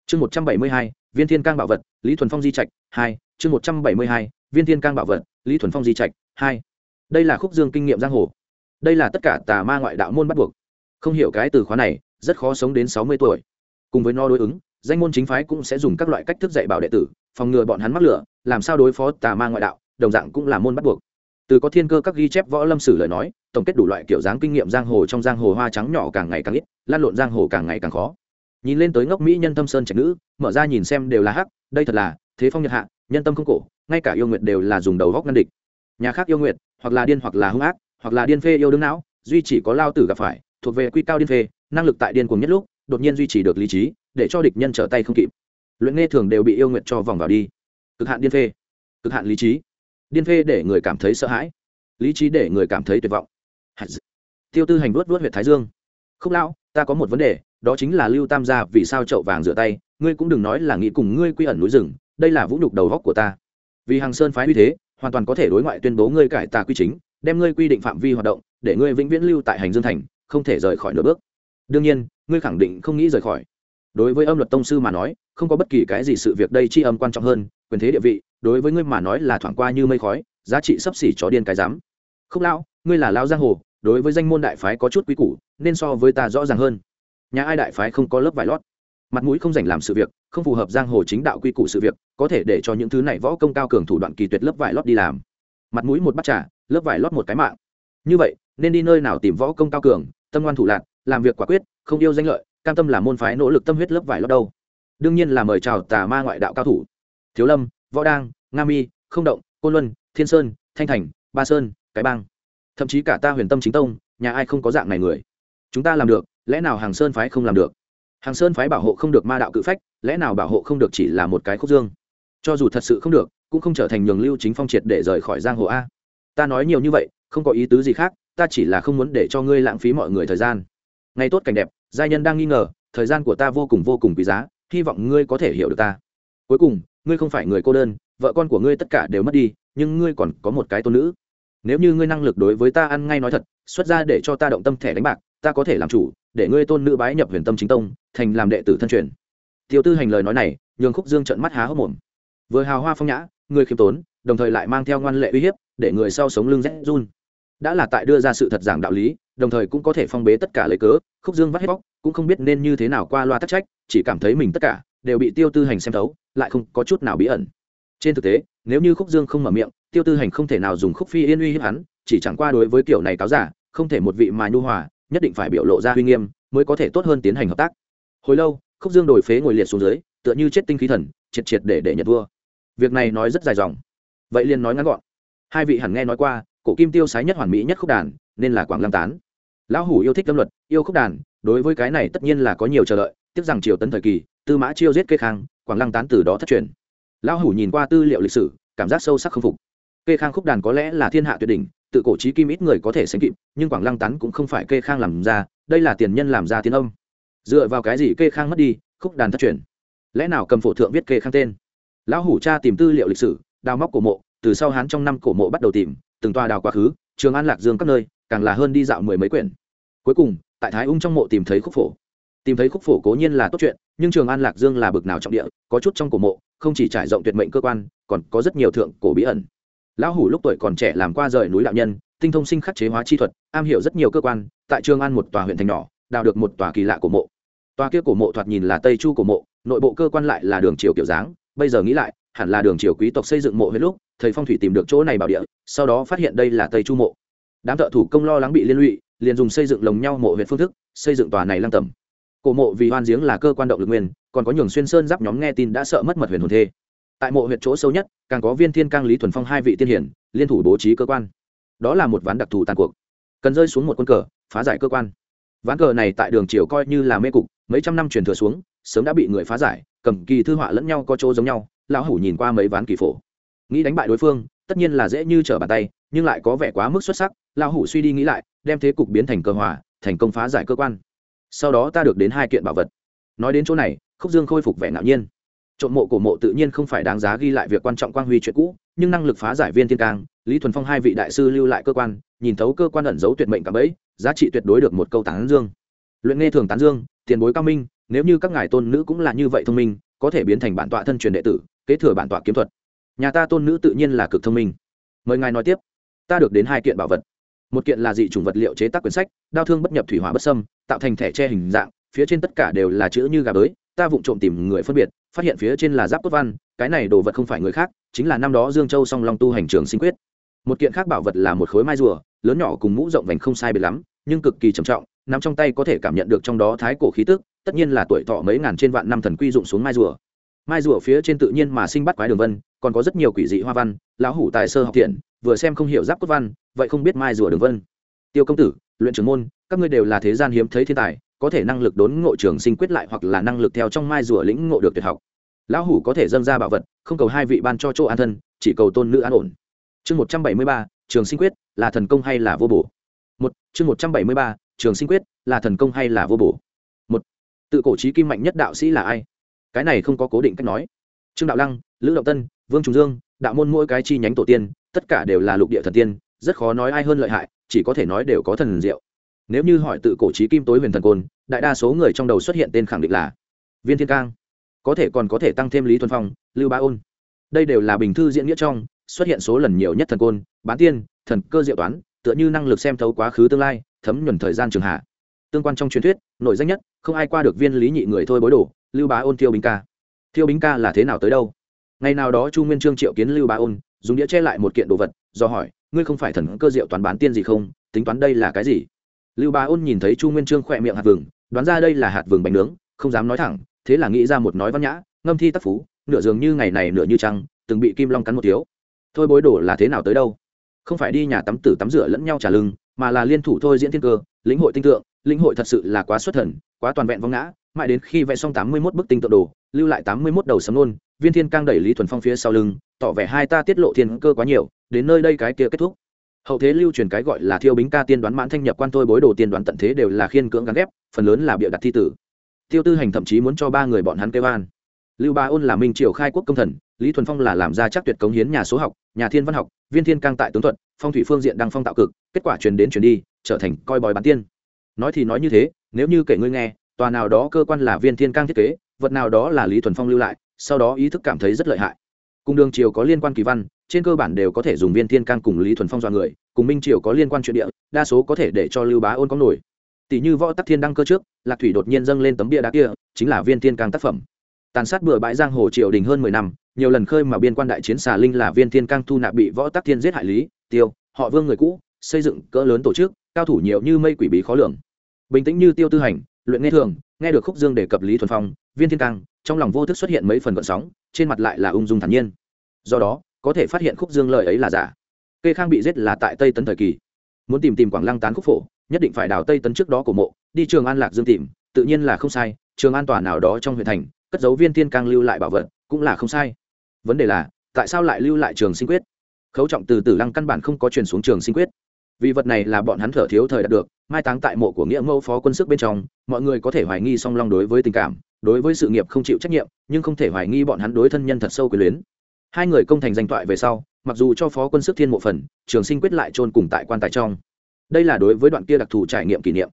Chương một trăm bảy mươi hai, viên thiên cang bảo vật, lý thuần phong di trạch hai. Chương một trăm bảy mươi hai, viên thiên cang bảo vật, lý thuần phong di trạch hai. Đây là khúc dương kinh nghiệm giang hồ. Đây là tất cả tà ma ngoại đạo môn bắt buộc. Không hiểu cái từ khóa này, rất khó sống đến sáu mươi tuổi. Cùng với no đối ứng, danh môn chính phái cũng sẽ dùng các loại cách thức dạy bảo đệ tử, phòng ngừa bọn hắn mắc lửa, làm sao đối phó tà ma ngoại đạo, đồng dạng cũng là môn bắt buộc. Từ có thiên cơ các ghi chép võ lâm sử lời nói tổng kết đủ loại kiểu dáng kinh nghiệm giang hồ trong giang hồ hoa trắng nhỏ càng ngày càng ít, lan lộn giang hồ càng ngày càng khó. Nhìn lên tới ngốc mỹ nhân tâm sơn trạch nữ, mở ra nhìn xem đều là hắc, đây thật là, thế phong nhật hạ, nhân tâm không cổ, ngay cả yêu nguyệt đều là dùng đầu góc ngăn địch. Nhà khác yêu nguyệt, hoặc là điên hoặc là hung ác, hoặc là điên phê yêu đương não, duy chỉ có lao tử gặp phải, thuộc về quy cao điên phê, năng lực tại điên cuồng nhất lúc, đột nhiên duy trì được lý trí, để cho địch nhân trở tay không kịp. Luyện nghe thường đều bị yêu nguyệt cho vòng vào đi. Cực hạn điên phê. Cực hạn lý trí. Điên phê để người cảm thấy sợ hãi. Lý trí để người cảm thấy tuyệt vọng tiêu tư hành vuốt vuốt huyệt thái dương. Không lão, ta có một vấn đề, đó chính là lưu tam gia vì sao chậu vàng rửa tay, ngươi cũng đừng nói là nghĩ cùng ngươi quy ẩn núi rừng, đây là vũ nhục đầu góc của ta. Vì hàng sơn phái uy thế, hoàn toàn có thể đối ngoại tuyên bố ngươi cải tà quy chính, đem ngươi quy định phạm vi hoạt động, để ngươi vĩnh viễn lưu tại hành dương thành, không thể rời khỏi nửa bước. Đương nhiên, ngươi khẳng định không nghĩ rời khỏi. Đối với âm luật tông sư mà nói, không có bất kỳ cái gì sự việc đây chi âm quan trọng hơn, quyền thế địa vị, đối với ngươi mà nói là thoảng qua như mây khói, giá trị sấp xỉ chó điên cái dám không lão ngươi là lão giang hồ, đối với danh môn đại phái có chút quý củ, nên so với ta rõ ràng hơn. Nhà ai đại phái không có lớp vải lót. Mặt mũi không dành làm sự việc, không phù hợp giang hồ chính đạo quy củ sự việc, có thể để cho những thứ này võ công cao cường thủ đoạn kỳ tuyệt lớp vải lót đi làm. Mặt mũi một bắt trả lớp vải lót một cái mạng. Như vậy, nên đi nơi nào tìm võ công cao cường, tâm ngoan thủ lạc làm việc quả quyết, không yêu danh lợi, cam tâm là môn phái nỗ lực tâm huyết lớp vải lót đâu. Đương nhiên là mời chào tà ma ngoại đạo cao thủ. Thiếu lâm, võ đang, nga mi, không động, côn luân, thiên sơn, thanh thành, ba sơn, cái bang thậm chí cả ta huyền tâm chính tông, nhà ai không có dạng này người? Chúng ta làm được, lẽ nào hàng sơn phái không làm được? Hàng sơn phái bảo hộ không được ma đạo cự phách, lẽ nào bảo hộ không được chỉ là một cái khúc dương? Cho dù thật sự không được, cũng không trở thành nhường lưu chính phong triệt để rời khỏi giang hồ a. Ta nói nhiều như vậy, không có ý tứ gì khác, ta chỉ là không muốn để cho ngươi lãng phí mọi người thời gian. Ngày tốt cảnh đẹp, giai nhân đang nghi ngờ, thời gian của ta vô cùng vô cùng quý giá, hy vọng ngươi có thể hiểu được ta. Cuối cùng, ngươi không phải người cô đơn, vợ con của ngươi tất cả đều mất đi, nhưng ngươi còn có một cái tôn nữ nếu như ngươi năng lực đối với ta ăn ngay nói thật, xuất ra để cho ta động tâm thẻ đánh bạc, ta có thể làm chủ, để ngươi tôn nữ bái nhập huyền tâm chính tông, thành làm đệ tử thân truyền. Tiêu tư hành lời nói này, nhường khúc dương trận mắt há hốc mồm. Vừa hào hoa phong nhã, người khiêm tốn, đồng thời lại mang theo ngoan lệ uy hiếp, để người sau sống lưng rét run. Đã là tại đưa ra sự thật giảng đạo lý, đồng thời cũng có thể phong bế tất cả lấy cớ, khúc dương vắt hết bóc, cũng không biết nên như thế nào qua loa tắc trách, chỉ cảm thấy mình tất cả đều bị tiêu tư hành xem thấu, lại không có chút nào bí ẩn. Trên thực tế, nếu như khúc dương không mở miệng tiêu tư hành không thể nào dùng khúc phi yên uy hiếp hắn, chỉ chẳng qua đối với kiểu này cáo giả, không thể một vị mà nhu hòa, nhất định phải biểu lộ ra uy nghiêm, mới có thể tốt hơn tiến hành hợp tác. Hồi lâu, khúc dương đổi phế ngồi liệt xuống dưới, tựa như chết tinh khí thần, triệt triệt để để nhận vua. Việc này nói rất dài dòng. Vậy liền nói ngắn gọn. Hai vị hẳn nghe nói qua, cổ kim tiêu sái nhất hoàn mỹ nhất khúc đàn, nên là quảng lăng tán. Lão hủ yêu thích tâm luật, yêu khúc đàn, đối với cái này tất nhiên là có nhiều chờ đợi, tiếc rằng triều tấn thời kỳ, tư mã chiêu giết kê khang, quảng lăng tán từ đó thất truyền. Lão hủ nhìn qua tư liệu lịch sử, cảm giác sâu sắc k phục kê khang khúc đàn có lẽ là thiên hạ tuyệt đỉnh, tự cổ trí kim ít người có thể sánh kịp, nhưng quảng lăng tán cũng không phải kê khang làm ra, đây là tiền nhân làm ra tiếng âm. Dựa vào cái gì kê khang mất đi, khúc đàn thất truyền? Lẽ nào cầm phổ thượng viết kê khang tên? Lão hủ cha tìm tư liệu lịch sử, đào móc cổ mộ, từ sau hán trong năm cổ mộ bắt đầu tìm, từng toa đào quá khứ, trường an lạc dương các nơi, càng là hơn đi dạo mười mấy quyển. Cuối cùng, tại thái ung trong mộ tìm thấy khúc phổ. Tìm thấy khúc phổ cố nhiên là tốt chuyện, nhưng trường an lạc dương là bực nào trọng địa, có chút trong cổ mộ, không chỉ trải rộng tuyệt mệnh cơ quan, còn có rất nhiều thượng cổ bí ẩn lão hủ lúc tuổi còn trẻ làm qua rời núi đạo nhân, tinh thông sinh khắc chế hóa chi thuật, am hiểu rất nhiều cơ quan, tại trường an một tòa huyện thành nhỏ, đào được một tòa kỳ lạ của mộ. Tòa kia cổ mộ thoạt nhìn là tây chu cổ mộ, nội bộ cơ quan lại là đường triều kiểu dáng, bây giờ nghĩ lại, hẳn là đường triều quý tộc xây dựng mộ hết lúc, thầy phong thủy tìm được chỗ này bảo địa, sau đó phát hiện đây là tây chu mộ. Đám thợ thủ công lo lắng bị liên lụy, liền dùng xây dựng lồng nhau mộ huyện phương thức, xây dựng tòa này lăng tầm cổ mộ vì hoan giếng là cơ quan động lực nguyên, còn có nhường xuyên sơn giáp nhóm nghe tin đã sợ mất mật huyền hồn thê tại mộ huyện chỗ sâu nhất, càng có viên thiên cang lý thuần phong hai vị tiên hiển liên thủ bố trí cơ quan. Đó là một ván đặc thù tàn cuộc. Cần rơi xuống một quân cờ, phá giải cơ quan. Ván cờ này tại đường triều coi như là mê cục, mấy trăm năm truyền thừa xuống, sớm đã bị người phá giải, cầm kỳ thư họa lẫn nhau có chỗ giống nhau, lão hủ nhìn qua mấy ván kỳ phổ. Nghĩ đánh bại đối phương, tất nhiên là dễ như trở bàn tay, nhưng lại có vẻ quá mức xuất sắc, lão hủ suy đi nghĩ lại, đem thế cục biến thành cơ hòa, thành công phá giải cơ quan. Sau đó ta được đến hai kiện bảo vật. Nói đến chỗ này, khúc dương khôi phục vẻ ngạo nhiên trộm mộ cổ mộ tự nhiên không phải đáng giá ghi lại việc quan trọng quang huy chuyện cũ, nhưng năng lực phá giải viên thiên cang, lý thuần phong hai vị đại sư lưu lại cơ quan, nhìn thấu cơ quan ẩn giấu tuyệt mệnh cả bấy giá trị tuyệt đối được một câu tán dương. Luyện nghe thường tán dương, tiền bối cao minh, nếu như các ngài tôn nữ cũng là như vậy thông minh, có thể biến thành bản tọa thân truyền đệ tử, kế thừa bản tọa kiếm thuật. Nhà ta tôn nữ tự nhiên là cực thông minh. Mời ngài nói tiếp. Ta được đến hai kiện bảo vật. Một kiện là dị chủng vật liệu chế tác quyển sách, đao thương bất nhập thủy hỏa bất sâm tạo thành thẻ tre hình dạng, phía trên tất cả đều là chữ như gà bới, ta vụng trộm tìm người phân biệt phát hiện phía trên là giáp cốt văn, cái này đồ vật không phải người khác, chính là năm đó dương châu song long tu hành trường sinh quyết. Một kiện khác bảo vật là một khối mai rùa, lớn nhỏ cùng mũ rộng vành không sai biệt lắm, nhưng cực kỳ trầm trọng nằm trong tay có thể cảm nhận được trong đó thái cổ khí tức, tất nhiên là tuổi thọ mấy ngàn trên vạn năm thần quy dụng xuống mai rùa. Mai rùa phía trên tự nhiên mà sinh bắt quái đường vân, còn có rất nhiều quỷ dị hoa văn, lão hủ tài sơ học thiện vừa xem không hiểu giáp cốt văn, vậy không biết mai rùa đường vân. Tiêu công tử, luyện trưởng môn, các ngươi đều là thế gian hiếm thấy thiên tài có thể năng lực đốn ngộ trường sinh quyết lại hoặc là năng lực theo trong mai rùa lĩnh ngộ được tuyệt học. Lão hủ có thể dâng ra bảo vật, không cầu hai vị ban cho chỗ an thân, chỉ cầu tôn nữ an ổn. Chương một trăm bảy mươi ba, trường sinh quyết là thần công hay là vô bổ? Một, chương một trăm bảy mươi ba, trường sinh quyết là thần công hay là vô bổ? Một, tự cổ trí kim mạnh nhất đạo sĩ là ai? Cái này không có cố định cách nói. Trương đạo lăng, lữ động tân, vương trùng dương, đạo môn mỗi cái chi nhánh tổ tiên, tất cả đều là lục địa thần tiên, rất khó nói ai hơn lợi hại, chỉ có thể nói đều có thần diệu nếu như hỏi tự cổ trí kim tối huyền thần côn, đại đa số người trong đầu xuất hiện tên khẳng định là viên thiên cang. Có thể còn có thể tăng thêm lý thuần phong, lưu ba ôn. Đây đều là bình thư diễn nghĩa trong, xuất hiện số lần nhiều nhất thần côn, bán tiên, thần cơ diệu toán, tựa như năng lực xem thấu quá khứ tương lai, thấm nhuần thời gian trường hạ. Tương quan trong truyền thuyết nội danh nhất, không ai qua được viên lý nhị người thôi bối đổ, lưu bá ôn tiêu bính ca. Tiêu bính ca là thế nào tới đâu? Ngày nào đó chu nguyên trương triệu kiến lưu bá ôn, dùng đĩa che lại một kiện đồ vật, do hỏi, ngươi không phải thần cơ diệu toán bán tiên gì không? Tính toán đây là cái gì? Lưu bá ôn nhìn thấy chu nguyên trương khỏe miệng hạt vừng, đoán ra đây là hạt vừng bánh nướng, không dám nói thẳng, thế là nghĩ ra một nói văn nhã, ngâm thi tác phú, nửa dường như ngày này nửa như trăng, từng bị kim long cắn một thiếu. Thôi bối đổ là thế nào tới đâu? Không phải đi nhà tắm tử tắm rửa lẫn nhau trả lưng, mà là liên thủ thôi diễn thiên cơ, lĩnh hội tinh tượng, lĩnh hội thật sự là quá xuất thần, quá toàn vẹn vong ngã. Mãi đến khi vẽ xong tám mươi mốt bức tinh tượng đồ, lưu lại tám mươi mốt đầu sấm nôn, viên thiên cang đẩy lý thuần phong phía sau lưng, tỏ vẻ hai ta tiết lộ thiên cơ quá nhiều, đến nơi đây cái kia kết thúc hậu thế lưu truyền cái gọi là thiêu bính ca tiên đoán mãn thanh nhập quan thôi bối đồ tiên đoán tận thế đều là khiên cưỡng gắn ghép, phần lớn là bịa đặt thi tử. Tiêu tư hành thậm chí muốn cho ba người bọn hắn kêu an. Lưu ba ôn là minh triều khai quốc công thần, lý thuần phong là làm ra chắc tuyệt cống hiến nhà số học, nhà thiên văn học, viên thiên cang tại tướng thuật, phong thủy phương diện đang phong tạo cực, kết quả truyền đến truyền đi, trở thành coi bòi bán tiên. Nói thì nói như thế, nếu như kể ngươi nghe, tòa nào đó cơ quan là viên thiên cang thiết kế, vật nào đó là lý thuần phong lưu lại, sau đó ý thức cảm thấy rất lợi hại. Cùng đường triều có liên quan kỳ văn trên cơ bản đều có thể dùng viên thiên cang cùng lý thuần phong dọa người, cùng minh triều có liên quan chuyện địa, đa số có thể để cho lưu bá ôn có nổi. Tỷ như võ tắc thiên đăng cơ trước, lạc thủy đột nhiên dâng lên tấm bia đá kia, chính là viên thiên cang tác phẩm. Tàn sát bừa bãi giang hồ triều đình hơn mười năm, nhiều lần khơi mà biên quan đại chiến xà linh là viên thiên cang thu nạp bị võ tắc thiên giết hại lý, tiêu, họ vương người cũ, xây dựng cỡ lớn tổ chức, cao thủ nhiều như mây quỷ bí khó lường. Bình tĩnh như tiêu tư hành, luyện nghe thường, nghe được khúc dương đề cập lý thuần phong, viên thiên cang, trong lòng vô thức xuất hiện mấy phần gợn sóng, trên mặt lại là ung dung thản nhiên. Do đó có thể phát hiện khúc dương lời ấy là giả. Kê khang bị giết là tại tây tấn thời kỳ. Muốn tìm tìm quảng lăng tán khúc phổ, nhất định phải đào tây tấn trước đó của mộ, đi trường an lạc dương tìm, tự nhiên là không sai, trường an tòa nào đó trong huyện thành, cất dấu viên thiên cang lưu lại bảo vật, cũng là không sai. Vấn đề là, tại sao lại lưu lại trường sinh quyết? Khấu trọng từ tử lăng căn bản không có truyền xuống trường sinh quyết. Vì vật này là bọn hắn thở thiếu thời đạt được, mai táng tại mộ của nghĩa mẫu phó quân sức bên trong, mọi người có thể hoài nghi song long đối với tình cảm, đối với sự nghiệp không chịu trách nhiệm, nhưng không thể hoài nghi bọn hắn đối thân nhân thật sâu quyền luyến hai người công thành danh toại về sau, mặc dù cho phó quân sức thiên mộ phần, trường sinh quyết lại chôn cùng tại quan tài trong. Đây là đối với đoạn kia đặc thù trải nghiệm kỷ niệm.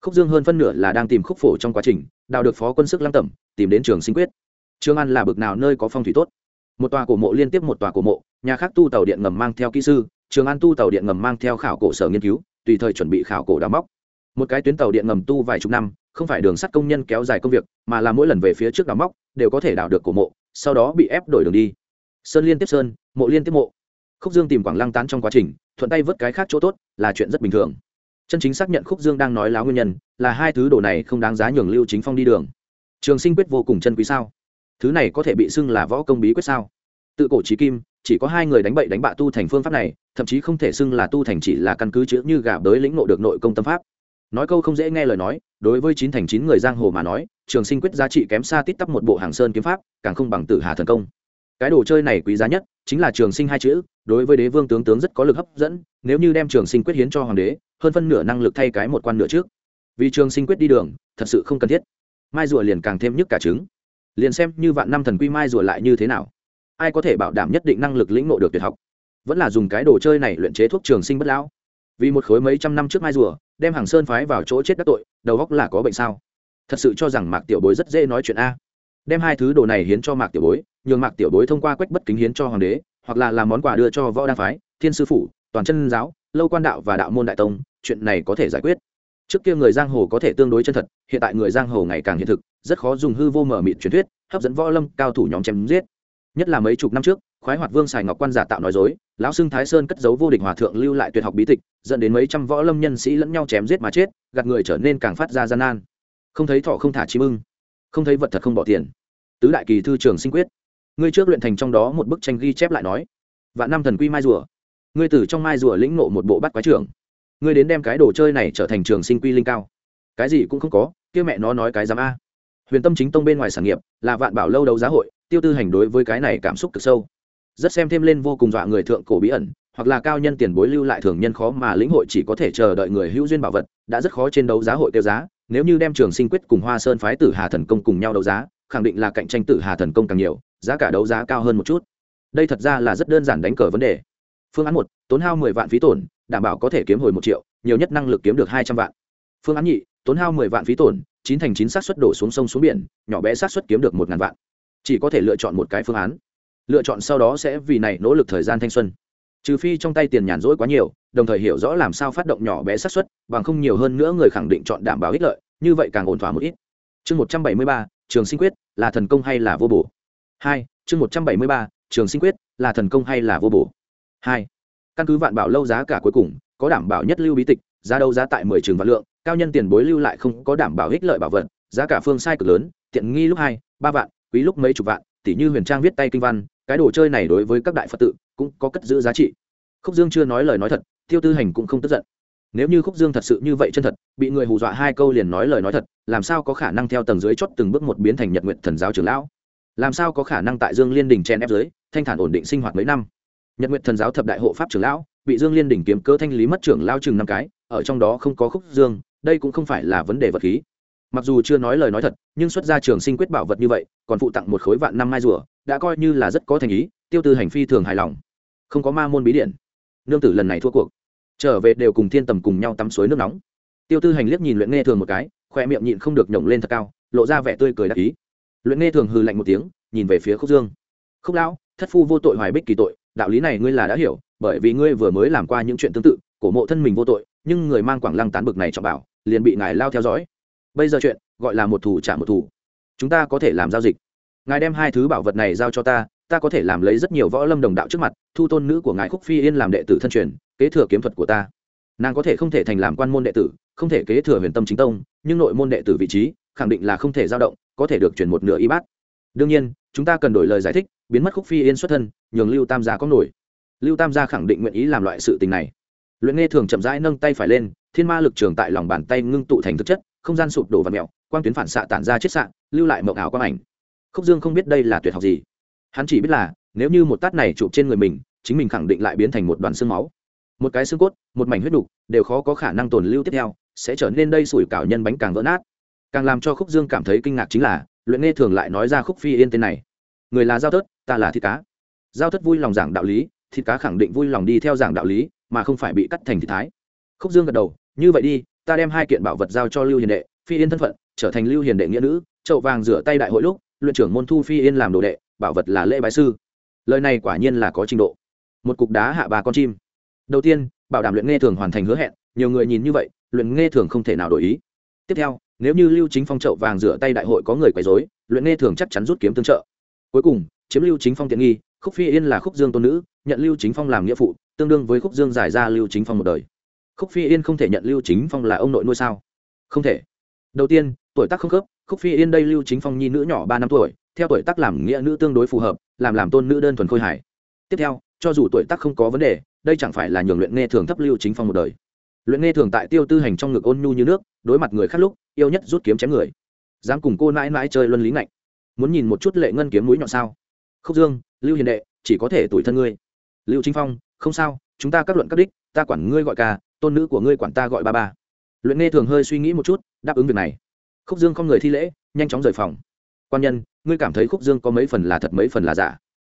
Khúc dương hơn phân nửa là đang tìm khúc phổ trong quá trình, đào được phó quân sức lăng tẩm, tìm đến trường sinh quyết. Trường an là bực nào nơi có phong thủy tốt. Một tòa cổ mộ liên tiếp một tòa cổ mộ, nhà khác tu tàu điện ngầm mang theo kỹ sư, trường an tu tàu điện ngầm mang theo khảo cổ sở nghiên cứu, tùy thời chuẩn bị khảo cổ đào móc. Một cái tuyến tàu điện ngầm tu vài chục năm, không phải đường sắt công nhân kéo dài công việc, mà là mỗi lần về phía trước đào móc, đều có thể đào được cổ mộ, sau đó bị ép đổi đường đi sơn liên tiếp sơn, mộ liên tiếp mộ. Khúc dương tìm quảng lăng tán trong quá trình, thuận tay vớt cái khác chỗ tốt là chuyện rất bình thường. Chân chính xác nhận khúc dương đang nói láo nguyên nhân là hai thứ đồ này không đáng giá nhường lưu chính phong đi đường. Trường sinh quyết vô cùng chân quý sao? Thứ này có thể bị xưng là võ công bí quyết sao? Tự cổ trí kim, chỉ có hai người đánh bậy đánh bạ tu thành phương pháp này, thậm chí không thể xưng là tu thành chỉ là căn cứ chữ như gà bới lĩnh nộ được nội công tâm pháp. Nói câu không dễ nghe lời nói, đối với chín thành chín người giang hồ mà nói, trường sinh quyết giá trị kém xa tít tắp một bộ hàng sơn kiếm pháp, càng không bằng tử hà thần công cái đồ chơi này quý giá nhất chính là trường sinh hai chữ, đối với đế vương tướng tướng rất có lực hấp dẫn, nếu như đem trường sinh quyết hiến cho hoàng đế, hơn phân nửa năng lực thay cái một quan nửa trước. Vì trường sinh quyết đi đường, thật sự không cần thiết. Mai rùa liền càng thêm nhức cả trứng. Liền xem như vạn năm thần quy mai rùa lại như thế nào, ai có thể bảo đảm nhất định năng lực lĩnh ngộ được tuyệt học? Vẫn là dùng cái đồ chơi này luyện chế thuốc trường sinh bất lão. Vì một khối mấy trăm năm trước mai rùa, đem hàng sơn phái vào chỗ chết đắc tội, đầu góc là có bệnh sao? Thật sự cho rằng mạc tiểu bối rất dễ nói chuyện a đem hai thứ đồ này hiến cho mạc tiểu bối, nhường mạc tiểu bối thông qua quách bất kính hiến cho hoàng đế, hoặc là làm món quà đưa cho võ đăng phái, thiên sư phủ, toàn chân giáo, lâu quan đạo và đạo môn đại tông, chuyện này có thể giải quyết. Trước kia người giang hồ có thể tương đối chân thật, hiện tại người giang hồ ngày càng hiện thực, rất khó dùng hư vô mở mịt truyền thuyết, hấp dẫn võ lâm, cao thủ nhóm chém giết. Nhất là mấy chục năm trước, khoái hoạt vương sài ngọc quan giả tạo nói dối, lão xưng thái sơn cất giấu vô địch hòa thượng lưu lại tuyệt học bí tịch, dẫn đến mấy trăm võ lâm nhân sĩ lẫn nhau chém giết mà chết, gạt người trở nên càng phát ra gian nan. Không thấy thọ không thả chim ưng không thấy vật thật không bỏ tiền. Tứ đại kỳ thư trường sinh quyết. Ngươi trước luyện thành trong đó một bức tranh ghi chép lại nói. Vạn năm thần quy mai rùa. Ngươi từ trong mai rùa lĩnh nộ một bộ bắt quái trưởng. Ngươi đến đem cái đồ chơi này trở thành trường sinh quy linh cao. Cái gì cũng không có, kia mẹ nó nói cái dám a. Huyền tâm chính tông bên ngoài sản nghiệp, là vạn bảo lâu đấu giá hội, tiêu tư hành đối với cái này cảm xúc cực sâu. Rất xem thêm lên vô cùng dọa người thượng cổ bí ẩn, hoặc là cao nhân tiền bối lưu lại thường nhân khó mà lĩnh hội chỉ có thể chờ đợi người hữu duyên bảo vật, đã rất khó trên đấu giá hội tiêu giá nếu như đem trường sinh quyết cùng hoa sơn phái tử hà thần công cùng nhau đấu giá, khẳng định là cạnh tranh tử hà thần công càng nhiều, giá cả đấu giá cao hơn một chút. Đây thật ra là rất đơn giản đánh cờ vấn đề. Phương án một, tốn hao mười vạn phí tổn, đảm bảo có thể kiếm hồi một triệu, nhiều nhất năng lực kiếm được hai trăm vạn. Phương án nhị, tốn hao mười vạn phí tổn, chín thành chín xác suất đổ xuống sông xuống biển, nhỏ bé xác suất kiếm được một ngàn vạn. Chỉ có thể lựa chọn một cái phương án. Lựa chọn sau đó sẽ vì này nỗ lực thời gian thanh xuân trừ phi trong tay tiền nhàn rỗi quá nhiều, đồng thời hiểu rõ làm sao phát động nhỏ bé xác suất, bằng không nhiều hơn nữa người khẳng định chọn đảm bảo ích lợi, như vậy càng ổn thỏa một ít. Chương một trăm bảy mươi ba, trường sinh quyết, là thần công hay là vô bổ? Hai, chương một trăm bảy mươi ba, trường sinh quyết, là thần công hay là vô bổ? Hai, căn cứ vạn bảo lâu giá cả cuối cùng, có đảm bảo nhất lưu bí tịch, giá đâu giá tại mười trường vạn lượng, cao nhân tiền bối lưu lại không có đảm bảo ích lợi bảo vật, giá cả phương sai cực lớn, tiện nghi lúc hai, ba vạn, quý lúc mấy chục vạn tỷ như huyền trang viết tay kinh văn, cái đồ chơi này đối với các đại phật tự cũng có cất giữ giá trị. Khúc dương chưa nói lời nói thật, tiêu tư hành cũng không tức giận. Nếu như khúc dương thật sự như vậy chân thật, bị người hù dọa hai câu liền nói lời nói thật, làm sao có khả năng theo tầng dưới chót từng bước một biến thành nhật nguyện thần giáo trưởng lão? Làm sao có khả năng tại dương liên đình chen ép dưới, thanh thản ổn định sinh hoạt mấy năm? Nhật nguyện thần giáo thập đại hộ pháp trưởng lão, bị dương liên đình kiếm cơ thanh lý mất trưởng lao chừng năm cái, ở trong đó không có khúc dương, đây cũng không phải là vấn đề vật khí. Mặc dù chưa nói lời nói thật, nhưng xuất ra trường sinh quyết bảo vật như vậy, còn phụ tặng một khối vạn năm mai rùa, đã coi như là rất có thành ý tiêu tư hành phi thường hài lòng. Không có ma môn bí điện. Nương tử lần này thua cuộc. Trở về đều cùng thiên tầm cùng nhau tắm suối nước nóng. Tiêu tư hành liếc nhìn luyện nghe thường một cái, khoe miệng nhịn không được nhổng lên thật cao, lộ ra vẻ tươi cười đặc ý. Luyện nghe thường hừ lạnh một tiếng, nhìn về phía khúc dương. Khúc lão, thất phu vô tội hoài bích kỳ tội, đạo lý này ngươi là đã hiểu, bởi vì ngươi vừa mới làm qua những chuyện tương tự, cổ mộ thân mình vô tội, nhưng người mang quảng lăng tán bực này cho bảo, liền bị ngài lao theo dõi. Bây giờ chuyện, gọi là một thủ trả một thủ. Chúng ta có thể làm giao dịch. Ngài đem hai thứ bảo vật này giao cho ta ta có thể làm lấy rất nhiều võ lâm đồng đạo trước mặt, thu tôn nữ của ngài khúc phi yên làm đệ tử thân truyền, kế thừa kiếm thuật của ta. Nàng có thể không thể thành làm quan môn đệ tử, không thể kế thừa huyền tâm chính tông, nhưng nội môn đệ tử vị trí, khẳng định là không thể giao động, có thể được chuyển một nửa y bát. Đương nhiên, chúng ta cần đổi lời giải thích, biến mất khúc phi yên xuất thân, nhường lưu tam gia có nổi. Lưu tam gia khẳng định nguyện ý làm loại sự tình này. Luyện nghe thường chậm rãi nâng tay phải lên, thiên ma lực trường tại lòng bàn tay ngưng tụ thành thực chất, không gian sụp đổ và mẹo quang tuyến phản xạ tản ra chết xạ, lưu lại mộng ảo quang ảnh. Khúc dương không biết đây là tuyệt học gì hắn chỉ biết là, nếu như một tát này chụp trên người mình, chính mình khẳng định lại biến thành một đoàn xương máu. Một cái xương cốt, một mảnh huyết đục, đều khó có khả năng tồn lưu tiếp theo, sẽ trở nên đây sủi cảo nhân bánh càng vỡ nát. Càng làm cho khúc dương cảm thấy kinh ngạc chính là, luyện nghe thường lại nói ra khúc phi yên tên này. Người là giao thất, ta là thịt cá. Giao thất vui lòng giảng đạo lý, thịt cá khẳng định vui lòng đi theo giảng đạo lý, mà không phải bị cắt thành thịt thái. Khúc dương gật đầu, như vậy đi, ta đem hai kiện bảo vật giao cho lưu hiền đệ, phi yên thân phận, trở thành lưu hiền đệ nghĩa nữ, chậu vàng rửa tay đại hội lúc, luyện trưởng môn thu phi yên làm đồ đệ bảo vật là lễ bái sư. Lời này quả nhiên là có trình độ. Một cục đá hạ ba con chim. Đầu tiên, bảo đảm luyện nghe thường hoàn thành hứa hẹn, nhiều người nhìn như vậy, luyện nghe thường không thể nào đổi ý. Tiếp theo, nếu như lưu chính phong trậu vàng rửa tay đại hội có người quấy dối luyện nghe thường chắc chắn rút kiếm tương trợ. Cuối cùng, chiếm lưu chính phong tiện nghi, khúc phi yên là khúc dương tôn nữ, nhận lưu chính phong làm nghĩa phụ, tương đương với khúc dương giải ra lưu chính phong một đời. Khúc phi yên không thể nhận lưu chính phong là ông nội nuôi sao? Không thể. Đầu tiên, tuổi tác không khớp, khúc phi yên đây lưu chính phong nhi nữ nhỏ ba năm tuổi theo tuổi tác làm nghĩa nữ tương đối phù hợp, làm làm tôn nữ đơn thuần khôi hải tiếp theo, cho dù tuổi tác không có vấn đề, đây chẳng phải là nhường luyện nghe thường thấp lưu chính phong một đời. Luyện nghe thường tại tiêu tư hành trong ngực ôn nhu như nước, đối mặt người khác lúc, yêu nhất rút kiếm chém người. Dám cùng cô mãi mãi chơi luân lý ngạnh. Muốn nhìn một chút lệ ngân kiếm mũi nhọn sao? Khúc dương, lưu hiền đệ, chỉ có thể tuổi thân ngươi. Lưu chính phong, không sao, chúng ta các luận các đích, ta quản ngươi gọi ca, tôn nữ của ngươi quản ta gọi ba ba. Luyện nghe thường hơi suy nghĩ một chút, đáp ứng việc này. Khúc dương không người thi lễ, nhanh chóng rời phòng quan nhân, ngươi cảm thấy khúc dương có mấy phần là thật, mấy phần là giả?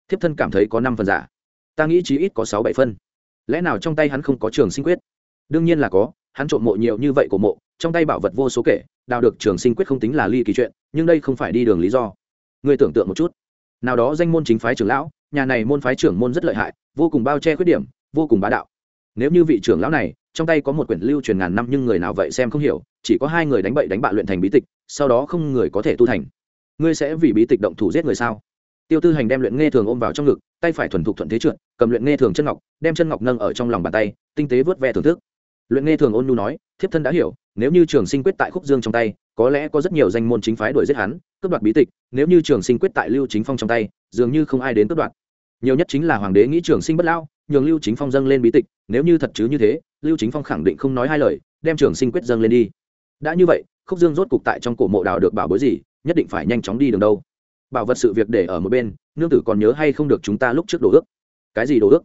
Thiếp thân cảm thấy có năm phần giả. Ta nghĩ chí ít có sáu bảy phân. Lẽ nào trong tay hắn không có trường sinh quyết? Đương nhiên là có, hắn trộm mộ nhiều như vậy của mộ, trong tay bảo vật vô số kể, đào được trường sinh quyết không tính là ly kỳ chuyện, nhưng đây không phải đi đường lý do. Ngươi tưởng tượng một chút. Nào đó danh môn chính phái trưởng lão, nhà này môn phái trưởng môn rất lợi hại, vô cùng bao che khuyết điểm, vô cùng bá đạo. Nếu như vị trưởng lão này, trong tay có một quyển lưu truyền ngàn năm nhưng người nào vậy xem không hiểu, chỉ có hai người đánh bậy đánh bạ luyện thành bí tịch, sau đó không người có thể tu thành ngươi sẽ vì bí tịch động thủ giết người sao? Tiêu tư hành đem luyện nghe thường ôm vào trong ngực, tay phải thuần thục thuận thế trượt, cầm luyện nghe thường chân ngọc, đem chân ngọc nâng ở trong lòng bàn tay, tinh tế vớt ve thưởng thức. Luyện nghe thường ôn nhu nói, thiếp thân đã hiểu, nếu như trường sinh quyết tại khúc dương trong tay, có lẽ có rất nhiều danh môn chính phái đuổi giết hắn, cướp đoạt bí tịch, nếu như trường sinh quyết tại lưu chính phong trong tay, dường như không ai đến cướp đoạt. Nhiều nhất chính là hoàng đế nghĩ trường sinh bất lao, nhường lưu chính phong dâng lên bí tịch, nếu như thật chứ như thế, lưu chính phong khẳng định không nói hai lời, đem trường sinh quyết dâng lên đi. Đã như vậy, khúc dương rốt cục tại trong cổ mộ đào được bảo bối gì nhất định phải nhanh chóng đi đường đâu. Bảo vật sự việc để ở một bên, nương tử còn nhớ hay không được chúng ta lúc trước đồ ước? Cái gì đồ ước?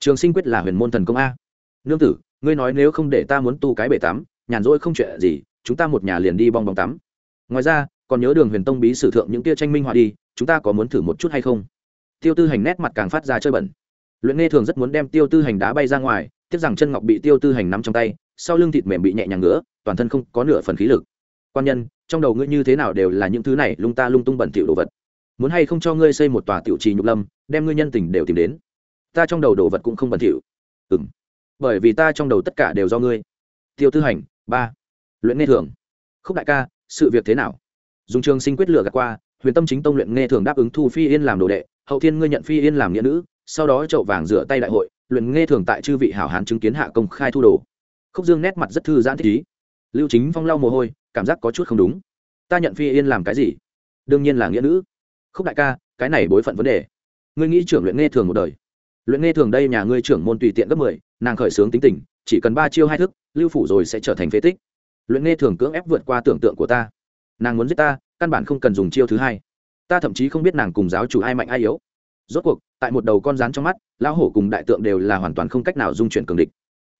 Trường sinh quyết là huyền môn thần công a. Nương tử, ngươi nói nếu không để ta muốn tu cái bể tắm, nhàn rỗi không chuyện gì, chúng ta một nhà liền đi bong bóng tắm. Ngoài ra, còn nhớ đường huyền tông bí sử thượng những tia tranh minh họa đi, chúng ta có muốn thử một chút hay không? Tiêu tư hành nét mặt càng phát ra chơi bẩn. Luyện nghe thường rất muốn đem tiêu tư hành đá bay ra ngoài, tiếc rằng chân ngọc bị tiêu tư hành nắm trong tay, sau lưng thịt mềm bị nhẹ nhàng ngứa, toàn thân không có nửa phần khí lực. Quan nhân trong đầu ngươi như thế nào đều là những thứ này lung ta lung tung bẩn thỉu đồ vật. Muốn hay không cho ngươi xây một tòa tiểu trì nhục lâm đem ngươi nhân tình đều tìm đến. Ta trong đầu đồ vật cũng không bẩn thỉu. Ừm, bởi vì ta trong đầu tất cả đều do ngươi. Tiêu tư hành ba. Luyện nghe thường khúc đại ca sự việc thế nào? Dùng trường sinh quyết lửa gạt qua huyền tâm chính tông luyện nghe thường đáp ứng thu phi yên làm đồ đệ hậu thiên ngươi nhận phi yên làm nghĩa nữ sau đó chậu vàng rửa tay đại hội luyện nghe thường tại chư vị hảo hán chứng kiến hạ công khai thu đồ. Khúc dương nét mặt rất thư giãn thích ý. Lưu chính phong lau mồ hôi cảm giác có chút không đúng. Ta nhận phi yên làm cái gì? Đương nhiên là nghĩa nữ. Khúc đại ca, cái này bối phận vấn đề. Ngươi nghĩ trưởng luyện nghe thường một đời. Luyện nghe thường đây nhà ngươi trưởng môn tùy tiện gấp mười, nàng khởi xướng tính tình, chỉ cần ba chiêu hai thức, lưu phủ rồi sẽ trở thành phế tích. Luyện nghe thường cưỡng ép vượt qua tưởng tượng của ta. Nàng muốn giết ta, căn bản không cần dùng chiêu thứ hai. Ta thậm chí không biết nàng cùng giáo chủ ai mạnh ai yếu. Rốt cuộc, tại một đầu con rắn trong mắt, lão hổ cùng đại tượng đều là hoàn toàn không cách nào dung chuyển cường địch.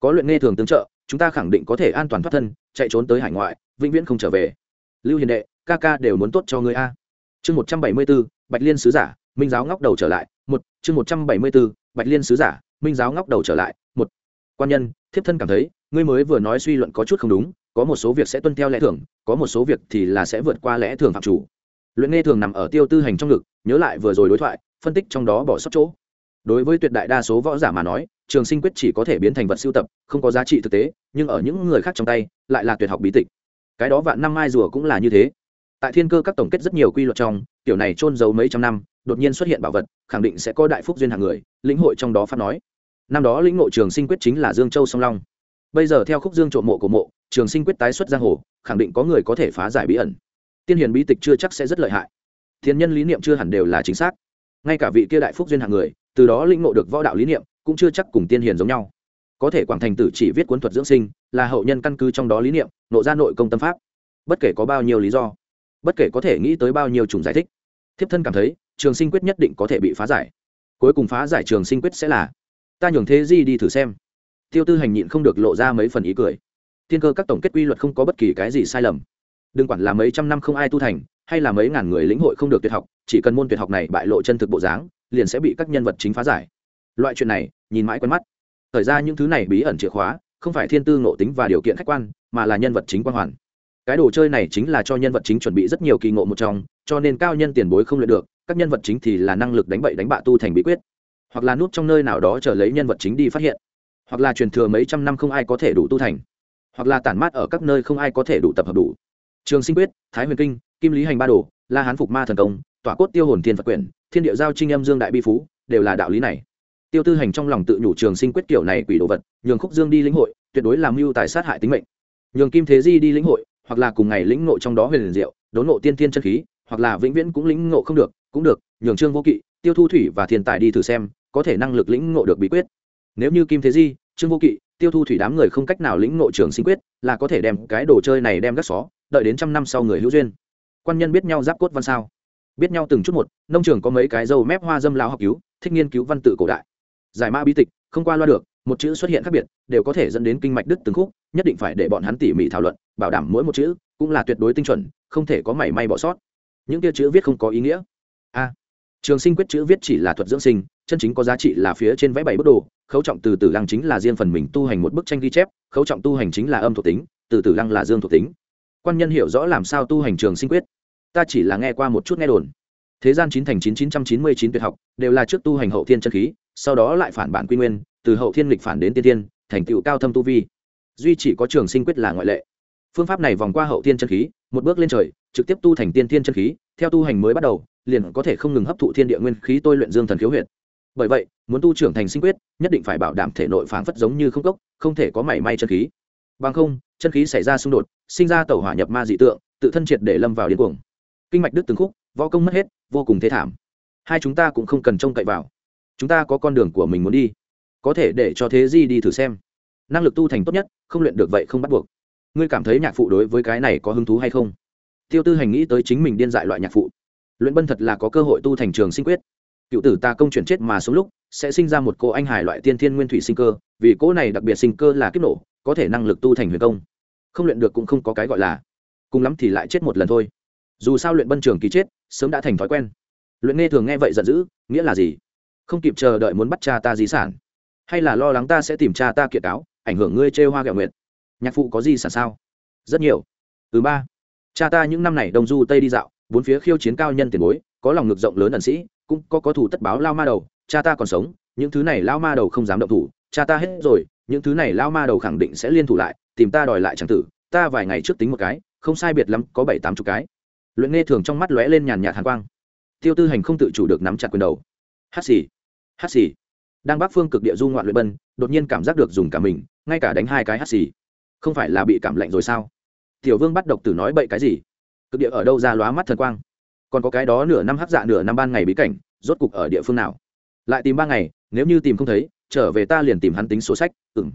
Có luyện nghe thường tương trợ chúng ta khẳng định có thể an toàn thoát thân, chạy trốn tới hải ngoại, vĩnh viễn không trở về. Lưu hiền đệ, ca ca đều muốn tốt cho ngươi a. Chương một trăm bảy mươi b ố bạch liên sứ giả, minh giáo ngóc đầu trở lại. Một, chương một trăm bảy mươi b ố bạch liên sứ giả, minh giáo ngóc đầu trở lại. Một, quan nhân, thiếp thân cảm thấy, ngươi mới vừa nói suy luận có chút không đúng, có một số việc sẽ tuân theo lẽ thường, có một số việc thì là sẽ vượt qua lẽ thường phạm chủ. Luyện nghe thường nằm ở tiêu tư hành trong ngực, nhớ lại vừa rồi đối thoại, phân tích trong đó bỏ sót chỗ đối với tuyệt đại đa số võ giả mà nói, trường sinh quyết chỉ có thể biến thành vật sưu tập, không có giá trị thực tế, nhưng ở những người khác trong tay, lại là tuyệt học bí tịch. Cái đó vạn năm mai rùa cũng là như thế. Tại thiên cơ các tổng kết rất nhiều quy luật trong kiểu này trôn giấu mấy trăm năm, đột nhiên xuất hiện bảo vật, khẳng định sẽ có đại phúc duyên hàng người, lĩnh hội trong đó phát nói. Năm đó lĩnh ngộ trường sinh quyết chính là dương châu song long. Bây giờ theo khúc dương trộm mộ của mộ, trường sinh quyết tái xuất giang hồ, khẳng định có người có thể phá giải bí ẩn. Tiên hiền bí tịch chưa chắc sẽ rất lợi hại. Thiên nhân lý niệm chưa hẳn đều là chính xác. Ngay cả vị kia đại phúc duyên hạng người từ đó lĩnh ngộ được võ đạo lý niệm, cũng chưa chắc cùng tiên hiền giống nhau. Có thể quảng thành tử chỉ viết cuốn thuật dưỡng sinh, là hậu nhân căn cứ trong đó lý niệm, nộ ra nội công tâm pháp. Bất kể có bao nhiêu lý do, bất kể có thể nghĩ tới bao nhiêu chủng giải thích, thiếp thân cảm thấy, trường sinh quyết nhất định có thể bị phá giải. Cuối cùng phá giải trường sinh quyết sẽ là, ta nhường thế gì đi thử xem. Tiêu tư hành nhịn không được lộ ra mấy phần ý cười. Thiên cơ các tổng kết quy luật không có bất kỳ cái gì sai lầm. Đừng quản là mấy trăm năm không ai tu thành, hay là mấy ngàn người lĩnh hội không được tuyệt học, chỉ cần môn tuyệt học này bại lộ chân thực bộ dáng liền sẽ bị các nhân vật chính phá giải. Loại chuyện này, nhìn mãi quen mắt. Thời ra những thứ này bí ẩn chìa khóa, không phải thiên tư, ngộ tính và điều kiện khách quan, mà là nhân vật chính quan hoàn. Cái đồ chơi này chính là cho nhân vật chính chuẩn bị rất nhiều kỳ ngộ một trong, cho nên cao nhân tiền bối không luyện được, các nhân vật chính thì là năng lực đánh bậy đánh bạ tu thành bí quyết. Hoặc là núp trong nơi nào đó chờ lấy nhân vật chính đi phát hiện. Hoặc là truyền thừa mấy trăm năm không ai có thể đủ tu thành. Hoặc là tản mát ở các nơi không ai có thể đủ tập hợp đủ. Trường sinh quyết, thái huyền kinh, kim lý hành ba đồ, la hán phục ma thần công, tỏa cốt tiêu hồn thiên phật quyển thiên địa giao trinh âm dương đại bi phú, đều là đạo lý này. Tiêu tư hành trong lòng tự nhủ trường sinh quyết kiểu này quỷ đồ vật, nhường khúc dương đi lĩnh hội, tuyệt đối làm mưu tài sát hại tính mệnh. Nhường kim thế di đi lĩnh hội, hoặc là cùng ngày lĩnh ngộ trong đó huyền liền diệu, đốn ngộ tiên thiên chân khí, hoặc là vĩnh viễn cũng lĩnh ngộ không được, cũng được, nhường trương vô kỵ, tiêu thu thủy và thiên tài đi thử xem, có thể năng lực lĩnh ngộ được bí quyết. Nếu như kim thế di, trương vô kỵ, tiêu thu thủy đám người không cách nào lĩnh ngộ trường sinh quyết, là có thể đem cái đồ chơi này đem gác xó, đợi đến trăm năm sau người hữu duyên. Quan nhân biết nhau giáp cốt văn sao? Biết nhau từng chút một, nông trường có mấy cái dâu mép hoa dâm lao học cứu, thích nghiên cứu văn tự cổ đại. Giải mã bí tịch, không qua loa được, một chữ xuất hiện khác biệt, đều có thể dẫn đến kinh mạch đứt từng khúc, nhất định phải để bọn hắn tỉ mỉ thảo luận, bảo đảm mỗi một chữ cũng là tuyệt đối tinh chuẩn, không thể có mảy may bỏ sót. Những kia chữ viết không có ý nghĩa. A. À, trường sinh quyết chữ viết chỉ là thuật dưỡng sinh, chân chính có giá trị là phía trên vẽ bảy bức đồ, khấu trọng từ từ lăng chính là riêng phần mình tu hành một bức tranh ghi chép, khấu trọng tu hành chính là âm thuộc tính, từ từ lăng là dương thuộc tính. Quan nhân hiểu rõ làm sao tu hành trường sinh quyết ta chỉ là nghe qua một chút nghe đồn. Thế gian chín thành chín chín trăm chín mươi chín tuyệt học, đều là trước tu hành hậu thiên chân khí, sau đó lại phản bản quy nguyên, từ hậu thiên lịch phản đến tiên tiên thành tựu cao thâm tu vi. Duy chỉ có trường sinh quyết là ngoại lệ. Phương pháp này vòng qua hậu thiên chân khí, một bước lên trời, trực tiếp tu thành tiên thiên chân khí, theo tu hành mới bắt đầu, liền có thể không ngừng hấp thụ thiên địa nguyên khí tôi luyện dương thần khiếu huyệt. Bởi vậy, muốn tu trưởng thành sinh quyết, nhất định phải bảo đảm thể nội phảng phất giống như không cốc, không thể có mảy may chân khí. Bằng không, chân khí xảy ra xung đột, sinh ra tẩu hỏa nhập ma dị tượng, tự thân triệt để lâm vào điên cuồng kinh mạch đứt từng khúc, võ công mất hết, vô cùng thế thảm. Hai chúng ta cũng không cần trông cậy vào. Chúng ta có con đường của mình muốn đi. Có thể để cho thế di đi thử xem. Năng lực tu thành tốt nhất, không luyện được vậy không bắt buộc. Ngươi cảm thấy nhạc phụ đối với cái này có hứng thú hay không? Tiêu tư hành nghĩ tới chính mình điên dại loại nhạc phụ. Luyện bân thật là có cơ hội tu thành trường sinh quyết. Cựu tử ta công chuyển chết mà xuống lúc, sẽ sinh ra một cô anh hải loại tiên thiên nguyên thủy sinh cơ, vì cỗ này đặc biệt sinh cơ là kiếp nổ, có thể năng lực tu thành huyền công. Không luyện được cũng không có cái gọi là. Cùng lắm thì lại chết một lần thôi dù sao luyện bân trường ký chết, sớm đã thành thói quen. Luyện nghe thường nghe vậy giận dữ, nghĩa là gì? Không kịp chờ đợi muốn bắt cha ta di sản. Hay là lo lắng ta sẽ tìm cha ta kiệt cáo ảnh hưởng ngươi chê hoa gạo nguyện nhạc phụ có gì sản sao? Rất nhiều. Thứ ba, cha ta những năm này đông du tây đi dạo, bốn phía khiêu chiến cao nhân tiền bối, có lòng ngực rộng lớn ẩn sĩ, cũng có có thủ tất báo lao ma đầu, cha ta còn sống, những thứ này lao ma đầu không dám động thủ, cha ta hết rồi, những thứ này lao ma đầu khẳng định sẽ liên thủ lại, tìm ta đòi lại c tử, ta vài ngày trước tính một cái, không sai biệt lắm, có bảy tám chục cái luyện nghe thường trong mắt lóe lên nhàn nhạt hàn quang. Tiêu tư hành không tự chủ được nắm chặt quyền đầu. Hát xì hát xì. Đang bắc phương cực địa du ngoạn luyện bân, đột nhiên cảm giác được dùng cả mình, ngay cả đánh hai cái hát xì. Không phải là bị cảm lạnh rồi sao? Tiểu vương bắt độc tử nói bậy cái gì? Cực địa ở đâu ra lóa mắt thần quang? Còn có cái đó nửa năm hát dạ nửa năm ban ngày bí cảnh, rốt cục ở địa phương nào? Lại tìm ba ngày, nếu như tìm không thấy, trở về ta liền tìm hắn tính số sách ừng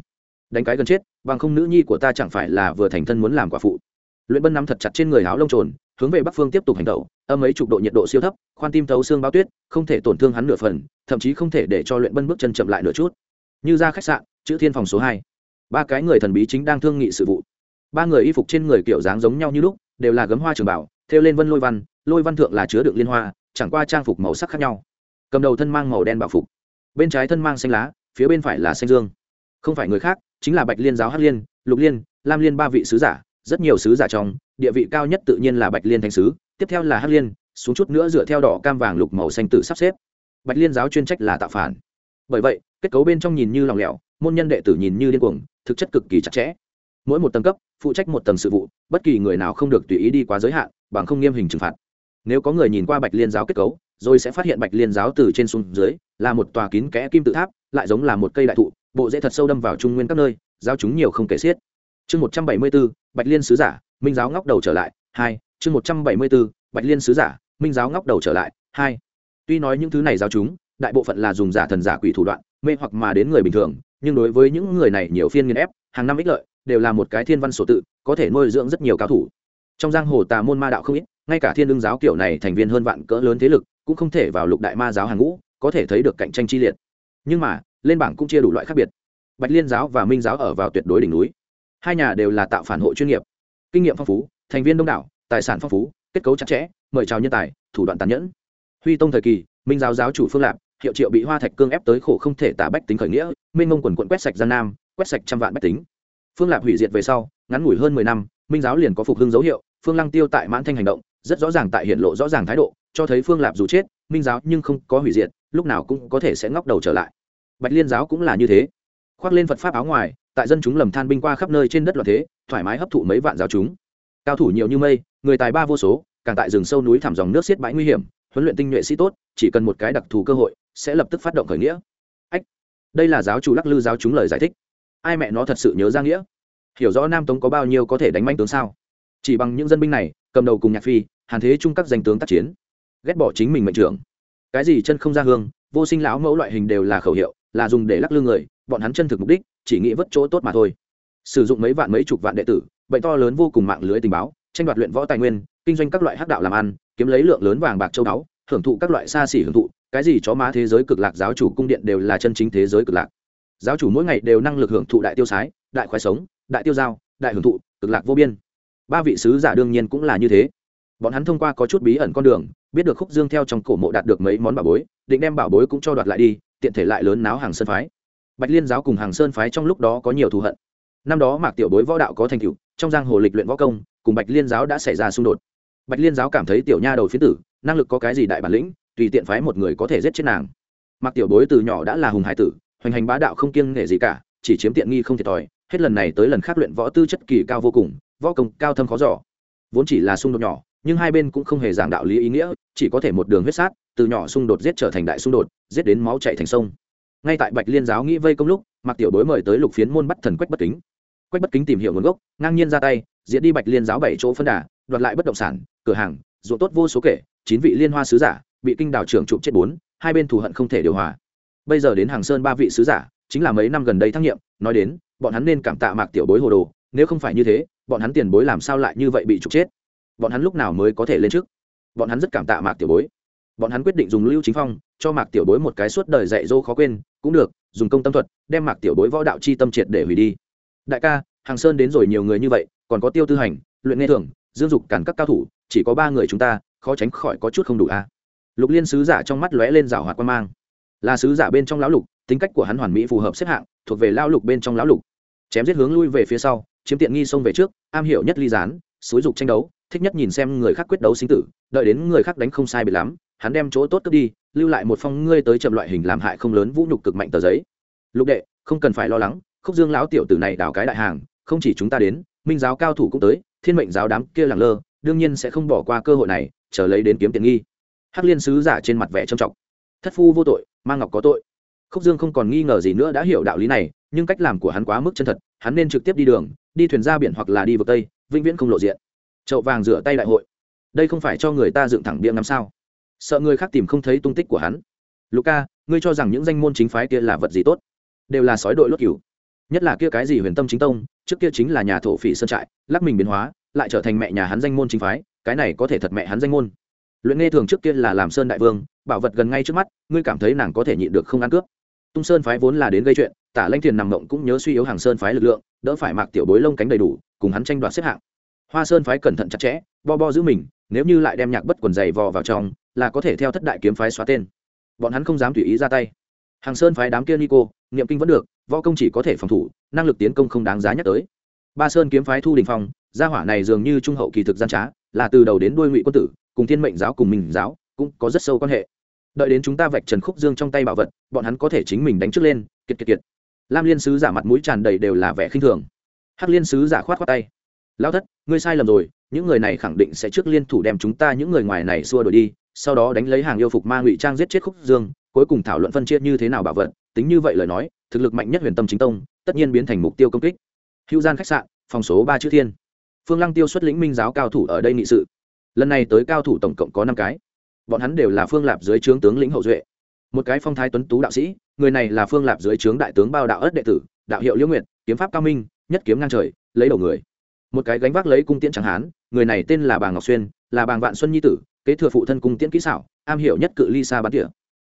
đánh cái gần chết, bằng không nữ nhi của ta chẳng phải là vừa thành thân muốn làm quả phụ. Luyện bân nắm thật chặt trên người áo lông trồn hướng về bắc phương tiếp tục hành động âm ấy chục độ nhiệt độ siêu thấp, khoan tim thấu xương bao tuyết, không thể tổn thương hắn nửa phần, thậm chí không thể để cho luyện bân bước chân chậm lại nửa chút. Như ra khách sạn, chữ thiên phòng số hai. Ba cái người thần bí chính đang thương nghị sự vụ. Ba người y phục trên người kiểu dáng giống nhau như lúc, đều là gấm hoa trường bảo, thêu lên vân lôi văn lôi văn thượng là chứa đựng liên hoa, chẳng qua trang phục màu sắc khác nhau. Cầm đầu thân mang màu đen bảo phục. Bên trái thân mang xanh lá, phía bên phải là xanh dương. Không phải người khác, chính là bạch liên giáo Hát liên, lục liên, lam liên ba vị sứ giả, rất nhiều sứ giả trong địa vị cao nhất tự nhiên là bạch liên thánh sứ, tiếp theo là hắc liên, xuống chút nữa dựa theo đỏ cam vàng lục màu xanh tử sắp xếp. Bạch liên giáo chuyên trách là tạo phản. Bởi vậy, kết cấu bên trong nhìn như lòng lẻo, môn nhân đệ tử nhìn như điên cuồng, thực chất cực kỳ chặt chẽ. Mỗi một tầng cấp, phụ trách một tầng sự vụ, bất kỳ người nào không được tùy ý đi quá giới hạn, bằng không nghiêm hình trừng phạt. Nếu có người nhìn qua bạch liên giáo kết cấu, rồi sẽ phát hiện bạch liên giáo từ trên xuống dưới, là một tòa kín kẽ kim tự tháp, lại giống là một cây đại thụ, bộ dễ thật sâu đâm vào trung nguyên các nơi giao chúng nhiều không kể xiết. Chương một trăm bảy mươi bốn bạch liên sứ giả minh giáo ngóc đầu trở lại, hai, chương một trăm bảy mươi bốn, bạch liên sứ giả, minh giáo ngóc đầu trở lại, hai. Tuy nói những thứ này giao chúng, đại bộ phận là dùng giả thần giả quỷ thủ đoạn, mê hoặc mà đến người bình thường, nhưng đối với những người này nhiều phiên nghiên ép, hàng năm ích lợi, đều là một cái thiên văn sổ tự, có thể nuôi dưỡng rất nhiều cao thủ. Trong giang hồ tà môn ma đạo không ít, ngay cả thiên đương giáo kiểu này thành viên hơn vạn cỡ lớn thế lực, cũng không thể vào lục đại ma giáo hàng ngũ, có thể thấy được cạnh tranh chi liệt. Nhưng mà, lên bảng cũng chia đủ loại khác biệt. Bạch liên giáo và minh giáo ở vào tuyệt đối đỉnh núi. Hai nhà đều là tạo phản hộ chuyên nghiệp kinh nghiệm phong phú, thành viên đông đảo, tài sản phong phú, kết cấu chặt chẽ, mời chào nhân tài, thủ đoạn tàn nhẫn. Huy tông thời kỳ, minh giáo giáo chủ phương lạp, hiệu triệu bị hoa thạch cương ép tới khổ không thể tả bách tính khởi nghĩa, minh mông quần quận quét sạch gian nam, quét sạch trăm vạn bách tính. Phương lạp hủy diệt về sau, ngắn ngủi hơn mười năm, minh giáo liền có phục hưng dấu hiệu, phương lăng tiêu tại mãn thanh hành động, rất rõ ràng tại hiện lộ rõ ràng thái độ, cho thấy phương lạp dù chết, minh giáo nhưng không có hủy diệt, lúc nào cũng có thể sẽ ngóc đầu trở lại. Bạch liên giáo cũng là như thế. Khoác lên phật pháp áo ngoài tại dân chúng lầm than binh qua khắp nơi trên đất loạn thế, thoải mái hấp thụ mấy vạn giáo chúng. Cao thủ nhiều như mây, người tài ba vô số, càng tại rừng sâu núi thảm dòng nước xiết bãi nguy hiểm, huấn luyện tinh nhuệ sĩ tốt, chỉ cần một cái đặc thù cơ hội, sẽ lập tức phát động khởi nghĩa. Ách, đây là giáo chủ lắc lư giáo chúng lời giải thích. Ai mẹ nó thật sự nhớ ra nghĩa? Hiểu rõ nam tống có bao nhiêu có thể đánh manh tướng sao? Chỉ bằng những dân binh này, cầm đầu cùng nhạc phi, hàn thế chung các danh tướng tác chiến, ghét bỏ chính mình mệnh trưởng. Cái gì chân không ra hương, vô sinh lão mẫu loại hình đều là khẩu hiệu, là dùng để lắc lư người, bọn hắn chân thực mục đích chỉ nghĩ vất chỗ tốt mà thôi. Sử dụng mấy vạn mấy chục vạn đệ tử, bệnh to lớn vô cùng mạng lưới tình báo, tranh đoạt luyện võ tài nguyên, kinh doanh các loại hắc đạo làm ăn, kiếm lấy lượng lớn vàng bạc châu báu, hưởng thụ các loại xa xỉ hưởng thụ, cái gì chó má thế giới cực lạc giáo chủ cung điện đều là chân chính thế giới cực lạc. Giáo chủ mỗi ngày đều năng lực hưởng thụ đại tiêu sái, đại khoái sống, đại tiêu giao, đại hưởng thụ, cực lạc vô biên. Ba vị sứ giả đương nhiên cũng là như thế. Bọn hắn thông qua có chút bí ẩn con đường, biết được khúc dương theo trong cổ mộ đạt được mấy món bảo bối, định đem bảo bối cũng cho đoạt lại đi, tiện thể lại lớn náo hàng sân phái bạch liên giáo cùng hàng sơn phái trong lúc đó có nhiều thù hận. Năm đó mạc tiểu bối võ đạo có thành tựu, trong giang hồ lịch luyện võ công, cùng bạch liên giáo đã xảy ra xung đột. Bạch liên giáo cảm thấy tiểu nha đầu phiến tử, năng lực có cái gì đại bản lĩnh, tùy tiện phái một người có thể giết chết nàng. Mạc tiểu bối từ nhỏ đã là hùng hải tử, hoành hành bá đạo không kiêng nể gì cả, chỉ chiếm tiện nghi không thiệt thòi, hết lần này tới lần khác luyện võ tư chất kỳ cao vô cùng, võ công cao thâm khó giỏ vốn chỉ là xung đột nhỏ, nhưng hai bên cũng không hề giảng đạo lý ý nghĩa, chỉ có thể một đường huyết sát, từ nhỏ xung đột giết trở thành đại xung đột, giết đến máu chạy thành sông ngay tại bạch liên giáo nghĩ vây công lúc, mạc tiểu bối mời tới lục phiến môn bắt thần quách bất kính. Quách bất kính tìm hiểu nguồn gốc, ngang nhiên ra tay diễn đi bạch liên giáo bảy chỗ phân đà, đoạt lại bất động sản, cửa hàng, ruộng tốt vô số kể, chín vị liên hoa sứ giả, bị kinh đảo trưởng chụp chết bốn, hai bên thù hận không thể điều hòa. Bây giờ đến hàng sơn ba vị sứ giả, chính là mấy năm gần đây thăng nhiệm, nói đến, bọn hắn nên cảm tạ mạc tiểu bối hồ đồ, nếu không phải như thế, bọn hắn tiền bối làm sao lại như vậy bị trục chết? Bọn hắn lúc nào mới có thể lên trước? Bọn hắn rất cảm tạ mạc tiểu bối. Bọn hắn quyết định dùng lưu chính phong cho mạc tiểu bối một cái suốt đời dạy dỗ khó quên, cũng được, dùng công tâm thuật, đem mạc tiểu bối võ đạo chi tâm triệt để hủy đi. Đại ca, hàng sơn đến rồi nhiều người như vậy, còn có tiêu tư hành, luyện nghe thường dương dục cản các cao thủ, chỉ có ba người chúng ta, khó tránh khỏi có chút không đủ a. Lục liên sứ giả trong mắt lóe lên rào hoạt quan mang. Là sứ giả bên trong lão lục, tính cách của hắn hoàn mỹ phù hợp xếp hạng, thuộc về lão lục bên trong lão lục. Chém giết hướng lui về phía sau, chiếm tiện nghi xông về trước, am hiểu nhất ly gián, xúi dục tranh đấu, thích nhất nhìn xem người khác quyết đấu sinh tử, đợi đến người khác đánh không sai bị lắm, hắn đem chỗ tốt cướp đi lưu lại một phong ngươi tới chậm loại hình làm hại không lớn vũ nhục cực mạnh tờ giấy. Lục đệ, không cần phải lo lắng, khúc dương lão tiểu tử này đào cái đại hàng, không chỉ chúng ta đến, minh giáo cao thủ cũng tới, thiên mệnh giáo đám kia làng lơ, đương nhiên sẽ không bỏ qua cơ hội này, chờ lấy đến kiếm tiện nghi. Hắc liên sứ giả trên mặt vẻ trầm trọng. Thất phu vô tội mang ngọc có tội. Khúc dương không còn nghi ngờ gì nữa đã hiểu đạo lý này, nhưng cách làm của hắn quá mức chân thật, hắn nên trực tiếp đi đường, đi thuyền ra biển hoặc là đi vực tây, vĩnh viễn không lộ diện. Chậu vàng rửa tay đại hội. Đây không phải cho người ta dựng thẳng biếng năm sao? Sợ người khác tìm không thấy tung tích của hắn. Luca ngươi cho rằng những danh môn chính phái kia là vật gì tốt? Đều là sói đội lốt cửu nhất là kia cái gì huyền tâm chính tông, trước kia chính là nhà thổ phỉ sơn trại, lắc mình biến hóa, lại trở thành mẹ nhà hắn danh môn chính phái, cái này có thể thật mẹ hắn danh môn. Luyện nghe thường trước kia là làm sơn đại vương, bảo vật gần ngay trước mắt, ngươi cảm thấy nàng có thể nhịn được không ăn cướp? Tung sơn phái vốn là đến gây chuyện, tả lanh thiền nằm mộng cũng nhớ suy yếu hàng sơn phái lực lượng, đỡ phải mặc tiểu bối lông cánh đầy đủ, cùng hắn tranh đoạt xếp hạng. Hoa sơn phái cẩn thận chặt chẽ, bo bo giữ mình, nếu như lại đem nhạc bất quần dày vò vào trong là có thể theo thất đại kiếm phái xóa tên. Bọn hắn không dám tùy ý ra tay. Hàng sơn phái đám kia nico, niệm kinh vẫn được, võ công chỉ có thể phòng thủ, năng lực tiến công không đáng giá nhắc tới. Ba sơn kiếm phái thu đình phong, gia hỏa này dường như trung hậu kỳ thực gian trá, là từ đầu đến đuôi ngụy quân tử, cùng thiên mệnh giáo, cùng mình giáo, cũng có rất sâu quan hệ. Đợi đến chúng ta vạch trần khúc dương trong tay bảo vật, bọn hắn có thể chính mình đánh trước lên, kiệt kiệt kiệt. Lam liên sứ giả mặt mũi tràn đầy đều là vẻ khinh thường. Hắc liên sứ giả khoát khoát tay. Lão thất, ngươi sai lầm rồi, những người này khẳng định sẽ trước liên thủ đem chúng ta, những người ngoài này xua đuổi đi sau đó đánh lấy hàng yêu phục ma ngụy trang giết chết khúc dương, cuối cùng thảo luận phân chia như thế nào bảo vật, tính như vậy lời nói, thực lực mạnh nhất huyền tâm chính tông, tất nhiên biến thành mục tiêu công kích. Hữu gian khách sạn, phòng số ba chữ thiên. Phương lăng tiêu xuất lĩnh minh giáo cao thủ ở đây nghị sự. Lần này tới cao thủ tổng cộng có năm cái. Bọn hắn đều là phương lạp dưới trướng tướng lĩnh hậu duệ. Một cái phong thái tuấn tú đạo sĩ, người này là phương lạp dưới trướng đại tướng bao đạo ất đệ tử, đạo hiệu liễu nguyệt, kiếm pháp cao minh, nhất kiếm ngang trời, lấy đầu người. Một cái gánh vác lấy cung tiễn chẳng hán, người này tên là bà ngọc xuyên, là bàng vạn xuân nhi tử kế thừa phụ thân cung tiễn kỹ xảo, am hiểu nhất cự ly xa bắn tỉa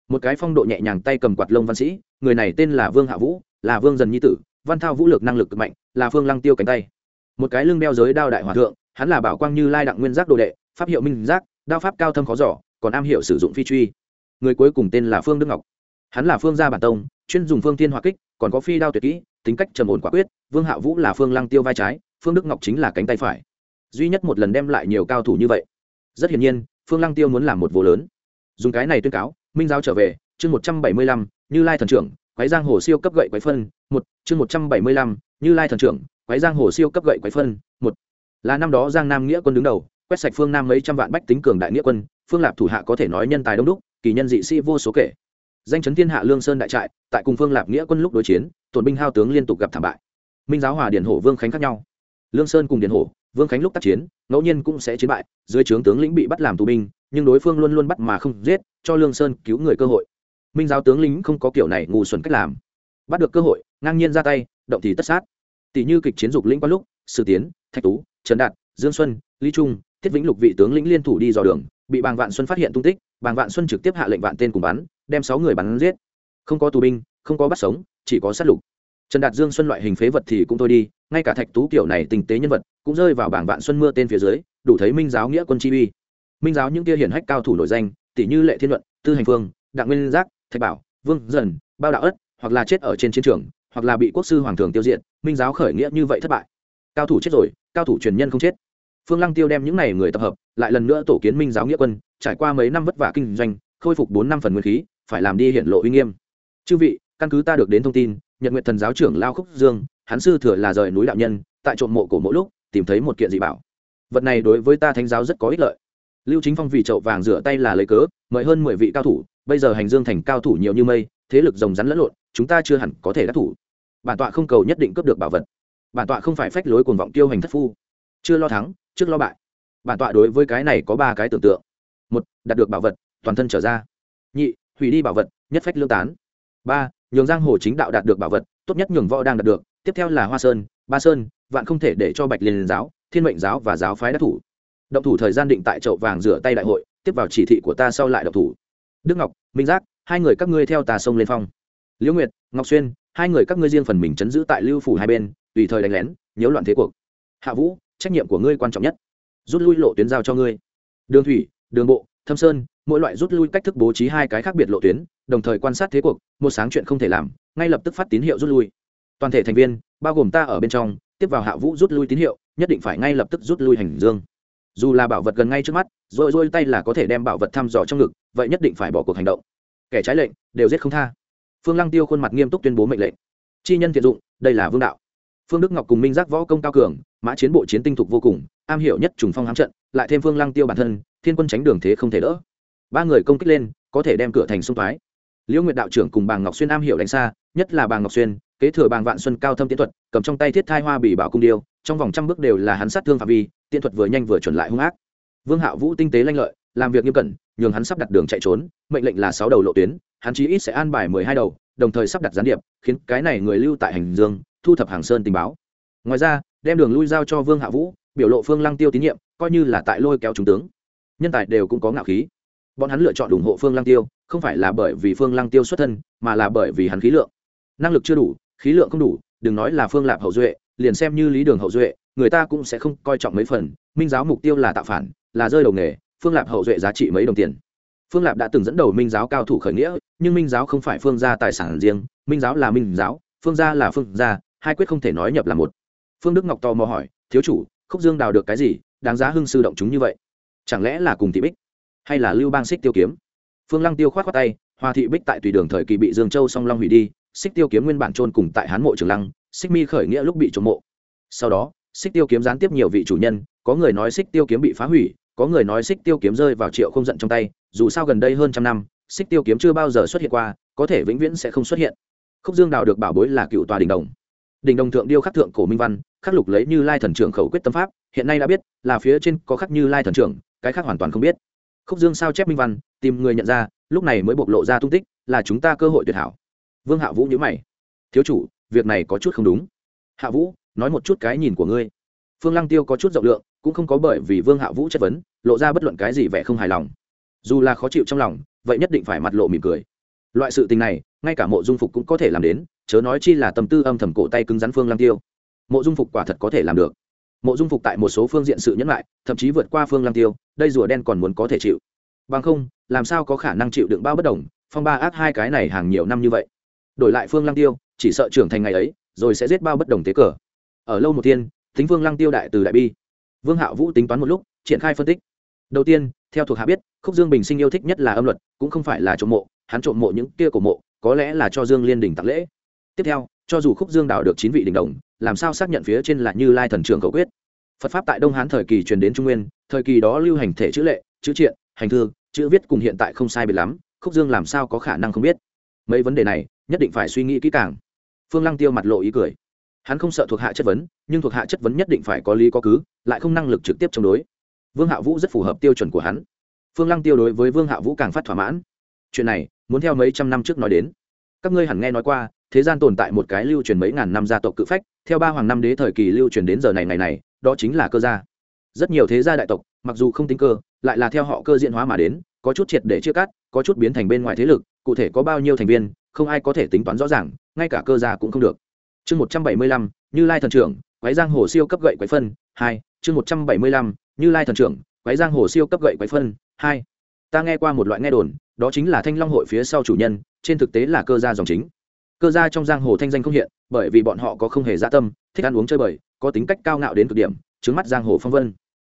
một cái phong độ nhẹ nhàng tay cầm quạt lông văn sĩ, người này tên là vương hạ vũ, là vương dần nhi tử, văn thao vũ lực năng lực cực mạnh, là phương lăng tiêu cánh tay. Một cái lưng đeo giới đao đại hòa thượng, hắn là bảo quang như lai đặng nguyên giác đồ đệ, pháp hiệu minh giác, đao pháp cao thâm khó giỏ còn am hiểu sử dụng phi truy. Người cuối cùng tên là phương đức ngọc. Hắn là phương gia bản tông, chuyên dùng phương tiên hòa kích, còn có phi đao tuyệt kỹ, tính cách trầm ổn quả quyết, vương hạ vũ là phương lăng tiêu vai trái, phương đức ngọc chính là cánh tay phải. Duy nhất một lần đem lại nhiều cao thủ như vậy. Rất hiển nhiên phương lăng tiêu muốn làm một vô lớn. Dùng cái này tuyên cáo, minh Giáo trở về, chương một trăm bảy mươi lăm, như lai thần trưởng, quái giang hồ siêu cấp gậy quái phân, một, chương một trăm bảy mươi lăm, như lai thần trưởng, quái giang hồ siêu cấp gậy quái phân, một. Là năm đó giang nam nghĩa quân đứng đầu, quét sạch phương nam mấy trăm vạn bách tính cường đại nghĩa quân, phương lạp thủ hạ có thể nói nhân tài đông đúc, kỳ nhân dị sĩ vô số kể. Danh chấn thiên hạ lương sơn đại trại, tại cùng phương lạp nghĩa quân lúc đối chiến tổn binh hao tướng liên tục gặp thảm bại. Minh giáo hòa điển hổ vương khánh khác nhau. Lương sơn cùng điển hổ vương khánh lúc tác chiến, ngẫu nhiên cũng sẽ chiến bại, dưới trướng tướng lĩnh bị bắt làm tù binh, nhưng đối phương luôn luôn bắt mà không giết, cho lương sơn cứu người cơ hội. Minh giáo tướng lính không có kiểu này ngu xuẩn cách làm. Bắt được cơ hội, ngang nhiên ra tay, động thì tất sát. Tỷ như kịch chiến dục lĩnh qua lúc, sử tiến, thạch tú, trần đạt, dương xuân, lý trung, thiết vĩnh lục vị tướng lĩnh liên thủ đi dò đường, bị bàng vạn xuân phát hiện tung tích, bàng vạn xuân trực tiếp hạ lệnh vạn tên cùng bắn, đem sáu người bắn giết. Không có tù binh, không có bắt sống, chỉ có sát lục. Trần đạt, dương xuân loại hình phế vật thì cũng thôi đi ngay cả thạch tú kiểu này tình tế nhân vật cũng rơi vào bảng vạn xuân mưa tên phía dưới, đủ thấy minh giáo nghĩa quân chi uy. Minh giáo những kia hiển hách cao thủ nổi danh tỷ như lệ thiên luận, tư hành phương, đặng nguyên giác, thạch bảo, vương dần, bao đạo ất, hoặc là chết ở trên chiến trường, hoặc là bị quốc sư hoàng thường tiêu diệt, minh giáo khởi nghĩa như vậy thất bại. Cao thủ chết rồi, cao thủ truyền nhân không chết. Phương lăng tiêu đem những n à y người tập hợp, lại lần nữa tổ kiến minh giáo nghĩa quân, trải qua mấy năm vất vả kinh doanh, khôi phục bốn năm phần nguyên khí, phải làm đi hiện lộ uy nghiêm. Chư vị, căn cứ ta được đến thông tin, nhật nguyện thần giáo trưởng lao khúc dương hắn sư thừa là rời núi đạo nhân, tại trộm mộ cổ mỗi lúc, tìm thấy một kiện dị bảo. Vật này đối với ta thánh giáo rất có ích lợi. Lưu chính phong vì chậu vàng rửa tay là lấy cớ, mời hơn mười vị cao thủ, bây giờ hành dương thành cao thủ nhiều như mây, thế lực rồng rắn lẫn lộn, chúng ta chưa hẳn có thể đắc thủ. Bản tọa không cầu nhất định cướp được bảo vật. Bản tọa không phải phách lối cuồng vọng tiêu hành thất phu. Chưa lo thắng, trước lo bại. Bản tọa đối với cái này có ba cái tưởng tượng. Một, đạt được bảo vật, toàn thân trở ra. Nhị, hủy đi bảo vật, nhất phách lương tán. Ba, nhường giang hồ chính đạo đạt được bảo vật, tốt nhất nhường võ đang đạt được tiếp theo là hoa sơn, ba sơn, vạn không thể để cho bạch liên giáo, thiên mệnh giáo và giáo phái đắc thủ. Động thủ thời gian định tại chậu vàng rửa tay đại hội, tiếp vào chỉ thị của ta sau lại động thủ. Đức ngọc, minh giác, hai người các ngươi theo tà sông lên phong. Liễu nguyệt, ngọc xuyên, hai người các ngươi riêng phần mình chấn giữ tại lưu phủ hai bên, tùy thời đánh lén, nhiễu loạn thế cuộc. Hạ vũ, trách nhiệm của ngươi quan trọng nhất. Rút lui lộ tuyến giao cho ngươi. Đường thủy, đường bộ, thâm sơn, mỗi loại rút lui cách thức bố trí hai cái khác biệt lộ tuyến, đồng thời quan sát thế cuộc, một sáng chuyện không thể làm, ngay lập tức phát tín hiệu rút lui toàn thể thành viên, bao gồm ta ở bên trong, tiếp vào hạ vũ rút lui tín hiệu, nhất định phải ngay lập tức rút lui hành dương. Dù là bảo vật gần ngay trước mắt, rồi rôi tay là có thể đem bảo vật thăm dò trong ngực, vậy nhất định phải bỏ cuộc hành động. Kẻ trái lệnh, đều giết không tha. Phương lăng tiêu khuôn mặt nghiêm túc tuyên bố mệnh lệnh. Chi nhân thiện dụng, đây là vương đạo. Phương đức ngọc cùng minh giác võ công cao cường, mã chiến bộ chiến tinh thục vô cùng, am hiểu nhất trùng phong hám trận, lại thêm phương lăng tiêu bản thân, thiên quân tránh đường thế không thể đỡ. Ba người công kích lên, có thể đem cửa thành xung thoái liễu nguyệt đạo trưởng cùng bàng ngọc xuyên am hiểu đánh xa, nhất là bàng ngọc xuyên, kế thừa bàng vạn xuân cao thâm tiến thuật, cầm trong tay thiết thai hoa bỉ bảo cung điêu, trong vòng trăm bước đều là hắn sát thương phạm vi tiên thuật vừa nhanh vừa chuẩn lại hung ác. Vương Hạo vũ tinh tế lanh lợi, làm việc nghiêm cẩn, nhường hắn sắp đặt đường chạy trốn, mệnh lệnh là sáu đầu lộ tuyến, hắn chí ít sẽ an bài mười hai đầu, đồng thời sắp đặt gián điệp, khiến cái này người lưu tại hành dương, thu thập hàng sơn tình báo. Ngoài ra, đem đường lui giao cho vương hạ vũ, biểu lộ phương lăng tiêu tín nhiệm, coi như là tại lôi kéo trung tướng. Nhân tài đều cũng có ngạo khí bọn hắn lựa chọn ủng hộ phương lăng tiêu, không phải là bởi vì phương lăng tiêu xuất thân, mà là bởi vì hắn khí lượng. Năng lực chưa đủ, khí lượng không đủ, đừng nói là phương lạp hậu duệ, liền xem như lý đường hậu duệ, người ta cũng sẽ không coi trọng mấy phần. Minh giáo mục tiêu là tạo phản, là rơi đầu nghề, phương lạp hậu duệ giá trị mấy đồng tiền. Phương lạp đã từng dẫn đầu minh giáo cao thủ khởi nghĩa, nhưng minh giáo không phải phương gia tài sản riêng, minh giáo là minh giáo, phương gia là phương gia, hai quyết không thể nói nhập là một. Phương đức ngọc tò mò hỏi, thiếu chủ, khúc dương đào được cái gì? Đáng giá hưng sư động chúng như vậy. Chẳng lẽ là cùng thị bích? Hay là lưu bang xích tiêu kiếm? Phương lăng tiêu khoát khoát tay, hoa thị bích tại tùy đường thời kỳ bị dương châu song long hủy đi, xích tiêu kiếm nguyên bản trôn cùng tại hán mộ trường lăng, xích mi khởi nghĩa lúc bị trộm mộ. Sau đó, xích tiêu kiếm gián tiếp nhiều vị chủ nhân, có người nói xích tiêu kiếm bị phá hủy, có người nói xích tiêu kiếm rơi vào triệu không giận trong tay, dù sao gần đây hơn trăm năm, xích tiêu kiếm chưa bao giờ xuất hiện qua, có thể vĩnh viễn sẽ không xuất hiện. Khúc dương đào được bảo bối là cựu tòa đình đồng. Đình đồng thượng điêu khắc thượng cổ minh văn, khắc lục lấy như lai thần trưởng khẩu quyết tâm pháp, hiện nay đã biết là phía trên có khắc như lai thần trưởng, cái khác hoàn toàn không biết khúc dương sao chép minh văn, tìm người nhận ra, lúc này mới bộc lộ ra tung tích, là chúng ta cơ hội tuyệt hảo. Vương hạ vũ nhữ mày. Thiếu chủ, việc này có chút không đúng. Hạ vũ, nói một chút cái nhìn của ngươi. Phương lăng tiêu có chút rộng lượng, cũng không có bởi vì vương hạ vũ chất vấn, lộ ra bất luận cái gì vẻ không hài lòng. Dù là khó chịu trong lòng, vậy nhất định phải mặt lộ mỉm cười. Loại sự tình này, ngay cả mộ dung phục cũng có thể làm đến, chớ nói chi là tâm tư âm thầm cổ tay cứng rắn phương lăng tiêu. Mộ dung phục quả thật có thể làm được mộ dung phục tại một số phương diện sự nhẫn lại, thậm chí vượt qua phương Lang tiêu, đây rùa đen còn muốn có thể chịu. Bằng không, làm sao có khả năng chịu đựng bao bất đồng, phong ba ác hai cái này hàng nhiều năm như vậy. Đổi lại phương Lang tiêu, chỉ sợ trưởng thành ngày ấy, rồi sẽ giết bao bất đồng tế cờ. Ở lâu một tiên tính vương Lang tiêu đại từ đại bi. Vương Hạo vũ tính toán một lúc, triển khai phân tích. Đầu tiên, theo thuộc hạ biết, khúc dương bình sinh yêu thích nhất là âm luật, cũng không phải là trộm mộ, hắn trộm mộ những kia của mộ, có lẽ là cho dương liên đình tặng lễ tiếp theo, cho dù khúc dương đào được chín vị đình đồng, làm sao xác nhận phía trên là như lai thần trường cầu quyết? Phật pháp tại đông hán thời kỳ truyền đến trung nguyên, thời kỳ đó lưu hành thể chữ lệ, chữ triện, hành thư, chữ viết cùng hiện tại không sai biệt lắm, khúc dương làm sao có khả năng không biết? Mấy vấn đề này, nhất định phải suy nghĩ kỹ càng. Phương lăng tiêu mặt lộ ý cười. Hắn không sợ thuộc hạ chất vấn, nhưng thuộc hạ chất vấn nhất định phải có lý có cứ, lại không năng lực trực tiếp chống đối. Vương hạ vũ rất phù hợp tiêu chuẩn của hắn. Phương lăng tiêu đối với vương hạ vũ càng phát thỏa mãn. Chuyện này, muốn theo mấy trăm năm trước nói đến. Các ngươi hẳn nghe nói qua thế gian tồn tại một cái lưu truyền mấy ngàn năm gia tộc cự phách, theo ba hoàng năm đế thời kỳ lưu truyền đến giờ này ngày này, đó chính là cơ gia. Rất nhiều thế gia đại tộc, mặc dù không tính cơ, lại là theo họ cơ diện hóa mà đến, có chút triệt để chia cắt, có chút biến thành bên ngoài thế lực, cụ thể có bao nhiêu thành viên, không ai có thể tính toán rõ ràng, ngay cả cơ gia cũng không được. Chương một trăm bảy mươi lăm, như lai thần trưởng, quái giang hồ siêu cấp gậy quái phân, hai, chương một trăm bảy mươi lăm, như lai thần trưởng, quái giang hồ siêu cấp gậy quái phân, hai. Ta nghe qua một loại nghe đồn, đó chính là thanh long hội phía sau chủ nhân, trên thực tế là cơ gia dòng chính cơ gia trong giang hồ thanh danh không hiện, bởi vì bọn họ có không hề dạ tâm, thích ăn uống chơi bời, có tính cách cao ngạo đến cực điểm trứng mắt giang hồ phong vân.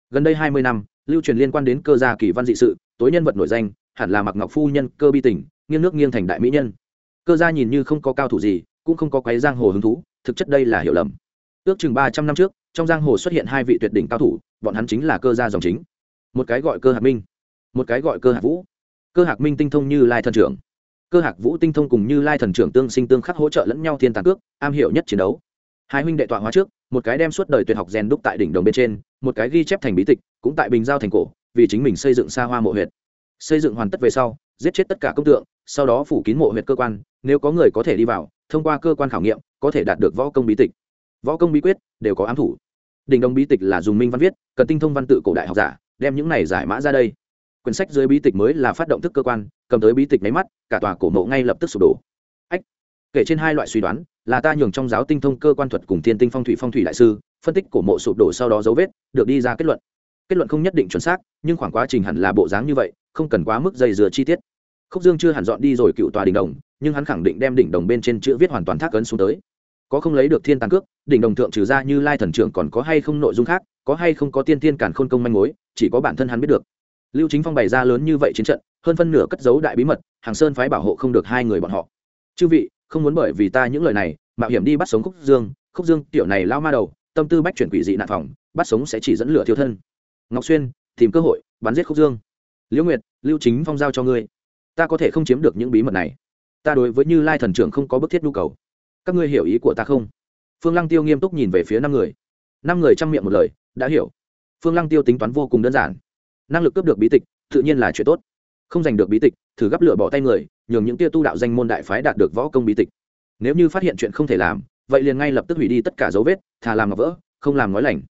Gần đây hai mươi năm, lưu truyền liên quan đến cơ gia kỳ văn dị sự, tối nhân vật nổi danh, hẳn là mặc ngọc phu nhân cơ bi tỉnh, nghiêng nước nghiêng thành đại mỹ nhân. Cơ gia nhìn như không có cao thủ gì, cũng không có quái giang hồ hứng thú, thực chất đây là hiểu lầm. Ước chừng ba trăm năm trước, trong giang hồ xuất hiện hai vị tuyệt đỉnh cao thủ, bọn hắn chính là cơ gia dòng chính. Một cái gọi cơ hạc minh, một cái gọi cơ hạc vũ. Cơ hạc minh tinh thông như lai thần trưởng cơ hạc vũ tinh thông cùng như lai thần trưởng tương sinh tương khắc hỗ trợ lẫn nhau thiên tàng cước, am hiểu nhất chiến đấu. Hai huynh đệ tọa hóa trước, một cái đem suốt đời tuyệt học rèn đúc tại đỉnh đồng bên trên, một cái ghi chép thành bí tịch, cũng tại bình giao thành cổ, vì chính mình xây dựng xa hoa mộ huyệt. Xây dựng hoàn tất về sau, giết chết tất cả công tượng, sau đó phủ kín mộ huyệt cơ quan, nếu có người có thể đi vào, thông qua cơ quan khảo nghiệm, có thể đạt được võ công bí tịch. Võ công bí quyết, đều có ám thủ. Đỉnh đồng bí tịch là dùng minh văn viết, cần tinh thông văn tự cổ đại học giả, đem những này giải mã ra đây quyển sách dưới bí tịch mới là phát động thức cơ quan, cầm tới bí tịch máy mắt, cả tòa cổ mộ ngay lập tức sụp đổ. Ách, kể trên hai loại suy đoán, là ta nhường trong giáo tinh thông cơ quan thuật cùng thiên tinh phong thủy phong thủy đại sư, phân tích cổ mộ sụp đổ sau đó dấu vết, được đi ra kết luận. Kết luận không nhất định chuẩn xác, nhưng khoảng quá trình hẳn là bộ dáng như vậy, không cần quá mức dày dừa chi tiết. Khúc dương chưa hẳn dọn đi rồi cựu tòa đỉnh đồng, nhưng hắn khẳng định đem đỉnh đồng bên trên chữ viết hoàn toàn thác ấn xuống tới. Có không lấy được thiên tàn cước, đỉnh đồng thượng trừ ra như lai thần trưởng còn có hay không nội dung khác, có hay không có tiên tiên cản khôn công manh mối, chỉ có bản thân hắn biết được lưu chính phong bày ra lớn như vậy chiến trận, hơn phân nửa cất giấu đại bí mật, hàng sơn phái bảo hộ không được hai người bọn họ. Chư vị, không muốn bởi vì ta những lời này, mạo hiểm đi bắt sống khúc dương. Khúc dương, tiểu này lao ma đầu, tâm tư bách chuyển quỷ dị nạn phòng, bắt sống sẽ chỉ dẫn lửa thiêu thân. Ngọc xuyên, tìm cơ hội, bắn giết khúc dương. Liễu nguyệt, lưu chính phong giao cho ngươi. Ta có thể không chiếm được những bí mật này. Ta đối với như lai thần trưởng không có bức thiết nhu cầu. Các ngươi hiểu ý của ta không? Phương lăng tiêu nghiêm túc nhìn về phía năm người. Năm người chăm miệng một lời, đã hiểu. Phương lăng tiêu tính toán vô cùng đơn giản năng lực cướp được bí tịch, tự nhiên là chuyện tốt. Không giành được bí tịch, thử gấp lửa bỏ tay người, nhường những tia tu đạo danh môn đại phái đạt được võ công bí tịch. Nếu như phát hiện chuyện không thể làm, vậy liền ngay lập tức hủy đi tất cả dấu vết, thà làm ngọc vỡ, không làm nói lành.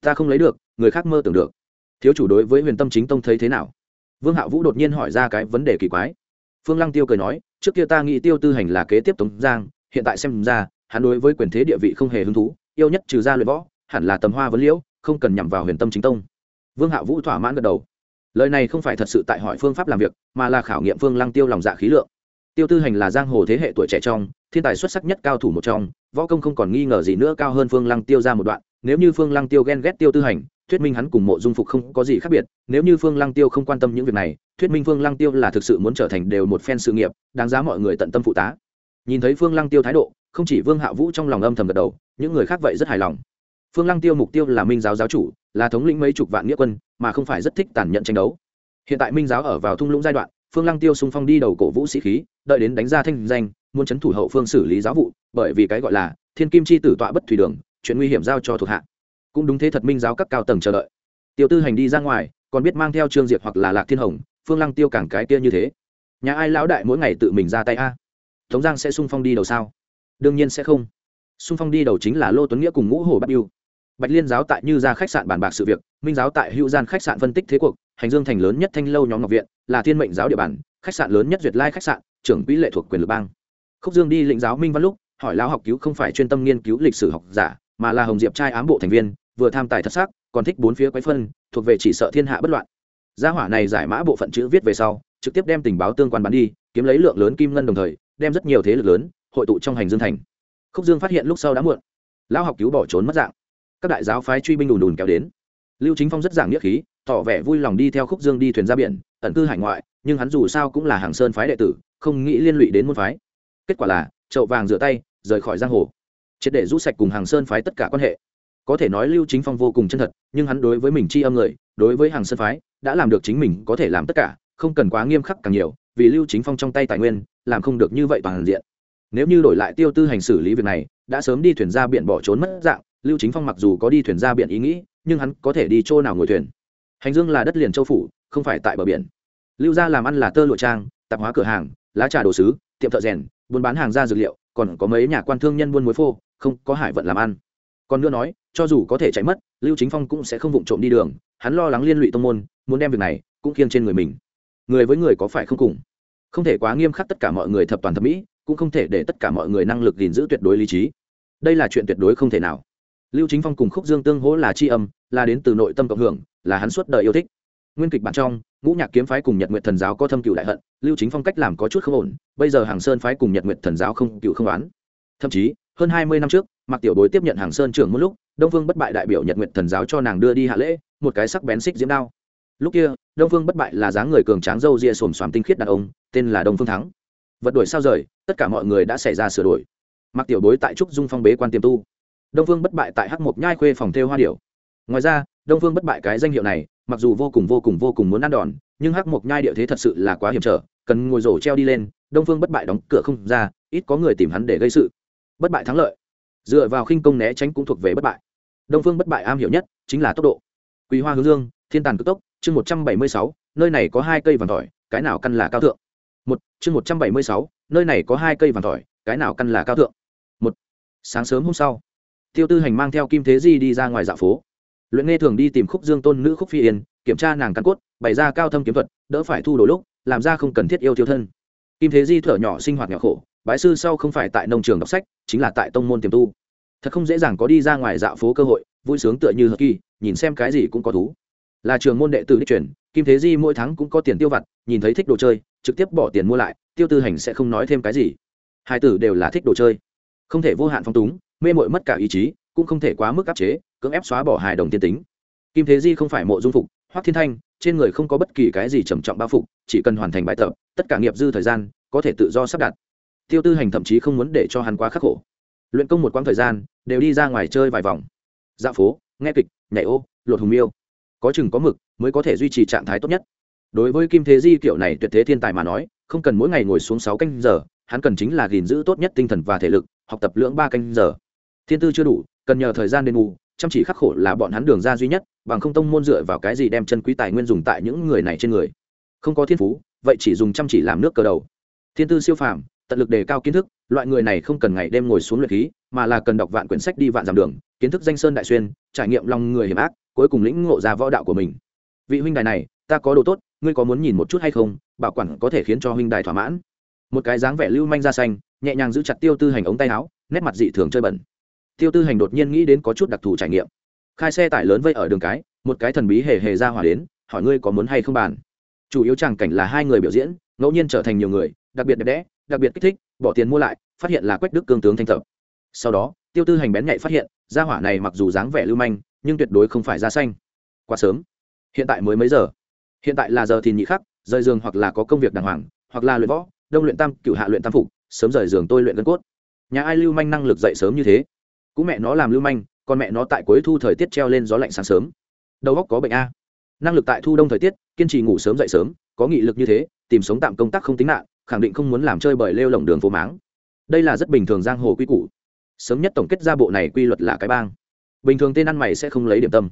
Ta không lấy được, người khác mơ tưởng được. Thiếu chủ đối với huyền tâm chính tông thấy thế nào? Vương hạ vũ đột nhiên hỏi ra cái vấn đề kỳ quái. Phương lăng tiêu cười nói, trước kia ta nghĩ tiêu tư hành là kế tiếp tống giang, hiện tại xem ra, hắn đối với quyền thế địa vị không hề hứng thú, yêu nhất trừ ra luyện võ, hẳn là tầm hoa vấn liễu, không cần nhằm vào huyền tâm chính tông vương hạ vũ thỏa mãn gật đầu. Lời này không phải thật sự tại hỏi phương pháp làm việc, mà là khảo nghiệm phương lăng tiêu lòng dạ khí lượng. Tiêu tư hành là giang hồ thế hệ tuổi trẻ trong, thiên tài xuất sắc nhất cao thủ một trong, võ công không còn nghi ngờ gì nữa cao hơn phương lăng tiêu ra một đoạn. Nếu như phương lăng tiêu ghen ghét tiêu tư hành, thuyết minh hắn cùng mộ dung phục không có gì khác biệt. Nếu như phương lăng tiêu không quan tâm những việc này, thuyết minh phương lăng tiêu là thực sự muốn trở thành đều một phen sự nghiệp, đáng giá mọi người tận tâm phụ tá. Nhìn thấy phương lăng tiêu thái độ, không chỉ vương hạ vũ trong lòng âm thầm gật đầu, những người khác vậy rất hài lòng phương lăng tiêu mục tiêu là minh giáo giáo chủ, là thống lĩnh mấy chục vạn nghĩa quân, mà không phải rất thích tàn nhẫn tranh đấu. Hiện tại minh giáo ở vào thung lũng giai đoạn, phương lăng tiêu xung phong đi đầu cổ vũ sĩ khí, đợi đến đánh ra thanh danh, muốn chấn thủ hậu phương xử lý giáo vụ, bởi vì cái gọi là thiên kim chi tử tọa bất thủy đường, chuyện nguy hiểm giao cho thuộc hạ. Cũng đúng thế thật minh giáo các cao tầng chờ đợi. Tiêu tư hành đi ra ngoài, còn biết mang theo trương diệp hoặc là lạc thiên hồng, phương lăng tiêu càng cái kia như thế. Nhà ai lão đại mỗi ngày tự mình ra tay a? Tống giang sẽ sung phong đi đầu sao? Đương nhiên sẽ không. Sung phong đi đầu chính là lô tuấn nghĩa cùng ngũ hồ bắt yêu bạch liên giáo tại như ra khách sạn bàn bạc sự việc, minh giáo tại hữu gian khách sạn phân tích thế cuộc, hành dương thành lớn nhất thanh lâu nhóm ngọc viện, là thiên mệnh giáo địa bàn, khách sạn lớn nhất duyệt lai khách sạn, trưởng quỹ lệ thuộc quyền lực bang. Khúc dương đi lĩnh giáo minh văn lúc, hỏi lão học cứu không phải chuyên tâm nghiên cứu lịch sử học giả, mà là hồng diệp trai ám bộ thành viên, vừa tham tài thật sắc, còn thích bốn phía quấy phân, thuộc về chỉ sợ thiên hạ bất loạn. Gia hỏa này giải mã bộ phận chữ viết về sau, trực tiếp đem tình báo tương quan bán đi, kiếm lấy lượng lớn kim ngân đồng thời, đem rất nhiều thế lực lớn, hội tụ trong hành dương thành. Khúc dương phát hiện lúc sau đã muộn. Lão học cứu bỏ trốn mất dạng các đại giáo phái truy binh đùn đùn kéo đến. Lưu chính phong rất giảng nghĩa khí, tỏ vẻ vui lòng đi theo khúc dương đi thuyền ra biển, ẩn cư hải ngoại, nhưng hắn dù sao cũng là hàng sơn phái đệ tử, không nghĩ liên lụy đến môn phái. Kết quả là, chậu vàng rửa tay, rời khỏi giang hồ. Triệt để rút sạch cùng hàng sơn phái tất cả quan hệ. Có thể nói lưu chính phong vô cùng chân thật, nhưng hắn đối với mình chi âm người, đối với hàng sơn phái, đã làm được chính mình có thể làm tất cả, không cần quá nghiêm khắc càng nhiều, vì lưu chính phong trong tay tài nguyên, làm không được như vậy toàn diện. Nếu như đổi lại tiêu tư hành xử lý việc này, đã sớm đi thuyền ra biển bỏ trốn mất dạng lưu chính phong mặc dù có đi thuyền ra biển ý nghĩ, nhưng hắn có thể đi chỗ nào ngồi thuyền? Hành dương là đất liền châu phủ, không phải tại bờ biển. Lưu gia làm ăn là tơ lụa trang, tạp hóa cửa hàng, lá trà đồ sứ, tiệm thợ rèn, buôn bán hàng ra dược liệu, còn có mấy nhà quan thương nhân buôn muối phô, không có hải vận làm ăn. Còn nữa nói, cho dù có thể chạy mất, lưu chính phong cũng sẽ không vụng trộm đi đường, hắn lo lắng liên lụy tông môn, muốn đem việc này cũng khiêng trên người mình. Người với người có phải không cùng? Không thể quá nghiêm khắc tất cả mọi người thập toàn thẩm mỹ, cũng không thể để tất cả mọi người năng lực gìn giữ tuyệt đối lý trí. Đây là chuyện tuyệt đối không thể nào lưu chính phong cùng khúc dương tương hỗ là c h i âm, là đến từ nội tâm cộng hưởng, là hắn suốt đời yêu thích. Nguyên kịch bản trong, ngũ nhạc kiếm phái cùng nhật nguyện thần giáo có thâm cựu đại hận, lưu chính phong cách làm có chút không ổn, bây giờ hàng sơn phái cùng nhật nguyện thần giáo không, cựu không đoán thậm chí, hơn hai mươi năm trước mặc tiểu bối tiếp nhận hàng sơn trưởng một lúc, đông vương bất bại đại biểu nhật nguyện thần giáo cho nàng đưa đi hạ lễ, một cái sắc bén xích diễm đao. Lúc kia, đông vương bất bại là dáng người cường tráng dâu ria xồm xoàm tinh khiết đàn ông, tên là đông phương thắng. Vật đổi sao rời, tất cả mọi người đã xảy ra sửa đổi. Mặc tiểu bối tại trúc dung phong bế quan tiềm tu đông phương bất bại tại hắc mộc nhai khuê phòng thêu hoa điểu. Ngoài ra, đông phương bất bại cái danh hiệu này, mặc dù vô cùng vô cùng vô cùng muốn ăn đòn, nhưng hắc mộc nhai địa thế thật sự là quá hiểm trở, cần ngồi rổ treo đi lên, đông phương bất bại đóng cửa không ra, ít có người tìm hắn để gây sự. Bất bại thắng lợi. Dựa vào khinh công né tránh cũng thuộc về bất bại. Đông phương bất bại am hiểu nhất chính là tốc độ. Quý hoa hướng dương, thiên tàn cực tốc, chương một trăm bảy mươi sáu, nơi này có hai cây vàng tỏi, cái nào căn là cao thượng? Một, chương một trăm bảy mươi sáu, nơi này có hai cây vàng tỏi, cái nào căn là cao thượng? Một, sáng sớm hôm sau tiêu tư hành mang theo kim thế di đi ra ngoài dạ phố. Luyện nghe thường đi tìm khúc dương tôn nữ khúc phi yên, kiểm tra nàng căn cốt, bày ra cao thâm kiếm thuật, đỡ phải thu đồ lúc, làm ra không cần thiết yêu thiếu thân. Kim thế di thở nhỏ sinh hoạt nhỏ khổ, bái sư sau không phải tại nông trường đọc sách, chính là tại tông môn tiềm tu. Thật không dễ dàng có đi ra ngoài dạo phố cơ hội, vui sướng tựa như hờ kỳ, nhìn xem cái gì cũng có thú. Là trường môn đệ tử đích truyền kim thế di mỗi tháng cũng có tiền tiêu vặt, nhìn thấy thích đồ chơi, trực tiếp bỏ tiền mua lại, tiêu tư hành sẽ không nói thêm cái gì. Hai tử đều là thích đồ chơi, không thể vô hạn phong túng mê mội mất cả ý chí, cũng không thể quá mức áp chế, cưỡng ép xóa bỏ hài đồng tiên tính. Kim thế di không phải mộ dung phục, hoắc thiên thanh, trên người không có bất kỳ cái gì trầm trọng bao phục, chỉ cần hoàn thành bài tập, tất cả nghiệp dư thời gian, có thể tự do sắp đặt. Tiêu tư hành thậm chí không muốn để cho hắn quá khắc khổ. Luyện công một quãng thời gian, đều đi ra ngoài chơi vài vòng. Dạo phố, nghe kịch, nhảy ô, lột hùng miêu. Có chừng có mực mới có thể duy trì trạng thái tốt nhất. Đối với kim thế di kiểu này tuyệt thế thiên tài mà nói, không cần mỗi ngày ngồi xuống sáu canh giờ, hắn cần chính là gìn giữ tốt nhất tinh thần và thể lực, học tập lưỡng ba canh giờ thiên tư chưa đủ, cần nhờ thời gian đền bù, chăm chỉ khắc khổ là bọn hắn đường ra duy nhất, bằng không tông môn dựa vào cái gì đem chân quý tài nguyên dùng tại những người này trên người. Không có thiên phú, vậy chỉ dùng chăm chỉ làm nước cờ đầu. Thiên tư siêu phàm, tận lực đề cao kiến thức, loại người này không cần ngày đêm ngồi xuống luyện khí, mà là cần đọc vạn quyển sách đi vạn dặm đường, kiến thức danh sơn đại xuyên, trải nghiệm lòng người hiểm ác, cuối cùng lĩnh ngộ ra võ đạo của mình. Vị huynh đài này, ta có đồ tốt, ngươi có muốn nhìn một chút hay không, bảo quản có thể khiến cho huynh đài thỏa mãn. Một cái dáng vẻ lưu manh da xanh, nhẹ nhàng giữ chặt tiêu tư hành ống tay áo, nét mặt dị thường chơi bẩn tiêu tư hành đột nhiên nghĩ đến có chút đặc thù trải nghiệm. Khai xe tải lớn vây ở đường cái, một cái thần bí hề hề ra hỏa đến, hỏi ngươi có muốn hay không bàn. Chủ yếu tràng cảnh là hai người biểu diễn, ngẫu nhiên trở thành nhiều người, đặc biệt đẹp đẽ, đặc biệt kích thích, bỏ tiền mua lại, phát hiện là quách đức cương tướng thanh thập. Sau đó, tiêu tư hành bén nhạy phát hiện gia hỏa này mặc dù dáng vẻ lưu manh, nhưng tuyệt đối không phải da xanh. Quá sớm. Hiện tại mới mấy giờ? Hiện tại là giờ thì nhị khắc, rời giường hoặc là có công việc đàng hoàng, hoặc là luyện võ, đông luyện tam cựu hạ luyện tam phục, sớm rời giường tôi luyện gân cốt. Nhà ai lưu manh năng lực dậy sớm như thế? Cũng mẹ nó làm lưu manh, còn mẹ nó tại cuối thu thời tiết treo lên gió lạnh sáng sớm. Đầu óc có bệnh a. Năng lực tại thu đông thời tiết, kiên trì ngủ sớm dậy sớm, có nghị lực như thế, tìm sống tạm công tác không tính nạn, khẳng định không muốn làm chơi bởi lêu lồng đường phố máng. Đây là rất bình thường giang hồ quy củ. Sớm nhất tổng kết ra bộ này quy luật là cái bang. Bình thường tên ăn mày sẽ không lấy điểm tâm.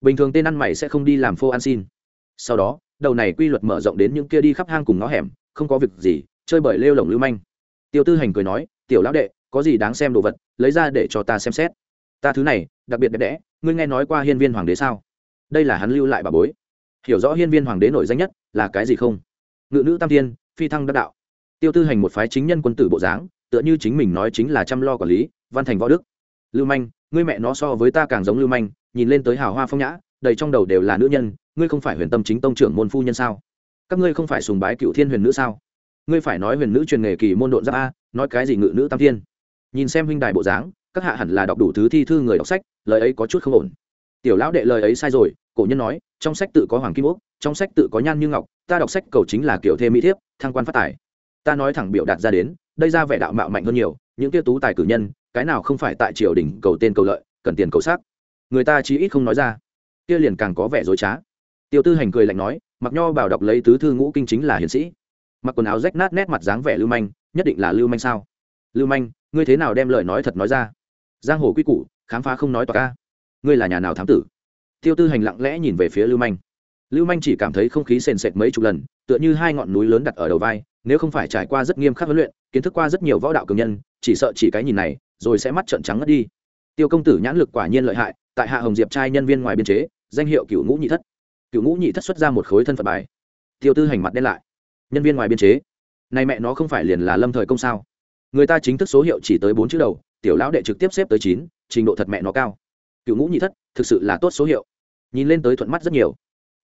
Bình thường tên ăn mày sẽ không đi làm phô ăn xin. Sau đó, đầu này quy luật mở rộng đến những kia đi khắp hang cùng ngõ hẻm, không có việc gì, chơi bởi lêu lồng lưu manh. Tiêu tư hành cười nói, tiểu lão đệ có gì đáng xem đồ vật, lấy ra để cho ta xem xét. Ta thứ này, đặc biệt đẹp đẽ, ngươi nghe nói qua hiên viên hoàng đế sao? Đây là hắn lưu lại bà bối. Hiểu rõ hiên viên hoàng đế nổi danh nhất là cái gì không? Ngự nữ tam thiên, phi thăng đắc đạo. Tiêu tư hành một phái chính nhân quân tử bộ dáng, tựa như chính mình nói chính là chăm lo quản lý, văn thành võ đức. Lưu manh, ngươi mẹ nó so với ta càng giống lưu manh, nhìn lên tới hào hoa phong nhã, đầy trong đầu đều là nữ nhân, ngươi không phải huyền tâm chính tông trưởng môn phu nhân sao? Các ngươi không phải sùng bái cựu thiên huyền nữ sao? Ngươi phải nói huyền nữ truyền nghề kỳ môn độn giáp a, nói cái gì ngự nữ tam thiên? Nhìn xem huynh đài bộ dáng, các hạ hẳn là đọc đủ thứ thi thư người đọc sách, lời ấy có chút không ổn. Tiểu lão đệ lời ấy sai rồi, cổ nhân nói, trong sách tự có hoàng kim úc, trong sách tự có nhan như ngọc, ta đọc sách cầu chính là kiểu thê mỹ thiếp, thăng quan phát tài. Ta nói thẳng biểu đạt ra đến, đây ra vẻ đạo mạo mạnh hơn nhiều, những kia tú tài cử nhân, cái nào không phải tại triều đình cầu tên cầu lợi, cần tiền cầu sắc người ta chí ít không nói ra. Kia liền càng có vẻ dối trá. Tiêu tư hành cười lạnh nói, mặc nho bảo đọc lấy tứ thư ngũ kinh chính là hiến sĩ. Mặc quần áo rách nát nét mặt dáng vẻ lưu manh, nhất định là lưu manh sao? Lưu manh ngươi thế nào đem lời nói thật nói ra? Giang hồ quy củ, khám phá không nói tòa ca ngươi là nhà nào thám tử? Tiêu tư hành lặng lẽ nhìn về phía lưu manh. Lưu manh chỉ cảm thấy không khí sền sệt mấy chục lần, tựa như hai ngọn núi lớn đặt ở đầu vai, nếu không phải trải qua rất nghiêm khắc huấn luyện, kiến thức qua rất nhiều võ đạo cường nhân, chỉ sợ chỉ cái nhìn này, rồi sẽ mắt trợn trắng ngất đi. Tiêu công tử nhãn lực quả nhiên lợi hại, tại hạ hồng diệp trai nhân viên ngoài biên chế, danh hiệu cựu ngũ nhị thất. Cựu ngũ nhị thất xuất ra một khối thân phận bài. Tiêu tư hành mặt đen lại. Nhân viên ngoài biên chế? Này mẹ nó không phải liền là lâm thời công sao? Người ta chính thức số hiệu chỉ tới bốn chữ đầu, tiểu lão đệ trực tiếp xếp tới chín, trình độ thật mẹ nó cao. Cựu ngũ nhị thất, thực sự là tốt số hiệu. Nhìn lên tới thuận mắt rất nhiều.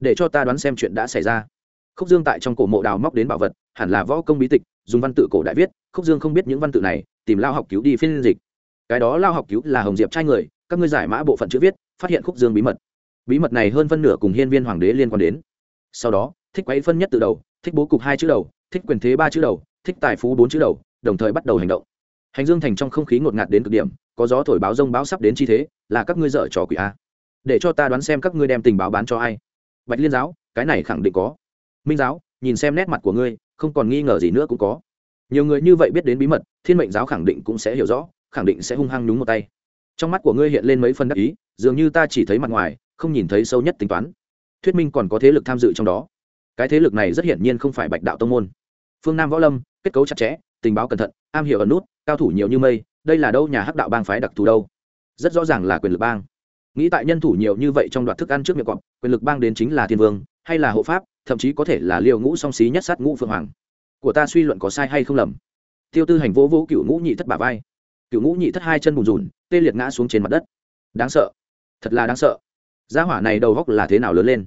Để cho ta đoán xem chuyện đã xảy ra. Khúc dương tại trong cổ mộ đào móc đến bảo vật, hẳn là võ công bí tịch, dùng văn tự cổ đại viết. Khúc dương không biết những văn tự này, tìm lao học cứu đi phiên dịch. Cái đó lao học cứu là hồng diệp trai người, các ngươi giải mã bộ phận chữ viết, phát hiện khúc dương bí mật. Bí mật này hơn phân nửa cùng hiên viên hoàng đế liên quan đến. Sau đó, thích quấy phân nhất từ đầu, thích bố cục hai chữ đầu, thích quyền thế ba chữ đầu, thích tài phú bốn chữ đầu đồng thời bắt đầu hành động. Hành dương thành trong không khí ngột ngạt đến cực điểm, có gió thổi báo rông báo sắp đến chi thế, là các ngươi dở trò quỷ a. Để cho ta đoán xem các ngươi đem tình báo bán cho ai. Bạch liên giáo, cái này khẳng định có. Minh giáo, nhìn xem nét mặt của ngươi, không còn nghi ngờ gì nữa cũng có. Nhiều người như vậy biết đến bí mật, thiên mệnh giáo khẳng định cũng sẽ hiểu rõ, khẳng định sẽ hung hăng nhúng một tay. Trong mắt của ngươi hiện lên mấy phần đắc ý, dường như ta chỉ thấy mặt ngoài, không nhìn thấy sâu nhất tính toán. Thuyết minh còn có thế lực tham dự trong đó. Cái thế lực này rất hiển nhiên không phải bạch đạo tông môn. Phương nam võ lâm, kết cấu chặt chẽ tình báo cẩn thận, am hiểu ẩn nút, cao thủ nhiều như mây, đây là đâu nhà hắc đạo bang phái đặc thù đâu? Rất rõ ràng là quyền lực bang. Nghĩ tại nhân thủ nhiều như vậy trong đoạt thức ăn trước miệng cọp, quyền lực bang đến chính là thiên vương, hay là hộ pháp, thậm chí có thể là liều ngũ song xí nhất sát ngũ phượng hoàng. Của ta suy luận có sai hay không lầm? Tiêu tư hành vỗ vỗ cựu ngũ nhị thất bà vai. Cựu ngũ nhị thất hai chân bùn rùn, tê liệt ngã xuống trên mặt đất. Đáng sợ. Thật là đáng sợ. Gia hỏa này đầu góc là thế nào lớn lên?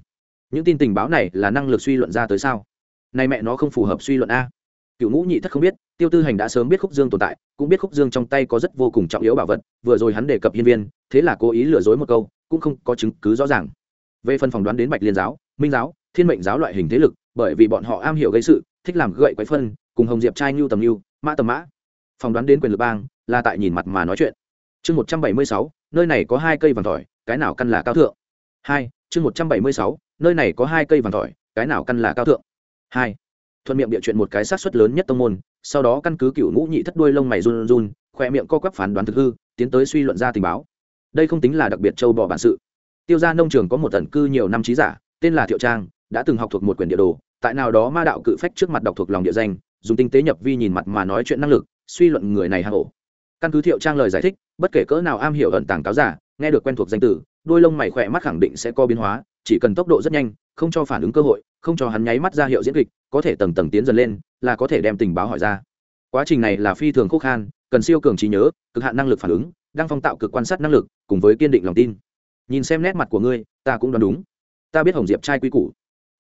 Những tin tình báo này là năng lực suy luận ra tới sao? Này mẹ nó không phù hợp suy luận a cựu ngũ nhị thất không biết, tiêu tư hành đã sớm biết khúc dương tồn tại, cũng biết khúc dương trong tay có rất vô cùng trọng yếu bảo vật, vừa rồi hắn đề cập hiên viên, thế là cố ý lừa dối một câu, cũng không có chứng cứ rõ ràng. Về phần phỏng đoán đến bạch liên giáo, minh giáo, thiên mệnh giáo loại hình thế lực, bởi vì bọn họ am hiểu gây sự, thích làm gậy quấy phân, cùng hồng diệp trai ngưu tầm ngưu mã tầm mã. Phỏng đoán đến quyền lực bang, là tại nhìn mặt mà nói chuyện. Chương một trăm bảy mươi sáu, nơi này có hai cây vàng tỏi cái nào căn là cao thượng? Hai, chương một trăm bảy mươi sáu, nơi này có hai cây vàng tỏi cái nào căn là cao thượng? Hai thuận miệng bịa chuyện một cái sát xuất lớn nhất tông môn, sau đó căn cứ cựu ngũ nhị thất đuôi lông mày run run, khoe miệng co quắp phán đoán thực hư, tiến tới suy luận ra tình báo. Đây không tính là đặc biệt châu bò bản sự. Tiêu gia nông trường có một tần cư nhiều năm trí giả, tên là thiệu trang, đã từng học thuộc một quyển địa đồ, tại nào đó ma đạo cự phách trước mặt đọc thuộc lòng địa danh, dùng tinh tế nhập vi nhìn mặt mà nói chuyện năng lực, suy luận người này hạ hổ căn cứ thiệu trang lời giải thích, bất kể cỡ nào am hiểu ẩn tàng cáo giả, nghe được quen thuộc danh từ, đuôi lông mày khỏe mắt khẳng định sẽ có biến hóa, chỉ cần tốc độ rất nhanh, không cho phản ứng cơ hội, không cho hắn nháy mắt ra hiệu diễn kịch có thể tầng tầng tiến dần lên, là có thể đem tình báo hỏi ra. Quá trình này là phi thường khúc khan, cần siêu cường trí nhớ, cực hạn năng lực phản ứng, đang phong tạo cực quan sát năng lực, cùng với kiên định lòng tin. Nhìn xem nét mặt của ngươi, ta cũng đoán đúng. Ta biết hồng diệp trai quy củ.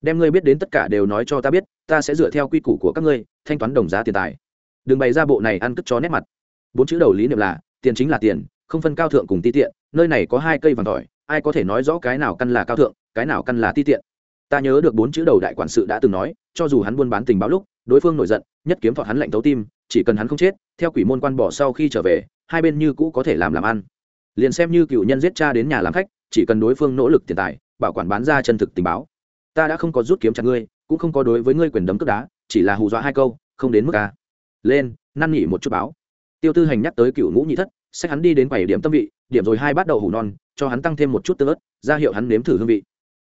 Đem ngươi biết đến tất cả đều nói cho ta biết, ta sẽ dựa theo quy củ của các ngươi, thanh toán đồng giá tiền tài. Đừng bày ra bộ này ăn cất chó nét mặt. Bốn chữ đầu lý niệm là, tiền chính là tiền, không phân cao thượng cùng ti tiện, nơi này có hai cây vàng tỏi, ai có thể nói rõ cái nào căn là cao thượng, cái nào căn là ti tiện? Ta nhớ được bốn chữ đầu đại quản sự đã từng nói, cho dù hắn buôn bán tình báo lúc, đối phương nổi giận, nhất kiếm thọ hắn lạnh tấu tim, chỉ cần hắn không chết, theo quỷ môn quan bỏ sau khi trở về, hai bên như cũ có thể làm làm ăn. Liền xem như cựu nhân giết cha đến nhà làm khách, chỉ cần đối phương nỗ lực tiền tài, bảo quản bán ra chân thực tình báo. Ta đã không có rút kiếm chặt ngươi, cũng không có đối với ngươi quyền đấm cướp đá, chỉ là hù dọa hai câu, không đến mức ca lên, năn nỉ một chút báo. Tiêu tư hành nhắc tới cựu ngũ nhị thất sách hắn đi đến bảy điểm tâm vị, điểm rồi hai bắt đầu hủ non, cho hắn tăng thêm một chút tơ ớt, ra hiệu hắn nếm thử hương vị.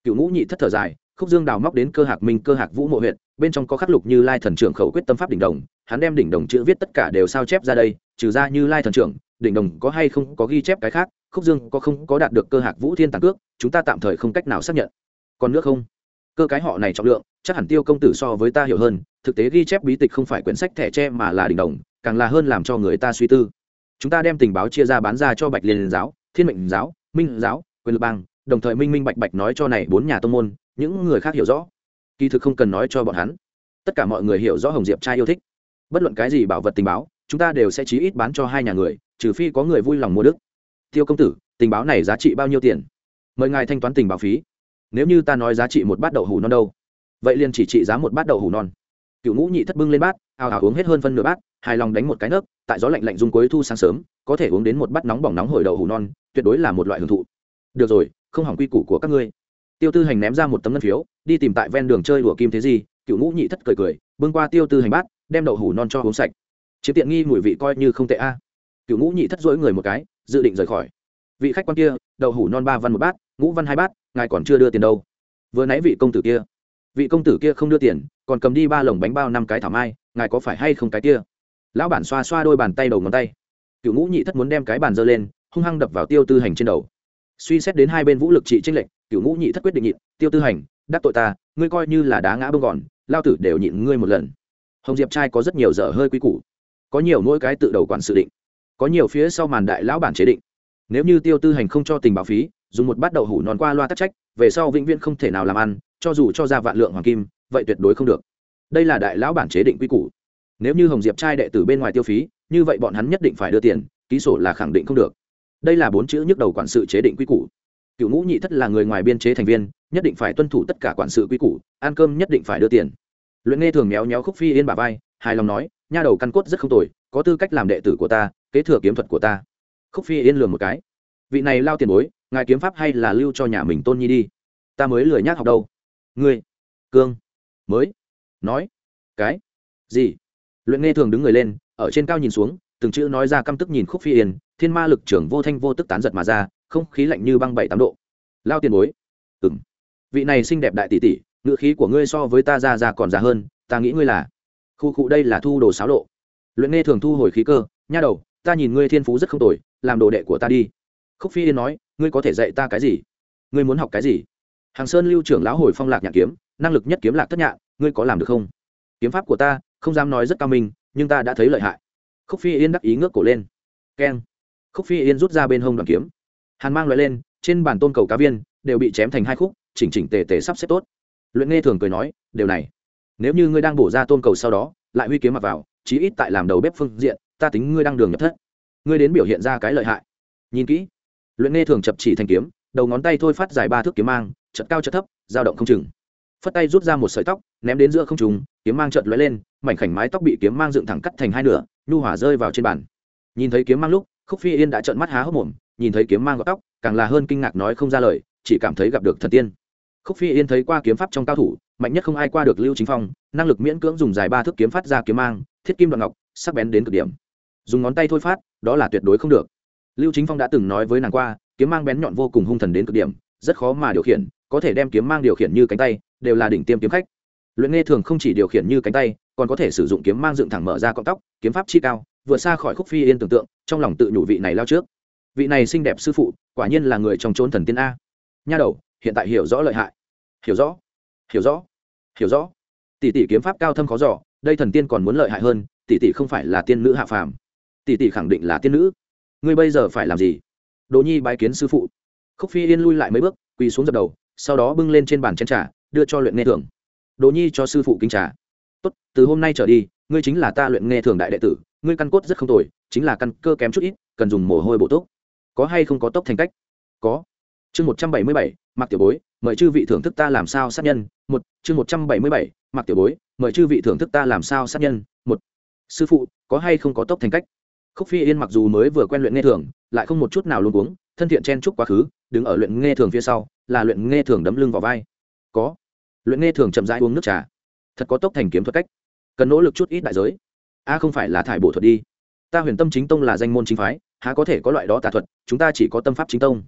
Cựu ngũ nhị thất thở dài khúc dương đào móc đến cơ hạc minh, cơ hạc vũ mộ huyện bên trong có khắc lục như lai thần trưởng khẩu quyết tâm pháp đỉnh đồng, hắn đem đỉnh đồng chữ viết tất cả đều sao chép ra đây, trừ ra như lai thần trưởng, đỉnh đồng có hay không có ghi chép cái khác, khúc dương có không có đạt được cơ hạc vũ thiên tàng cước, chúng ta tạm thời không cách nào xác nhận. Còn nước không? Cơ cái họ này trọng lượng, chắc hẳn tiêu công tử so với ta hiểu hơn, thực tế ghi chép bí tịch không phải quyển sách thẻ tre mà là đỉnh đồng, càng là hơn làm cho người ta suy tư. Chúng ta đem tình báo chia ra bán ra cho bạch liên giáo, thiên mệnh giáo, minh giáo, quyền lực bang, đồng thời minh minh bạch bạch nói cho này bốn nhà tông môn những người khác hiểu rõ. Kỳ thực không cần nói cho bọn hắn. Tất cả mọi người hiểu rõ hồng diệp trai yêu thích. Bất luận cái gì bảo vật tình báo, chúng ta đều sẽ chí ít bán cho hai nhà người, trừ phi có người vui lòng mua đức. Tiêu công tử, tình báo này giá trị bao nhiêu tiền? Mời ngài thanh toán tình báo phí. Nếu như ta nói giá trị một bát đậu hủ non đâu? Vậy liền chỉ trị giá một bát đậu hủ non. Cựu ngũ nhị thất bưng lên bát, ào ào uống hết hơn phân nửa bát, hài lòng đánh một cái nấc. tại gió lạnh lạnh dung cuối thu sáng sớm, có thể uống đến một bát nóng bỏng nóng hổi đậu hủ non, tuyệt đối là một loại hưởng thụ. Được rồi, không hỏng quy củ của các ngươi tiêu tư hành ném ra một tấm ngân phiếu, đi tìm tại ven đường chơi đùa kim thế gì cựu ngũ nhị thất cười cười, bưng qua tiêu tư hành bát, đem đậu hủ non cho uống sạch. Chiếm tiện nghi mùi vị coi như không tệ a. Cựu ngũ nhị thất dỗi người một cái, dự định rời khỏi. Vị khách quan kia, đậu hủ non ba văn một bát, ngũ văn hai bát, ngài còn chưa đưa tiền đâu. Vừa nãy vị công tử kia, vị công tử kia không đưa tiền, còn cầm đi ba lồng bánh bao năm cái thảo mai, ngài có phải hay không cái kia? Lão bản xoa xoa đôi bàn tay đầu ngón tay. Cựu ngũ nhị thất muốn đem cái bàn giơ lên, hung hăng đập vào tiêu tư hành trên đầu. Suy xét đến hai bên vũ lực trị tranh lệch cựu ngũ nhị thất quyết định nhịn, tiêu tư hành, đắc tội ta, ngươi coi như là đá ngã bông gòn, lao tử đều nhịn ngươi một lần. Hồng diệp trai có rất nhiều dở hơi quy củ, có nhiều mỗi cái tự đầu quản sự định, có nhiều phía sau màn đại lão bản chế định. Nếu như tiêu tư hành không cho tình báo phí, dùng một bát đậu hủ non qua loa tắc trách, về sau vĩnh viễn không thể nào làm ăn, cho dù cho ra vạn lượng hoàng kim, vậy tuyệt đối không được. Đây là đại lão bản chế định quy củ. Nếu như hồng diệp trai đệ tử bên ngoài tiêu phí, như vậy bọn hắn nhất định phải đưa tiền, ký sổ là khẳng định không được. Đây là bốn chữ nhức đầu quản sự chế định quy củ cựu ngũ nhị thất là người ngoài biên chế thành viên, nhất định phải tuân thủ tất cả quản sự quy củ, ăn cơm nhất định phải đưa tiền. Luyện nghe thường méo méo khúc phi yên bà vai, hài lòng nói, nha đầu căn cốt rất không tồi, có tư cách làm đệ tử của ta, kế thừa kiếm thuật của ta. Khúc phi yên lường một cái, vị này lao tiền bối, ngài kiếm pháp hay là lưu cho nhà mình tôn nhi đi. Ta mới lười nhác học đâu. Ngươi, cương, mới nói. Cái gì? Luyện nghe thường đứng người lên, ở trên cao nhìn xuống, từng chữ nói ra căm tức nhìn khúc phi yên, thiên ma lực trưởng vô thanh vô tức tán giật mà ra không khí lạnh như băng bảy tám độ. Lao tiền bối. Ừng vị này xinh đẹp đại tỷ tỷ ngựa khí của ngươi so với ta ra ra còn già hơn, ta nghĩ ngươi là. Khu cụ đây là thu đồ xáo lộ. Luyện nghe thường thu hồi khí cơ, nha đầu, ta nhìn ngươi thiên phú rất không tồi, làm đồ đệ của ta đi. Khúc phi yên nói, ngươi có thể dạy ta cái gì? Ngươi muốn học cái gì? Hàng sơn lưu trưởng lão hồi phong lạc nhạc kiếm, năng lực nhất kiếm lạc tất nhạc ngươi có làm được không? Kiếm pháp của ta, không dám nói rất cao minh, nhưng ta đã thấy lợi hại. Khúc phi yên đắc ý ngước cổ lên. Keng. Khúc phi yên rút ra bên hông đoàn kiếm hàn mang loại lên, trên bàn tôn cầu cá viên đều bị chém thành hai khúc, chỉnh chỉnh tề tề sắp xếp tốt. Luyện nghe thường cười nói điều này, nếu như ngươi đang bổ ra tôn cầu sau đó, lại huy kiếm mặc vào, chí ít tại làm đầu bếp phương diện, ta tính ngươi đang đường nhập thất. Ngươi đến biểu hiện ra cái lợi hại. Nhìn kỹ, luyện nghe thường chập chỉ thành kiếm, đầu ngón tay thôi phát dài ba thước kiếm mang chật cao chật thấp, dao động không chừng. Phất tay rút ra một sợi tóc, ném đến giữa không trùng kiếm mang chợt lóe lên, mảnh khảnh mái tóc bị kiếm mang dựng thẳng cắt thành hai nửa, nhu hỏa rơi vào trên bàn. Nhìn thấy kiếm mang lúc, khúc phi yên đã trợn mắt há hốc mồm nhìn thấy kiếm mang gọt tóc, càng là hơn kinh ngạc nói không ra lời, chỉ cảm thấy gặp được thần tiên. Khúc phi yên thấy qua kiếm pháp trong cao thủ, mạnh nhất không ai qua được lưu chính phong, năng lực miễn cưỡng dùng dài ba thước kiếm phát ra kiếm mang, thiết kim đoạn ngọc, sắc bén đến cực điểm. Dùng ngón tay thôi phát, đó là tuyệt đối không được. Lưu chính phong đã từng nói với nàng qua, kiếm mang bén nhọn vô cùng hung thần đến cực điểm, rất khó mà điều khiển, có thể đem kiếm mang điều khiển như cánh tay, đều là đỉnh tiêm kiếm khách. Luyện nghe thường không chỉ điều khiển như cánh tay, còn có thể sử dụng kiếm mang dựng thẳng mở ra cọng tóc, kiếm pháp chi cao, vượt xa khỏi khúc phi yên tưởng tượng, trong lòng tự nhủ vị này lao trước vị này xinh đẹp sư phụ quả nhiên là người trong trốn thần tiên a. Nha đầu, hiện tại hiểu rõ lợi hại. Hiểu rõ hiểu rõ hiểu rõ. Tỷ tỷ kiếm pháp cao thâm khó giỏ đây thần tiên còn muốn lợi hại hơn, tỷ tỷ không phải là tiên nữ hạ phàm. Tỷ tỷ khẳng định là tiên nữ. Ngươi bây giờ phải làm gì? Đỗ nhi bái kiến sư phụ. Khúc phi yên lui lại mấy bước, quỳ xuống dập đầu, sau đó bưng lên trên bàn chén trà, đưa cho luyện nghe thường đỗ nhi cho sư phụ kinh trà. Tốt, từ hôm nay trở đi, ngươi chính là ta luyện nghe thường đại đệ tử, ngươi căn cốt rất không tồi, chính là căn cơ kém chút ít, cần dùng mồ hôi bổ túc có hay không có tốc thành cách? Có. Chương một trăm bảy mươi bảy mặc tiểu bối, mời chư vị thưởng thức ta làm sao sát nhân. Một, chương một trăm bảy mươi bảy mặc tiểu bối, mời chư vị thưởng thức ta làm sao sát nhân. Một, sư phụ, có hay không có tốc thành cách? Khúc phi yên mặc dù mới vừa quen luyện nghe thường, lại không một chút nào luôn uống thân thiện chen chúc quá khứ, đứng ở luyện nghe thường phía sau, là luyện nghe thường đấm lưng vào vai. Có. Luyện nghe thường chậm rãi uống nước trà. Thật có tốc thành kiếm thuật cách. Cần nỗ lực chút ít đại giới. A không phải là thải bổ thuật đi ta huyền tâm chính tông là danh môn chính phái, há có thể có loại đó tà thuật, chúng ta chỉ có tâm pháp chính tông.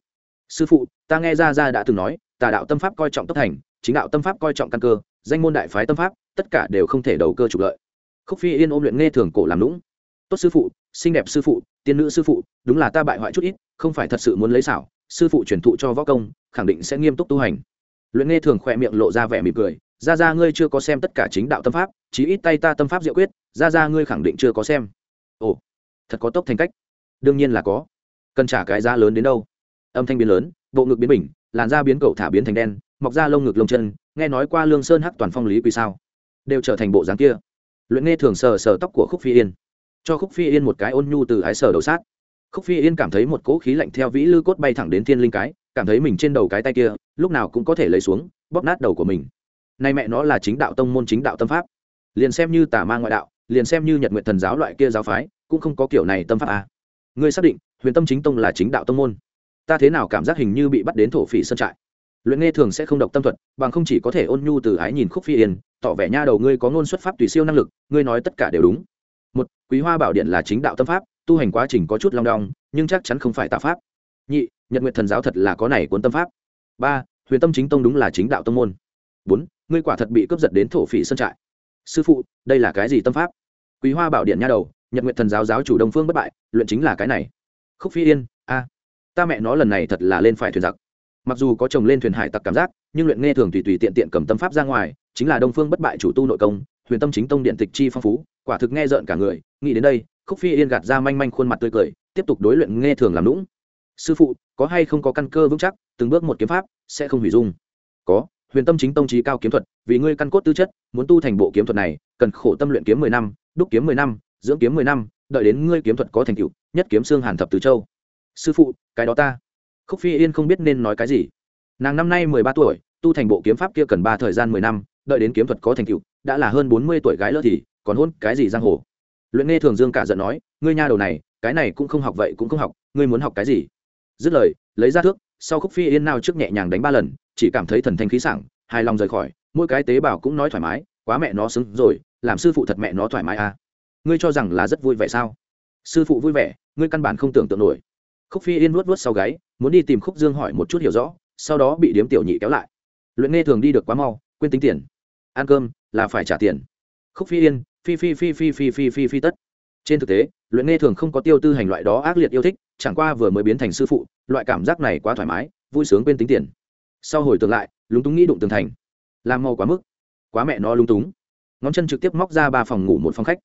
Sư phụ, ta nghe ra ra đã từng nói, tà đạo tâm pháp coi trọng tốc thành, chính đạo tâm pháp coi trọng căn cơ, danh môn đại phái tâm pháp, tất cả đều không thể đầu cơ trục lợi. Khúc phi yên ôm luyện nghe thường cổ làm lũng tốt sư phụ, xinh đẹp sư phụ, tiên nữ sư phụ, đúng là ta bại hoại chút ít, không phải thật sự muốn lấy xảo, sư phụ truyền thụ cho võ công, khẳng định sẽ nghiêm túc tu hành. Luyện nghe thường khỏe miệng lộ ra vẻ mỉm cười ra ra ngươi chưa có xem tất cả chính đạo tâm pháp, chí ít tay ta tâm pháp diệu quyết ra ra ngươi khẳng định chưa có xem. Ồ thật có tốc thành cách. Đương nhiên là có. Cần trả cái giá lớn đến đâu? Âm thanh biến lớn, bộ ngực biến bình, làn da biến cầu thả biến thành đen, mọc ra lông ngực lông chân, nghe nói qua lương sơn hắc toàn phong lý quỳ sao? Đều trở thành bộ dáng kia. Luyện nghe thường sờ sờ tóc của khúc phi yên. Cho khúc phi yên một cái ôn nhu từ ái sờ đầu sát. Khúc phi yên cảm thấy một cỗ khí lạnh theo vĩ lư cốt bay thẳng đến thiên linh cái, cảm thấy mình trên đầu cái tay kia, lúc nào cũng có thể lấy xuống, bóp nát đầu của mình. Nay mẹ nó là chính đạo tông môn chính đạo tâm pháp. Liền xem như tà ma ngoại đạo, liền xem như nhật nguyện thần giáo loại kia giáo phái cũng không có kiểu này tâm pháp à. ngươi xác định, huyền tâm chính tông là chính đạo tông môn. Ta thế nào cảm giác hình như bị bắt đến thổ phỉ sân trại? Luyện nghe thường sẽ không độc tâm thuật, bằng không chỉ có thể ôn nhu từ ái nhìn khúc phi yên, tỏ vẻ nha đầu ngươi có ngôn xuất pháp tùy siêu năng lực, ngươi nói tất cả đều đúng. Một, quý hoa bảo điện là chính đạo tâm pháp, tu hành quá trình có chút long đong, nhưng chắc chắn không phải tạ pháp. Nhị, nhật nguyện thần giáo thật là có này cuốn tâm pháp. Ba, huyền tâm chính tông đúng là chính đạo tông môn. Bốn, ngươi quả thật bị cướp giật đến thổ phỉ sân trại. Sư phụ, đây là cái gì tâm pháp? Quý hoa bảo điện nha đầu nhật nguyện thần giáo giáo chủ đông phương bất bại, luyện chính là cái này. Khúc phi yên, a, ta mẹ nó lần này thật là lên phải thuyền giặc. Mặc dù có chồng lên thuyền hải tặc cảm giác, nhưng luyện nghe thường tùy tùy tiện tiện cầm tâm pháp ra ngoài, chính là đông phương bất bại chủ tu nội công, huyền tâm chính tông điện tịch chi phong phú, quả thực nghe rợn cả người. Nghĩ đến đây, khúc phi yên gạt ra manh manh khuôn mặt tươi cười, tiếp tục đối luyện nghe thường làm lũng sư phụ, có hay không có căn cơ vững chắc, từng bước một kiếm pháp, sẽ không hủy dung. Có, huyền tâm chính tông trí cao kiếm thuật, vì ngươi căn cốt tư chất, muốn tu thành bộ kiếm thuật này, cần khổ tâm luyện kiếm mười năm, đúc kiếm mười năm dưỡng kiếm mười năm, đợi đến ngươi kiếm thuật có thành tựu, nhất kiếm xương hàn thập từ châu. Sư phụ, cái đó ta. Khúc phi yên không biết nên nói cái gì. Nàng năm nay mười ba tuổi, tu thành bộ kiếm pháp kia cần ba thời gian mười năm, đợi đến kiếm thuật có thành tựu, đã là hơn bốn mươi tuổi gái lỡ thì, còn hôn cái gì giang hồ? Luyện nghe thường dương cả giận nói, ngươi nha đầu này, cái này cũng không học vậy cũng không học, ngươi muốn học cái gì? Dứt lời, lấy ra thước, sau khúc phi yên nào trước nhẹ nhàng đánh ba lần, chỉ cảm thấy thần thanh khí sảng, hài lòng rời khỏi, mỗi cái tế bào cũng nói thoải mái, quá mẹ nó xứng rồi, làm sư phụ thật mẹ nó thoải mái à ngươi cho rằng là rất vui vẻ sao? Sư phụ vui vẻ, ngươi căn bản không tưởng tượng nổi. Khúc phi yên nuốt nuốt sau gáy, muốn đi tìm khúc dương hỏi một chút hiểu rõ, sau đó bị điếm tiểu nhị kéo lại. Luyện nghe thường đi được quá mau, quên tính tiền. Ăn cơm, là phải trả tiền. Khúc phi yên, phi phi phi phi phi phi phi phi tất. Trên thực tế, luyện nghe thường không có tiêu tư hành loại đó ác liệt yêu thích, chẳng qua vừa mới biến thành sư phụ, loại cảm giác này quá thoải mái, vui sướng quên tính tiền. Sau hồi tưởng lại, lúng túng nghĩ đụng tường thành. Làm màu quá mức. Quá mẹ nó lúng túng. Ngón chân trực tiếp móc ra ba phòng ngủ một phòng khách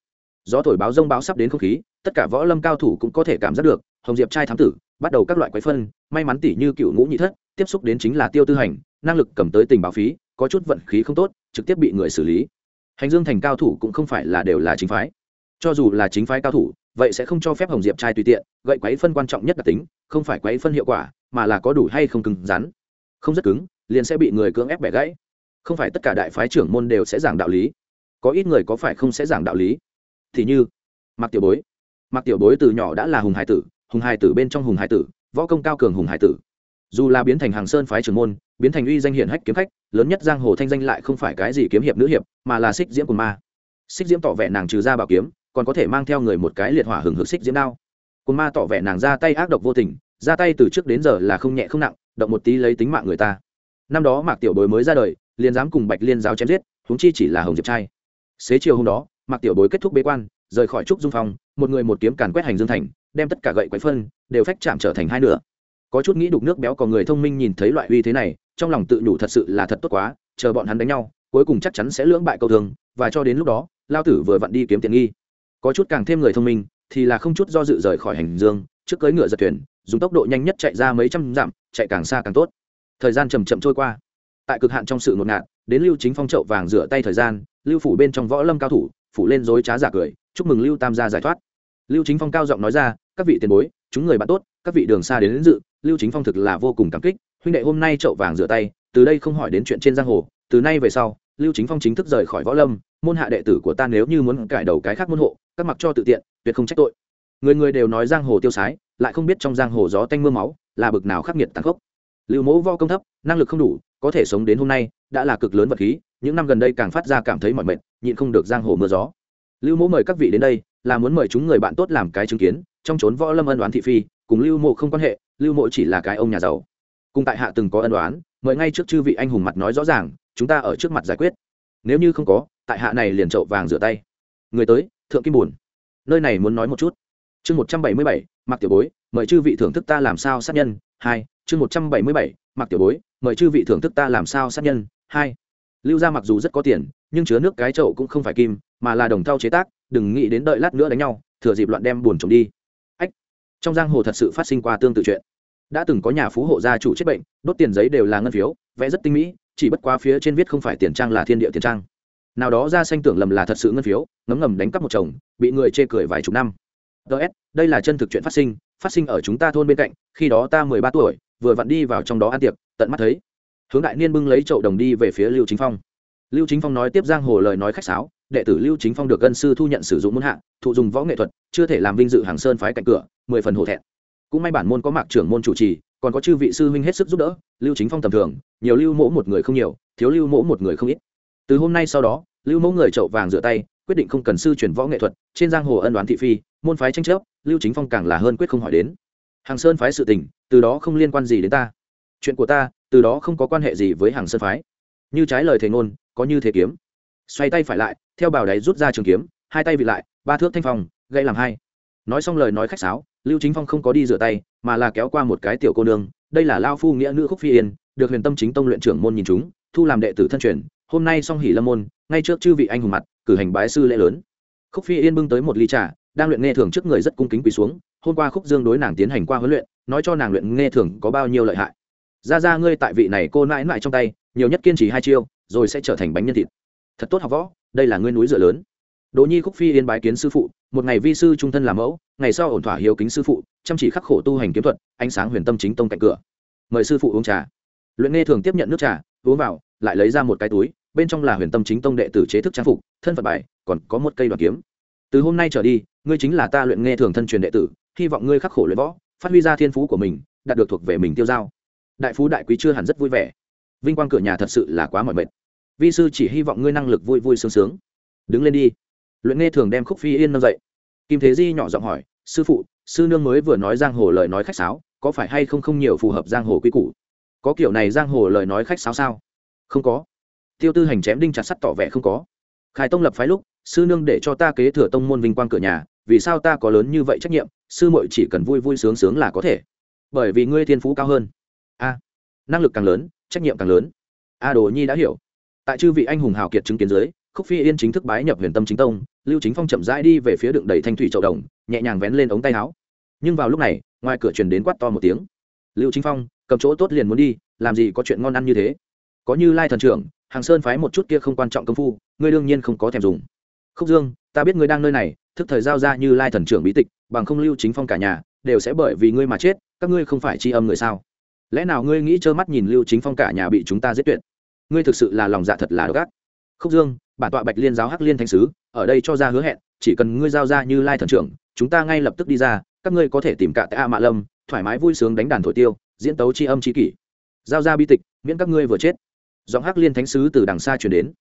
gió thổi báo rông báo sắp đến không khí, tất cả võ lâm cao thủ cũng có thể cảm giác được, hồng diệp trai thám tử, bắt đầu các loại quái phân, may mắn tỷ như cựu ngũ nhị thất, tiếp xúc đến chính là tiêu tư hành, năng lực cầm tới tình báo phí, có chút vận khí không tốt, trực tiếp bị người xử lý. Hành dương thành cao thủ cũng không phải là đều là chính phái. Cho dù là chính phái cao thủ, vậy sẽ không cho phép hồng diệp trai tùy tiện, gậy quấy phân quan trọng nhất là tính, không phải quấy phân hiệu quả, mà là có đủ hay không cứng rắn. Không rất cứng, liền sẽ bị người cưỡng ép bẻ gãy. Không phải tất cả đại phái trưởng môn đều sẽ giảng đạo lý. Có ít người có phải không sẽ giảng đạo lý? Thì như mặc tiểu bối. Mặc tiểu bối từ nhỏ đã là hùng hải tử, hùng hải tử bên trong hùng hải tử, võ công cao cường hùng hải tử. Dù là biến thành hàng sơn phái trưởng môn, biến thành uy danh hiển hách kiếm khách, lớn nhất giang hồ thanh danh lại không phải cái gì kiếm hiệp nữ hiệp, mà là xích diễm của ma. Xích diễm tỏ vẻ nàng trừ ra bảo kiếm, còn có thể mang theo người một cái liệt hỏa hừng hực xích diễm đao. Cồn ma tỏ vẻ nàng ra tay ác độc vô tình, ra tay từ trước đến giờ là không nhẹ không nặng, động một tí lấy tính mạng người ta. Năm đó mạc tiểu bối mới ra đời, liền dám cùng bạch liên giáo chém giết, huống chi chỉ là hồng diệp trai. Xế chiều hôm đó mạc tiểu bối kết thúc bế quan, rời khỏi trúc dung phong, một người một kiếm càn quét hành dương thành, đem tất cả gậy quấy phân, đều phách chạm trở thành hai nửa. Có chút nghĩ đục nước béo còn người thông minh nhìn thấy loại uy thế này, trong lòng tự nhủ thật sự là thật tốt quá, chờ bọn hắn đánh nhau, cuối cùng chắc chắn sẽ lưỡng bại câu thường, và cho đến lúc đó, lao tử vừa vặn đi kiếm tiện nghi. Có chút càng thêm người thông minh, thì là không chút do dự rời khỏi hành dương, trước cưới ngựa giật thuyền, dùng tốc độ nhanh nhất chạy ra mấy trăm dặm, chạy càng xa càng tốt. Thời gian chầm chậm trôi qua. Tại cực hạn trong sự ngột ngạt, đến lưu chính phong trậu vàng rửa tay thời gian, lưu phủ bên trong võ lâm cao thủ phủ lên dối trá giả cười chúc mừng lưu tam gia giải thoát. Lưu chính phong cao giọng nói ra các vị tiền bối chúng người bạn tốt các vị đường xa đến, đến dự. Lưu chính phong thực là vô cùng cảm kích huynh đệ hôm nay trậu vàng rửa tay từ đây không hỏi đến chuyện trên giang hồ từ nay về sau lưu chính phong chính thức rời khỏi võ lâm môn hạ đệ tử của ta nếu như muốn cải đầu cái khác môn hộ các mặc cho tự tiện tuyệt không trách tội. Người người đều nói giang hồ tiêu sái lại không biết trong giang hồ gió tanh m ư a máu là bực nào khắc nghiệt tàn khốc. Lưu mẫu vo công thấp năng lực không đủ có thể sống đến hôm nay đã là cực lớn vật khí những năm gần đây càng phát ra cảm thấy mọi mệt, nhịn không được giang hồ mưa gió. Lưu Mỗ mời các vị đến đây, là muốn mời chúng người bạn tốt làm cái chứng kiến, trong trốn võ lâm ân đoán thị phi, cùng lưu mộ không quan hệ, lưu mộ chỉ là cái ông nhà giàu. Cùng tại hạ từng có ân đoán mời ngay trước chư vị anh hùng mặt nói rõ ràng, chúng ta ở trước mặt giải quyết. Nếu như không có, tại hạ này liền trậu vàng rửa tay. Người tới, thượng kim bùn nơi này muốn nói một chút. Chương một trăm bảy mươi bảy mặc tiểu bối, mời chư vị thưởng thức ta làm sao sát nhân. Hai, chương một trăm bảy mươi bảy mặc tiểu bối, mời chư vị thưởng thức ta làm sao sát nhân. Hai lưu gia mặc dù rất có tiền, nhưng chứa nước cái chậu cũng không phải kim, mà là đồng thau chế tác, đừng nghĩ đến đợi lát nữa đánh nhau, thừa dịp loạn đem buồn trộm đi. Ách, trong giang hồ thật sự phát sinh qua tương tự chuyện. Đã từng có nhà phú hộ gia chủ chết bệnh, đốt tiền giấy đều là ngân phiếu, vẽ rất tinh mỹ, chỉ bất quá phía trên viết không phải tiền trang là thiên địa tiền trang. Nào đó ra xanh tưởng lầm là thật sự ngân phiếu, ngấm ngầm đánh cắp một chồng, bị người chê cười vài chục năm. Ts đây là chân thực chuyện phát sinh phát sinh ở chúng ta thôn bên cạnh, khi đó ta mười ba tuổi, vừa vặn đi vào trong đó ăn tiệc, tận mắt thấy hướng đại niên bưng lấy chậu đồng đi về phía lưu chính phong. Lưu chính phong nói tiếp giang hồ lời nói khách sáo, đệ tử lưu chính phong được gân sư thu nhận sử dụng muôn hạ, thụ dùng võ nghệ thuật, chưa thể làm vinh dự hàng sơn phái cạnh cửa, mười phần hổ thẹn. Cũng may bản môn có mạc trưởng môn chủ trì, còn có chư vị sư huynh hết sức giúp đỡ, lưu chính phong tầm thường, nhiều lưu mỗ một người không nhiều, thiếu lưu mỗ một người không ít. Từ hôm nay sau đó, lưu mẫu người chậu vàng rửa tay, quyết định không cần sư chuyển võ nghệ thuật, trên giang hồ ân đoán thị phi, môn phái tranh chấp, lưu chính phong càng là hơn quyết không hỏi đến. Hàng sơn phái sự tình, từ đó không liên quan gì đến ta. Chuyện của ta từ đó không có quan hệ gì với hàng sơn phái. Như trái lời thề ngôn, có như thế kiếm. Xoay tay phải lại, theo bảo đáy rút ra trường kiếm, hai tay vị lại, ba thước thanh phong gây làm hai. Nói xong lời nói khách sáo, lưu chính phong không có đi rửa tay, mà là kéo qua một cái tiểu cô nương, đây là lao phu nghĩa nữ khúc phi yên, được huyền tâm chính tông luyện trưởng môn nhìn chúng, thu làm đệ tử thân truyền, hôm nay song hỉ lâm môn, ngay trước chư vị anh hùng mặt, cử hành bái sư lễ lớn. Khúc phi yên bưng tới một ly trà, đang luyện nghe thường trước người rất cung kính quỳ xuống, hôm qua khúc dương đối nàng tiến hành qua huấn luyện, nói cho nàng luyện nghe thường có bao nhiêu lợi hại ra ra ngươi tại vị này cô nãi nãi trong tay, nhiều nhất kiên trì hai chiêu, rồi sẽ trở thành bánh nhân thịt. Thật tốt học võ, đây là ngươi núi dựa lớn. Đỗ nhi khúc phi yên bái kiến sư phụ, một ngày vi sư trung thân làm mẫu, ngày sau ổn thỏa hiếu kính sư phụ, chăm chỉ khắc khổ tu hành kiếm thuật, ánh sáng huyền tâm chính tông cạnh cửa. Mời sư phụ uống trà. Luyện nghe thường tiếp nhận nước trà, uống vào, lại lấy ra một cái túi, bên trong là huyền tâm chính tông đệ tử chế thức trang phục, thân phận bài, còn có một cây đoàn kiếm. Từ hôm nay trở đi, ngươi chính là ta luyện nghe thường thân truyền đệ tử, hy vọng ngươi khắc khổ luyện võ, phát huy ra thiên phú của mình, đạt được thuộc về mình tiêu giao đại phú đại quý chưa hẳn rất vui vẻ. Vinh quang cửa nhà thật sự là quá mỏi mệt. Vi sư chỉ hy vọng ngươi năng lực vui vui sướng sướng. Đứng lên đi. Luyện nghe thường đem khúc phi yên nâng dậy. Kim thế di nhỏ giọng hỏi, sư phụ, sư nương mới vừa nói giang hồ lời nói khách sáo, có phải hay không không nhiều phù hợp giang hồ quy củ? Có kiểu này giang hồ lời nói khách sáo sao? Không có. Tiêu tư hành chém đinh chặt sắt tỏ vẻ không có. Khai tông lập phái lúc, sư nương để cho ta kế thừa tông môn vinh quang cửa nhà, vì sao ta có lớn như vậy trách nhiệm? Sư muội chỉ cần vui vui sướng sướng là có thể. Bởi vì ngươi thiên phú cao hơn a, năng lực càng lớn, trách nhiệm càng lớn. A đồ nhi đã hiểu. Tại chư vị anh hùng hào kiệt chứng kiến dưới, khúc phi yên chính thức bái nhập huyền tâm chính tông, lưu chính phong chậm rãi đi về phía đựng đầy thanh thủy chậu đồng, nhẹ nhàng vén lên ống tay áo. Nhưng vào lúc này, ngoài cửa truyền đến quát to một tiếng. Lưu chính phong, cầm chỗ tốt liền muốn đi, làm gì có chuyện ngon ăn như thế? Có như lai thần trưởng, hàng sơn phái một chút kia không quan trọng công phu, ngươi đương nhiên không có thèm dùng. Khúc dương, ta biết ngươi đang nơi này, thức thời giao ra như lai thần trưởng bí tịch, bằng không lưu chính phong cả nhà, đều sẽ bởi vì ngươi mà chết, các ngươi không phải tri âm người sao? Lẽ nào ngươi nghĩ trơ mắt nhìn lưu chính phong cả nhà bị chúng ta giết tuyệt? Ngươi thực sự là lòng dạ thật là độc ác. Khúc dương bản tọa bạch liên giáo hắc liên Thánh sứ ở đây cho ra hứa hẹn chỉ cần ngươi giao ra như lai thần trưởng chúng ta ngay lập tức đi ra các ngươi có thể tìm cả tại a mạ lâm thoải mái vui sướng đánh đàn thổi tiêu diễn tấu tri âm tri kỷ. Giao ra bi tịch miễn các ngươi vừa chết. Giọng hắc liên thánh sứ từ đằng xa chuyển đến.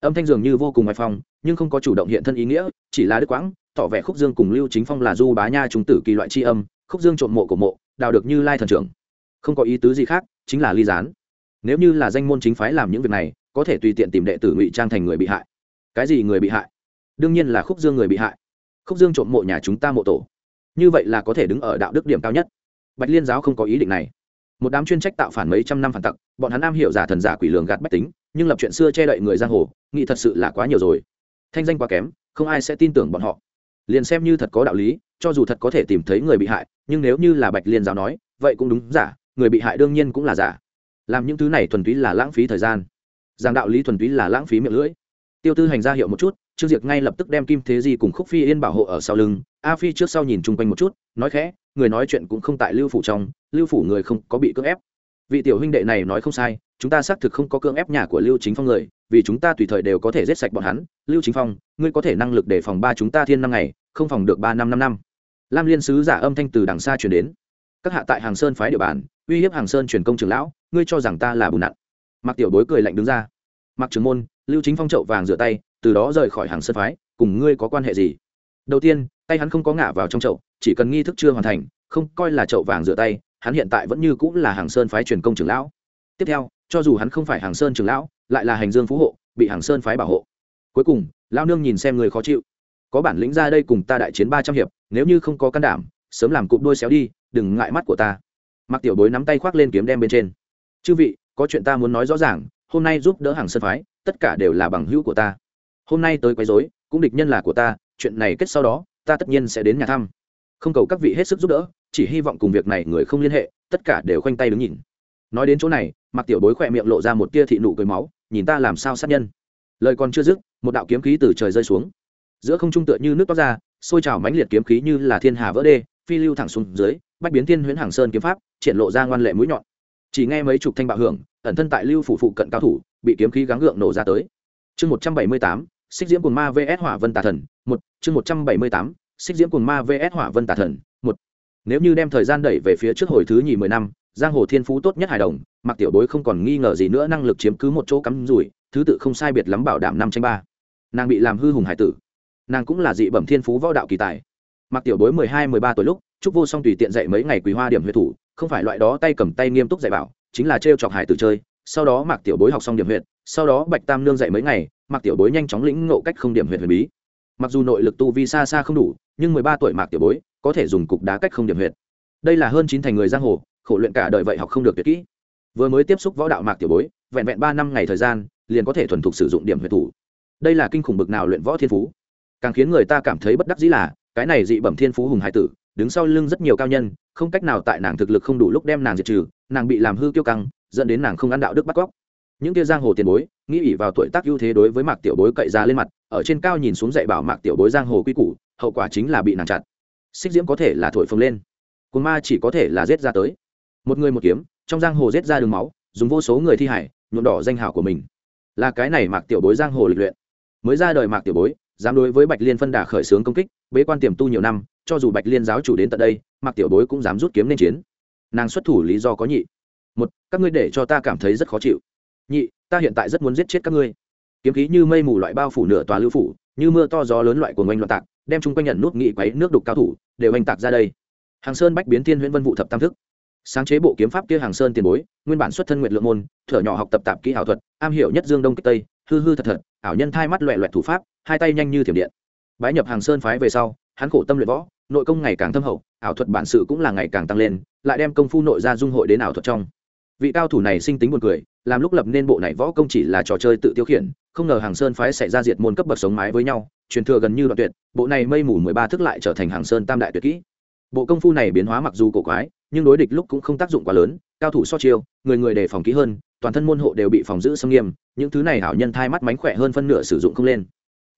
Âm thanh dường như vô cùng ngoài phòng, nhưng không có chủ động hiện thân ý nghĩa chỉ là đức quãng tỏ vẻ khúc dương cùng lưu chính phong là du bá nha trung tử kỳ loại tri âm. Khúc dương trộm mộ của mộ đào được như lai thần trưởng không có ý tứ gì khác, chính là ly gián. Nếu như là danh môn chính phái làm những việc này, có thể tùy tiện tìm đệ tử ngụy trang thành người bị hại. Cái gì người bị hại? Đương nhiên là khúc dương người bị hại. Khúc dương trộm mộ nhà chúng ta mộ tổ. Như vậy là có thể đứng ở đạo đức điểm cao nhất. Bạch liên giáo không có ý định này. Một đám chuyên trách tạo phản mấy trăm năm phản tặc, bọn hắn am hiểu giả thần giả quỷ lường gạt bách tính, nhưng lập chuyện xưa che đậy người giang hồ, nghĩ thật sự là quá nhiều rồi. Thanh danh quá kém, không ai sẽ tin tưởng bọn họ. Liền xem như thật có đạo lý, cho dù thật có thể tìm thấy người bị hại, nhưng nếu như là bạch liên giáo nói, vậy cũng đúng giả người bị hại đương nhiên cũng là giả. Làm những thứ này thuần túy là lãng phí thời gian. Giảng đạo lý thuần túy là lãng phí miệng lưỡi. Tiêu tư hành ra hiệu một chút, trương diệc ngay lập tức đem kim thế di cùng khúc phi yên bảo hộ ở sau lưng. A phi trước sau nhìn chung quanh một chút, nói khẽ, người nói chuyện cũng không tại lưu phủ trong, lưu phủ người không có bị cưỡng ép. Vị tiểu huynh đệ này nói không sai, chúng ta xác thực không có cưỡng ép nhà của lưu chính phong người, vì chúng ta tùy thời đều có thể giết sạch bọn hắn. Lưu chính phong, ngươi có thể năng lực để phòng ba chúng ta thiên năm ngày, không phòng được ba năm năm năm. Lam liên sứ giả âm thanh từ đằng xa chuyển đến. Các hạ tại hàng sơn phái địa bàn uy hiếp hàng sơn truyền công trưởng lão, ngươi cho rằng ta là bùn nặn. Mặc tiểu bối cười lạnh đứng ra. Mặc trưởng môn, lưu chính phong trậu vàng rửa tay, từ đó rời khỏi hàng sơn phái, cùng ngươi có quan hệ gì? Đầu tiên, tay hắn không có ngả vào trong chậu, chỉ cần nghi thức chưa hoàn thành, không coi là chậu vàng rửa tay, hắn hiện tại vẫn như cũng là hàng sơn phái truyền công trưởng lão. Tiếp theo, cho dù hắn không phải hàng sơn trưởng lão, lại là hành dương phú hộ, bị hàng sơn phái bảo hộ. Cuối cùng lao nương nhìn xem người khó chịu. Có bản lĩnh ra đây cùng ta đại chiến ba trăm hiệp, nếu như không có can đảm, sớm làm cụm đôi xéo đi, đừng ngại mắt của ta mặc tiểu bối nắm tay khoác lên kiếm đem bên trên. Chư vị, có chuyện ta muốn nói rõ ràng, hôm nay giúp đỡ hàng sơn phái, tất cả đều là bằng hữu của ta. Hôm nay tới quấy rối, cũng địch nhân là của ta, chuyện này kết sau đó, ta tất nhiên sẽ đến nhà thăm. Không cầu các vị hết sức giúp đỡ, chỉ hy vọng cùng việc này người không liên hệ, tất cả đều khoanh tay đứng nhìn. Nói đến chỗ này mặc tiểu bối khỏe miệng lộ ra một tia thị nụ cười máu, nhìn ta làm sao sát nhân. Lời còn chưa dứt, một đạo kiếm khí từ trời rơi xuống. Giữa không trung tựa như nước toát ra, xôi trào mãnh liệt kiếm khí như là thiên hà vỡ đê phi lưu thẳng xuống dưới, bách biến thiên huyễn hàng sơn kiếm pháp, triển lộ ra ngoan lệ mũi nhọn. Chỉ nghe mấy chục thanh bạo hưởng, ẩn thân tại lưu phủ phụ cận cao thủ, bị kiếm khí gắng gượng nổ ra tới. Chương một trăm bảy mươi tám, xích diễm cùng ma vs hỏa vân tà thần, một, chương một trăm bảy mươi tám, xích diễm cùng ma vs hỏa vân tà thần, một. Nếu như đem thời gian đẩy về phía trước hồi thứ nhì mười năm, giang hồ thiên phú tốt nhất hài đồng mặc tiểu bối không còn nghi ngờ gì nữa năng lực chiếm cứ một chỗ cắm rủi, thứ tự không sai biệt lắm bảo đảm năm tranh ba. Nàng bị làm hư hùng hải tử. Nàng cũng là dị bẩm thiên phú võ đạo kỳ tài mặc tiểu bối mười hai, mười ba tuổi lúc, trúc vô song tùy tiện dạy mấy ngày quý hoa điểm huyệt thủ, không phải loại đó tay cầm tay nghiêm túc dạy bảo, chính là t chọc hải tử chơi. Sau đó mặc tiểu bối học xong điểm huyệt, sau đó bạch tam nương dạy mấy ngày mặc tiểu bối nhanh chóng lĩnh ngộ cách không điểm huyệt huyền bí. Mặc dù nội lực tu vi xa xa không đủ, nhưng mười ba tuổi mạc tiểu bối có thể dùng cục đá cách không điểm huyệt. Đây là hơn chín thành người giang hồ, khổ luyện cả đời vậy học không được tuyệt kỹ. Vừa mới tiếp xúc võ đạo mạc tiểu bối, vẹn vẹn ba năm ngày thời gian, liền có thể thuần thục sử dụng điểm huyệt thủ. Đây là kinh khủng bực nào luyện võ thiên phú. Càng khiến người ta cảm thấy bất đắc dĩ là cái này dị bẩm thiên phú hùng hải tử, đứng sau lưng rất nhiều cao nhân, không cách nào tại nàng thực lực không đủ lúc đem nàng diệt trừ, nàng bị làm hư kiêu căng, dẫn đến nàng không ăn đạo đức bắt cóc. Những kia giang hồ tiền bối, nghĩ ỉ vào tuổi tác ưu thế đối với mạc tiểu bối cậy ra lên mặt, ở trên cao nhìn xuống dạy bảo mạc tiểu bối giang hồ quy củ, hậu quả chính là bị nàng chặt. Xích diễm có thể là thổi phồng lên cồn ma chỉ có thể là giết ra tới. Một người một kiếm, trong giang hồ giết ra đường máu, dùng vô số người thi hải, nhuộm đỏ danh hảo của mình. Là cái này mạc tiểu bối giang hồ lịch luyện. Mới ra đời mạc tiểu bối dám đối với bạch liên phân đà khởi xướng công kích, bế quan tiềm tu nhiều năm, cho dù bạch liên giáo chủ đến tận đây, mạc tiểu bối cũng dám rút kiếm nên chiến. Nàng xuất thủ lý do có nhị. Một, các ngươi để cho ta cảm thấy rất khó chịu. Nhị, ta hiện tại rất muốn giết chết các ngươi. Kiếm khí như mây mù loại bao phủ nửa tòa lưu phủ, như mưa to gió lớn loại của ngoanh loạn tạc, đem chung quanh nhận nút nghị quấy nước đục cao thủ, đều oanh tạc ra đây. Hàng sơn bách biến thiên huyễn vân vụ thập tam thức sáng chế bộ kiếm pháp kia hàng sơn tiền bối, nguyên bản xuất thân nguyện lượng môn, thở nhỏ học tập tạp kỹ ảo thuật, am hiểu nhất dương đông kích tây, hư hư thật thật, ảo nhân thai mắt loẹ loẹt thủ pháp, hai tay nhanh như thiểm điện. Bái nhập hàng sơn phái về sau, hắn khổ tâm luyện võ, nội công ngày càng thâm hậu, ảo thuật bản sự cũng là ngày càng tăng lên, lại đem công phu nội ra dung hội đến ảo thuật trong. Vị cao thủ này sinh tính buồn cười, làm lúc lập nên bộ này võ công chỉ là trò chơi tự tiêu khiển, không ngờ hàng sơn phái xảy ra diệt môn cấp bậc sống mái với nhau, truyền thừa gần như đoạn tuyệt, bộ này mây mù mười ba thức lại trở thành hàng sơn tam đại tuyệt kỹ. Bộ công phu này biến hóa mặc dù cổ quái nhưng đối địch lúc cũng không tác dụng quá lớn, cao thủ so chiêu, người người đề phòng kỹ hơn, toàn thân môn hộ đều bị phòng giữ xâm nghiêm, những thứ này ảo nhân thai mắt mánh khỏe hơn phân nửa sử dụng không lên.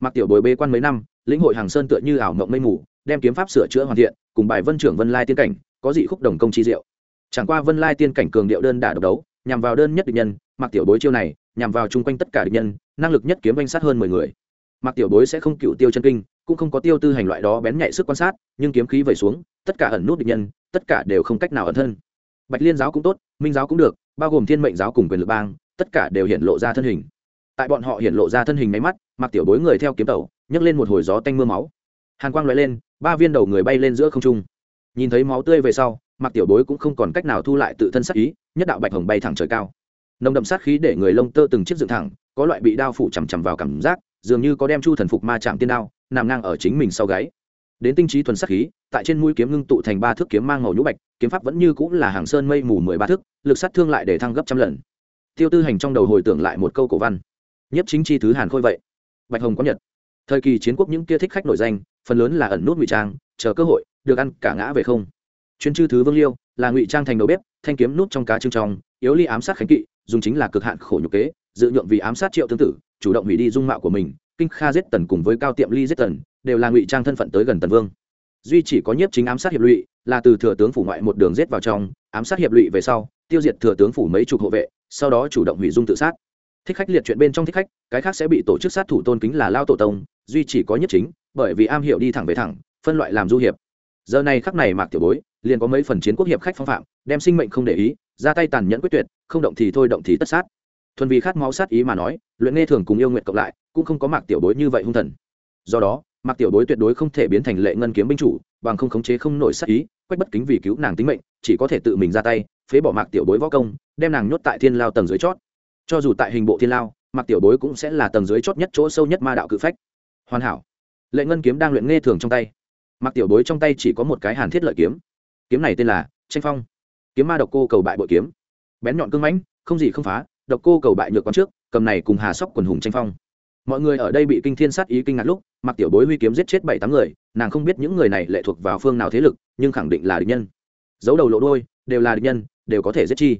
Mặc tiểu bồi bê quan mấy năm, lĩnh hội hàng sơn tựa như ảo mộng mây mù, đem kiếm pháp sửa chữa hoàn thiện, cùng bài vân trưởng vân lai tiên cảnh, có dị khúc đồng công chi diệu. Chẳng qua vân lai tiên cảnh cường điệu đơn đả độc đấu, nhằm vào đơn nhất địch nhân mặc tiểu bối chiêu này, nhằm vào chung quanh tất cả địch nhân, năng lực nhất kiếm danh sát hơn mười người. Mặc tiểu bối sẽ không cựu tiêu chân kinh, cũng không có tiêu tư hành loại đó bén nhạy sức quan sát, nhưng kiếm khí vẩy xuống, tất cả ẩn nút địch nhân tất cả đều không cách nào ẩn thân. Bạch liên giáo cũng tốt, minh giáo cũng được, bao gồm thiên mệnh giáo cùng quyền lực bang, tất cả đều hiện lộ ra thân hình. Tại bọn họ hiện lộ ra thân hình máy mắt mặc tiểu bối người theo kiếm tàu nhấc lên một hồi gió tanh mưa máu. Hàn quang loại lên, ba viên đầu người bay lên giữa không trung. Nhìn thấy máu tươi về sau mặc tiểu bối cũng không còn cách nào thu lại tự thân sát ý, nhất đạo bạch hồng bay thẳng trời cao. Nồng đậm sát khí để người lông tơ từng chiếc dựng thẳng, có loại bị đao phủ chằm chằm vào cảm giác, dường như có đem chu thần phục ma chạm tiên đao, nằm ngang ở chính mình sau gáy đến tinh trí thuần sắc khí, tại trên mũi kiếm ngưng tụ thành ba thước kiếm mang màu nhũ bạch, kiếm pháp vẫn như cũng là hàng sơn mây mù mười ba thước, lực sát thương lại để thăng gấp trăm lần. Tiêu tư hành trong đầu hồi tưởng lại một câu cổ văn. Nhất chính chi thứ hàn khôi vậy. Bạch hồng có nhật. Thời kỳ chiến quốc những kia thích khách nổi danh, phần lớn là ẩn nút ngụy trang, chờ cơ hội, được ăn cả ngã về không. Chuyên chư thứ vương liêu, là ngụy trang thành đầu bếp, thanh kiếm nút trong cá trưng trong, yếu ly ám sát khánh kỵ, dùng chính là cực hạn khổ nhục kế, dự nhượng vì ám sát triệu tương tử, chủ động hủy đi dung mạo của mình, kinh kha giết tần cùng với cao tiệm ly giết tần đều là ngụy trang thân phận tới gần tần vương. Duy chỉ có nhiếp chính ám sát hiệp lụy, là từ thừa tướng phủ ngoại một đường giết vào trong, ám sát hiệp lụy về sau, tiêu diệt thừa tướng phủ mấy chục hộ vệ, sau đó chủ động hủy dung tự sát. Thích khách liệt chuyện bên trong thích khách, cái khác sẽ bị tổ chức sát thủ tôn kính là lao tổ tông, duy chỉ có nhất chính, bởi vì am hiểu đi thẳng về thẳng, phân loại làm du hiệp. Giờ này khắc này mạc tiểu bối, liền có mấy phần chiến quốc hiệp khách phong phạm, đem sinh mệnh không để ý, ra tay tàn nhẫn quyết tuyệt, không động thì thôi động thì tất sát. Thuần vì khát máu sát ý mà nói, luyện nghe thường cùng yêu nguyện cộng lại, cũng không có mạc tiểu bối như vậy hung thần. Do đó mạc tiểu bối tuyệt đối không thể biến thành lệ ngân kiếm binh chủ, bằng không khống chế không nổi sát ý, quách bất kính vì cứu nàng tính mệnh, chỉ có thể tự mình ra tay, phế bỏ mạc tiểu bối võ công, đem nàng nhốt tại thiên lao tầng dưới chót. Cho dù tại hình bộ thiên lao, mạc tiểu bối cũng sẽ là tầng dưới chót nhất chỗ sâu nhất ma đạo cự phách. Hoàn hảo. Lệ ngân kiếm đang luyện nghe thường trong tay. Mạc tiểu bối trong tay chỉ có một cái hàn thiết lợi kiếm. Kiếm này tên là tranh phong. Kiếm ma độc cô cầu bại bội kiếm. Bén nhọn cưng mãnh, không gì không phá, độc cô cầu bại nhược con trước, cầm này cùng hà sóc quần hùng tranh phong. Mọi người ở đây bị kinh thiên sát ý kinh ngạc lúc mặc tiểu bối huy kiếm giết chết bảy tám người, nàng không biết những người này lệ thuộc vào phương nào thế lực, nhưng khẳng định là địch nhân. Giấu đầu lộ đôi đều là địch nhân, đều có thể giết chi.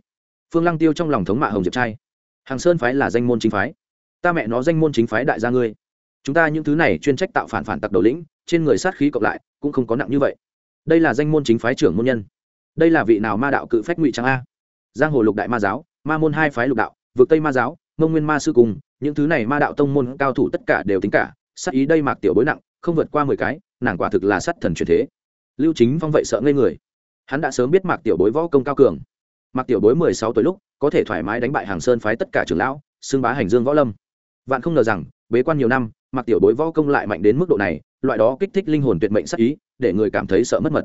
Phương lăng tiêu trong lòng thống mạ hồng diệp trai. Hàng sơn phái là danh môn chính phái. Ta mẹ nó danh môn chính phái đại gia ngươi. Chúng ta những thứ này chuyên trách tạo phản phản tặc đầu lĩnh, trên người sát khí cộng lại, cũng không có nặng như vậy. Đây là danh môn chính phái trưởng môn nhân. Đây là vị nào ma đạo cự phách ngụy trang a? Giang hồ lục đại ma giáo, ma môn hai phái lục đạo vượt tây ma giáo, mông nguyên ma sư cùng, những thứ này ma đạo tông môn cao thủ tất cả đều tính cả sát ý đây mạc tiểu bối nặng, không vượt qua mười cái, nàng quả thực là sát thần truyền thế. Lưu chính phong vậy sợ ngây người. Hắn đã sớm biết mạc tiểu bối võ công cao cường. Mạc tiểu bối mười sáu tuổi lúc, có thể thoải mái đánh bại hàng sơn phái tất cả trưởng lão, xưng bá hành dương võ lâm. Vạn không ngờ rằng, bế quan nhiều năm, mạc tiểu bối võ công lại mạnh đến mức độ này, loại đó kích thích linh hồn tuyệt mệnh sát ý, để người cảm thấy sợ mất mật.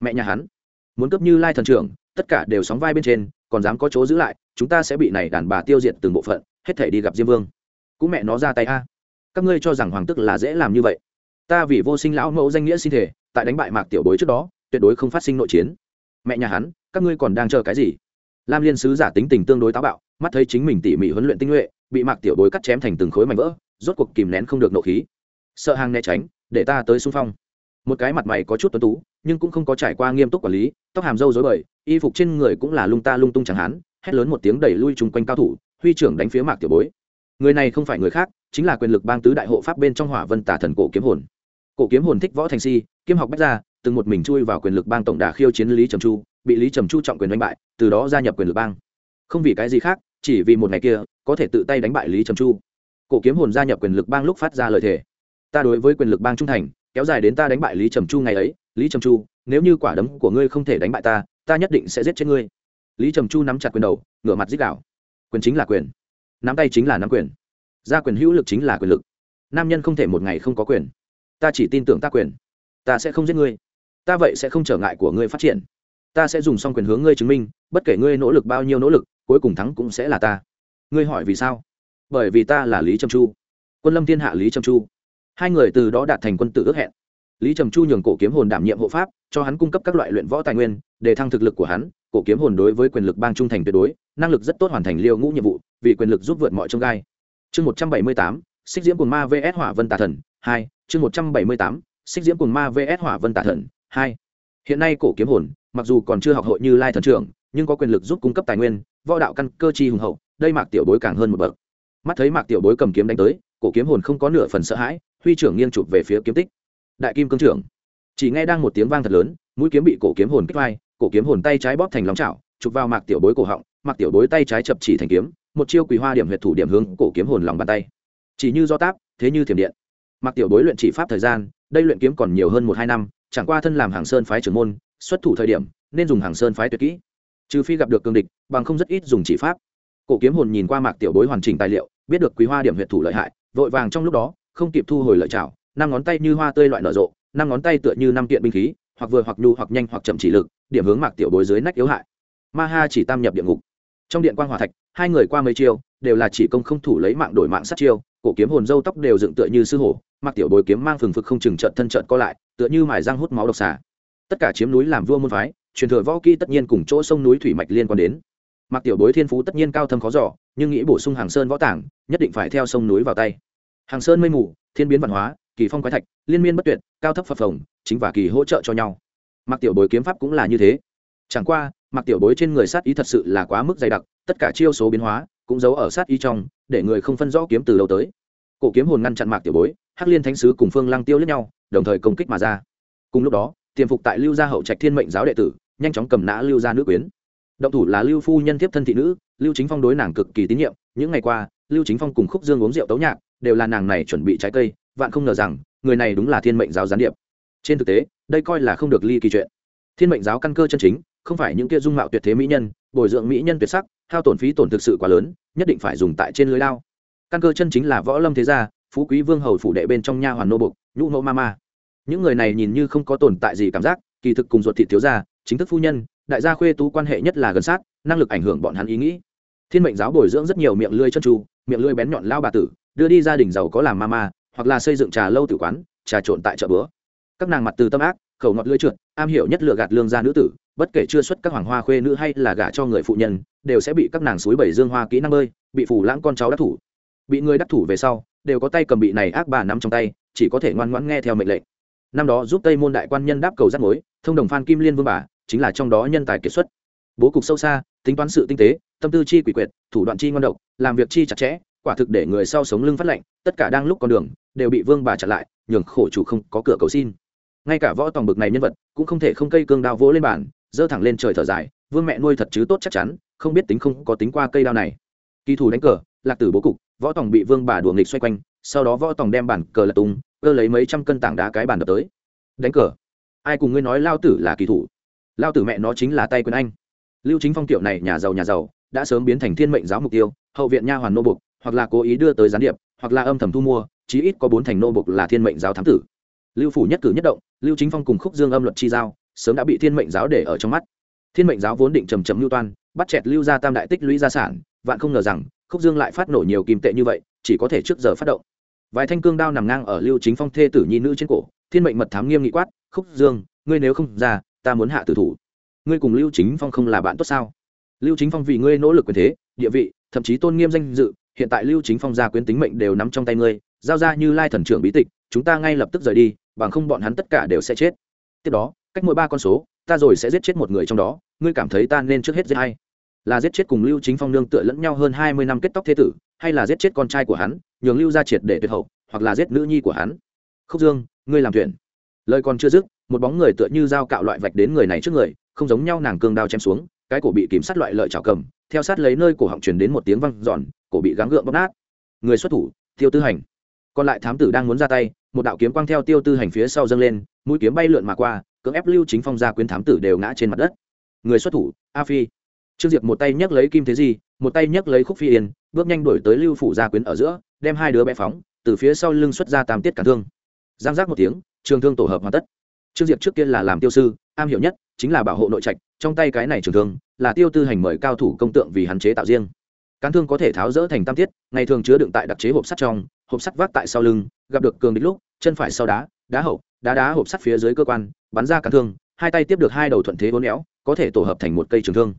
Mẹ nhà hắn, muốn cấp như lai thần trưởng, tất cả đều sóng vai bên trên, còn dám có chỗ giữ lại, chúng ta sẽ bị này đàn bà tiêu diệt từng bộ phận, hết thể đi gặp diêm vương. Cũng mẹ nó ra tay a các ngươi cho rằng hoàng tức là dễ làm như vậy. Ta vì vô sinh lão mẫu danh nghĩa xin thể, tại đánh bại mạc tiểu bối trước đó, tuyệt đối không phát sinh nội chiến. Mẹ nhà hắn, các ngươi còn đang chờ cái gì? Lam liên sứ giả tính tình tương đối táo bạo, mắt thấy chính mình tỉ mỉ huấn luyện tinh nhuệ, bị mạc tiểu bối cắt chém thành từng khối mảnh vỡ, rốt cuộc kìm nén không được nộ khí. Sợ hàng né tránh, để ta tới xung phong. Một cái mặt mày có chút tuấn tú, nhưng cũng không có trải qua nghiêm túc quản lý, tóc hàm râu dối bời, y phục trên người cũng là lung ta lung tung chẳng hán hét lớn một tiếng đẩy lui chung quanh cao thủ, huy trưởng đánh phía mạc tiểu bối người này không phải người khác, chính là quyền lực bang tứ đại hộ pháp bên trong hỏa vân tả thần cổ kiếm hồn. Cổ kiếm hồn thích võ thành si, kiếm học bách ra từng một mình chui vào quyền lực bang tổng đà khiêu chiến lý trầm chu, bị lý trầm chu trọng quyền đánh bại, từ đó gia nhập quyền lực bang. Không vì cái gì khác, chỉ vì một ngày kia, có thể tự tay đánh bại lý trầm chu. Cổ kiếm hồn gia nhập quyền lực bang lúc phát ra lời thề. Ta đối với quyền lực bang trung thành, kéo dài đến ta đánh bại lý trầm chu ngày ấy, lý trầm chu, nếu như quả đấm của ngươi không thể đánh bại ta ta nhất định sẽ giết chết ngươi. Lý trầm chu nắm chặt quyền đầu, ngửa mặt dích đảo quyền chính là quyền nắm tay chính là nắm quyền. Gia quyền hữu lực chính là quyền lực. Nam nhân không thể một ngày không có quyền. Ta chỉ tin tưởng ta quyền. Ta sẽ không giết ngươi. Ta vậy sẽ không trở ngại của ngươi phát triển. Ta sẽ dùng xong quyền hướng ngươi chứng minh, bất kể ngươi nỗ lực bao nhiêu nỗ lực, cuối cùng thắng cũng sẽ là ta. Ngươi hỏi vì sao? Bởi vì ta là lý trầm chu. Quân lâm thiên hạ lý trầm chu. Hai người từ đó đạt thành quân tự ước hẹn. Lý trầm chu nhường cổ kiếm hồn đảm nhiệm hộ pháp, cho hắn cung cấp các loại luyện võ tài nguyên, để thăng thực lực của hắn cổ kiếm hồn đối với quyền lực bang trung thành tuyệt đối, năng lực rất tốt hoàn thành liêu ngũ nhiệm vụ, vì quyền lực giúp vượt mọi trông gai. Chương một trăm bảy mươi tám, xích diễm cùng ma vs hỏa vân tà thần, hai. Chương một trăm bảy mươi tám, xích diễm cùng ma vs hỏa vân tà thần, hai. Hiện nay cổ kiếm hồn, mặc dù còn chưa học hội như lai thần trưởng, nhưng có quyền lực giúp cung cấp tài nguyên, võ đạo căn cơ chi hùng hậu, đây mạc tiểu bối càng hơn một bậc. Mắt thấy mạc tiểu bối cầm kiếm đánh tới, cổ kiếm hồn không có nửa phần sợ hãi, huy trưởng nghiêng chụp về phía kiếm tích. Đại kim cương trưởng, chỉ nghe đang một tiếng vang thật lớn, mũi kiếm bị cổ kiếm hồn kích vai cổ kiếm hồn tay trái bóp thành lòng chảo, chụp vào mạc tiểu bối cổ họng, mạc tiểu bối tay trái chập chỉ thành kiếm, một chiêu quỳ hoa điểm huyệt thủ điểm hướng cổ kiếm hồn lòng bàn tay. Chỉ như do táp, thế như thiểm điện. Mạc tiểu bối luyện chỉ pháp thời gian, đây luyện kiếm còn nhiều hơn một hai năm, chẳng qua thân làm hàng sơn phái trưởng môn, xuất thủ thời điểm, nên dùng hàng sơn phái tuyệt kỹ. Trừ phi gặp được cương địch, bằng không rất ít dùng chỉ pháp. Cổ kiếm hồn nhìn qua mạc tiểu bối hoàn chỉnh tài liệu, biết được quý hoa điểm huyệt thủ lợi hại, vội vàng trong lúc đó, không kịp thu hồi lợi chảo, năm ngón tay như hoa tươi loại nở rộ, năm ngón tay tựa như năm kiện binh khí, hoặc vừa hoặc nhu hoặc nhanh hoặc chậm chỉ lực điểm hướng mạc tiểu bối dưới nách yếu hại. Ma ha chỉ tam nhập địa ngục. Trong điện quan hòa thạch, hai người qua mấy chiêu, đều là chỉ công không thủ lấy mạng đổi mạng sát chiêu, cổ kiếm hồn dâu tóc đều dựng tựa như sư hổ mặc tiểu bối kiếm mang phừng phực không chừng trận thân trận co lại, tựa như mài răng hút máu độc xà. Tất cả chiếm núi làm vua môn phái, truyền thừa võ kỹ tất nhiên cùng chỗ sông núi thủy mạch liên quan đến. Mặc tiểu bối thiên phú tất nhiên cao thâm khó giỏ nhưng nghĩ bổ sung hàng sơn võ tảng nhất định phải theo sông núi vào tay. Hàng sơn mây mù, thiên biến văn hóa, kỳ phong quái thạch, liên miên bất tuyệt, cao thấp phập phồng, chính và kỳ hỗ trợ cho nhau mặc tiểu bối kiếm pháp cũng là như thế. Chẳng qua, mặc tiểu bối trên người sát ý thật sự là quá mức dày đặc, tất cả chiêu số biến hóa cũng giấu ở sát ý trong, để người không phân rõ kiếm từ đâu tới. Cổ kiếm hồn ngăn chặn mạc tiểu bối, hắc liên thánh sứ cùng phương lăng tiêu lẫn nhau, đồng thời công kích mà ra. Cùng lúc đó, tiềm phục tại lưu gia hậu trạch thiên mệnh giáo đệ tử, nhanh chóng cầm nã lưu gia nữ quyến. Động thủ là lưu phu nhân tiếp thân thị nữ, lưu chính phong đối nàng cực kỳ tín nhiệm. Những ngày qua, lưu chính phong cùng khúc dương uống rượu tấu nhạc, đều là nàng này chuẩn bị trái cây, vạn không ngờ rằng, người này đúng là thiên mệnh giáo gián điệp trên thực tế, đây coi là không được ly kỳ chuyện. Thiên mệnh giáo căn cơ chân chính, không phải những kia dung mạo tuyệt thế mỹ nhân, bồi dưỡng mỹ nhân tuyệt sắc, hao tổn phí tổn thực sự quá lớn, nhất định phải dùng tại trên lưới lao. Căn cơ chân chính là võ lâm thế gia, phú quý vương hầu phủ đệ bên trong nha hoàn nô bục nhũ nỗ ma ma. Những người này nhìn như không có tồn tại gì cảm giác, kỳ thực cùng ruột thịt thiếu gia, chính thức phu nhân, đại gia khuê tú quan hệ nhất là gần sát, năng lực ảnh hưởng bọn hắn ý nghĩ. Thiên mệnh giáo bồi dưỡng rất nhiều miệng lưỡi chân tru, miệng lưỡi bén nhọn lao bà tử, đưa đi gia đình giàu có làm ma ma, hoặc là xây dựng trà lâu tử quán, trà trộn tại chợ bữa các nàng mặt từ tâm ác, khẩu ngọt lưỡi trượt, am hiểu nhất lựa gạt lương gia nữ tử, bất kể chưa xuất các hoàng hoa khuê nữ hay là gả cho người phụ nhân, đều sẽ bị các nàng suối bảy dương hoa kỹ năng bơi, bị phủ lãng con cháu đắc thủ. Bị người đắc thủ về sau, đều có tay cầm bị này ác bà nắm trong tay, chỉ có thể ngoan ngoãn nghe theo mệnh lệnh. Năm đó giúp tây môn đại quan nhân đáp cầu rắc mối, thông đồng phan kim liên vương bà, chính là trong đó nhân tài kiệt xuất. Bố cục sâu xa, tính toán sự tinh tế, tâm tư chi quỷ quyệt, thủ đoạn chi ngon độc, làm việc chi chặt chẽ, quả thực để người sau sống lưng phát lệnh tất cả đang lúc con đường, đều bị vương bà chặn lại, nhường khổ chủ không có cửa cầu xin ngay cả võ tòng bực này nhân vật cũng không thể không cây cương đao vỗ lên bàn dơ thẳng lên trời thở dài, vương mẹ nuôi thật chứ tốt chắc chắn, không biết tính không có tính qua cây đao này. Kỳ thủ đánh cờ, lạc tử bố cục, võ tòng bị vương bà đùa nghịch xoay quanh, sau đó võ tòng đem bản cờ lật tung, cơ lấy mấy trăm cân tảng đá cái bàn đập tới. Đánh cờ? Ai cùng ngươi nói lao tử là kỳ thủ? Lao tử mẹ nó chính là tay quyền anh. Lưu chính phong tiểu này nhà giàu nhà giàu, đã sớm biến thành thiên mệnh giáo mục tiêu, hậu viện nha hoàn nô bục, hoặc là cố ý đưa tới gián điệp, hoặc là âm thầm thu mua, chí ít có bốn thành nô bục là thiên mệnh giáo thám tử. Lưu phủ nhất cử nhất động lưu chính phong cùng khúc dương âm luật chi giao, sớm đã bị thiên mệnh giáo để ở trong mắt. Thiên mệnh giáo vốn định trầm trầm lưu toan, bắt chẹt lưu ra tam đại tích lũy gia sản, vạn không ngờ rằng, khúc dương lại phát nổ nhiều kim tệ như vậy, chỉ có thể trước giờ phát động. Vài thanh cương đao nằm ngang ở lưu chính phong thê tử nhi nữ trên cổ, thiên mệnh mật thám nghiêm nghị quát, khúc dương, ngươi nếu không ra, ta muốn hạ tử thủ. Ngươi cùng lưu chính phong không là bạn tốt sao? Lưu chính phong vì ngươi nỗ lực quyền thế, địa vị, thậm chí tôn nghiêm danh dự, hiện tại lưu chính phong gia quyến tính mệnh đều nắm trong tay ngươi, giao ra như lai thần trưởng bí tịch, chúng ta ngay lập tức rời đi bằng không bọn hắn tất cả đều sẽ chết. Tiếp đó, cách mỗi ba con số, ta rồi sẽ giết chết một người trong đó, ngươi cảm thấy ta nên trước hết giết hay là giết chết cùng lưu chính phong nương tựa lẫn nhau hơn hai mươi năm kết tóc thế tử, hay là giết chết con trai của hắn, nhường lưu ra triệt để tuyệt hậu, hoặc là giết nữ nhi của hắn? Khúc dương, ngươi làm thuyền lời còn chưa dứt, một bóng người tựa như dao cạo loại vạch đến người này trước người, không giống nhau nàng cương đao chém xuống, cái cổ bị kìm sát loại lợi trào cầm, theo sát lấy nơi cổ họng truyền đến một tiếng văng giòn cổ bị gắng gượng bóp nát. Người xuất thủ, tiêu tư hành. Còn lại thám tử đang muốn ra tay một đạo kiếm quang theo tiêu tư hành phía sau dâng lên, mũi kiếm bay lượn mà qua, cưỡng ép lưu chính phong gia quyến thám tử đều ngã trên mặt đất. Người xuất thủ, a phi. Trương diệp một tay nhấc lấy kim thế gì một tay nhấc lấy khúc phi yên, bước nhanh đuổi tới lưu phủ gia quyến ở giữa, đem hai đứa bé phóng, từ phía sau lưng xuất ra tam tiết cản thương. Giang giác một tiếng, trường thương tổ hợp hoàn tất. Trương diệp trước kia là làm tiêu sư, am hiểu nhất chính là bảo hộ nội trạch, trong tay cái này trường thương là tiêu tư hành mời cao thủ công tượng vì hạn chế tạo riêng. Cán thương có thể tháo rỡ thành tam tiết, ngày thường chứa đựng tại đặc chế hộp sắt trong hộp sắt vác tại sau lưng, gặp được cường địch lúc, chân phải sau đá đá hậu, đá đá hộp sắt phía dưới cơ quan, bắn ra cản thương, hai tay tiếp được hai đầu thuận thế uốn éo, có thể tổ hợp thành một cây trường thương.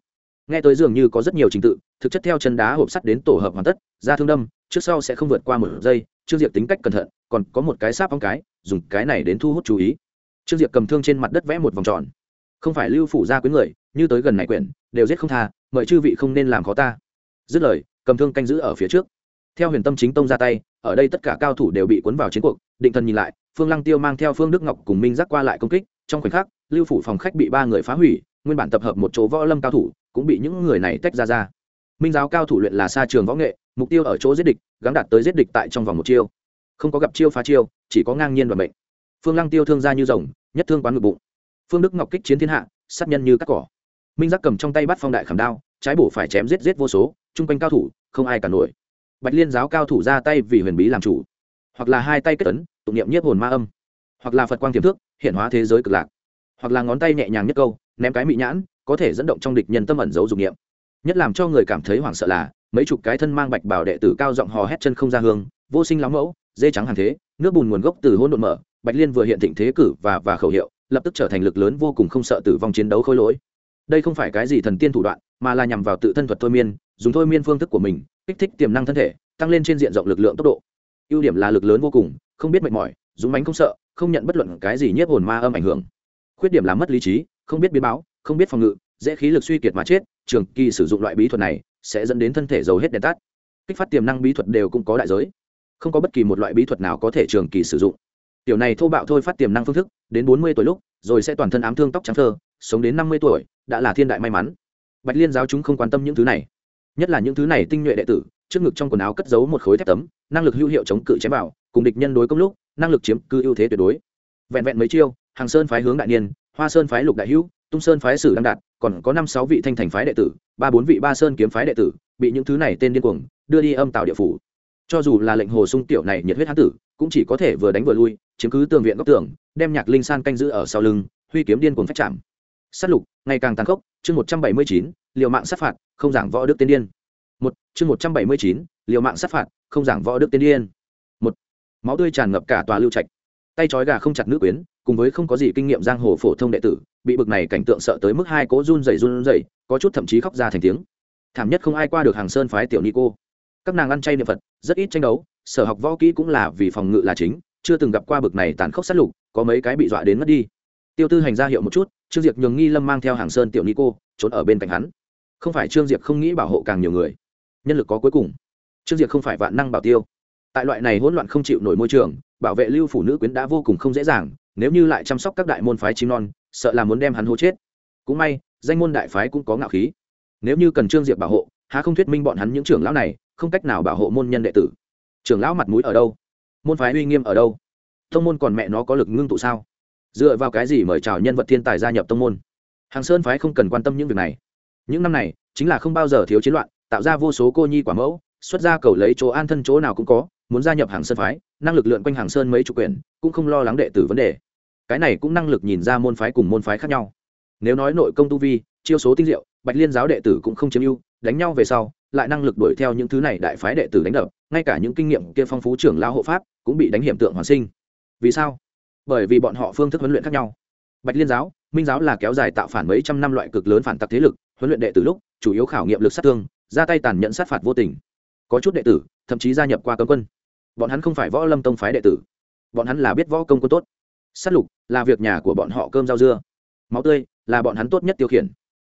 Nghe tới dường như có rất nhiều trình tự, thực chất theo chân đá hộp sắt đến tổ hợp hoàn tất, ra thương đâm, trước sau sẽ không vượt qua một giây, trương diệp tính cách cẩn thận, còn có một cái sáp bóng cái, dùng cái này đến thu hút chú ý. Trương diệp cầm thương trên mặt đất vẽ một vòng tròn. Không phải lưu phủ ra quyến người, như tới gần này quyển, đều giết không tha, mời chư vị không nên làm khó ta. Dứt lời, cầm thương canh giữ ở phía trước theo huyền tâm chính tông ra tay, ở đây tất cả cao thủ đều bị cuốn vào chiến cuộc, định thần nhìn lại, phương lăng tiêu mang theo phương đức ngọc cùng minh giác qua lại công kích, trong khoảnh khắc, lưu phủ phòng khách bị ba người phá hủy, nguyên bản tập hợp một chỗ võ lâm cao thủ, cũng bị những người này tách ra ra. Minh giáo cao thủ luyện là xa trường võ nghệ, mục tiêu ở chỗ giết địch gắn đạt tới giết địch tại trong vòng một chiêu. Không có gặp chiêu phá chiêu, chỉ có ngang nhiên và mệnh. Phương lăng tiêu thương ra như rồng, nhất thương quán ngực bụng. Phương đức ngọc kích chiến thiên hạ, sát nhân như cắt cỏ. Minh giác cầm trong tay bắt phong đại khảm đao, trái bổ phải chém giết giết vô số, chung quanh cao thủ, không ai cả nổi bạch liên giáo cao thủ ra tay vì huyền bí làm chủ. Hoặc là hai tay kết tấn tụng niệm nhiếp hồn ma âm. Hoặc là phật quang tiềm thức, hiện hóa thế giới cực lạc. Hoặc là ngón tay nhẹ nhàng nhất câu, ném cái mị nhãn, có thể dẫn động trong địch nhân tâm ẩn giấu dục niệm. Nhất làm cho người cảm thấy hoảng sợ là, mấy chục cái thân mang bạch bảo đệ tử cao giọng hò hét chân không ra hương, vô sinh lắm mẫu, dê trắng hàng thế, nước bùn nguồn gốc từ hôn đột mở, bạch liên vừa hiện thịnh thế cử và và khẩu hiệu, lập tức trở thành lực lớn vô cùng không sợ tử vong chiến đấu khôi lỗi. Đây không phải cái gì thần tiên thủ đoạn mà là nhằm vào tự thân thuật thôi miên, dùng thôi miên phương thức của mình, kích thích tiềm năng thân thể, tăng lên trên diện rộng lực lượng tốc độ. Ưu điểm là lực lớn vô cùng, không biết mệt mỏi, dũng bánh không sợ, không nhận bất luận cái gì nhiếp hồn ma âm ảnh hưởng. Khuyết điểm là mất lý trí, không biết biến báo, không biết phòng ngự, dễ khí lực suy kiệt mà chết, trường kỳ sử dụng loại bí thuật này sẽ dẫn đến thân thể giàu hết đèn tắt. Kích phát tiềm năng bí thuật đều cũng có đại giới. Không có bất kỳ một loại bí thuật nào có thể trường kỳ sử dụng. Tiểu này thô bạo thôi phát tiềm năng phương thức, đến bốn mươi tuổi lúc, rồi sẽ toàn thân ám thương tóc trắng thơ, sống đến năm mươi tuổi, đã là thiên đại may mắn bạch liên giáo chúng không quan tâm những thứ này. Nhất là những thứ này tinh nhuệ đệ tử, trước ngực trong quần áo cất giấu một khối thép tấm, năng lực hữu hiệu chống cự chém vào, cùng địch nhân đối công lúc, năng lực chiếm cư ưu thế tuyệt đối. Vẹn vẹn mấy chiêu, hàng sơn phái hướng đại niên, hoa sơn phái lục đại hữu, tung sơn phái sử đăng đạt, còn có năm sáu vị thanh thành phái đệ tử, ba bốn vị ba sơn kiếm phái đệ tử, bị những thứ này tên điên cuồng đưa đi âm tạo địa phủ. Cho dù là lệnh hồ sung tiểu này nhiệt huyết hán tử, cũng chỉ có thể vừa đánh vừa lui, chiếm cứ tường viện góc tường, đem nhạc linh san canh giữ ở sau lưng, huy kiếm điên cuồng phách chạm sát lục, ngày càng tàn khốc, chương một trăm bảy mươi chín, liều mạng sát phạt, không giảng võ đức tiên điên. Một, chương một trăm bảy mươi chín, liều mạng sát phạt, không giảng võ đức tiên điên. Một, máu tươi tràn ngập cả tòa lưu trạch. Tay trói gà không chặt nước quyến, cùng với không có gì kinh nghiệm giang hồ phổ thông đệ tử, bị bực này cảnh tượng sợ tới mức hai cố run rẩy run rẩy, có chút thậm chí khóc ra thành tiếng. Thảm nhất không ai qua được hàng sơn phái tiểu ni cô các nàng ăn chay niệm phật, rất ít tranh đấu, sở học võ kỹ cũng là vì phòng ngự là chính, chưa từng gặp qua bực này tàn khốc sát lục, có mấy cái bị dọa đến mất đi tiêu tư hành ra hiệu một chút, trương diệp nhường nghi lâm mang theo hàng sơn tiểu ni cô, trốn ở bên cạnh hắn. Không phải trương diệp không nghĩ bảo hộ càng nhiều người, nhân lực có cuối cùng. Trương diệp không phải vạn năng bảo tiêu. Tại loại này hỗn loạn không chịu nổi môi trường, bảo vệ lưu phủ nữ quyến đã vô cùng không dễ dàng, nếu như lại chăm sóc các đại môn phái chim non, sợ là muốn đem hắn hô chết. Cũng may, danh môn đại phái cũng có ngạo khí. Nếu như cần trương diệp bảo hộ, há không thuyết minh bọn hắn những trưởng lão này, không cách nào bảo hộ môn nhân đệ tử. Trưởng lão mặt mũi ở đâu? Môn phái uy nghiêm ở đâu? Thông môn còn mẹ nó có lực ngưng tụ sao? Dựa vào cái gì mời chào nhân vật thiên tài gia nhập tông môn? Hàng sơn phái không cần quan tâm những việc này. Những năm này, chính là không bao giờ thiếu chiến loạn, tạo ra vô số cô nhi quả mẫu, xuất ra cầu lấy chỗ an thân chỗ nào cũng có, muốn gia nhập hàng sơn phái, năng lực lượn quanh hàng sơn mấy chục quyển, cũng không lo lắng đệ tử vấn đề. Cái này cũng năng lực nhìn ra môn phái cùng môn phái khác nhau. Nếu nói nội công tu vi, chiêu số tinh diệu, bạch liên giáo đệ tử cũng không chiếm ưu, đánh nhau về sau, lại năng lực đuổi theo những thứ này đại phái đệ tử đánh đập, ngay cả những kinh nghiệm kia phong phú trưởng lao hộ pháp cũng bị đánh hiểm tượng hoàn sinh. Vì sao? Bởi vì bọn họ phương thức huấn luyện khác nhau. Bạch liên giáo, minh giáo là kéo dài tạo phản mấy trăm năm loại cực lớn phản tặc thế lực, huấn luyện đệ tử lúc, chủ yếu khảo nghiệm lực sát thương, ra tay tàn nhẫn sát phạt vô tình. Có chút đệ tử, thậm chí gia nhập qua cấm quân. Bọn hắn không phải võ lâm tông phái đệ tử. Bọn hắn là biết võ công quân tốt. Sát lục là việc nhà của bọn họ cơm rau dưa. Máu tươi là bọn hắn tốt nhất tiêu khiển.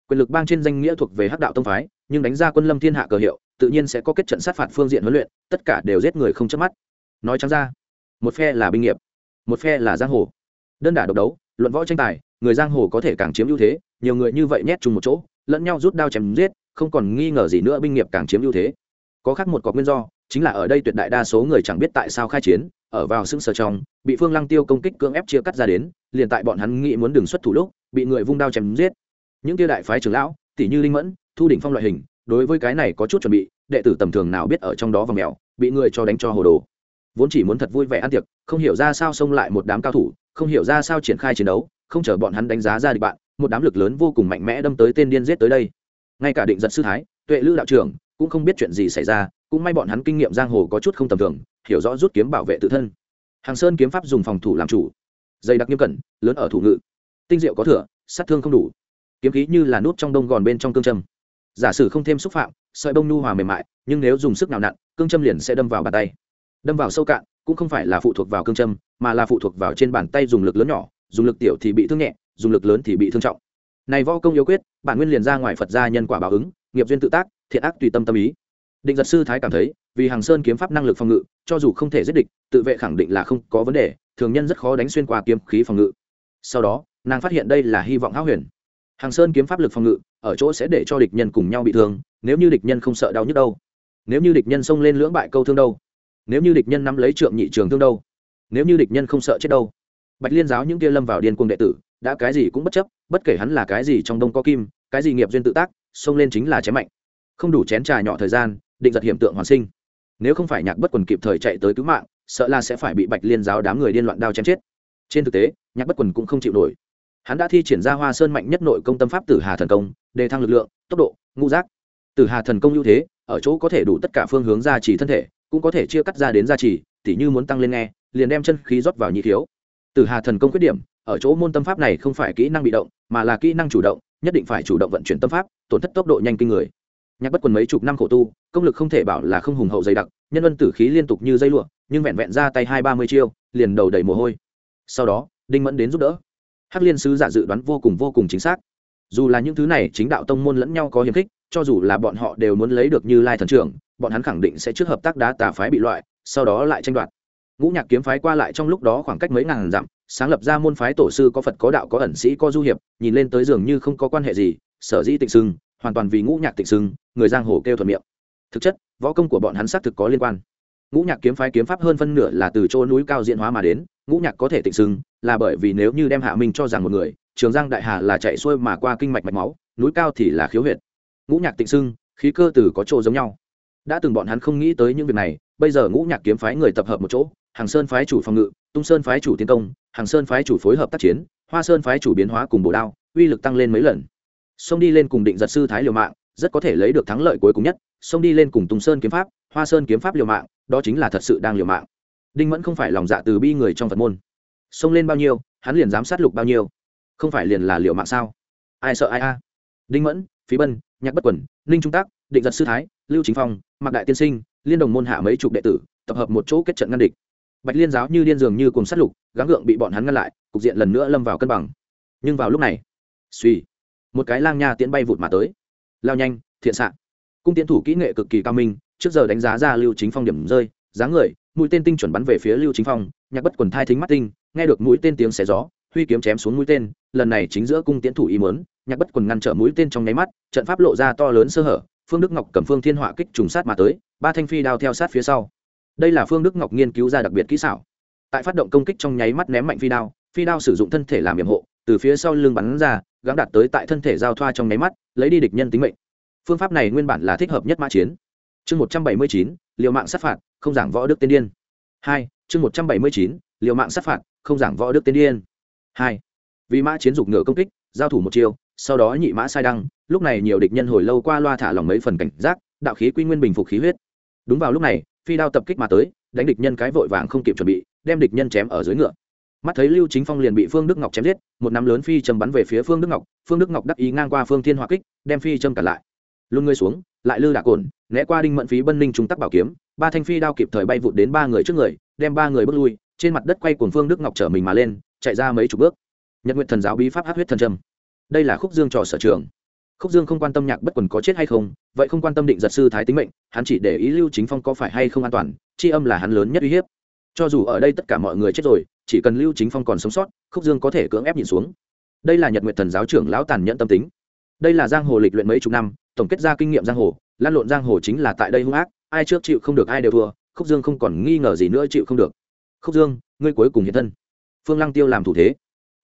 Quyền lực bang trên danh nghĩa thuộc về hắc đạo tông phái, nhưng đánh ra quân lâm thiên hạ cờ hiệu, tự nhiên sẽ có kết trận sát phạt phương diện huấn luyện, tất cả đều giết người không chớp mắt. Nói trắng ra, một phe là binh nghiệp một phe là giang hồ. Đơn đả độc đấu, luận võ tranh tài, người giang hồ có thể càng chiếm ưu thế, nhiều người như vậy nhét chung một chỗ, lẫn nhau rút đao chém giết, không còn nghi ngờ gì nữa binh nghiệp càng chiếm ưu thế. Có khác một cọc nguyên do, chính là ở đây tuyệt đại đa số người chẳng biết tại sao khai chiến, ở vào xương sở trong, bị phương lăng tiêu công kích cưỡng ép chia cắt ra đến, liền tại bọn hắn nghĩ muốn đường xuất thủ lúc, bị người vung đao chém giết. Những tiêu đại phái trưởng lão, tỷ như linh mẫn, thu đỉnh phong loại hình, đối với cái này có chút chuẩn bị, đệ tử tầm thường nào biết ở trong đó và mèo, bị người cho đánh cho hồ đồ vốn chỉ muốn thật vui vẻ ăn tiệc, không hiểu ra sao xông lại một đám cao thủ, không hiểu ra sao triển khai chiến đấu, không chờ bọn hắn đánh giá ra địch bạn, một đám lực lớn vô cùng mạnh mẽ đâm tới tên điên giết tới đây. Ngay cả định giật sư thái, tuệ lữ đạo trưởng cũng không biết chuyện gì xảy ra, cũng may bọn hắn kinh nghiệm giang hồ có chút không tầm thường, hiểu rõ rút kiếm bảo vệ tự thân. Hàng sơn kiếm pháp dùng phòng thủ làm chủ. Dày đặc nghiêm cẩn, lớn ở thủ ngự. Tinh diệu có thừa, sát thương không đủ. Kiếm khí như là nút trong đông gòn bên trong cương châm. Giả sử không thêm xúc phạm, sợi bông nhu hòa mềm mại, nhưng nếu dùng sức nào nặn cương châm liền sẽ đâm vào bàn tay đâm vào sâu cạn, cũng không phải là phụ thuộc vào cương châm, mà là phụ thuộc vào trên bàn tay dùng lực lớn nhỏ, dùng lực tiểu thì bị thương nhẹ, dùng lực lớn thì bị thương trọng. Này võ công yếu quyết, bản nguyên liền ra ngoài phật gia nhân quả báo ứng, nghiệp duyên tự tác, thiện ác tùy tâm tâm ý. Định giật sư thái cảm thấy, vì hàng sơn kiếm pháp năng lực phòng ngự, cho dù không thể giết địch, tự vệ khẳng định là không có vấn đề, thường nhân rất khó đánh xuyên qua kiếm khí phòng ngự. Sau đó, nàng phát hiện đây là hy vọng háo huyền. Hàng sơn kiếm pháp lực phòng ngự, ở chỗ sẽ để cho địch nhân cùng nhau bị thương, nếu như địch nhân không sợ đau nhức đâu. Nếu như địch nhân xông lên lưỡng bại câu thương đâu nếu như địch nhân nắm lấy trượng nhị trường thương đâu? Nếu như địch nhân không sợ chết đâu? Bạch liên giáo những kia lâm vào điên cuồng đệ tử, đã cái gì cũng bất chấp, bất kể hắn là cái gì trong đông có kim, cái gì nghiệp duyên tự tác, xông lên chính là chém mạnh. Không đủ chén trà nhỏ thời gian, định giật hiểm tượng hoàn sinh. Nếu không phải nhạc bất quần kịp thời chạy tới cứu mạng, sợ là sẽ phải bị bạch liên giáo đám người điên loạn đao chém chết. Trên thực tế, nhạc bất quần cũng không chịu nổi. Hắn đã thi triển ra hoa sơn mạnh nhất nội công tâm pháp tử hà thần công, đề thăng lực lượng, tốc độ, ngũ giác. Tử hà thần công ưu thế, ở chỗ có thể đủ tất cả phương hướng gia trì thân thể cũng có thể chia cắt ra đến gia trì, tỉ như muốn tăng lên nghe, liền đem chân khí rót vào nhị thiếu. Từ hà thần công khuyết điểm, ở chỗ môn tâm pháp này không phải kỹ năng bị động, mà là kỹ năng chủ động, nhất định phải chủ động vận chuyển tâm pháp, tổn thất tốc độ nhanh kinh người. Nhạc bất quần mấy chục năm khổ tu, công lực không thể bảo là không hùng hậu dày đặc, nhân ân tử khí liên tục như dây lụa, nhưng vẹn vẹn ra tay hai ba mươi chiêu, liền đầu đầy mồ hôi. Sau đó, đinh mẫn đến giúp đỡ. Hắc liên sứ giả dự đoán vô cùng vô cùng chính xác. Dù là những thứ này chính đạo tông môn lẫn nhau có hiềm khích cho dù là bọn họ đều muốn lấy được như lai thần trưởng, bọn hắn khẳng định sẽ trước hợp tác đá tà phái bị loại, sau đó lại tranh đoạt. Ngũ nhạc kiếm phái qua lại trong lúc đó khoảng cách mấy ngàn dặm, sáng lập ra môn phái tổ sư có phật có đạo có ẩn sĩ có du hiệp, nhìn lên tới dường như không có quan hệ gì, sở dĩ tịnh sưng, hoàn toàn vì ngũ nhạc tịnh sưng, người giang hồ kêu thuận miệng. Thực chất, võ công của bọn hắn xác thực có liên quan. Ngũ nhạc kiếm phái kiếm pháp hơn phân nửa là từ chỗ núi cao diễn hóa mà đến, ngũ nhạc có thể tịnh sưng, là bởi vì nếu như đem hạ minh cho rằng một người, trường giang đại hà là chạy xuôi mà qua kinh mạch mạch máu, núi cao thì là khiếu huyệt ngũ nhạc tịnh sưng, khí cơ từ có chỗ giống nhau. Đã từng bọn hắn không nghĩ tới những việc này, bây giờ ngũ nhạc kiếm phái người tập hợp một chỗ, hàng sơn phái chủ phòng ngự, tung sơn phái chủ tiến công, hàng sơn phái chủ phối hợp tác chiến, hoa sơn phái chủ biến hóa cùng bổ đao, uy lực tăng lên mấy lần. Xông đi lên cùng định giật sư thái liều mạng, rất có thể lấy được thắng lợi cuối cùng nhất. Xông đi lên cùng tùng sơn kiếm pháp, hoa sơn kiếm pháp liều mạng, đó chính là thật sự đang liều mạng. Đinh mẫn không phải lòng dạ từ bi người trong phật môn. Xông lên bao nhiêu, hắn liền dám sát lục bao nhiêu. Không phải liền là liều mạng sao? Ai sợ ai a? Đinh mẫn, phí bân nhạc bất quẩn ninh trung tác, định giật sư thái, lưu chính phong, mạc đại tiên sinh, liên đồng môn hạ mấy chục đệ tử, tập hợp một chỗ kết trận ngăn địch. Bạch liên giáo như điên dường như cùng sát lục, gắng gượng bị bọn hắn ngăn lại, cục diện lần nữa lâm vào cân bằng. Nhưng vào lúc này, suy, một cái lang nha tiễn bay vụt mà tới. Lao nhanh, thiện xạ. Cung tiến thủ kỹ nghệ cực kỳ cao minh, trước giờ đánh giá ra lưu chính phong điểm rơi, dáng người, mũi tên tinh chuẩn bắn về phía lưu chính phong, nhạc bất quần thai thính mắt tinh, nghe được mũi tên tiếng xé gió, huy kiếm chém xuống mũi tên, lần này chính giữa cung tiến thủ ý mớn nhạc bất quần ngăn trở mũi tên trong nháy mắt, trận pháp lộ ra to lớn sơ hở, phương đức ngọc cầm phương thiên họa kích trùng sát mà tới, ba thanh phi đao theo sát phía sau. Đây là phương đức ngọc nghiên cứu ra đặc biệt kỹ xảo. Tại phát động công kích trong nháy mắt ném mạnh phi đao phi đao sử dụng thân thể làm nhiệm hộ, từ phía sau lưng bắn ra, gắng đạt tới tại thân thể giao thoa trong nháy mắt, lấy đi địch nhân tính mệnh. Phương pháp này nguyên bản là thích hợp nhất mã chiến. Chương một trăm bảy mươi chín, liều mạng sát phạt, không giảng võ đức tiên điên. Hai, chương một trăm bảy mươi chín, liều mạng sát phạt, không giảng võ đức tiên điên. Hai, vì mã chiến dục ngựa công kích, giao thủ một chiều sau đó nhị mã sai đăng, lúc này nhiều địch nhân hồi lâu qua loa thả lòng mấy phần cảnh giác, đạo khí quy nguyên bình phục khí huyết. Đúng vào lúc này, phi đao tập kích mà tới, đánh địch nhân cái vội vàng không kịp chuẩn bị, đem địch nhân chém ở dưới ngựa. Mắt thấy lưu chính phong liền bị phương đức ngọc chém giết, một nắm lớn phi châm bắn về phía phương đức ngọc, phương đức ngọc đắc ý ngang qua phương thiên hoa kích, đem phi châm cản lại. Luôn ngươi xuống, lại lư đạc cồn, né qua đinh mận phí bân ninh trung tắc bảo kiếm, ba thanh phi đao kịp thời bay vụt đến ba người trước người, đem ba người bước lui, trên mặt đất quay cuồng phương đức ngọc trở mình mà lên, chạy ra mấy chục bước. Nhật nguyện thần giáo bí pháp hát huyết thần trầm đây là khúc dương trò sở trường. Khúc dương không quan tâm nhạc bất quần có chết hay không, vậy không quan tâm định giật sư thái tính mệnh, hắn chỉ để ý lưu chính phong có phải hay không an toàn, tri âm là hắn lớn nhất uy hiếp. Cho dù ở đây tất cả mọi người chết rồi, chỉ cần lưu chính phong còn sống sót, khúc dương có thể cưỡng ép nhìn xuống. Đây là nhật nguyện thần giáo trưởng lão tàn nhẫn tâm tính. Đây là giang hồ lịch luyện mấy chục năm, tổng kết ra kinh nghiệm giang hồ, lan lộn giang hồ chính là tại đây hung ác, ai trước chịu không được ai đều thua, khúc dương không còn nghi ngờ gì nữa chịu không được. Khúc dương, ngươi cuối cùng hiện thân. Phương lăng tiêu làm thủ thế.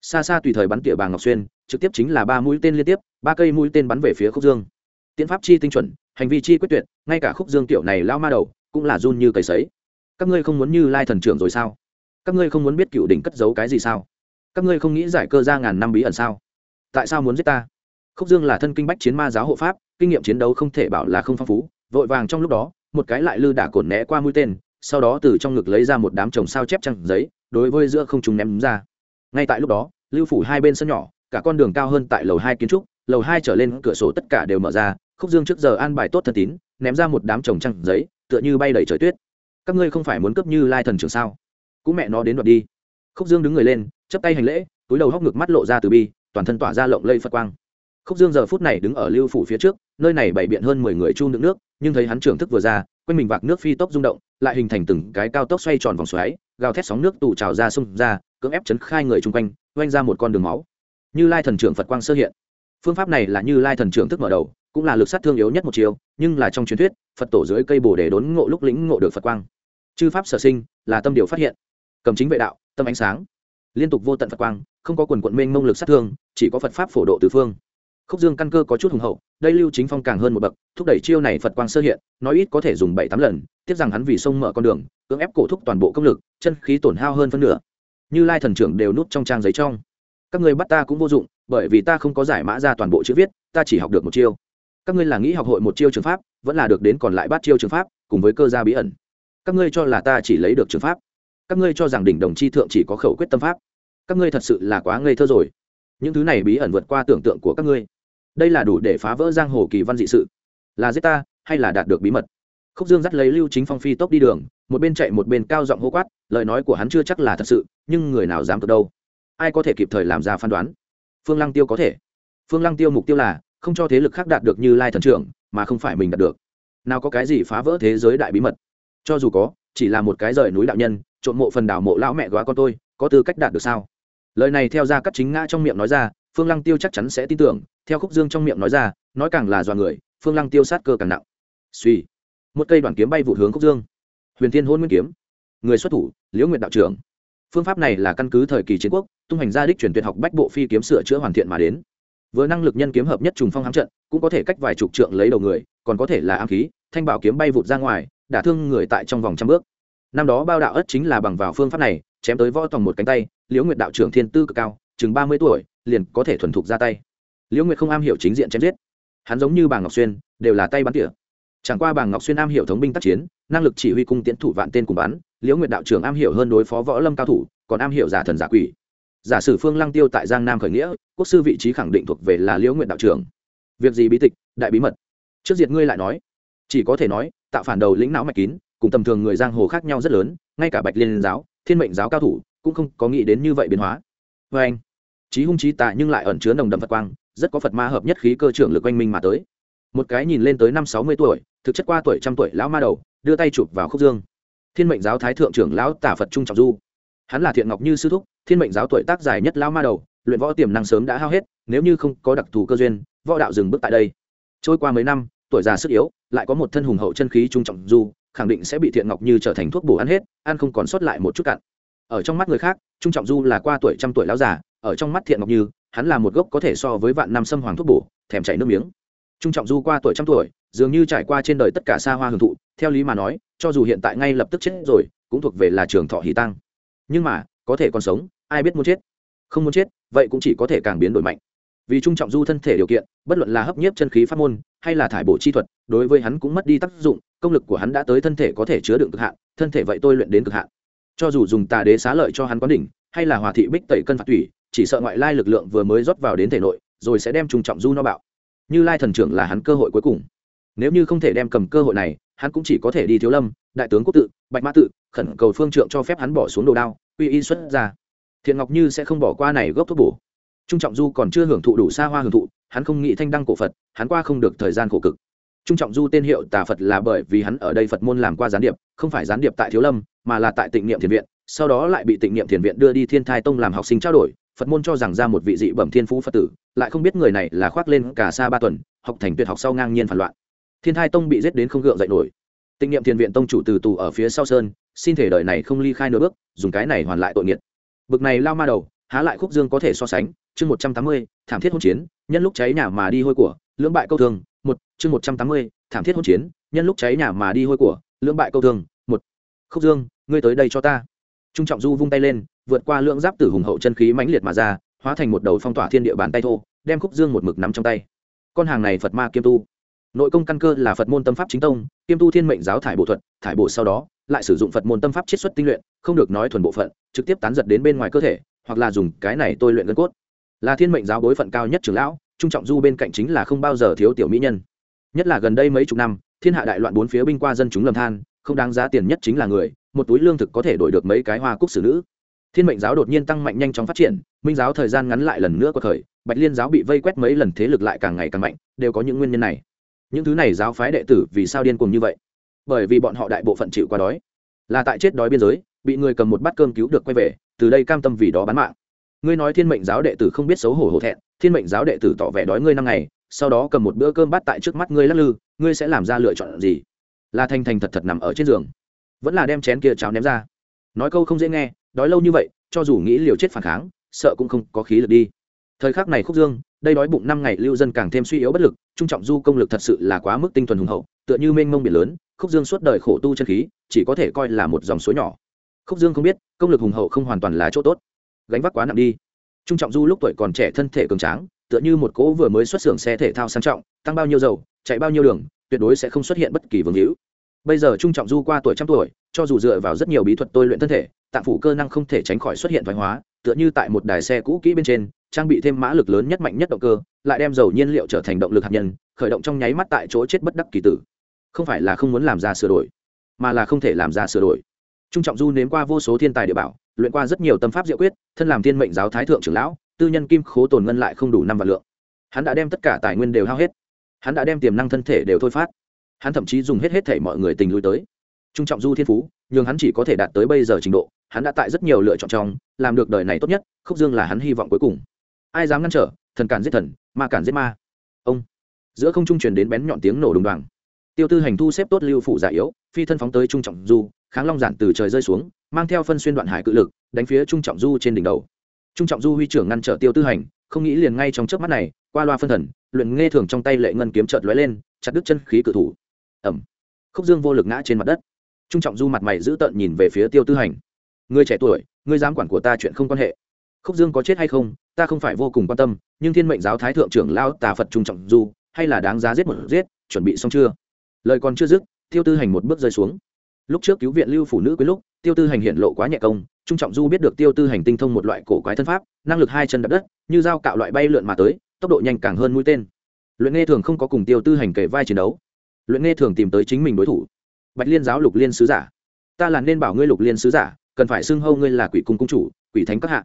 Xa xa tùy thời bắn tỉa bà ngọc xuyên trực tiếp chính là ba mũi tên liên tiếp, ba cây mũi tên bắn về phía khúc dương. Tiến pháp chi tinh chuẩn, hành vi chi quyết tuyệt, ngay cả khúc dương tiểu này lao ma đầu, cũng là run như cầy sấy. Các ngươi không muốn như lai thần trưởng rồi sao? Các ngươi không muốn biết cựu đỉnh cất giấu cái gì sao? Các ngươi không nghĩ giải cơ ra ngàn năm bí ẩn sao? Tại sao muốn giết ta? Khúc dương là thân kinh bách chiến ma giáo hộ pháp, kinh nghiệm chiến đấu không thể bảo là không phong phú, vội vàng trong lúc đó, một cái lại lư đả cổn né qua mũi tên, sau đó từ trong ngực lấy ra một đám chồng sao chép trăng giấy, đối với giữa không chúng ném ra. Ngay tại lúc đó, lưu phủ hai bên sân nhỏ cả con đường cao hơn tại lầu hai kiến trúc, lầu hai trở lên cửa sổ tất cả đều mở ra, khúc dương trước giờ an bài tốt thân tín, ném ra một đám trồng trăng giấy, tựa như bay đầy trời tuyết. Các ngươi không phải muốn cấp như lai thần trưởng sao? Cũng mẹ nó đến đoạt đi. Khúc dương đứng người lên, chắp tay hành lễ, túi đầu hóc ngực mắt lộ ra từ bi, toàn thân tỏa ra lộng lây phật quang. Khúc dương giờ phút này đứng ở lưu phủ phía trước, nơi này bày biện hơn mười người chu nước nước, nhưng thấy hắn trưởng thức vừa ra, quanh mình vạc nước phi tốc rung động, lại hình thành từng cái cao tốc xoay tròn vòng xoáy, gào thét sóng nước tụ trào ra xung ra, cưỡng ép chấn khai người chung quanh oanh ra một con đường máu như lai thần trưởng phật quang sơ hiện. Phương pháp này là như lai thần trưởng thức mở đầu, cũng là lực sát thương yếu nhất một chiều, nhưng là trong truyền thuyết, phật tổ dưới cây bồ để đốn ngộ lúc lĩnh ngộ được phật quang. Chư pháp sở sinh, là tâm điều phát hiện. Cầm chính vệ đạo, tâm ánh sáng. Liên tục vô tận phật quang, không có quần quận mênh mông lực sát thương, chỉ có phật pháp phổ độ từ phương. Khúc dương căn cơ có chút hùng hậu, đây lưu chính phong càng hơn một bậc, thúc đẩy chiêu này phật quang sơ hiện, nói ít có thể dùng bảy tám lần tiếp rằng hắn vì sông mở con đường, cưỡng ép cổ thúc toàn bộ công lực, chân khí tổn hao hơn phân nửa. Như lai thần trưởng đều nút trong trang giấy trong các ngươi bắt ta cũng vô dụng, bởi vì ta không có giải mã ra toàn bộ chữ viết, ta chỉ học được một chiêu. Các ngươi là nghĩ học hội một chiêu trường pháp, vẫn là được đến còn lại bát chiêu trường pháp, cùng với cơ gia bí ẩn. Các ngươi cho là ta chỉ lấy được trường pháp. Các ngươi cho rằng đỉnh đồng chi thượng chỉ có khẩu quyết tâm pháp. Các ngươi thật sự là quá ngây thơ rồi. Những thứ này bí ẩn vượt qua tưởng tượng của các ngươi. Đây là đủ để phá vỡ giang hồ kỳ văn dị sự. Là giết ta, hay là đạt được bí mật? Khúc dương dắt lấy lưu chính phong phi tốc đi đường, một bên chạy một bên cao giọng hô quát, lời nói của hắn chưa chắc là thật sự, nhưng người nào dám cực đâu? Ai có thể kịp thời làm ra phán đoán? Phương lăng tiêu có thể. Phương lăng tiêu mục tiêu là không cho thế lực khác đạt được như lai thần trưởng, mà không phải mình đạt được. Nào có cái gì phá vỡ thế giới đại bí mật? Cho dù có, chỉ là một cái rời núi đạo nhân trộn mộ phần đảo mộ lão mẹ góa con tôi, có tư cách đạt được sao? Lời này theo ra cắt chính ngã trong miệng nói ra, phương lăng tiêu chắc chắn sẽ tin tưởng, theo khúc dương trong miệng nói ra, nói càng là dọa người, phương lăng tiêu sát cơ càng nặng. Suy. Một cây đoàn kiếm bay vụ hướng khúc dương. Huyền thiên hôn nguyên kiếm. Người xuất thủ, liễu nguyện đạo trưởng. Phương pháp này là căn cứ thời kỳ chiến quốc tung hành gia đích truyền tuyệt học bách bộ phi kiếm sửa chữa hoàn thiện mà đến. Vừa năng lực nhân kiếm hợp nhất trùng phong hám trận, cũng có thể cách vài chục trượng lấy đầu người, còn có thể là ám khí, thanh bảo kiếm bay vụt ra ngoài, đả thương người tại trong vòng trăm bước. Năm đó bao đạo ất chính là bằng vào phương pháp này, chém tới võ tòng một cánh tay, liễu nguyệt đạo trưởng thiên tư cực cao, chừng ba mươi tuổi, liền có thể thuần thục ra tay. Liễu nguyệt không am hiểu chính diện chém giết. Hắn giống như bà ngọc xuyên, đều là tay bắn tỉa. Chẳng qua bà ngọc xuyên am hiểu thống binh tác chiến, năng lực chỉ huy cung tiến thủ vạn tên cùng bắn, liễu nguyệt đạo trưởng am hiểu hơn đối phó võ lâm cao thủ, còn am hiểu giả thần giả quỷ giả sử phương lăng tiêu tại giang nam khởi nghĩa, quốc sư vị trí khẳng định thuộc về là liễu nguyện đạo trưởng. Việc gì bí tịch, đại bí mật? Trước diệt ngươi lại nói. Chỉ có thể nói, tạo phản đầu lĩnh não mạch kín, cùng tầm thường người giang hồ khác nhau rất lớn, ngay cả bạch liên giáo, thiên mệnh giáo cao thủ, cũng không có nghĩ đến như vậy biến hóa. Vê anh trí hung trí tạ nhưng lại ẩn chứa nồng đậm phật quang, rất có phật ma hợp nhất khí cơ trưởng lực oanh minh mà tới. Một cái nhìn lên tới năm sáu mươi tuổi, thực chất qua tuổi trăm tuổi lão ma đầu, đưa tay chụp vào khúc dương. Thiên mệnh giáo thái thượng trưởng lão tả phật trung trọng du. Hắn là thiện ngọc như sư thúc thiên mệnh giáo tuổi tác dài nhất lao ma đầu, luyện võ tiềm năng sớm đã hao hết, nếu như không có đặc thù cơ duyên, võ đạo dừng bước tại đây. Trôi qua mấy năm, tuổi già sức yếu, lại có một thân hùng hậu chân khí trung trọng du khẳng định sẽ bị thiện ngọc như trở thành thuốc bổ ăn hết, ăn không còn sót lại một chút cặn. ở trong mắt người khác, trung trọng du là qua tuổi trăm tuổi lão già, ở trong mắt thiện ngọc như, hắn là một gốc có thể so với vạn năm sâm hoàng thuốc bổ, thèm chảy nước miếng. Trung trọng du qua tuổi trăm tuổi, dường như trải qua trên đời tất cả xa hoa hưởng thụ, theo lý mà nói, cho dù hiện tại ngay lập tức chết rồi, cũng thuộc về là trường thọ hỷ tăng. Nhưng mà, có thể còn sống ai biết muốn chết? Không muốn chết, vậy cũng chỉ có thể càng biến đổi mạnh. Vì trung trọng du thân thể điều kiện, bất luận là hấp nhiếp chân khí pháp môn, hay là thải bổ chi thuật, đối với hắn cũng mất đi tác dụng, công lực của hắn đã tới thân thể có thể chứa đựng cực hạn, thân thể vậy tôi luyện đến cực hạn. Cho dù dùng tà đế xá lợi cho hắn quán đỉnh, hay là hòa thị bích tẩy cân phạt tủy, chỉ sợ ngoại lai lực lượng vừa mới rót vào đến thể nội, rồi sẽ đem trung trọng du no bạo. Như lai thần trưởng là hắn cơ hội cuối cùng. Nếu như không thể đem cầm cơ hội này, hắn cũng chỉ có thể đi thiếu lâm, đại tướng quốc tự, bạch mã tự, khẩn cầu phương trượng cho phép hắn bỏ xuống đồ đao, uy y xuất ra thiện ngọc như sẽ không bỏ qua này gốc thuốc bổ. Trung trọng du còn chưa hưởng thụ đủ xa hoa hưởng thụ, hắn không nghĩ thanh đăng cổ phật, hắn qua không được thời gian khổ cực. Trung trọng du tên hiệu tà phật là bởi vì hắn ở đây phật môn làm qua gián điệp, không phải gián điệp tại thiếu lâm, mà là tại tịnh niệm thiền viện, sau đó lại bị tịnh niệm thiền viện đưa đi thiên thai tông làm học sinh trao đổi. Phật môn cho rằng ra một vị dị bẩm thiên phú phật tử, lại không biết người này là khoác lên cả xa ba tuần, học thành tuyệt học sau ngang nhiên phản loạn. Thiên thai tông bị giết đến không gượng dậy nổi. Tịnh niệm thiền viện tông chủ từ tù ở phía sau sơn, xin thể đời này không ly khai nửa bước, dùng cái này hoàn lại tội nghiệt bực này lao ma đầu há lại khúc dương có thể so sánh chương một trăm tám mươi thảm thiết hỗn chiến nhân lúc cháy nhà mà đi hôi của lưỡng bại câu thường, một chương một trăm tám mươi thảm thiết hỗn chiến nhân lúc cháy nhà mà đi hôi của lưỡng bại câu thường, một. Khúc dương ngươi tới đây cho ta. Trung trọng du vung tay lên vượt qua lượng giáp tử hùng hậu chân khí mãnh liệt mà ra hóa thành một đầu phong tỏa thiên địa bàn tay thô đem khúc dương một mực nắm trong tay. Con hàng này phật ma kiêm tu nội công căn cơ là phật môn tâm pháp chính tông, kiêm tu thiên mệnh giáo thải bộ thuật, thải bộ sau đó, lại sử dụng phật môn tâm pháp chiết xuất tinh luyện, không được nói thuần bộ phận, trực tiếp tán giật đến bên ngoài cơ thể, hoặc là dùng cái này tôi luyện gân cốt. Là thiên mệnh giáo bối phận cao nhất trưởng lão, trung trọng du bên cạnh chính là không bao giờ thiếu tiểu mỹ nhân. Nhất là gần đây mấy chục năm, thiên hạ đại loạn bốn phía binh qua dân chúng lầm than, không đáng giá tiền nhất chính là người, một túi lương thực có thể đổi được mấy cái hoa cúc xử nữ. Thiên mệnh giáo đột nhiên tăng mạnh nhanh chóng phát triển, minh giáo thời gian ngắn lại lần nữa có thời, bạch liên giáo bị vây quét mấy lần thế lực lại càng ngày càng mạnh, đều có những nguyên nhân này những thứ này giáo phái đệ tử vì sao điên cuồng như vậy? Bởi vì bọn họ đại bộ phận chịu qua đói. Là tại chết đói biên giới, bị người cầm một bát cơm cứu được quay về, từ đây cam tâm vì đó bán mạng. Ngươi nói thiên mệnh giáo đệ tử không biết xấu hổ hổ thẹn, thiên mệnh giáo đệ tử tỏ vẻ đói ngươi năm ngày, sau đó cầm một bữa cơm bát tại trước mắt ngươi lắc lư, ngươi sẽ làm ra lựa chọn gì? Là thành thành thật thật nằm ở trên giường, vẫn là đem chén kia cháo ném ra. Nói câu không dễ nghe, đói lâu như vậy, cho dù nghĩ liều chết phản kháng, sợ cũng không có khí lực đi thời khắc này khúc dương, đây đói bụng năm ngày lưu dân càng thêm suy yếu bất lực, trung trọng du công lực thật sự là quá mức tinh thuần hùng hậu, tựa như mênh mông biển lớn, khúc dương suốt đời khổ tu chân khí, chỉ có thể coi là một dòng suối nhỏ. Khúc dương không biết, công lực hùng hậu không hoàn toàn là chỗ tốt. Gánh vác quá nặng đi. Trung trọng du lúc tuổi còn trẻ thân thể cường tráng, tựa như một cỗ vừa mới xuất xưởng xe thể thao sang trọng, tăng bao nhiêu dầu, chạy bao nhiêu đường, tuyệt đối sẽ không xuất hiện bất kỳ vương hữu. Bây giờ trung trọng du qua tuổi trăm tuổi, cho dù dựa vào rất nhiều bí thuật tôi luyện thân thể, tạng phủ cơ năng không thể tránh khỏi xuất hiện thoái hóa, tựa như tại một đài xe cũ kỹ bên trên trang bị thêm mã lực lớn nhất mạnh nhất động cơ, lại đem dầu nhiên liệu trở thành động lực hạt nhân, khởi động trong nháy mắt tại chỗ chết bất đắc kỳ tử. Không phải là không muốn làm ra sửa đổi, mà là không thể làm ra sửa đổi. Trung trọng du nếm qua vô số thiên tài địa bảo, luyện qua rất nhiều tâm pháp diệu quyết, thân làm thiên mệnh giáo thái thượng trưởng lão, tư nhân kim khố tồn ngân lại không đủ năm vạn lượng. Hắn đã đem tất cả tài nguyên đều hao hết. Hắn đã đem tiềm năng thân thể đều thôi phát. Hắn thậm chí dùng hết hết thể mọi người tình lui tới. Trung trọng du thiên phú nhưng hắn chỉ có thể đạt tới bây giờ trình độ, hắn đã tại rất nhiều lựa chọn trong, làm được đời này tốt nhất, khúc dương là hắn hy vọng cuối cùng ai dám ngăn trở, thần cản giết thần, ma cản giết ma. Ông. Giữa không trung truyền đến bén nhọn tiếng nổ đùng đoàng. Tiêu tư hành thu xếp tốt lưu phủ giả yếu, phi thân phóng tới trung trọng du, kháng long giản từ trời rơi xuống, mang theo phân xuyên đoạn hải cự lực, đánh phía trung trọng du trên đỉnh đầu. Trung trọng du huy trưởng ngăn trở tiêu tư hành, không nghĩ liền ngay trong trước mắt này, qua loa phân thần, luyện nghe thường trong tay lệ ngân kiếm trợt lóe lên, chặt đứt chân khí cự thủ. Ẩm khúc dương vô lực ngã trên mặt đất. Trung trọng du mặt mày giữ tợn nhìn về phía tiêu tư hành. Người trẻ tuổi, ngươi dám quản của ta chuyện không quan hệ. Khúc dương có chết hay không ta không phải vô cùng quan tâm, nhưng thiên mệnh giáo thái thượng trưởng lao tà phật trung trọng du hay là đáng giá giết một giết, chuẩn bị xong chưa? Lời còn chưa dứt, tiêu tư hành một bước rơi xuống. Lúc trước cứu viện lưu phụ nữ quý lúc, tiêu tư hành hiện lộ quá nhẹ công, trung trọng du biết được tiêu tư hành tinh thông một loại cổ quái thân pháp, năng lực hai chân đập đất, như dao cạo loại bay lượn mà tới, tốc độ nhanh càng hơn mũi tên. Luyện nghe thường không có cùng tiêu tư hành kể vai chiến đấu. Luyện nghe thường tìm tới chính mình đối thủ. Bạch liên giáo lục liên sứ giả. Ta là nên bảo ngươi lục liên sứ giả, cần phải xưng hâu ngươi là quỷ cung cung chủ, quỷ thánh các hạ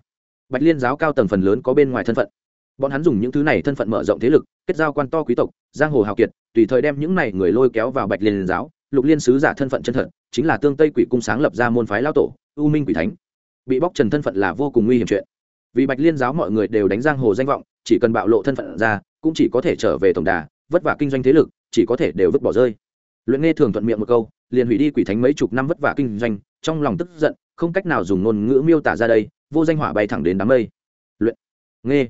bạch liên giáo cao tầng phần lớn có bên ngoài thân phận. Bọn hắn dùng những thứ này thân phận mở rộng thế lực, kết giao quan to quý tộc, giang hồ hào kiệt, tùy thời đem những này người lôi kéo vào bạch liên giáo. Lục liên sứ giả thân phận chân thật, chính là tương tây quỷ cung sáng lập ra môn phái lao tổ, u minh quỷ thánh. Bị bóc trần thân phận là vô cùng nguy hiểm chuyện. Vì bạch liên giáo mọi người đều đánh giang hồ danh vọng, chỉ cần bạo lộ thân phận ra, cũng chỉ có thể trở về tổng đà, vất vả kinh doanh thế lực, chỉ có thể đều vứt bỏ rơi. Luyện nghe thường thuận miệng một câu, liền hủy đi quỷ thánh mấy chục năm vất vả kinh doanh, trong lòng tức giận, không cách nào dùng ngôn ngữ miêu tả ra đây vô danh hỏa bay thẳng đến đám mây. Luyện. Nghe.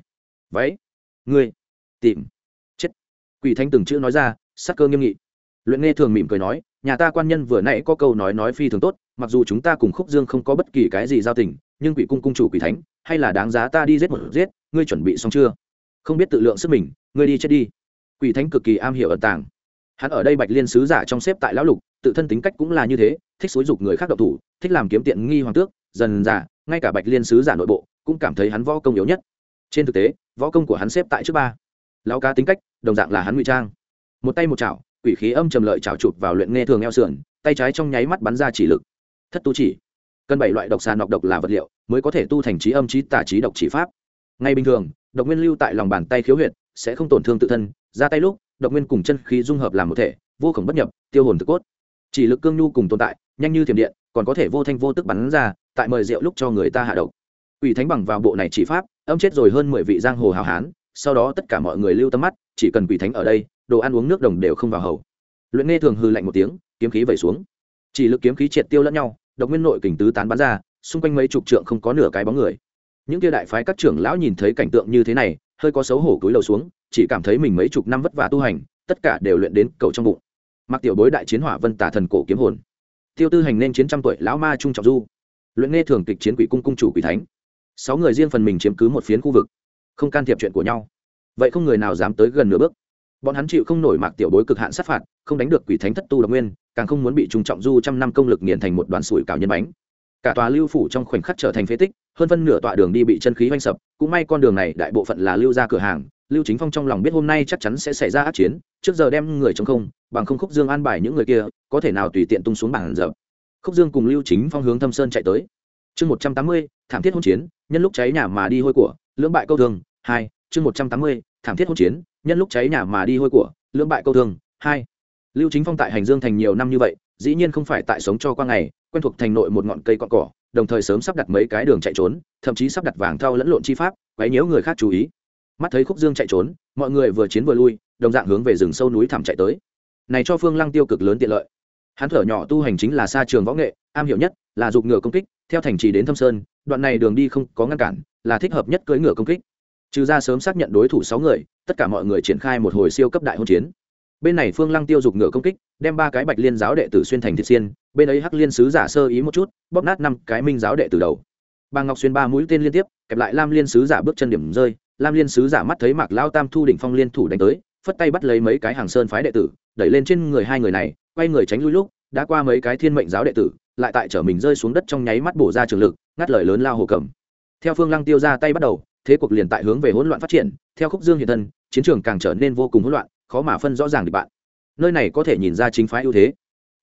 Váy. Ngươi. Tìm. Chết. Quỷ thánh từng chữ nói ra, sắc cơ nghiêm nghị. Luyện nghe thường mỉm cười nói, nhà ta quan nhân vừa nãy có câu nói nói phi thường tốt, mặc dù chúng ta cùng khúc dương không có bất kỳ cái gì giao tình, nhưng quỷ cung cung chủ quỷ thánh, hay là đáng giá ta đi giết một giết, ngươi chuẩn bị xong chưa? Không biết tự lượng sức mình, ngươi đi chết đi. Quỷ thánh cực kỳ am hiểu ẩn tàng. Hắn ở đây bạch liên sứ giả trong xếp tại lão lục, tự thân tính cách cũng là như thế, thích xúi dục người khác độc thủ, thích làm kiếm tiện nghi hoàng tước, dần dà ngay cả bạch liên sứ giả nội bộ cũng cảm thấy hắn võ công yếu nhất. Trên thực tế, võ công của hắn xếp tại trước ba. Lão ca tính cách, đồng dạng là hắn ngụy trang. Một tay một chảo, quỷ khí âm trầm lợi chảo chụp vào luyện nghe thường eo sườn, tay trái trong nháy mắt bắn ra chỉ lực. Thất tu chỉ. Cân bảy loại độc xà nọc độc là vật liệu, mới có thể tu thành trí âm trí tả trí độc chỉ pháp. Ngay bình thường, độc nguyên lưu tại lòng bàn tay khiếu huyệt, sẽ không tổn thương tự thân, ra tay lúc, độc nguyên cùng chân khí dung hợp làm một thể, vô khổng bất nhập, tiêu hồn thực cốt. Chỉ lực cương nhu cùng tồn tại, nhanh như thiểm điện, còn có thể vô thanh vô tức bắn ra tại mời rượu lúc cho người ta hạ độc. Ủy thánh bằng vào bộ này chỉ pháp, âm chết rồi hơn mười vị giang hồ hào hán, sau đó tất cả mọi người lưu tâm mắt, chỉ cần quỷ thánh ở đây, đồ ăn uống nước đồng đều không vào hầu. Luyện nghe thường hư lạnh một tiếng, kiếm khí vẩy xuống. Chỉ lực kiếm khí triệt tiêu lẫn nhau, độc nguyên nội kình tứ tán bắn ra, xung quanh mấy chục trượng không có nửa cái bóng người. Những kia đại phái các trưởng lão nhìn thấy cảnh tượng như thế này, hơi có xấu hổ cúi đầu xuống, chỉ cảm thấy mình mấy chục năm vất vả tu hành, tất cả đều luyện đến cầu trong bụng. Mặc tiểu bối đại chiến hỏa vân tả thần cổ kiếm hồn. Tiêu tư hành nên chiến trăm tuổi lão ma trung trọng du luyện nghe thường kịch chiến quỷ cung cung chủ quỷ thánh. Sáu người riêng phần mình chiếm cứ một phiến khu vực, không can thiệp chuyện của nhau. Vậy không người nào dám tới gần nửa bước. Bọn hắn chịu không nổi mạc tiểu bối cực hạn sát phạt, không đánh được quỷ thánh thất tu độc nguyên, càng không muốn bị trung trọng du trăm năm công lực nghiền thành một đoàn sủi cảo nhân bánh. Cả tòa lưu phủ trong khoảnh khắc trở thành phế tích, hơn phân nửa tọa đường đi bị chân khí oanh sập, cũng may con đường này đại bộ phận là lưu ra cửa hàng, lưu chính phong trong lòng biết hôm nay chắc chắn sẽ xảy ra át chiến, trước giờ đem người chống không, bằng không khúc dương an bài những người kia, có thể nào tùy tiện tung xuống bảng dập khúc dương cùng lưu chính phong hướng thâm sơn chạy tới. Chương một trăm tám mươi, thảm thiết hỗn chiến, nhân lúc cháy nhà mà đi hôi của, lưỡng bại câu thương hai, chương một trăm tám mươi, thảm thiết hỗn chiến, nhân lúc cháy nhà mà đi hôi của, lưỡng bại câu thương hai. Lưu chính phong tại hành dương thành nhiều năm như vậy, dĩ nhiên không phải tại sống cho qua ngày, quen thuộc thành nội một ngọn cây cọn cỏ, đồng thời sớm sắp đặt mấy cái đường chạy trốn, thậm chí sắp đặt vàng thau lẫn lộn chi pháp, quấy nhiễu người khác chú ý. Mắt thấy khúc dương chạy trốn, mọi người vừa chiến vừa lui, đồng dạng hướng về rừng sâu núi thẳm chạy tới. Này cho phương lăng tiêu cực lớn tiện lợi hắn thở nhỏ tu hành chính là xa trường võ nghệ, am hiểu nhất là dục ngựa công kích, theo thành trì đến thâm sơn, đoạn này đường đi không có ngăn cản, là thích hợp nhất cưỡi ngựa công kích. Trừ ra sớm xác nhận đối thủ sáu người, tất cả mọi người triển khai một hồi siêu cấp đại hôn chiến. Bên này phương lăng tiêu dục ngựa công kích, đem ba cái bạch liên giáo đệ tử xuyên thành thiệt xiên, bên ấy hắc liên sứ giả sơ ý một chút, bóp nát năm cái minh giáo đệ tử đầu. Bà ngọc xuyên ba mũi tên liên tiếp, kẹp lại lam liên sứ giả bước chân điểm rơi, lam liên sứ giả mắt thấy mạc lao tam thu đỉnh phong liên thủ đánh tới, phất tay bắt lấy mấy cái hàng sơn phái đệ tử, đẩy lên trên người hai người này quay người tránh lui lúc, đã qua mấy cái thiên mệnh giáo đệ tử, lại tại chở mình rơi xuống đất trong nháy mắt bổ ra trường lực, ngắt lời lớn lao hồ cầm. Theo phương lăng tiêu ra tay bắt đầu, thế cuộc liền tại hướng về hỗn loạn phát triển, theo khúc dương hiện thân, chiến trường càng trở nên vô cùng hỗn loạn, khó mà phân rõ ràng được bạn. Nơi này có thể nhìn ra chính phái ưu thế.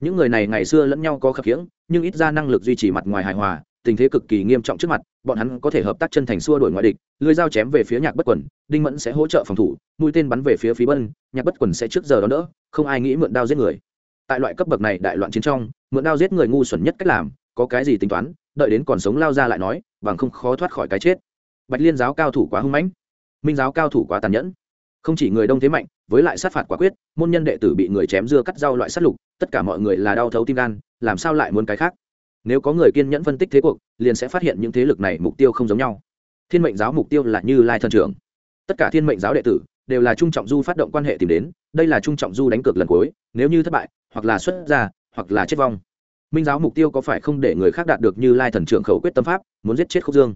Những người này ngày xưa lẫn nhau có khập khiễng, nhưng ít ra năng lực duy trì mặt ngoài hài hòa, tình thế cực kỳ nghiêm trọng trước mặt, bọn hắn có thể hợp tác chân thành xua đuổi ngoại địch, lưới dao chém về phía nhạc bất quần, đinh mẫn sẽ hỗ trợ phòng thủ, mũi tên bắn về phía phí bân, nhạc bất quần sẽ trước giờ đó đỡ, không ai nghĩ mượn đao giết người tại loại cấp bậc này đại loạn chiến trong, mượn đao giết người ngu xuẩn nhất cách làm, có cái gì tính toán, đợi đến còn sống lao ra lại nói, bằng không khó thoát khỏi cái chết. Bạch liên giáo cao thủ quá hung mãnh, minh giáo cao thủ quá tàn nhẫn. Không chỉ người đông thế mạnh, với lại sát phạt quả quyết, môn nhân đệ tử bị người chém dưa cắt rau loại sát lục, tất cả mọi người là đau thấu tim gan, làm sao lại muốn cái khác? Nếu có người kiên nhẫn phân tích thế cuộc, liền sẽ phát hiện những thế lực này mục tiêu không giống nhau. Thiên mệnh giáo mục tiêu là như lai thân trưởng. Tất cả thiên mệnh giáo đệ tử đều là trung trọng du phát động quan hệ tìm đến, đây là trung trọng du đánh cược lần cuối, nếu như thất bại hoặc là xuất gia, hoặc là chết vong. Minh giáo mục tiêu có phải không để người khác đạt được như lai thần trưởng khẩu quyết tâm pháp muốn giết chết khúc dương?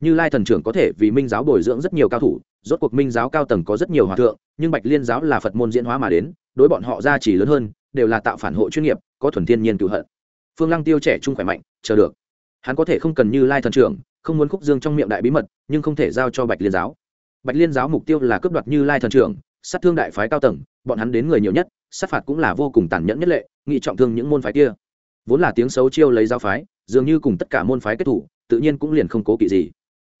Như lai thần trưởng có thể vì minh giáo bồi dưỡng rất nhiều cao thủ rốt cuộc minh giáo cao tầng có rất nhiều hòa thượng nhưng bạch liên giáo là phật môn diễn hóa mà đến đối bọn họ ra chỉ lớn hơn đều là tạo phản hộ chuyên nghiệp có thuần thiên nhiên cựu hận. Phương lăng tiêu trẻ trung khỏe mạnh chờ được. Hắn có thể không cần như lai thần trưởng không muốn khúc dương trong miệng đại bí mật nhưng không thể giao cho bạch liên giáo. Bạch liên giáo mục tiêu là cướp đoạt như lai thần trưởng sát thương đại phái cao tầng bọn hắn đến người nhiều nhất sát phạt cũng là vô cùng tàn nhẫn nhất lệ, nghị trọng thương những môn phái kia. Vốn là tiếng xấu chiêu lấy giáo phái, dường như cùng tất cả môn phái kết thủ, tự nhiên cũng liền không cố kỵ gì.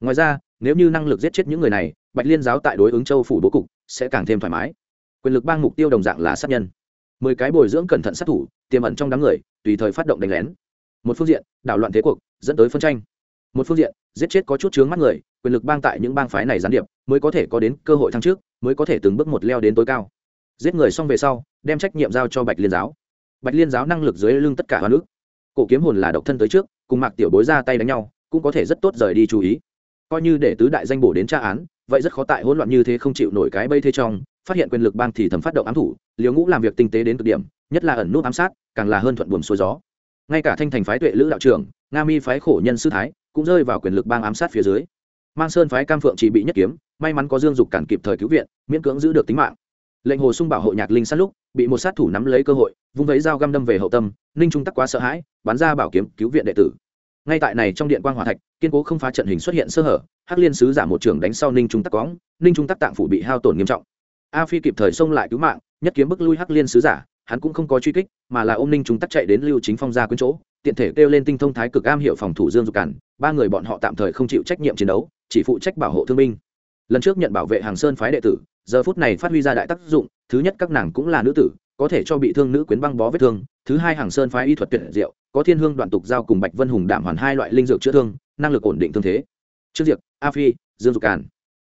Ngoài ra, nếu như năng lực giết chết những người này, bạch liên giáo tại đối ứng châu phủ bố cục sẽ càng thêm thoải mái. Quyền lực bang mục tiêu đồng dạng là sát nhân. Mười cái bồi dưỡng cẩn thận sát thủ, tiềm ẩn trong đám người, tùy thời phát động đánh lén. Một phương diện, đảo loạn thế cuộc, dẫn tới phân tranh. Một phương diện, giết chết có chút chướng mắt người, quyền lực bang tại những bang phái này gián điệp, mới có thể có đến cơ hội thăng trước mới có thể từng bước một leo đến tối cao giết người xong về sau, đem trách nhiệm giao cho bạch liên giáo. Bạch liên giáo năng lực dưới lưng tất cả hoa nước cổ kiếm hồn là độc thân tới trước, cùng mạc tiểu bối ra tay đánh nhau, cũng có thể rất tốt rời đi chú ý. Coi như để tứ đại danh bổ đến tra án, vậy rất khó tại hỗn loạn như thế không chịu nổi cái bây thế trong, phát hiện quyền lực bang thì thầm phát động ám thủ liều ngũ làm việc tinh tế đến cực điểm, nhất là ẩn nút ám sát, càng là hơn thuận buồm xuôi gió. Ngay cả thanh thành phái tuệ lữ đạo trưởng, nga mi phái khổ nhân sư thái, cũng rơi vào quyền lực bang ám sát phía dưới. Mang sơn phái cam phượng chỉ bị nhất kiếm, may mắn có dương dục cản kịp thời cứu viện, miễn cưỡng giữ được tính mạng lệnh hồ sung bảo hộ nhạc linh sát lúc, bị một sát thủ nắm lấy cơ hội, vung vấy dao găm đâm về hậu tâm, ninh trung tắc quá sợ hãi, bắn ra bảo kiếm, cứu viện đệ tử. Ngay tại này trong điện quan hòa thạch, kiên cố không phá trận hình xuất hiện sơ hở, hắc liên sứ giả một trưởng đánh sau ninh trung tắc cóng ninh trung tắc tạng phủ bị hao tổn nghiêm trọng. A phi kịp thời xông lại cứu mạng, nhất kiếm bức lui hắc liên sứ giả, hắn cũng không có truy kích, mà là ôm ninh trung tắc chạy đến lưu chính phong ra quyến chỗ, tiện thể kêu lên tinh thông thái cực am hiệu phòng thủ dương dục cản, ba người bọn họ tạm thời không chịu trách nhiệm chiến đấu, chỉ phụ trách bảo hộ thương binh. Lần trước nhận bảo vệ hàng sơn phái đệ tử giờ phút này phát huy ra đại tác dụng, thứ nhất các nàng cũng là nữ tử, có thể cho bị thương nữ quyến băng bó vết thương, thứ hai hàng sơn phái y thuật tuyệt diệu, có thiên hương đoạn tục giao cùng bạch vân hùng đảm hoàn hai loại linh dược chữa thương, năng lực ổn định thương thế. Trước diệp a phi, dương dục càn.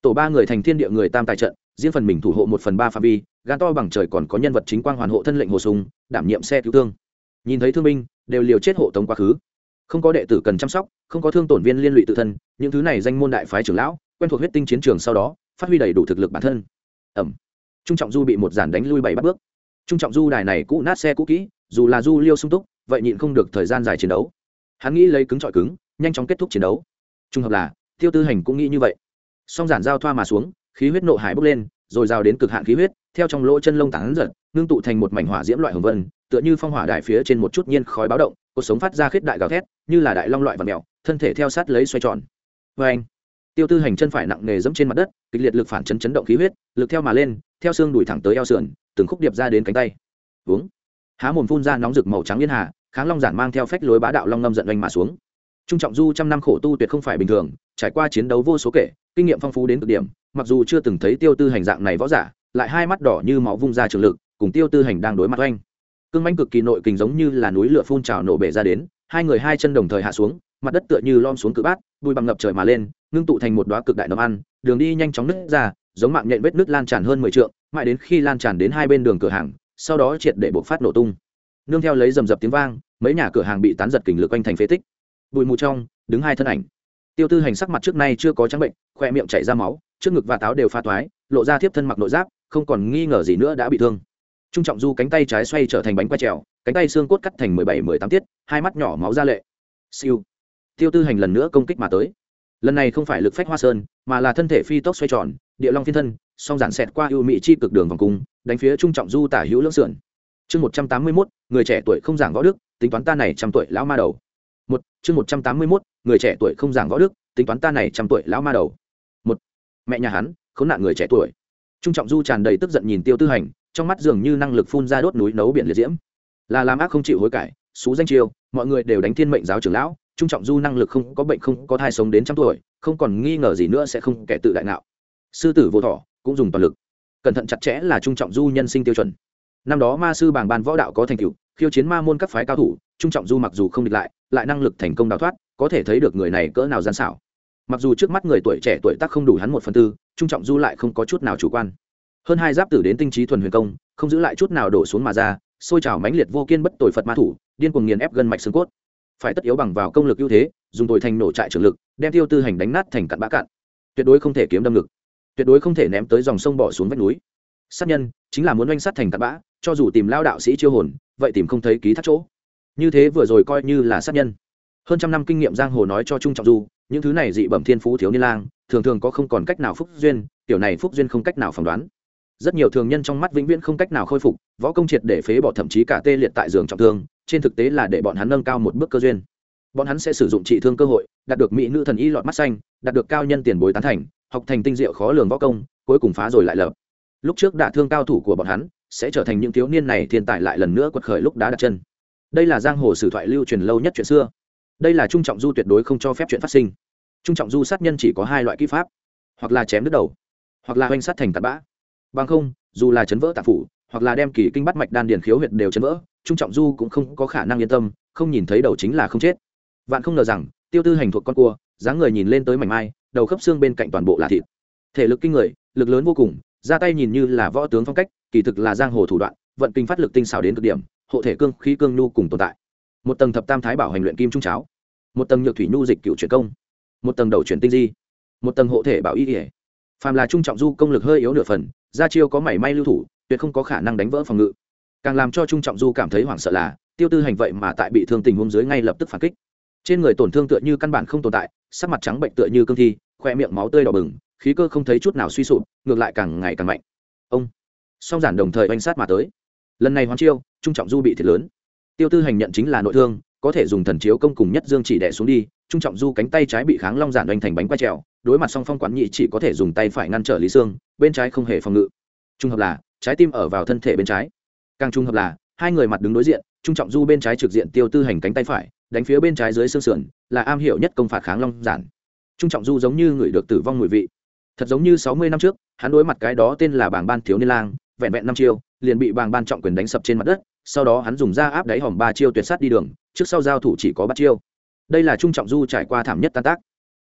Tổ ba người thành thiên địa người tam tài trận, riêng phần mình thủ hộ một phần ba phạm vi, gan to bằng trời còn có nhân vật chính quang hoàn hộ thân lệnh hồ sùng đảm nhiệm xe cứu thương. Nhìn thấy thương binh, đều liều chết hộ tống quá khứ. Không có đệ tử cần chăm sóc, không có thương tổn viên liên lụy tự thân, những thứ này danh môn đại phái trưởng lão, quen thuộc huyết tinh chiến trường sau đó, phát huy đầy đủ thực lực bản thân ẩm. Trung trọng du bị một giản đánh lui bảy bắt bước. Trung trọng du đài này cũ nát xe cũ kỹ, dù là du liêu sung túc, vậy nhịn không được thời gian dài chiến đấu. Hắn nghĩ lấy cứng trọi cứng, nhanh chóng kết thúc chiến đấu. Trung hợp là, tiêu tư hành cũng nghĩ như vậy. Song giản giao thoa mà xuống, khí huyết nộ hải bốc lên, rồi rào đến cực hạn khí huyết, theo trong lỗ chân lông tán giật, ngưng tụ thành một mảnh hỏa diễm loại hồng vân, tựa như phong hỏa đài phía trên một chút nhiên khói báo động, cuộc sống phát ra khết đại gào thét, như là đại long loại và mèo, thân thể theo sát lấy xoay tròn. Vê anh tiêu tư hành chân phải nặng nề dẫm trên mặt đất, kịch liệt lực phản chấn chấn động khí huyết, lực theo mà lên, theo xương đùi thẳng tới eo sườn, từng khúc điệp ra đến cánh tay. Uống. Há mồm phun ra nóng rực màu trắng liên hà, kháng long giản mang theo phách lối bá đạo long ngâm giận oanh mà xuống. Trung trọng du trăm năm khổ tu tuyệt không phải bình thường, trải qua chiến đấu vô số kể, kinh nghiệm phong phú đến cực điểm, mặc dù chưa từng thấy tiêu tư hành dạng này võ giả, lại hai mắt đỏ như máu vung ra trường lực, cùng tiêu tư hành đang đối mặt oanh. Cương manh cực kỳ nội kình giống như là núi lửa phun trào nổ bể ra đến, hai người hai chân đồng thời hạ xuống, mặt đất tựa như lom xuống cự bát bụi bằng ngập trời mà lên, ngưng tụ thành một đoá cực đại nấm ăn, đường đi nhanh chóng nứt ra, giống mạng nhện vết nứt lan tràn hơn mười trượng, mãi đến khi lan tràn đến hai bên đường cửa hàng, sau đó triệt để bộc phát nổ tung. Nương theo lấy rầm rập tiếng vang, mấy nhà cửa hàng bị tán giật kình lực quanh thành phế tích. Bụi mù trong, đứng hai thân ảnh. Tiêu tư hành sắc mặt trước nay chưa có trắng bệnh, khoe miệng chảy ra máu, trước ngực và táo đều pha toái, lộ ra thiếp thân mặc nội giáp, không còn nghi ngờ gì nữa đã bị thương. Trung trọng du cánh tay trái xoay trở thành bánh quay trèo, cánh tay xương cốt cắt thành mười bảy, mười tám tiết, hai mắt nhỏ máu ra lệ. Siêu tiêu tư hành lần nữa công kích mà tới. Lần này không phải lực phách hoa sơn, mà là thân thể phi tốc xoay tròn, địa long phiên thân, song giản xẹt qua ưu mỹ chi cực đường vòng cung, đánh phía trung trọng du tả hữu lưỡng sườn. Chương một trăm tám mươi mốt, người trẻ tuổi không giảng võ đức, tính toán ta này trăm tuổi lão ma đầu. Một, chương một trăm tám mươi mốt, người trẻ tuổi không giảng võ đức, tính toán ta này trăm tuổi lão ma đầu. Một, mẹ nhà hắn, khốn nạn người trẻ tuổi. Trung trọng du tràn đầy tức giận nhìn tiêu tư hành, trong mắt dường như năng lực phun ra đốt núi nấu biển liệt diễm. Là làm ác không chịu hối cải, xú danh chiêu mọi người đều đánh thiên mệnh giáo trưởng lão trung trọng du năng lực không có bệnh không có thai sống đến trăm tuổi, không còn nghi ngờ gì nữa sẽ không kẻ tự đại ngạo. Sư tử vô thọ cũng dùng toàn lực. Cẩn thận chặt chẽ là trung trọng du nhân sinh tiêu chuẩn. Năm đó ma sư bảng ban võ đạo có thành tựu, khiêu chiến ma môn các phái cao thủ, trung trọng du mặc dù không địch lại lại năng lực thành công đào thoát, có thể thấy được người này cỡ nào gian xảo. Mặc dù trước mắt người tuổi trẻ tuổi tác không đủ hắn một phần tư, trung trọng du lại không có chút nào chủ quan. Hơn hai giáp tử đến tinh trí thuần huyền công, không giữ lại chút nào đổ xuống mà ra, xôi trào mãnh liệt vô kiên bất tội phật ma thủ, điên cuồng nghiền ép gân mạch xương cốt phải tất yếu bằng vào công lực ưu thế, dùng tồi thành nổ trại trường lực, đem tiêu tư hành đánh nát thành cặn bã cạn. Tuyệt đối không thể kiếm đâm lực tuyệt đối không thể ném tới dòng sông bỏ xuống vách núi. Sát nhân, chính là muốn oanh sát thành cặn bã, cho dù tìm lao đạo sĩ chiêu hồn, vậy tìm không thấy ký thác chỗ. Như thế vừa rồi coi như là sát nhân. Hơn trăm năm kinh nghiệm giang hồ nói cho trung trọng du, những thứ này dị bẩm thiên phú thiếu niên lang, thường thường có không còn cách nào phúc duyên kiểu này phúc duyên không cách nào phỏng đoán. Rất nhiều thường nhân trong mắt vĩnh viễn không cách nào khôi phục, võ công triệt để phế bỏ thậm chí cả tê liệt tại giường trọng thương trên thực tế là để bọn hắn nâng cao một bước cơ duyên. Bọn hắn sẽ sử dụng trị thương cơ hội, đạt được mỹ nữ thần y lọt mắt xanh, đạt được cao nhân tiền bối tán thành, học thành tinh diệu khó lường võ công, cuối cùng phá rồi lại lập. Lúc trước đả thương cao thủ của bọn hắn, sẽ trở thành những thiếu niên này thiên tài lại lần nữa quật khởi lúc đã đặt chân. Đây là giang hồ sử thoại lưu truyền lâu nhất chuyện xưa. Đây là trung trọng du tuyệt đối không cho phép chuyện phát sinh. Trung trọng du sát nhân chỉ có hai loại kỹ pháp, hoặc là chém đứt đầu, hoặc là hoành sát thành tạt bã. Bằng không, dù là chấn vỡ tạp phủ, hoặc là đem kỳ kinh bắt mạch đan điền khiếu huyệt đều chấn vỡ trung trọng du cũng không có khả năng yên tâm, không nhìn thấy đầu chính là không chết. Vạn không ngờ rằng, tiêu tư hành thuộc con cua, dáng người nhìn lên tới mảnh mai, đầu khớp xương bên cạnh toàn bộ là thịt. Thể lực kinh người, lực lớn vô cùng ra tay nhìn như là võ tướng phong cách, kỳ thực là giang hồ thủ đoạn, vận kinh phát lực tinh xảo đến cực điểm, hộ thể cương khí cương nhu cùng tồn tại. Một tầng thập tam thái bảo hành luyện kim trung cháo. Một tầng nhược thủy nhu dịch cựu chuyển công. Một tầng đầu chuyển tinh di. Một tầng hộ thể bảo y ỉa phàm là trung trọng du công lực hơi yếu nửa phần ra chiêu có mảy may lưu thủ, tuyệt không có khả năng đánh vỡ phòng ngự càng làm cho trung trọng du cảm thấy hoảng sợ là, tiêu tư hành vậy mà tại bị thương tình huống dưới ngay lập tức phản kích. Trên người tổn thương tựa như căn bản không tồn tại, sắc mặt trắng bệnh tựa như cương thi, khoe miệng máu tươi đỏ bừng, khí cơ không thấy chút nào suy sụp, ngược lại càng ngày càng mạnh. Ông! Song giản đồng thời oanh sát mà tới. Lần này hoán chiêu, trung trọng du bị thiệt lớn. Tiêu tư hành nhận chính là nội thương, có thể dùng thần chiếu công cùng nhất dương chỉ đẻ xuống đi, trung trọng du cánh tay trái bị kháng long giản oanh thành bánh quay trèo, đối mặt song phong quán nhị chỉ có thể dùng tay phải ngăn trở lý xương bên trái không hề phòng ngự. Trung hợp là, trái tim ở vào thân thể bên trái càng trung hợp là, hai người mặt đứng đối diện, trung trọng du bên trái trực diện tiêu tư hành cánh tay phải, đánh phía bên trái dưới xương sườn, là am hiểu nhất công phạt kháng long giản. Trung trọng du giống như người được tử vong mùi vị. Thật giống như sáu mươi năm trước, hắn đối mặt cái đó tên là bảng ban thiếu niên lang, vẹn vẹn năm chiêu, liền bị bảng ban trọng quyền đánh sập trên mặt đất, sau đó hắn dùng ra áp đáy hòm ba chiêu tuyệt sát đi đường, trước sau giao thủ chỉ có ba chiêu. Đây là trung trọng du trải qua thảm nhất tan tác.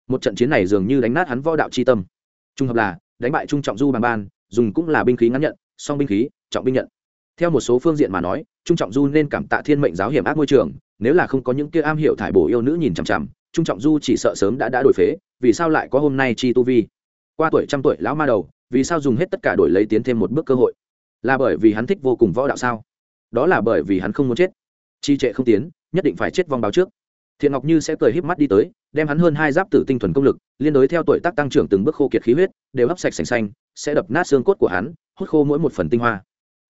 Một trận chiến này dường như đánh nát hắn võ đạo c h i tâm. Trung hợp là, đánh bại trung trọng du bằng ban, dùng cũng là binh khí ngắn nhận, song binh khí, trọng binh nhận theo một số phương diện mà nói, trung trọng du nên cảm tạ thiên mệnh giáo hiểm ác môi trường, nếu là không có những kia am hiểu thải bổ yêu nữ nhìn chằm chằm, trung trọng du chỉ sợ sớm đã đã đổi phế, vì sao lại có hôm nay chi tu vi? Qua tuổi trăm tuổi lão ma đầu, vì sao dùng hết tất cả đổi lấy tiến thêm một bước cơ hội? Là bởi vì hắn thích vô cùng võ đạo sao? Đó là bởi vì hắn không muốn chết. Chi trệ không tiến, nhất định phải chết vong báo trước. Thiện ngọc như sẽ cười híp mắt đi tới, đem hắn hơn hai giáp tử tinh thuần công lực, liên đối theo tuổi tác tăng trưởng từng bước khô kiệt khí huyết, đều hấp sạch sành xanh, sẽ đập nát xương cốt của hắn, hút khô mỗi một phần tinh hoa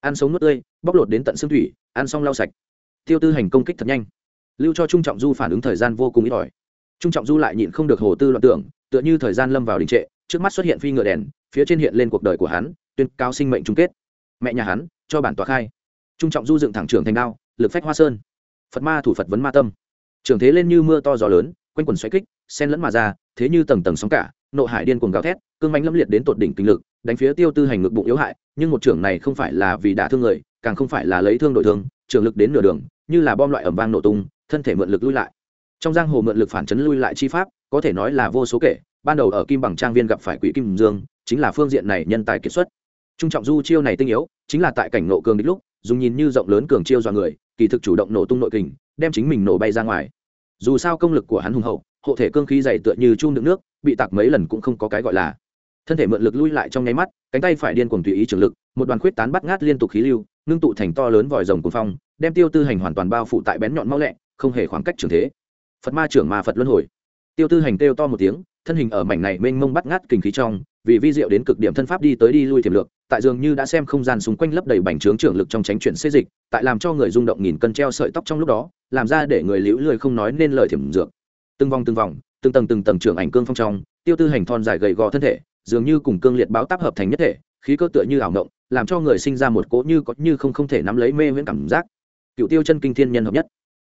ăn sống nước tươi, bóc lột đến tận xương thủy, ăn xong lau sạch. Tiêu tư hành công kích thật nhanh. Lưu cho trung trọng du phản ứng thời gian vô cùng ít ỏi. Trung trọng du lại nhịn không được hồ tư loạn tưởng, tựa như thời gian lâm vào đình trệ, trước mắt xuất hiện phi ngựa đèn, phía trên hiện lên cuộc đời của hắn, tuyên cao sinh mệnh chung kết. Mẹ nhà hắn, cho bản tòa khai. Trung trọng du dựng thẳng trưởng thành đao, lực phách hoa sơn. Phật ma thủ phật vấn ma tâm. Trường thế lên như mưa to gió lớn, quanh quần xoáy kích sen lẫn mà ra, thế như tầng tầng sóng cả, nộ hải điên cuồng gào thét, cương mánh lâm liệt đến tột đỉnh kinh lực đánh phía tiêu tư hành ngực bụng yếu hại, nhưng một trưởng này không phải là vì đả thương người, càng không phải là lấy thương đổi thương, trưởng lực đến nửa đường, như là bom loại ẩm vang nổ tung, thân thể mượn lực lui lại. Trong giang hồ mượn lực phản chấn lui lại chi pháp, có thể nói là vô số kể, ban đầu ở kim bằng trang viên gặp phải quỷ kim dương, chính là phương diện này nhân tài kiệt xuất. Trung trọng du chiêu này tinh yếu, chính là tại cảnh nộ cường đích lúc, dùng nhìn như rộng lớn cường chiêu dọa người, kỳ thực chủ động nổ tung nội kình, đem chính mình nổ bay ra ngoài. Dù sao công lực của hắn hùng hậu, hộ thể cương khí dày tựa như chun đựng nước, bị tạc mấy lần cũng không có cái gọi là thân thể mượn lực lui lại trong nháy mắt, cánh tay phải điên cuồng tùy ý trường lực, một đoàn khuyết tán bắt ngát liên tục khí lưu, ngưng tụ thành to lớn vòi rồng cuồng phong, đem tiêu tư hành hoàn toàn bao phủ tại bén nhọn mau lẹ, không hề khoảng cách trường thế. Phật ma trưởng ma phật luân hồi. Tiêu tư hành kêu to một tiếng, thân hình ở mảnh này mênh mông bắt ngát kinh khí trong, vì vi diệu đến cực điểm thân pháp đi tới đi lui tiềm lượng tại dường như đã xem không gian xung quanh lấp đầy bành trướng trưởng lực trong tránh chuyển xê dịch, tại làm cho người rung động nghìn cân treo sợi tóc trong lúc đó, làm ra để người liễu lười không nói nên lời thiểm dược. Từng vòng từng vòng, từng tầng từng tầng trưởng ảnh cương phong trong, tiêu tư hành thon dài gầy gò thân thể dường như cùng cương liệt báo táp hợp thành nhất thể khí cơ tựa như ảo động làm cho người sinh ra một cỗ như có như không không thể nắm lấy mê viễn cảm giác. Cựu tiêu chân kinh thiên nhân hợp nhất.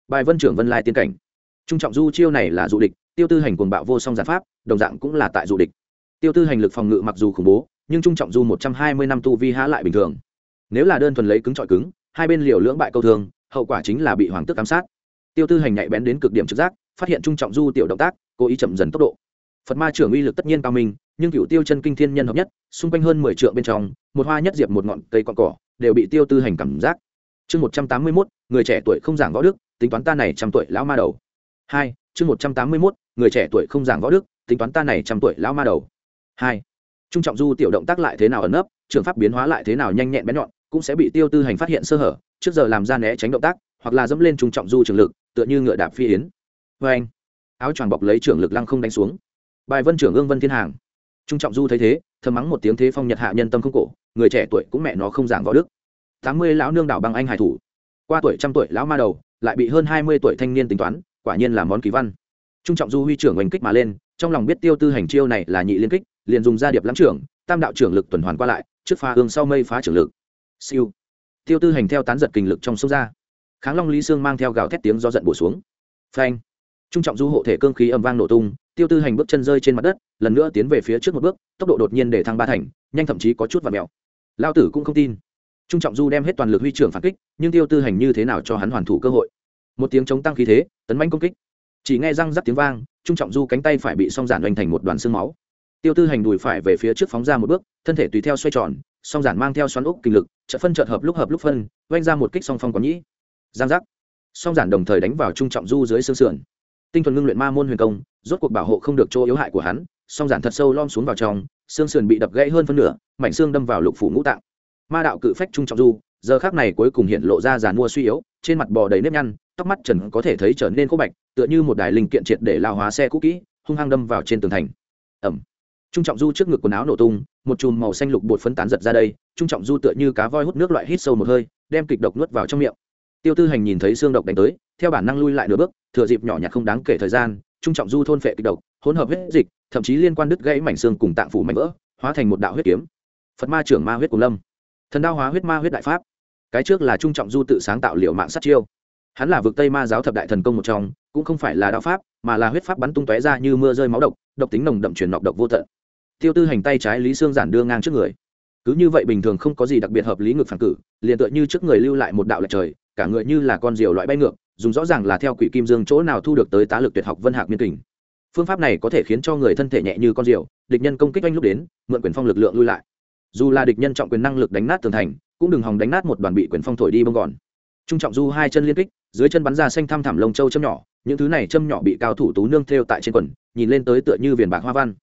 Bài vân trưởng vân lai tiên cảnh. Trung trọng du chiêu này là dụ địch tiêu tư hành cuồng bạo vô song giản pháp đồng dạng cũng là tại dụ địch. Tiêu tư hành lực phòng ngự mặc dù khủng bố nhưng trung trọng du một trăm hai mươi năm tu vi há lại bình thường. Nếu là đơn thuần lấy cứng trọi cứng hai bên liều lưỡng bại câu thường, hậu quả chính là bị hoàng tước ám sát. Tiêu tư hành nhạy bén đến cực điểm trực giác phát hiện trung trọng du tiểu động tác cố ý chậm dần tốc độ phật ma trưởng uy lực tất nhiên cao minh, nhưng cựu tiêu chân kinh thiên nhân hợp nhất, xung quanh hơn mười t bên trong, một hoa nhất diệp một ngọn cây con cỏ, đều bị tiêu tư hành cảm giác. Chương một trăm tám mươi mốt, người trẻ tuổi không giảng võ đức, tính toán ta này trăm tuổi lão ma đầu. Hai, chương một trăm tám mươi mốt, người trẻ tuổi không giảng võ đức, tính toán ta này trăm tuổi lão ma đầu. Hai, trung trọng du tiểu động tác lại thế nào ẩn nấp, trường pháp biến hóa lại thế nào nhanh nhẹn bén nhọn, cũng sẽ bị tiêu tư hành phát hiện sơ hở, trước giờ làm ra né tránh động tác, hoặc là dẫm lên trung trọng du trường lực, tựa như ngựa đạp phi yến. Vê anh áo choàng bọc lấy trưởng lực lăng không đánh xuống bài vân trưởng ương vân thiên hàng. Trung trọng du thấy thế, thầm mắng một tiếng thế phong nhật hạ nhân tâm không cổ, người trẻ tuổi cũng mẹ nó không giảng võ đức. Tám mươi lão nương đảo bằng anh hải thủ. Qua tuổi trăm tuổi lão ma đầu, lại bị hơn hai mươi tuổi thanh niên tính toán, quả nhiên là món kỳ văn. Trung trọng du huy trưởng oanh kích mà lên, trong lòng biết tiêu tư hành chiêu này là nhị liên kích, liền dùng gia điệp lắm trưởng, tam đạo trưởng lực tuần hoàn qua lại, trước pha hương sau mây phá trưởng lực. Siêu. Tiêu tư hành theo tán giật kinh lực trong sông ra. Kháng long lý sương mang theo gào thét tiếng do giận bổ xuống. Phanh. Trung trọng du hộ thể cương khí ầm vang nổ tung tiêu tư hành bước chân rơi trên mặt đất lần nữa tiến về phía trước một bước tốc độ đột nhiên để thăng ba thành nhanh thậm chí có chút và mèo. Lao tử cũng không tin. Trung trọng du đem hết toàn lực huy trưởng phản kích nhưng tiêu tư hành như thế nào cho hắn hoàn thủ cơ hội? Một tiếng chống tăng khí thế tấn manh công kích. Chỉ nghe răng rắc tiếng vang trung trọng du cánh tay phải bị song giản oanh thành một đoàn xương máu. Tiêu tư hành đùi phải về phía trước phóng ra một bước thân thể tùy theo xoay tròn song giản mang theo xoắn ốc kinh lực chợt phân chợt hợp lúc hợp lúc phân oanh ra một kích song phong có nhĩ. Giang rắc, song giản đồng thời đánh vào trung trọng du dưới xương sườn tinh thuần ngưng luyện ma môn huyền công, rốt cuộc bảo hộ không được chỗ yếu hại của hắn, song giản thật sâu lom xuống vào trong, xương sườn bị đập gãy hơn phân nửa, mảnh xương đâm vào lục phủ ngũ tạng. Ma đạo cự phách trung trọng du, giờ khác này cuối cùng hiện lộ ra giàn mua suy yếu, trên mặt bò đầy nếp nhăn, tóc mắt trần có thể thấy trở nên khô bạch, tựa như một đài linh kiện triệt để lao hóa xe cũ kỹ, hung hăng đâm vào trên tường thành. Ẩm trung trọng du trước ngực quần áo nổ tung, một chùm màu xanh lục bột phân tán giật ra đây, trung trọng du tựa như cá voi hút nước loại hít sâu một hơi, đem kịch độc nuốt vào trong miệng tiêu tư hành nhìn thấy xương độc đánh tới, theo bản năng lui lại nửa bước, thừa dịp nhỏ nhặt không đáng kể thời gian, trung trọng du thôn phệ kịch độc, hỗn hợp huyết dịch, thậm chí liên quan đứt gãy mảnh xương cùng tạng phủ mảnh vỡ, hóa thành một đạo huyết kiếm. Phật ma trưởng ma huyết cùng lâm. Thần đao hóa huyết ma huyết đại pháp. Cái trước là trung trọng du tự sáng tạo liệu mạng sát chiêu. Hắn là vực tây ma giáo thập đại thần công một trong, cũng không phải là đạo pháp, mà là huyết pháp bắn tung tóe ra như mưa rơi máu độc độc tính nồng đậm truyền nọc độc vô tận. Tiêu tư hành tay trái lý xương giản đưa ngang trước người. Cứ như vậy bình thường không có gì đặc biệt hợp lý ngược phản cử, liền tựa như trước người lưu lại một đạo lệch trời cả người như là con diều loại bay ngược, dùng rõ ràng là theo quỷ kim dương chỗ nào thu được tới tá lực tuyệt học vân hạc miên kình. Phương pháp này có thể khiến cho người thân thể nhẹ như con diều, địch nhân công kích anh lúc đến, mượn quyền phong lực lượng lui lại. Dù là địch nhân trọng quyền năng lực đánh nát tường thành, cũng đừng hòng đánh nát một đoàn bị quyền phong thổi đi bông gòn. Trung trọng du hai chân liên kích, dưới chân bắn ra xanh thăm thảm lông châu châm nhỏ, những thứ này châm nhỏ bị cao thủ tú nương thêu tại trên quần, nhìn lên tới tựa như viền bạc hoa văn.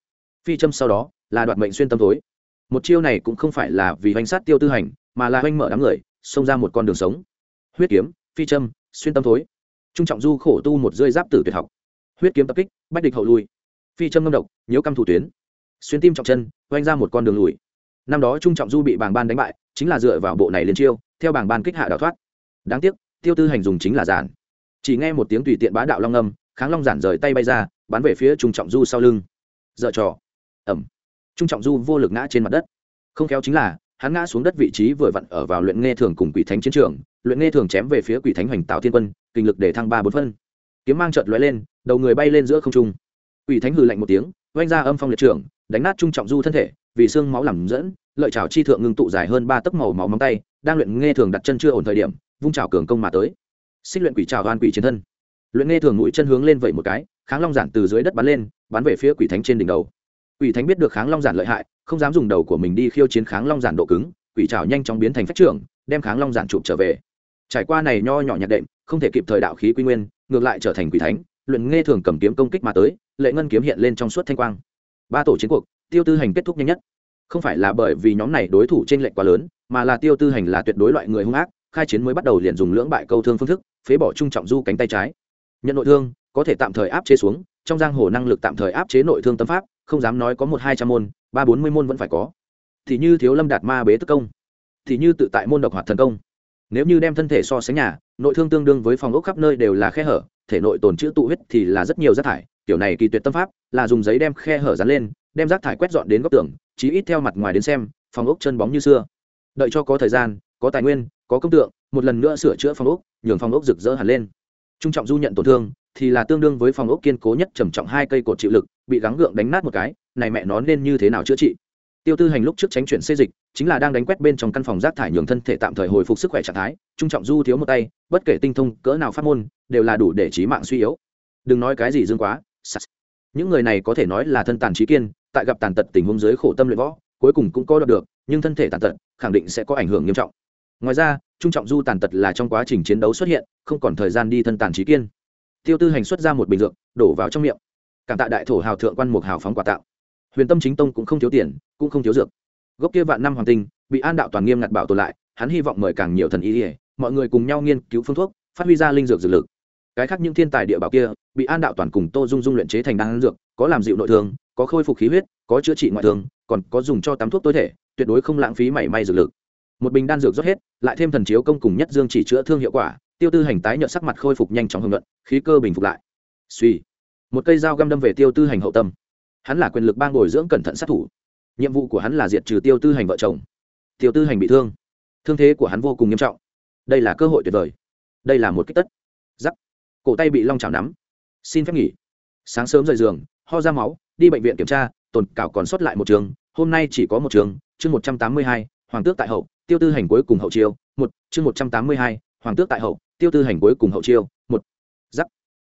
Phi châm sau đó, là đoạn mệnh xuyên tâm tối. Một chiêu này cũng không phải là vì oanh sát tiêu tư hành, mà là oanh mở đám người, xông ra một con đường sống huyết kiếm, phi châm, xuyên tâm thối. Trung trọng du khổ tu một rơi giáp tử tuyệt học. Huyết kiếm tập kích, bách địch hậu lui. Phi châm ngâm độc, nhớ căm thủ tuyến. Xuyên tim trọng chân, oanh ra một con đường lùi. Năm đó trung trọng du bị bàng ban đánh bại, chính là dựa vào bộ này liên chiêu, theo bàng ban kích hạ đào thoát. Đáng tiếc, tiêu tư hành dùng chính là giản. Chỉ nghe một tiếng tùy tiện bá đạo long âm kháng long giản rời tay bay ra, bắn về phía trung trọng du sau lưng. Dợ trò. Ẩm trung trọng du vô lực ngã trên mặt đất. Không khéo chính là, hắn ngã xuống đất vị trí vừa vặn ở vào luyện nghe thường cùng quỷ thánh chiến trường luyện nghe thường chém về phía quỷ thánh hoành tạo thiên quân, kinh lực để thăng ba bốn phân. Kiếm mang trợt lóe lên, đầu người bay lên giữa không trung. Quỷ thánh hừ lạnh một tiếng oanh ra âm phong liệt trưởng đánh nát trung trọng du thân thể, vì xương máu làm dẫn, lợi chảo chi thượng ngưng tụ dài hơn ba tấc màu máu móng tay, đang luyện nghe thường đặt chân chưa ổn thời điểm, vung trào cường công mà tới. Xích luyện quỷ trào đoan quỷ chiến thân. Luyện nghe thường mũi chân hướng lên vậy một cái, kháng long giản từ dưới đất bắn lên, bắn về phía quỷ thánh trên đỉnh đầu. Quỷ thánh biết được kháng long giản lợi hại, không dám dùng đầu của mình đi khiêu chiến kháng long giản độ cứng, quỷ trào nhanh chóng biến thành phách trưởng, đem kháng long giản chụp trở về trải qua này nho nhỏ nhạc đệm, không thể kịp thời đạo khí quy nguyên, ngược lại trở thành quỷ thánh, luyện nghe thường cầm kiếm công kích mà tới, lệ ngân kiếm hiện lên trong suốt thanh quang. Ba tổ chiến cuộc, tiêu tư hành kết thúc nhanh nhất. Không phải là bởi vì nhóm này đối thủ t r ê n lệch quá lớn, mà là tiêu tư hành là tuyệt đối loại người hung ác, khai chiến mới bắt đầu liền dùng lưỡng bại câu thương phương thức, phế bỏ trung trọng du cánh tay trái. Nhận nội thương, có thể tạm thời áp chế xuống, trong giang hồ năng lực tạm thời áp chế nội thương tâm pháp, không dám nói có một hai trăm môn, ba bốn mươi môn vẫn phải có. Thì như thiếu lâm đạt ma bế tức công, thì như tự tại môn độc hoạt thần công nếu như đem thân thể so sánh nhà, nội thương tương đương với phòng ốc khắp nơi đều là khe hở, thể nội tồn chữ tụ huyết thì là rất nhiều rác thải, kiểu này kỳ tuyệt tâm pháp, là dùng giấy đem khe hở dán lên, đem rác thải quét dọn đến góc tường, chí ít theo mặt ngoài đến xem, phòng ốc chân bóng như xưa. Đợi cho có thời gian, có tài nguyên, có công tượng, một lần nữa sửa chữa phòng ốc, nhường phòng ốc rực rỡ hẳn lên. Trung trọng du nhận tổn thương, thì là tương đương với phòng ốc kiên cố nhất trầm trọng hai cây cột chịu lực, bị gắng gượng đánh nát một cái, này mẹ nó nên như thế nào chữa trị? Tiêu tư hành lúc trước tránh chuyển xê dịch, chính là đang đánh quét bên trong căn phòng rác thải nhường thân thể tạm thời hồi phục sức khỏe trạng thái, trung trọng du thiếu một tay, bất kể tinh thông cỡ nào phát môn, đều là đủ để trí mạng suy yếu. Đừng nói cái gì dương quá những người này có thể nói là thân tàn trí kiên, tại gặp tàn tật tình huống dưới khổ tâm luyện võ, cuối cùng cũng có được, nhưng thân thể tàn tật, khẳng định sẽ có ảnh hưởng nghiêm trọng. Ngoài ra, trung trọng du tàn tật là trong quá trình chiến đấu xuất hiện, không còn thời gian đi thân tàn trí kiên. Tiêu tư hành xuất ra một bình dược, đổ vào trong miệng. Cảm tạ đại thổ hào thượng quan mục hào phóng quà tạo huyền tâm chính tông cũng không thiếu tiền, cũng không thiếu dược. Gốc kia vạn năm hoàng tinh, bị an đạo toàn nghiêm ngặt bảo tồn lại, hắn hy vọng mời càng nhiều thần ý ỉa mọi người cùng nhau nghiên cứu phương thuốc, phát huy ra linh dược dược lực. Cái khác những thiên tài địa bảo kia, bị an đạo toàn cùng tô dung dung luyện chế thành đan dược, có làm dịu nội thương, có khôi phục khí huyết, có chữa trị ngoại thương, còn có dùng cho tắm thuốc tối thể, tuyệt đối không lãng phí mảy may dược lực. Một bình đan dược rót hết, lại thêm thần chiếu công cùng nhất dương chỉ chữa thương hiệu quả, tiêu tư hành tái nhợt sắc mặt khôi phục nhanh chóng hưởng luận, khí cơ bình phục lại. Suy một cây dao găm đâm về tiêu tư hành hậu tâm hắn là quyền lực bang bồi dưỡng cẩn thận sát thủ. Nhiệm vụ của hắn là diệt trừ tiêu tư hành vợ chồng. Tiêu tư hành bị thương. Thương thế của hắn vô cùng nghiêm trọng. Đây là cơ hội tuyệt vời. Đây là một kích tất. Giắc. Cổ tay bị long chảo nắm. Xin phép nghỉ. Sáng sớm rời giường, ho ra máu, đi bệnh viện kiểm tra, tồn cảo còn sót lại một trường, hôm nay chỉ có một trường, chương một trăm tám mươi hai, hoàng tước tại hậu, tiêu tư hành cuối cùng hậu chiêu, một, chương một trăm tám mươi hai, hoàng tước tại hậu, tiêu tư hành cuối cùng hậu chiêu, một. Giắc.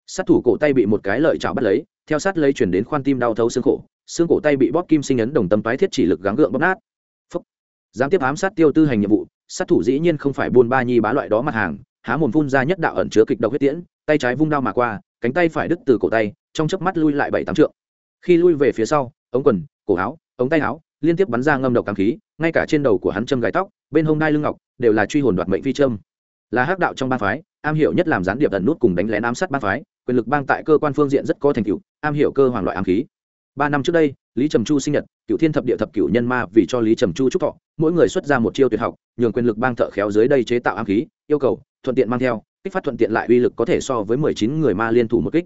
Sát thủ cổ tay bị một cái lợi chảo bắt lấy theo sát lấy chuyển đến khoan tim đau thấu xương cổ xương cổ tay bị bóp kim sinh ấn đồng tâm tái thiết chỉ lực gắng gượng bóp nát. Phúc. giám tiếp ám sát tiêu tư hành nhiệm vụ, sát thủ dĩ nhiên không phải buôn ba nhi bá loại đó mặt hàng, há mồm phun ra nhất đạo ẩn chứa kịch độc huyết tiễn, tay trái vung đao mà qua, cánh tay phải đứt từ cổ tay, trong chớp mắt lui lại bảy tám trượng. Khi lui về phía sau, ống quần, cổ áo, ống tay áo liên tiếp bắn ra ngâm độc cám khí, ngay cả trên đầu của hắn châm gái tóc, bên hông đai lưng ngọc đều là truy hồn đoạt mệnh phi châm. Là hắc đạo trong ba phái, am hiểu nhất làm gián điệp ẩn nút cùng đánh lén ám sát ba phái quyền lực bang tại cơ quan phương diện rất có thành tựu, am hiểu cơ hoàng loại ám khí. Ba năm trước đây, lý trầm chu sinh nhật, cựu thiên thập địa thập cựu nhân ma vì cho lý trầm chu chúc thọ, mỗi người xuất ra một chiêu tuyệt học, nhường quyền lực bang thợ khéo dưới đây chế tạo ám khí, yêu cầu, thuận tiện mang theo, kích phát thuận tiện lại uy lực có thể so với mười chín người ma liên thủ một kích.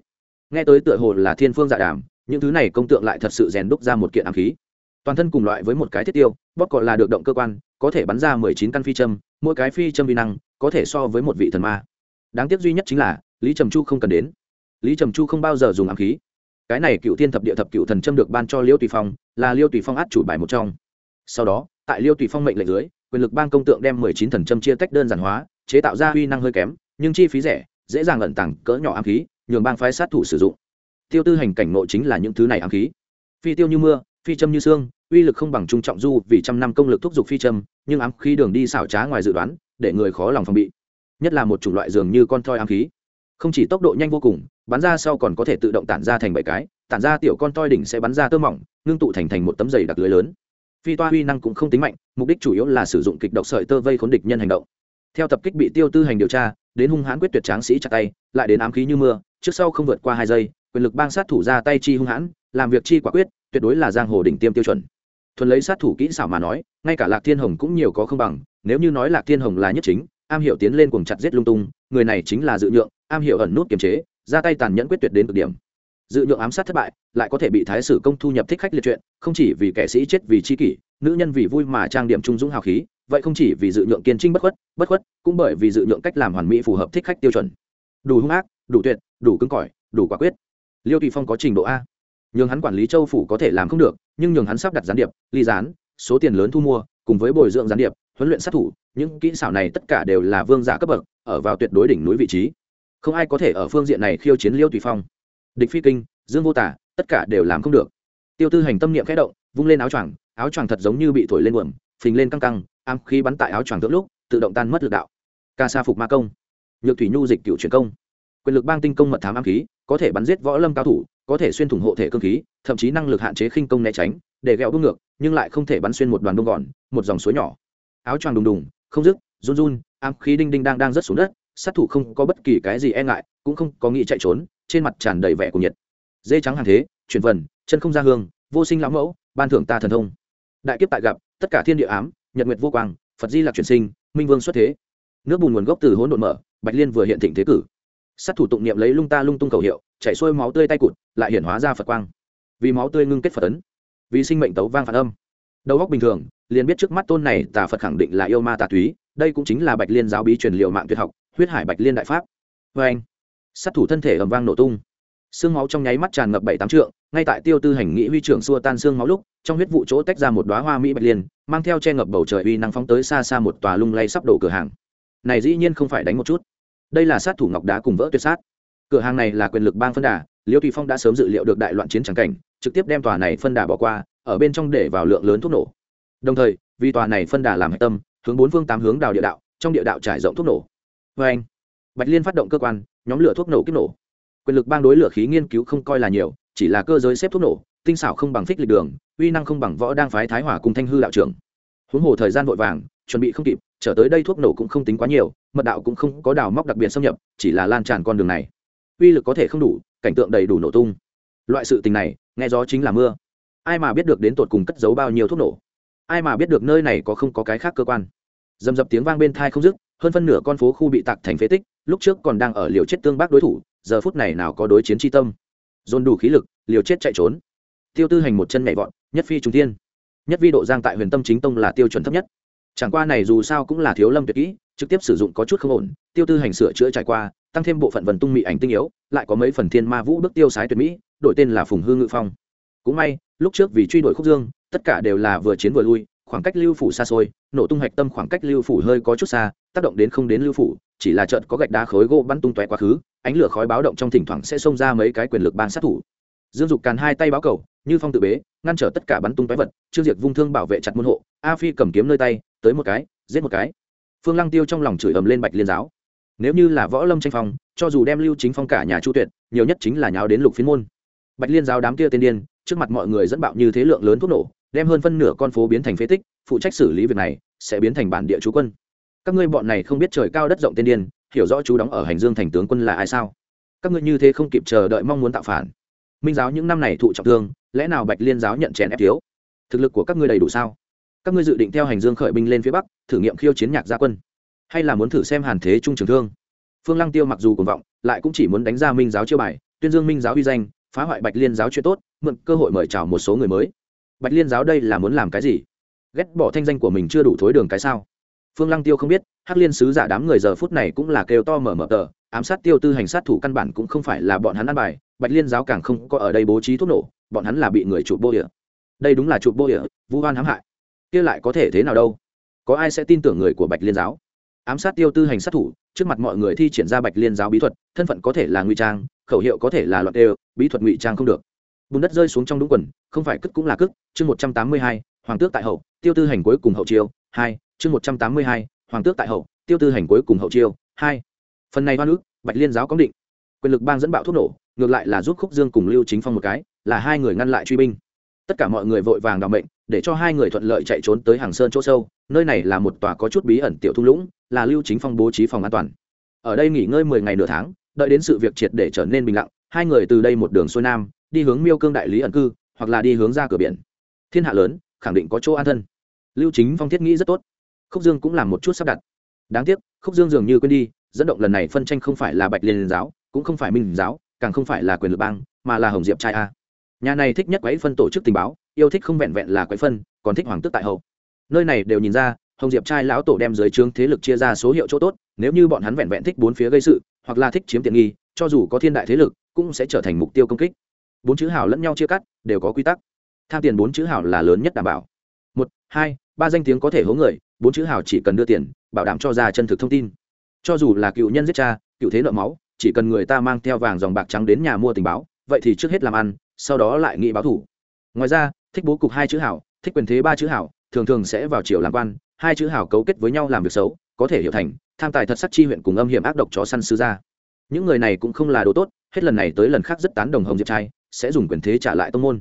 Nghe tới tựa hồ là thiên phương dạ đàm, những thứ này công tượng lại thật sự rèn đúc ra một kiện ám khí. Toàn thân cùng loại với một cái thiết tiêu, bóp cọ là được động cơ quan, có thể bắn ra mười chín căn phi châm, mỗi cái phi châm vi năng có thể so với một vị thần ma. Đáng tiếc duy nhất chính là, lý trầm chu không cần đến lý trầm chu không bao giờ dùng ám khí cái này cựu thiên thập địa thập cựu thần châm được ban cho liêu tùy phong là liêu tùy phong át chủ bài một trong sau đó tại liêu tùy phong mệnh lệnh dưới quyền lực ban công tượng đem mười chín thần châm chia tách đơn giản hóa chế tạo ra uy năng hơi kém nhưng chi phí rẻ dễ dàng lận tặng cỡ nhỏ ám khí nhường bang phái sát thủ sử dụng tiêu tư hành cảnh nội chính là những thứ này ám khí phi tiêu như mưa phi châm như xương uy lực không bằng trung trọng du vì trăm năm công lực thúc giục phi châm nhưng ám khí đường đi xảo trá ngoài dự đoán để người khó lòng phòng bị nhất là một chủng loại dường như con thoi ám khí không chỉ tốc độ nhanh vô cùng bắn ra sau còn có thể tự động tản ra thành bảy cái, tản ra tiểu con toi đỉnh sẽ bắn ra tơ mỏng, ngưng tụ thành thành một tấm giày đặc lưới lớn. Phi toa huy năng cũng không tính mạnh, mục đích chủ yếu là sử dụng kịch độc sợi tơ vây khốn địch nhân hành động. Theo tập kích bị tiêu tư hành điều tra, đến hung hãn quyết tuyệt tráng sĩ chặt tay, lại đến ám khí như mưa, trước sau không vượt qua hai giây, quyền lực bang sát thủ ra tay chi hung hãn, làm việc chi quả quyết, tuyệt đối là giang hồ đỉnh tiêm tiêu chuẩn. Thuần lấy sát thủ kỹ xảo mà nói, ngay cả lạc thiên hồng cũng nhiều có không bằng, nếu như nói lạc thiên hồng là nhất chính, am hiểu tiến lên cuồng chặt giết lung tung, người này chính là dự nhượng, am hiểu ẩn nút kiềm chế ra tay tàn nhẫn quyết tuyệt đến cực điểm. Dự nhượng ám sát thất bại, lại có thể bị thái sử công thu nhập thích khách liệt truyện không chỉ vì kẻ sĩ chết vì chi kỷ, nữ nhân vì vui mà trang điểm trung dũng hào khí, vậy không chỉ vì dự nhượng kiên trinh bất khuất bất khuất, cũng bởi vì dự nhượng cách làm hoàn mỹ phù hợp thích khách tiêu chuẩn. Đủ hung ác, đủ tuyệt, đủ cứng cỏi, đủ quả quyết. Liêu tùy phong có trình độ a. Nhường hắn quản lý châu phủ có thể làm không được, nhưng nhường hắn sắp đặt gián điệp, ly gián, số tiền lớn thu mua, cùng với bồi dưỡng gián điệp, huấn luyện sát thủ, những kỹ xảo này tất cả đều là vương giả cấp bậc, ở vào tuyệt đối đỉnh núi vị trí không ai có thể ở phương diện này khiêu chiến liêu tùy phong. Địch phi kinh, dương vô tả, tất cả đều làm không được. Tiêu tư hành tâm niệm khẽ động, vung lên áo choàng áo choàng thật giống như bị thổi lên buồm, phình lên căng căng, ám khí bắn tại áo choàng tượng lúc, tự động tan mất lực đạo. Ca sa phục ma công, nhược thủy nhu dịch cựu truyền công. Quyền lực bang tinh công mật thám ám khí, có thể bắn giết võ lâm cao thủ, có thể xuyên thủng hộ thể cơ khí, thậm chí năng lực hạn chế khinh công né tránh, để ghẹo bước ngược, nhưng lại không thể bắn xuyên một đoàn đông gòn, một dòng suối nhỏ. Áo choàng đùng đùng, không dứt, run run, ám khí đinh đinh đang đang rớt xuống đất sát thủ không có bất kỳ cái gì e ngại, cũng không có nghĩ chạy trốn, trên mặt tràn đầy vẻ của nhiệt. Dê trắng hàng thế, chuyển vần, chân không ra hương, vô sinh lão mẫu, ban thưởng ta thần thông. Đại kiếp tại gặp, tất cả thiên địa ám, nhật nguyệt vô quang, phật di lạc chuyển sinh, minh vương xuất thế. Nước bùn nguồn gốc từ hỗn độn mở, bạch liên vừa hiện thịnh thế cử. Sát thủ tụng niệm lấy lung ta lung tung cầu hiệu, chảy xuôi máu tươi tay cụt, lại hiển hóa ra phật quang. Vì máu tươi ngưng kết phật ấn, vì sinh mệnh tấu vang phản âm. Đầu góc bình thường, liền biết trước mắt tôn này tà phật khẳng định là yêu ma tà túy, đây cũng chính là bạch liên giáo bí truyền liệu mạng tuyệt học huyết hải bạch liên đại pháp. Vê anh, sát thủ thân thể ầm vang nổ tung. Xương máu trong nháy mắt tràn ngập bảy tám trượng, ngay tại tiêu tư hành nghị huy trưởng xua tan xương máu lúc, trong huyết vụ chỗ tách ra một đoá hoa mỹ bạch liên, mang theo che ngập bầu trời uy năng phóng tới xa xa một tòa lung lay sắp đổ cửa hàng. Này dĩ nhiên không phải đánh một chút. Đây là sát thủ ngọc đá cùng vỡ tuyệt sát. Cửa hàng này là quyền lực bang phân đà, liêu thủy phong đã sớm dự liệu được đại loạn chiến trắng cảnh, trực tiếp đem tòa này phân đà bỏ qua, ở bên trong để vào lượng lớn thuốc nổ. Đồng thời, vì tòa này phân đà làm hạch tâm, hướng bốn phương tám hướng đào địa đạo, trong địa đạo trải rộng thuốc nổ vê anh. Bạch liên phát động cơ quan, nhóm lửa thuốc nổ kích nổ. Quyền lực bang đối lửa khí nghiên cứu không coi là nhiều, chỉ là cơ giới xếp thuốc nổ, tinh xảo không bằng phích lịch đường, uy năng không bằng võ đang phái thái hỏa cùng thanh hư đạo trưởng. Huống hồ thời gian vội vàng, chuẩn bị không kịp, trở tới đây thuốc nổ cũng không tính quá nhiều, mật đạo cũng không có đào móc đặc biệt xâm nhập, chỉ là lan tràn con đường này. Uy lực có thể không đủ, cảnh tượng đầy đủ nổ tung. Loại sự tình này, nghe gió chính là mưa. Ai mà biết được đến tột cùng cất giấu bao nhiêu thuốc nổ? Ai mà biết được nơi này có không có cái khác cơ quan? Dầm dập tiếng vang bên thai không dứt hơn phân nửa con phố khu bị tạc thành phế tích, lúc trước còn đang ở liều chết tương bác đối thủ, giờ phút này nào có đối chiến tri tâm. Dồn đủ khí lực, liều chết chạy trốn. Tiêu tư hành một chân nhảy vọt, nhất phi trung tiên nhất vi độ giang tại huyền tâm chính tông là tiêu chuẩn thấp nhất. Chẳng qua này dù sao cũng là thiếu lâm tuyệt kỹ, trực tiếp sử dụng có chút không ổn, tiêu tư hành sửa chữa trải qua, tăng thêm bộ phận vần tung mỹ ảnh tinh yếu, lại có mấy phần thiên ma vũ bước tiêu sái tuyệt mỹ, đổi tên là phùng hư ngự phong. Cũng may, lúc trước vì truy đuổi khúc dương, tất cả đều là vừa chiến vừa lui khoảng cách lưu phủ xa xôi, nổ tung hạch tâm khoảng cách lưu phủ hơi có chút xa, tác động đến không đến lưu phủ, chỉ là trận có gạch đá khối gỗ bắn tung tóe quá khứ, ánh lửa khói báo động trong thỉnh thoảng sẽ xông ra mấy cái quyền lực ban sát thủ. Dương dục càn hai tay báo cầu, như phong tự bế, ngăn trở tất cả bắn tung tóe vật, trương diệt vung thương bảo vệ chặt môn hộ, a phi cầm kiếm nơi tay, tới một cái, giết một cái. Phương lăng tiêu trong lòng chửi ầm lên bạch liên giáo. Nếu như là võ lâm tranh phong, cho dù đem lưu chính phong cả nhà chu tuyệt, nhiều nhất chính là nháo đến lục phiến môn. Bạch liên giáo đám kia tên điên, trước mặt mọi người dẫn bạo như thế lượng lớn thuốc nổ đem hơn phân nửa con phố biến thành phế tích, phụ trách xử lý việc này, sẽ biến thành bản địa chú quân. Các ngươi bọn này không biết trời cao đất rộng tên điên, hiểu rõ chú đóng ở hành dương thành tướng quân là ai sao? Các ngươi như thế không kịp chờ đợi mong muốn tạo phản. Minh giáo những năm này thụ trọng thương, lẽ nào bạch liên giáo nhận chèn ép thiếu? Thực lực của các ngươi đầy đủ sao? Các ngươi dự định theo hành dương khởi binh lên phía bắc, thử nghiệm khiêu chiến nhạc gia quân, hay là muốn thử xem hàn thế trung trường thương? Phương lăng tiêu mặc dù cuồng vọng, lại cũng chỉ muốn đánh ra minh giáo chiêu bài, tuyên dương minh giáo uy danh, phá hoại bạch liên giáo chuyện tốt, mượn cơ hội mời chào một số người mới bạch liên giáo đây là muốn làm cái gì? Ghét bỏ thanh danh của mình chưa đủ thối đường cái sao? Phương lăng tiêu không biết, hắc liên sứ giả đám người giờ phút này cũng là kêu to mở mở tờ, ám sát tiêu tư hành sát thủ căn bản cũng không phải là bọn hắn ăn bài, bạch liên giáo càng không có ở đây bố trí thuốc nổ, bọn hắn là bị người chụp bô địa đây đúng là chụp bô địa vu hoan hãm hại. Kia lại có thể thế nào đâu? Có ai sẽ tin tưởng người của bạch liên giáo? Ám sát tiêu tư hành sát thủ, trước mặt mọi người thi triển ra bạch liên giáo bí thuật, thân phận có thể là ngụy trang, khẩu hiệu có thể là loạt đều, bí thuật ngụy trang không được bùn đất rơi xuống trong đúng quần, không phải cất cũng là cất, chương một trăm tám mươi hai, hoàng tước tại hậu, tiêu tư hành cuối cùng hậu chiêu, hai, chương một trăm tám mươi hai, hoàng tước tại hậu, tiêu tư hành cuối cùng hậu chiêu, hai. Phần này hoa nước bạch liên giáo có định. Quyền lực bang dẫn bạo thuốc nổ, ngược lại là giúp khúc dương cùng lưu chính phong một cái, là hai người ngăn lại truy binh. Tất cả mọi người vội vàng đ mệnh, để cho hai người thuận lợi chạy trốn tới hàng sơn chỗ sâu, nơi này là một tòa có chút bí ẩn tiểu thung lũng, là lưu chính phong bố trí phòng an toàn. Ở đây nghỉ ngơi mười ngày nửa tháng, đợi đến sự việc triệt để trở nên bình lặng, hai người từ đây một đường xuôi nam đi hướng miêu cương đại lý ẩn cư, hoặc là đi hướng ra cửa biển. Thiên hạ lớn, khẳng định có chỗ an thân. Lưu chính phong thiết nghĩ rất tốt. Khúc dương cũng làm một chút sắp đặt. Đáng tiếc, khúc dương dường như quên đi, dẫn động lần này phân tranh không phải là bạch liên giáo, cũng không phải minh giáo, càng không phải là quyền lực bang, mà là hồng diệp trai a. Nhà này thích nhất quấy phân tổ chức tình báo, yêu thích không vẹn vẹn là quấy phân, còn thích hoàng tức tại hậu nơi này đều nhìn ra, hồng diệp trai lão tổ đem dưới trướng thế lực chia ra số hiệu chỗ tốt, nếu như bọn hắn vẹn vẹn thích bốn phía gây sự, hoặc là thích chiếm tiện nghi, cho dù có thiên đại thế lực, cũng sẽ trở thành mục tiêu công kích bốn chữ hảo lẫn nhau chia cắt, đều có quy tắc. Tham tiền bốn chữ hảo là lớn nhất đảm bảo. Một, hai, ba danh tiếng có thể hố người, bốn chữ hảo chỉ cần đưa tiền, bảo đảm cho ra chân thực thông tin. Cho dù là cựu nhân giết cha, cựu thế nợ máu, chỉ cần người ta mang theo vàng dòng bạc trắng đến nhà mua tình báo, vậy thì trước hết làm ăn, sau đó lại nghĩ báo thủ. Ngoài ra, thích bố cục hai chữ hảo, thích quyền thế ba chữ hảo, thường thường sẽ vào chiều làm quan, hai chữ hảo cấu kết với nhau làm việc xấu, có thể hiểu thành, tham tài thật sắc chi huyện cùng âm hiểm ác độc chó săn sư gia. Những người này cũng không là đồ tốt, hết lần này tới lần khác rất tán đồng hồng diệp trai sẽ dùng quyền thế trả lại tông môn.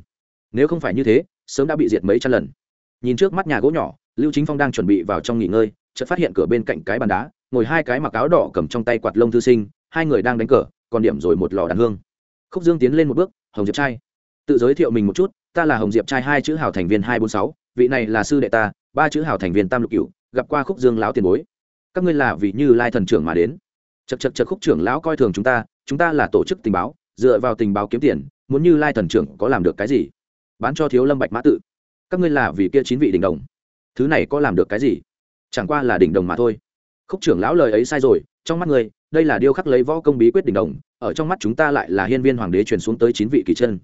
Nếu không phải như thế, sớm đã bị diệt mấy trăm lần. Nhìn trước mắt nhà gỗ nhỏ, lưu chính phong đang chuẩn bị vào trong nghỉ ngơi, chợt phát hiện cửa bên cạnh cái bàn đá, ngồi hai cái mặc áo đỏ cầm trong tay quạt lông thư sinh, hai người đang đánh cờ, còn điểm rồi một lò đàn hương. Khúc dương tiến lên một bước, hồng diệp trai, tự giới thiệu mình một chút, ta là hồng diệp trai hai chữ hào thành viên hai bốn sáu, vị này là sư đệ ta, ba chữ hào thành viên tam lục cửu, gặp qua khúc dương lão tiền bối. Các ngươi là vị như lai thần trưởng mà đến. Chật chật chật khúc trưởng lão coi thường chúng ta chúng ta là tổ chức tình báo, dựa vào tình báo kiếm tiền muốn như lai thần trưởng có làm được cái gì? Bán cho thiếu lâm bạch mã tự. Các ngươi là vì kia chín vị đỉnh đồng. Thứ này có làm được cái gì? Chẳng qua là đỉnh đồng mà thôi. Khúc trưởng lão lời ấy sai rồi, trong mắt người đây là điêu khắc lấy võ công bí quyết đỉnh đồng, ở trong mắt chúng ta lại là hiên viên hoàng đế truyền xuống tới chín vị kỳ chân.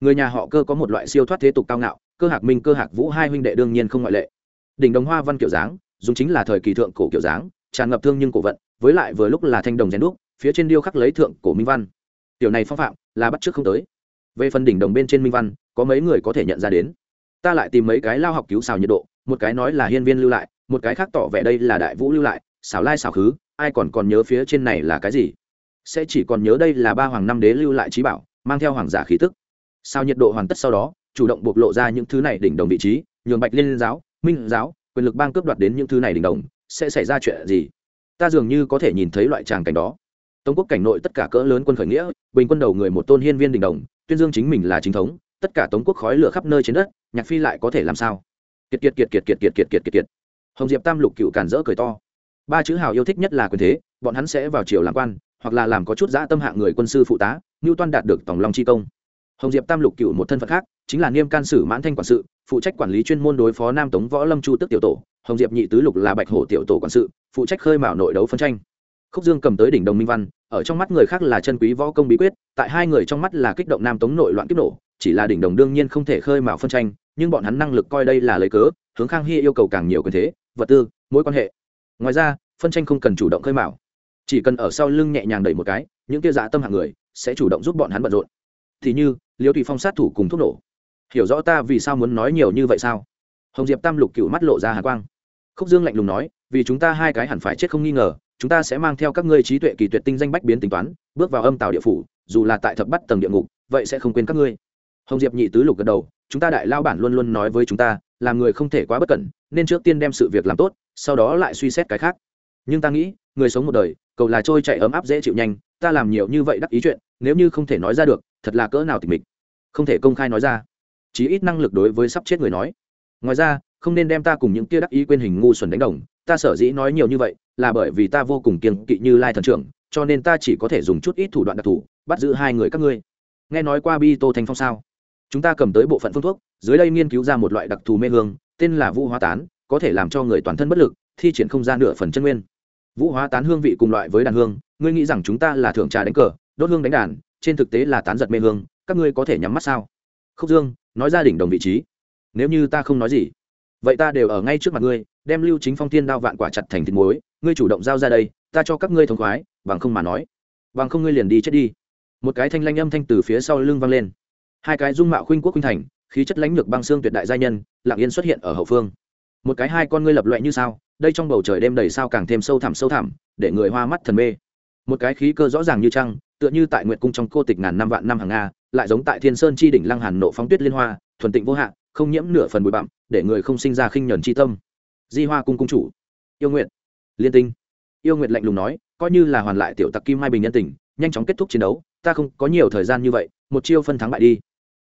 Người nhà họ cơ có một loại siêu thoát thế tục cao ngạo, cơ hạc minh, cơ hạc vũ, hai huynh đệ đương nhiên không ngoại lệ. Đỉnh đồng hoa văn kiểu dáng, dùng chính là thời kỳ thượng cổ kiểu dáng, tràn ngập thương nhưng cổ vận, với lại vừa lúc là thanh đồng rèn đúc, phía trên điêu khắc lấy thượng cổ minh văn. Tiểu này phong phạm, là bắt trước không tới về phần đỉnh đồng bên trên minh văn, có mấy người có thể nhận ra đến. Ta lại tìm mấy cái lao học cứu xào nhiệt độ, một cái nói là hiên viên lưu lại, một cái khác tỏ vẻ đây là đại vũ lưu lại, xảo lai xảo khứ, ai còn còn nhớ phía trên này là cái gì? Sẽ chỉ còn nhớ đây là ba hoàng năm đế lưu lại trí bảo, mang theo hoàng giả khí tức. Sao nhiệt độ hoàn tất sau đó, chủ động bộc lộ ra những thứ này đỉnh đồng vị trí, nhường bạch liên giáo, minh giáo, quyền lực bang cướp đoạt đến những thứ này đỉnh đồng, sẽ xảy ra chuyện gì? Ta dường như có thể nhìn thấy loại tràng cảnh đó. Tống quốc cảnh nội tất cả cỡ lớn quân khởi nghĩa, bình quân đầu người một tôn hiên viên đỉnh đồng tuyên dương chính mình là chính thống, tất cả tống quốc khói lửa khắp nơi trên đất, nhạc phi lại có thể làm sao? Kiệt kiệt kiệt kiệt kiệt kiệt kiệt kiệt kiệt kiệt. Hồng diệp tam lục cựu càn rỡ cười to. Ba chữ hào yêu thích nhất là quyền thế, bọn hắn sẽ vào triều làm quan, hoặc là làm có chút dã tâm hạng người quân sư phụ tá ngưu toan đạt được tổng long chi công. Hồng diệp tam lục cựu một thân phận khác, chính là niêm can sử mãn thanh quản sự, phụ trách quản lý chuyên môn đối phó nam tống võ lâm chu tức tiểu tổ. Hồng diệp nhị tứ lục là bạch hổ tiểu tổ quản sự, phụ trách khơi mào nội đấu phân tranh khúc dương cầm tới đỉnh đồng minh văn, ở trong mắt người khác là chân quý võ công bí quyết, tại hai người trong mắt là kích động nam tống nội loạn kích nổ, chỉ là đỉnh đồng đương nhiên không thể khơi mào phân tranh, nhưng bọn hắn năng lực coi đây là lấy cớ, hướng khang hy yêu cầu càng nhiều quyền thế, vật tư, mối quan hệ. Ngoài ra, phân tranh không cần chủ động khơi mào, chỉ cần ở sau lưng nhẹ nhàng đẩy một cái, những kia dạ tâm hạng người sẽ chủ động giúp bọn hắn bận rộn. Thì như, liêu tùy phong sát thủ cùng thuốc nổ. Hiểu rõ ta vì sao muốn nói nhiều như vậy sao? Hồng diệp tam lục cựu mắt lộ ra hà quang. Khúc dương lạnh lùng nói, vì chúng ta hai cái hẳn phải chết không nghi ngờ chúng ta sẽ mang theo các ngươi trí tuệ kỳ tuyệt tinh danh bách biến tính toán, bước vào âm tàu địa phủ, dù là tại thập bắt tầng địa ngục, vậy sẽ không quên các ngươi. Hồng diệp nhị tứ lục gật đầu, chúng ta đại lao bản luôn luôn nói với chúng ta, làm người không thể quá bất cẩn, nên trước tiên đem sự việc làm tốt, sau đó lại suy xét cái khác. Nhưng ta nghĩ, người sống một đời, cầu là trôi chạy ấm áp dễ chịu nhanh, ta làm nhiều như vậy đắc ý chuyện, nếu như không thể nói ra được, thật là cỡ nào tịch mịch. Không thể công khai nói ra. Chí ít năng lực đối với sắp chết người nói. Ngoài ra, không nên đem ta cùng những kia đắc ý quên hình ngu xuẩn đánh đồng ta sở dĩ nói nhiều như vậy là bởi vì ta vô cùng kiên kỵ như lai thần trưởng, cho nên ta chỉ có thể dùng chút ít thủ đoạn đặc thù, bắt giữ hai người các ngươi. Nghe nói qua bi tô thanh phong sao? Chúng ta cầm tới bộ phận phương thuốc, dưới đây nghiên cứu ra một loại đặc thù mê hương, tên là vũ hóa tán, có thể làm cho người toàn thân bất lực, thi triển không ra nửa phần chân nguyên. Vũ hóa tán hương vị cùng loại với đàn hương, ngươi nghĩ rằng chúng ta là thưởng trà đánh cờ, đốt hương đánh đàn, trên thực tế là tán giật mê hương, các ngươi có thể nhắm mắt sao? Khúc dương, nói ra đỉnh đồng vị trí. Nếu như ta không nói gì, vậy ta đều ở ngay trước mặt ngươi đem lưu chính phong thiên đao vạn quả chặt thành thịt muối, ngươi chủ động giao ra đây, ta cho các ngươi thống khoái, bằng không mà nói, bằng không ngươi liền đi chết đi. Một cái thanh lanh âm thanh từ phía sau lưng vang lên. Hai cái dung mạo khuynh quốc khuynh thành, khí chất lãnh lược băng xương tuyệt đại gia nhân, lặng yên xuất hiện ở hậu phương. Một cái hai con ngươi lập loại như sao, đây trong bầu trời đêm đầy sao càng thêm sâu thẳm sâu thẳm, để người hoa mắt thần mê. Một cái khí cơ rõ ràng như trăng, tựa như tại nguyệt cung trong cô tịch ngàn năm vạn năm hàng nga, lại giống tại thiên sơn chi đỉnh lăng hàn nộ phóng tuyết liên hoa, thuần tịnh vô hạn không nhiễm nửa phần bụi bặm, để người không sinh ra khinh nhẫn chi tâm di hoa cung cung chủ. Yêu nguyện liên tinh. Yêu nguyện lạnh lùng nói, coi như là hoàn lại tiểu tặc kim mai bình nhân tình, nhanh chóng kết thúc chiến đấu, ta không có nhiều thời gian như vậy, một chiêu phân thắng bại đi.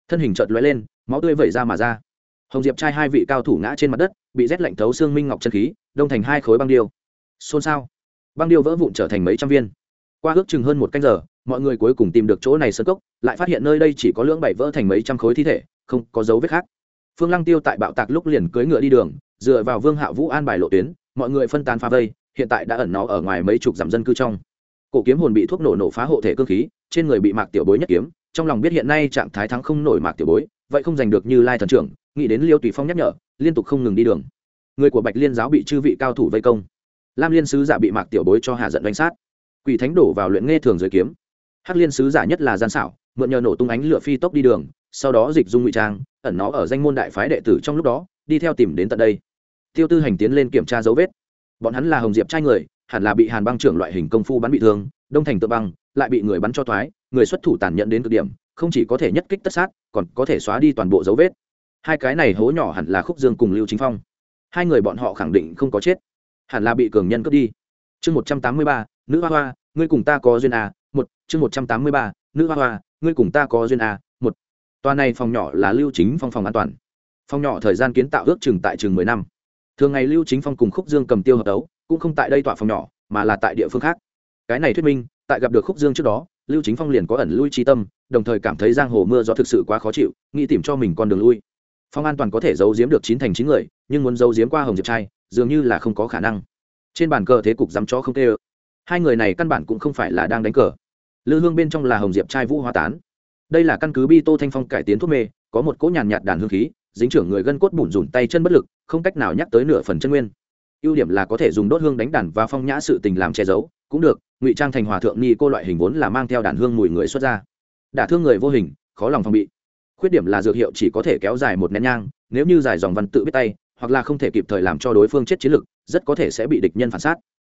Thân hình chợt lóe lên, máu tươi vẩy ra mà ra. Hồng diệp trai hai vị cao thủ ngã trên mặt đất, bị rét lạnh thấu xương minh ngọc chân khí, đông thành hai khối băng điêu. Xôn xao. Băng điêu vỡ vụn trở thành mấy trăm viên. Qua ước chừng hơn một canh giờ, mọi người cuối cùng tìm được chỗ này sơn cốc, lại phát hiện nơi đây chỉ có lưỡng bảy vỡ thành mấy trăm khối thi thể, không có dấu vết khác phương lăng tiêu tại bạo tạc lúc liền cưỡi ngựa đi đường, dựa vào vương hạ vũ an bài lộ tuyến, mọi người phân tán phá vây, hiện tại đã ẩn nó ở ngoài mấy chục dặm dân cư trong. Cổ kiếm hồn bị thuốc nổ nổ phá hộ thể cơ khí, trên người bị mạc tiểu bối nhất kiếm, trong lòng biết hiện nay trạng thái thắng không nổi mạc tiểu bối, vậy không giành được như lai thần trưởng, nghĩ đến liêu tùy phong nhắc nhở, liên tục không ngừng đi đường. Người của bạch liên giáo bị chư vị cao thủ vây công. Lam liên sứ giả bị mạc tiểu bối cho hạ giận đánh sát. Quỷ thánh đổ vào luyện nghe thường giới kiếm. Hắc liên sứ giả nhất là gian xảo, mượn nhờ nổ tung ánh lửa phi tốc đi đường, sau đó dịch dung ngụy trang ẩn nó ở danh môn đại phái đệ tử trong lúc đó, đi theo tìm đến tận đây. Tiêu tư hành tiến lên kiểm tra dấu vết. Bọn hắn là hồng diệp trai người, hẳn là bị hàn băng trưởng loại hình công phu bắn bị thương, đông thành tự băng lại bị người bắn cho thoái, người xuất thủ tàn nhẫn đến cực điểm, không chỉ có thể nhất kích tất sát, còn có thể xóa đi toàn bộ dấu vết. Hai cái này hố nhỏ hẳn là khúc dương cùng lưu chính phong. Hai người bọn họ khẳng định không có chết, hẳn là bị cường nhân cướp đi. Chương một trăm tám mươi ba, nữ hoa hoa, ngươi cùng ta có duyên à? một, chương một trăm tám mươi ba, nữ hoa hoa, ngươi cùng ta có duyên à? Tòa này phòng nhỏ là lưu chính phong phòng an toàn. Phòng nhỏ thời gian kiến tạo ước chừng tại chừng mười năm. Thường ngày lưu chính phong cùng khúc dương cầm tiêu hợp đấu, cũng không tại đây tòa phòng nhỏ, mà là tại địa phương khác. Cái này thuyết minh, tại gặp được khúc dương trước đó, lưu chính phong liền có ẩn lui chi tâm, đồng thời cảm thấy giang hồ mưa gió thực sự quá khó chịu, nghĩ tìm cho mình con đường lui. Phong an toàn có thể giấu giếm được chín thành chín người, nhưng muốn giấu giếm qua hồng diệp trai, dường như là không có khả năng. Trên bàn cờ thế cục dám chó không tê hai người này căn bản cũng không phải là đang đánh cờ. Lư hương bên trong là hồng diệp trai vũ hoa tán đây là căn cứ bi tô thanh phong cải tiến thuốc mê, có một cỗ nhàn nhạt đàn hương khí, dính trưởng người gân cốt bủn rủn tay chân bất lực, không cách nào nhắc tới nửa phần chân nguyên. Ưu điểm là có thể dùng đốt hương đánh đàn và phong nhã sự tình làm che giấu, cũng được, ngụy trang thành hòa thượng ni cô loại hình vốn là mang theo đàn hương mùi người xuất ra. Đả thương người vô hình, khó lòng phòng bị. Khuyết điểm là dược hiệu chỉ có thể kéo dài một nén nhang, nếu như giải dòng văn tự biết tay, hoặc là không thể kịp thời làm cho đối phương chết chiến lực, rất có thể sẽ bị địch nhân phản sát.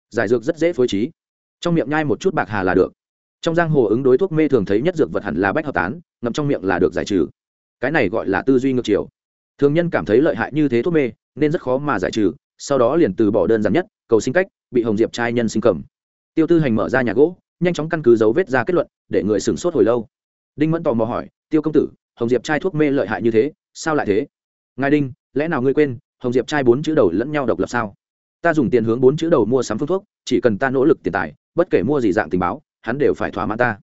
Giải dược rất dễ phối trí. Trong miệng nhai một chút bạc hà là được trong giang hồ ứng đối thuốc mê thường thấy nhất dược vật hẳn là bách hợp tán, ngậm trong miệng là được giải trừ. Cái này gọi là tư duy ngược chiều. Thường nhân cảm thấy lợi hại như thế thuốc mê, nên rất khó mà giải trừ, sau đó liền từ bỏ đơn giản nhất, cầu sinh cách, bị hồng diệp trai nhân sinh cầm. Tiêu tư hành mở ra nhà gỗ, nhanh chóng căn cứ dấu vết ra kết luận, để người sửng sốt hồi lâu. Đinh mẫn tò mò hỏi, tiêu công tử, hồng diệp trai thuốc mê lợi hại như thế, sao lại thế? Ngài đinh, lẽ nào ngươi quên, hồng diệp trai bốn chữ đầu lẫn nhau độc lập sao? Ta dùng tiền hướng bốn chữ đầu mua sắm phương thuốc, chỉ cần ta nỗ lực tiền tài, bất kể mua gì dạng tình báo hắn đều phải thỏa mãn ta.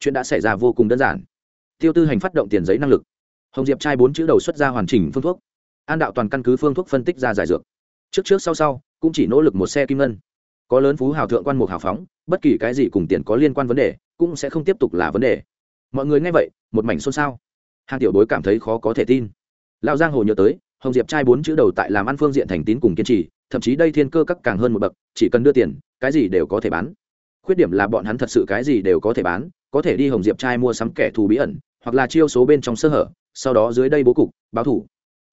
Chuyện đã xảy ra vô cùng đơn giản. Tiêu tư hành phát động tiền giấy năng lực. Hồng diệp trai bốn chữ đầu xuất ra hoàn chỉnh phương thuốc. An đạo toàn căn cứ phương thuốc phân tích ra giải dược. Trước trước sau sau, cũng chỉ nỗ lực một xe kim ngân. Có lớn phú hào thượng quan mục hào phóng, bất kỳ cái gì cùng tiền có liên quan vấn đề, cũng sẽ không tiếp tục là vấn đề. Mọi người nghe vậy, một mảnh xôn xao. Hàng tiểu bối cảm thấy khó có thể tin. Lão giang hồ nhớ tới, hồng diệp trai bốn chữ đầu tại làm ăn phương diện thành tín cùng kiên trì, thậm chí đây thiên cơ các càng hơn một bậc, chỉ cần đưa tiền, cái gì đều có thể bán khuyết điểm là bọn hắn thật sự cái gì đều có thể bán, có thể đi hồng diệp trai mua sắm kẻ thù bí ẩn, hoặc là chiêu số bên trong sơ hở, sau đó dưới đây bố cục, báo thủ.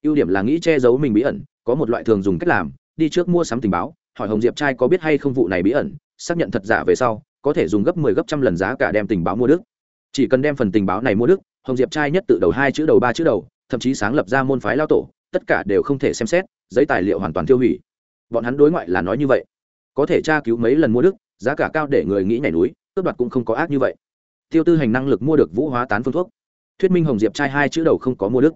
Ưu điểm là nghĩ che giấu mình bí ẩn, có một loại thường dùng cách làm, đi trước mua sắm tình báo, hỏi hồng diệp trai có biết hay không vụ này bí ẩn, xác nhận thật giả về sau, có thể dùng gấp mười 10 gấp trăm lần giá cả đem tình báo mua đức chỉ cần đem phần tình báo này mua đức hồng diệp trai nhất tự đầu hai chữ đầu ba chữ đầu, thậm chí sáng lập ra môn phái lao tổ, tất cả đều không thể xem xét, giấy tài liệu hoàn toàn tiêu hủy. Bọn hắn đối ngoại là nói như vậy. Có thể tra cứu mấy lần mua đức giá cả cao để người nghĩ nhảy núi, cướp đoạt cũng không có ác như vậy. Tiêu tư hành năng lực mua được vũ hóa tán phương thuốc. Thuyết minh hồng diệp trai hai chữ đầu không có mua đức.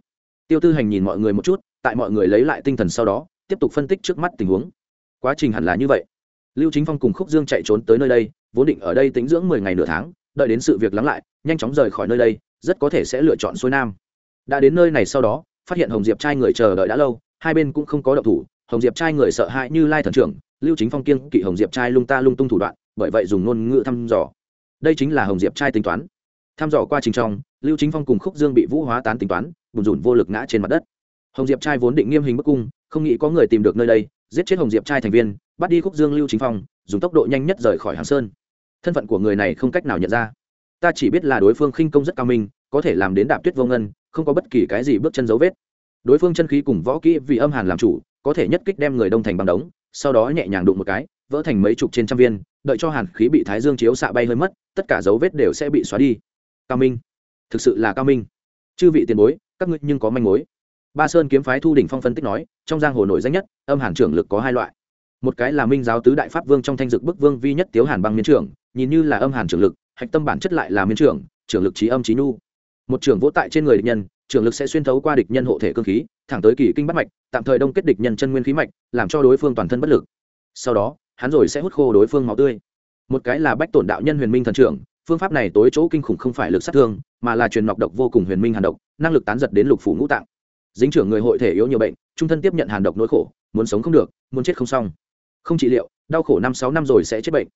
Tiêu tư hành nhìn mọi người một chút, tại mọi người lấy lại tinh thần sau đó, tiếp tục phân tích trước mắt tình huống. Quá trình hẳn là như vậy. Lưu chính phong cùng khúc dương chạy trốn tới nơi đây, vốn định ở đây tính dưỡng mười ngày nửa tháng, đợi đến sự việc lắng lại, nhanh chóng rời khỏi nơi đây, rất có thể sẽ lựa chọn xuôi nam. Đã đến nơi này sau đó, phát hiện hồng diệp trai người chờ đợi đã lâu, hai bên cũng không có động thủ, hồng diệp trai người sợ hãi như lai thần trưởng lưu chính phong kiên kỵ hồng diệp trai lung ta lung tung thủ đoạn, bởi vậy dùng ngôn ngữ thăm dò. Đây chính là hồng diệp trai tính toán. Thăm dò qua trình trong, lưu chính phong cùng khúc dương bị vũ hóa tán tính toán, bùn rùn vô lực ngã trên mặt đất. Hồng diệp trai vốn định nghiêm hình bức cung, không nghĩ có người tìm được nơi đây, giết chết hồng diệp trai thành viên, bắt đi khúc dương lưu chính phong, dùng tốc độ nhanh nhất rời khỏi hàng sơn. Thân phận của người này không cách nào nhận ra. Ta chỉ biết là đối phương khinh công rất cao minh, có thể làm đến đạp tuyết vô ngân, không có bất kỳ cái gì bước chân dấu vết. Đối phương chân khí cùng võ kỹ vì âm hàn làm chủ, có thể nhất kích đem người đông thành băng đống sau đó nhẹ nhàng đụng một cái, vỡ thành mấy chục trên trăm viên, đợi cho hàn khí bị thái dương chiếu xạ bay hơi mất, tất cả dấu vết đều sẽ bị xóa đi. Cao minh, thực sự là cao minh. Chư vị tiền bối, các ngươi nhưng có manh mối. Ba sơn kiếm phái thu đỉnh phong phân tích nói, trong giang hồ nổi danh nhất, âm hàn trưởng lực có hai loại. Một cái là minh giáo tứ đại pháp vương trong thanh dực bức vương vi nhất tiếu hàn băng miến trưởng, nhìn như là âm hàn trưởng lực, hạch tâm bản chất lại là miến trưởng trưởng lực trí âm trí nhu một trưởng vỗ tại trên người địch nhân trưởng lực sẽ xuyên thấu qua địch nhân hộ thể cơ khí, thẳng tới kỳ kinh bắt mạch, tạm thời đông kết địch nhân chân nguyên khí mạch, làm cho đối phương toàn thân bất lực. Sau đó, hắn rồi sẽ hút khô đối phương máu tươi. Một cái là bách tổn đạo nhân huyền minh thần trưởng, phương pháp này tối chỗ kinh khủng không phải lực sát thương, mà là truyền nọc độc vô cùng huyền minh hàn độc, năng lực tán giật đến lục phủ ngũ tạng. Dính trưởng người hội thể yếu nhiều bệnh, trung thân tiếp nhận hàn độc nỗi khổ, muốn sống không được, muốn chết không xong. Không trị liệu, đau khổ năm sáu năm rồi sẽ chết bệnh.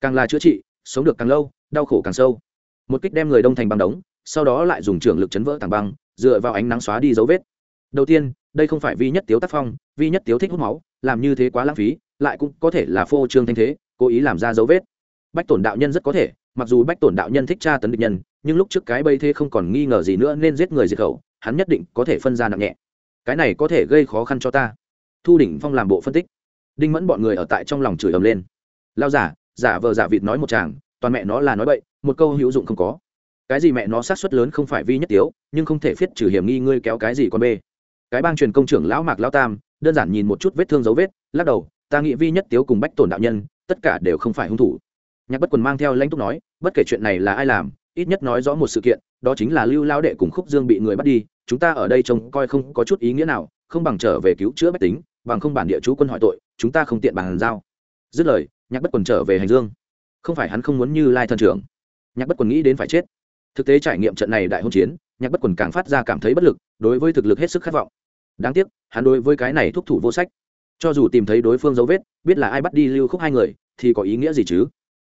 Càng là chữa trị, sống được càng lâu, đau khổ càng sâu. Một kích đem người đông thành băng đống, sau đó lại dùng trưởng lực chấn vỡ tảng băng dựa vào ánh nắng xóa đi dấu vết. Đầu tiên, đây không phải vi nhất tiếu tác phong, vi nhất tiếu thích hút máu, làm như thế quá lãng phí, lại cũng có thể là phô trương thanh thế, cố ý làm ra dấu vết. Bách tổn đạo nhân rất có thể, mặc dù bách tổn đạo nhân thích tra tấn địch nhân, nhưng lúc trước cái bây thế không còn nghi ngờ gì nữa nên giết người diệt khẩu, hắn nhất định có thể phân ra nặng nhẹ. Cái này có thể gây khó khăn cho ta. Thu đỉnh phong làm bộ phân tích. Đinh mẫn bọn người ở tại trong lòng chửi ầm lên. Lao giả giả vờ giả vịt nói một chàng, toàn mẹ nó là nói bậy, một câu hữu dụng không có cái gì mẹ nó sát xuất lớn không phải vi nhất tiếu, nhưng không thể phiết trừ hiểm nghi ngươi kéo cái gì con bê. Cái bang truyền công trưởng lão mạc lão tam, đơn giản nhìn một chút vết thương dấu vết, lắc đầu, ta nghĩ vi nhất tiếu cùng bách tổn đạo nhân, tất cả đều không phải hung thủ. Nhạc bất quần mang theo lãnh túc nói, bất kể chuyện này là ai làm, ít nhất nói rõ một sự kiện, đó chính là lưu lao đệ cùng khúc dương bị người bắt đi, chúng ta ở đây trông coi không có chút ý nghĩa nào, không bằng trở về cứu chữa bách tính, bằng không bản địa chú quân hỏi tội, chúng ta không tiện bàn giao. Dứt lời, nhạc bất quần trở về hành dương. Không phải hắn không muốn như lai thần trưởng. Nhạc bất quần nghĩ đến phải chết thực tế trải nghiệm trận này đại hôn chiến, nhạc bất quần càng phát ra cảm thấy bất lực, đối với thực lực hết sức khát vọng. Đáng tiếc, hắn đối với cái này thúc thủ vô sách. Cho dù tìm thấy đối phương dấu vết, biết là ai bắt đi lưu khúc hai người, thì có ý nghĩa gì chứ?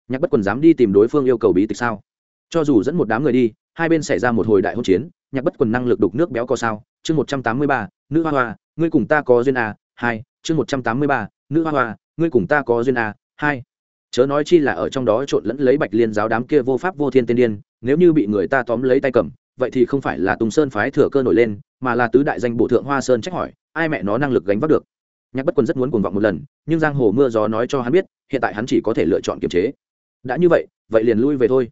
Nhạc bất quần dám đi tìm đối phương yêu cầu bí tịch sao? Cho dù dẫn một đám người đi, hai bên xảy ra một hồi đại hôn chiến, nhạc bất quần năng lực đục nước béo co sao? Chương một trăm tám mươi ba, nữ hoa hoa, ngươi cùng ta có duyên a hai, chương một trăm tám mươi ba, nữ hoa hoa, ngươi cùng ta có duyên a hai. Chớ nói chi là ở trong đó trộn lẫn lấy bạch liên giáo đám kia vô pháp vô thiên tiên điên nếu như bị người ta tóm lấy tay cầm, vậy thì không phải là tùng sơn phái thừa cơ nổi lên, mà là tứ đại danh bộ thượng hoa sơn trách hỏi, ai mẹ nó năng lực gánh vác được. Nhạc bất quân rất muốn cuồng vọng một lần, nhưng giang hồ mưa gió nói cho hắn biết, hiện tại hắn chỉ có thể lựa chọn kiềm chế. Đã như vậy vậy liền lui về thôi.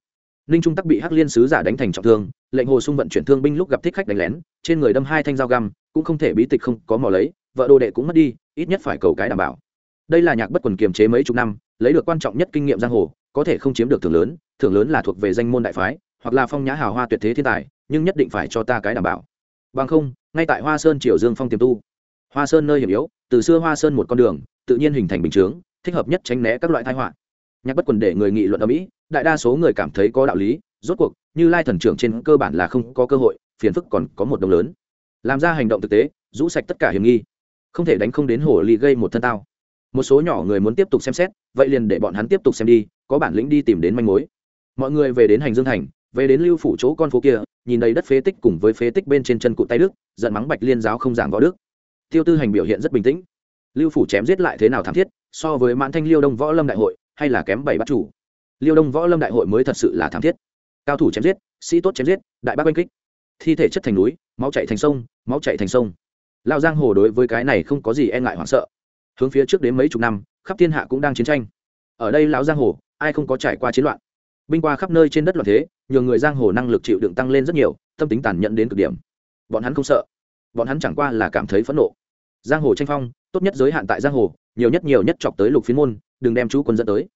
Ninh trung tắc bị hắc liên sứ giả đánh thành trọng thương, lệnh hồ sung vận chuyển thương binh lúc gặp thích khách đánh lén, trên người đâm hai thanh dao găm, cũng không thể bí tịch không có mò lấy, vợ đồ đệ cũng mất đi, ít nhất phải cầu cái đảm bảo. Đây là nhạc bất quần kiềm chế mấy chục năm, lấy được quan trọng nhất kinh nghiệm giang hồ có thể không chiếm được thưởng lớn thưởng lớn là thuộc về danh môn đại phái, hoặc là phong nhã hào hoa tuyệt thế thiên tài, nhưng nhất định phải cho ta cái đảm bảo. Bằng không, ngay tại hoa sơn triều dương phong tiềm tu, hoa sơn nơi hiểm yếu, từ xưa hoa sơn một con đường, tự nhiên hình thành bình chướng, thích hợp nhất tránh né các loại tai họa. Nhạc bất quần để người nghị luận ở mỹ, đại đa số người cảm thấy có đạo lý, rốt cuộc, như lai thần trưởng trên cơ bản là không có cơ hội, phiền phức còn có một đồng lớn. Làm ra hành động thực tế, rũ sạch tất cả hiểm nghi, không thể đánh không đến hồ ly gây một thân tao. Một số nhỏ người muốn tiếp tục xem xét, vậy liền để bọn hắn tiếp tục xem đi có bản lĩnh đi tìm đến manh mối. Mọi người về đến hành dương thành, về đến lưu phủ chỗ con phố kia, nhìn đầy đất phế tích cùng với phế tích bên trên chân cụ tay đức, giận mắng bạch liên giáo không giảng võ đức. Tiêu tư hành biểu hiện rất bình tĩnh. Lưu phủ chém giết lại thế nào thảm thiết, so với mãn thanh liêu đông võ lâm đại hội, hay là kém bảy bắt chủ. Liêu đông võ lâm đại hội mới thật sự là thảm thiết. Cao thủ chém giết, sĩ tốt chém giết, đại bác oanh kích. Thi thể chất thành núi, máu chạy thành sông, máu chạy thành sông. Lao giang hồ đối với cái này không có gì e ngại hoảng sợ. Hướng phía trước đến mấy chục năm, khắp thiên hạ cũng đang chiến tranh. Ở đây lão giang hồ ai không có trải qua chiến loạn. Binh qua khắp nơi trên đất loạn thế nhiều người giang hồ năng lực chịu đựng tăng lên rất nhiều, tâm tính tàn nhẫn đến cực điểm. Bọn hắn không sợ. Bọn hắn chẳng qua là cảm thấy phẫn nộ. Giang hồ tranh phong, tốt nhất giới hạn tại giang hồ, nhiều nhất nhiều nhất chọc tới lục phiến môn, đừng đem chú quân dẫn tới.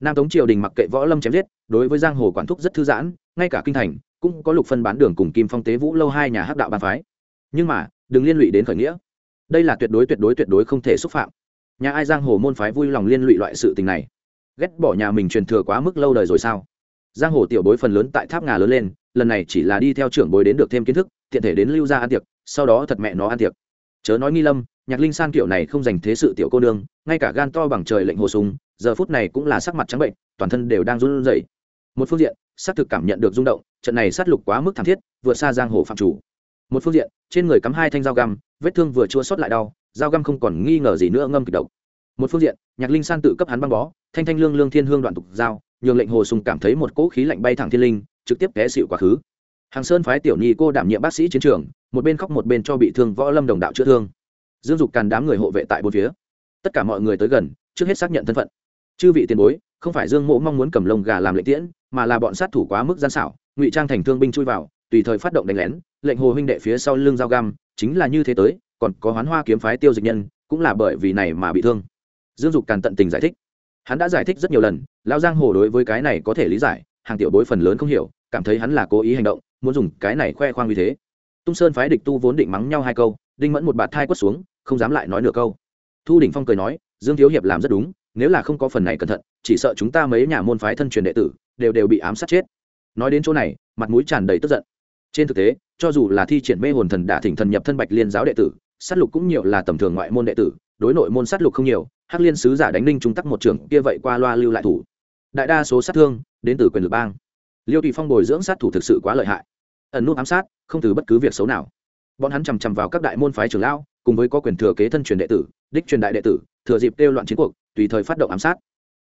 Nam tống triều đình mặc kệ võ lâm chém giết, đối với giang hồ quản thúc rất thư giãn, ngay cả kinh thành, cũng có lục phân bán đường cùng kim phong tế vũ lâu hai nhà hắc đạo bàn phái. Nhưng mà, đừng liên lụy đến khởi nghĩa. Đây là tuyệt đối tuyệt đối tuyệt đối không thể xúc phạm. Nhà ai giang hồ môn phái vui lòng liên lụy loại sự tình này? Ghét bỏ nhà mình truyền thừa quá mức lâu đời rồi sao? Giang hồ tiểu bối phần lớn tại tháp ngà lớn lên lần này chỉ là đi theo trưởng bối đến được thêm kiến thức tiện thể đến lưu ra ăn tiệc sau đó thật mẹ nó ăn tiệc. Chớ nói nghi lâm nhạc linh san kiểu này không dành thế sự tiểu cô nương ngay cả gan to bằng trời lệnh hồ súng, giờ phút này cũng là sắc mặt trắng bệnh toàn thân đều đang run rẩy. Một phương diện xác thực cảm nhận được rung động trận này sát lục quá mức thảm thiết vượt xa giang hồ phạm chủ. Một phương diện trên người cắm hai thanh dao găm vết thương vừa chua sót lại đau dao găm không còn nghi ngờ gì nữa ngâm kịch độc một phương diện nhạc linh san tự cấp hắn băng bó thanh thanh lương lương thiên hương đoạn tục giao, nhường lệnh hồ sùng cảm thấy một cỗ khí lạnh bay thẳng thiên linh trực tiếp té xịu quá khứ. Hàng sơn phái tiểu nhi cô đảm nhiệm bác sĩ chiến trường một bên khóc một bên cho bị thương võ lâm đồng đạo chữa thương. Dương dục càn đám người hộ vệ tại bốn phía. Tất cả mọi người tới gần trước hết xác nhận thân phận. Chư vị tiền bối không phải dương mộ mong muốn cầm lông gà làm lệnh tiễn mà là bọn sát thủ quá mức gian xảo ngụy trang thành thương binh chui vào tùy thời phát động đánh lén lệnh hồ huynh đệ phía sau lưng dao găm chính là như thế tới còn có hoán hoa kiếm phái tiêu dịch nhân cũng là bởi vì này mà bị thương dương dục càn tận tình giải thích. Hắn đã giải thích rất nhiều lần lao giang hồ đối với cái này có thể lý giải, hàng tiểu bối phần lớn không hiểu, cảm thấy hắn là cố ý hành động, muốn dùng cái này khoe khoang như thế. Tung sơn phái địch tu vốn định mắng nhau hai câu, đinh mẫn một bạt thai quất xuống, không dám lại nói nửa câu. Thu đỉnh phong cười nói, dương thiếu hiệp làm rất đúng, nếu là không có phần này cẩn thận, chỉ sợ chúng ta mấy nhà môn phái thân truyền đệ tử, đều đều bị ám sát chết. Nói đến chỗ này, mặt mũi tràn đầy tức giận. Trên thực tế, cho dù là thi triển mê hồn thần đả thỉnh thần nhập thân bạch liên giáo đệ tử, sát lục cũng nhiều là tầm thường ngoại môn đệ tử đối nội môn sát lục không nhiều, hắc liên sứ giả đánh ninh trung tắc một trưởng kia vậy qua loa lưu lại thủ. Đại đa số sát thương đến từ quyền lực bang. Liêu tùy phong bồi dưỡng sát thủ thực sự quá lợi hại. Ẩn nút ám sát, không từ bất cứ việc xấu nào. Bọn hắn chằm chằm vào các đại môn phái trưởng lão, cùng với có quyền thừa kế thân truyền đệ tử, đích truyền đại đệ tử, thừa dịp kêu loạn chiến cuộc, tùy thời phát động ám sát.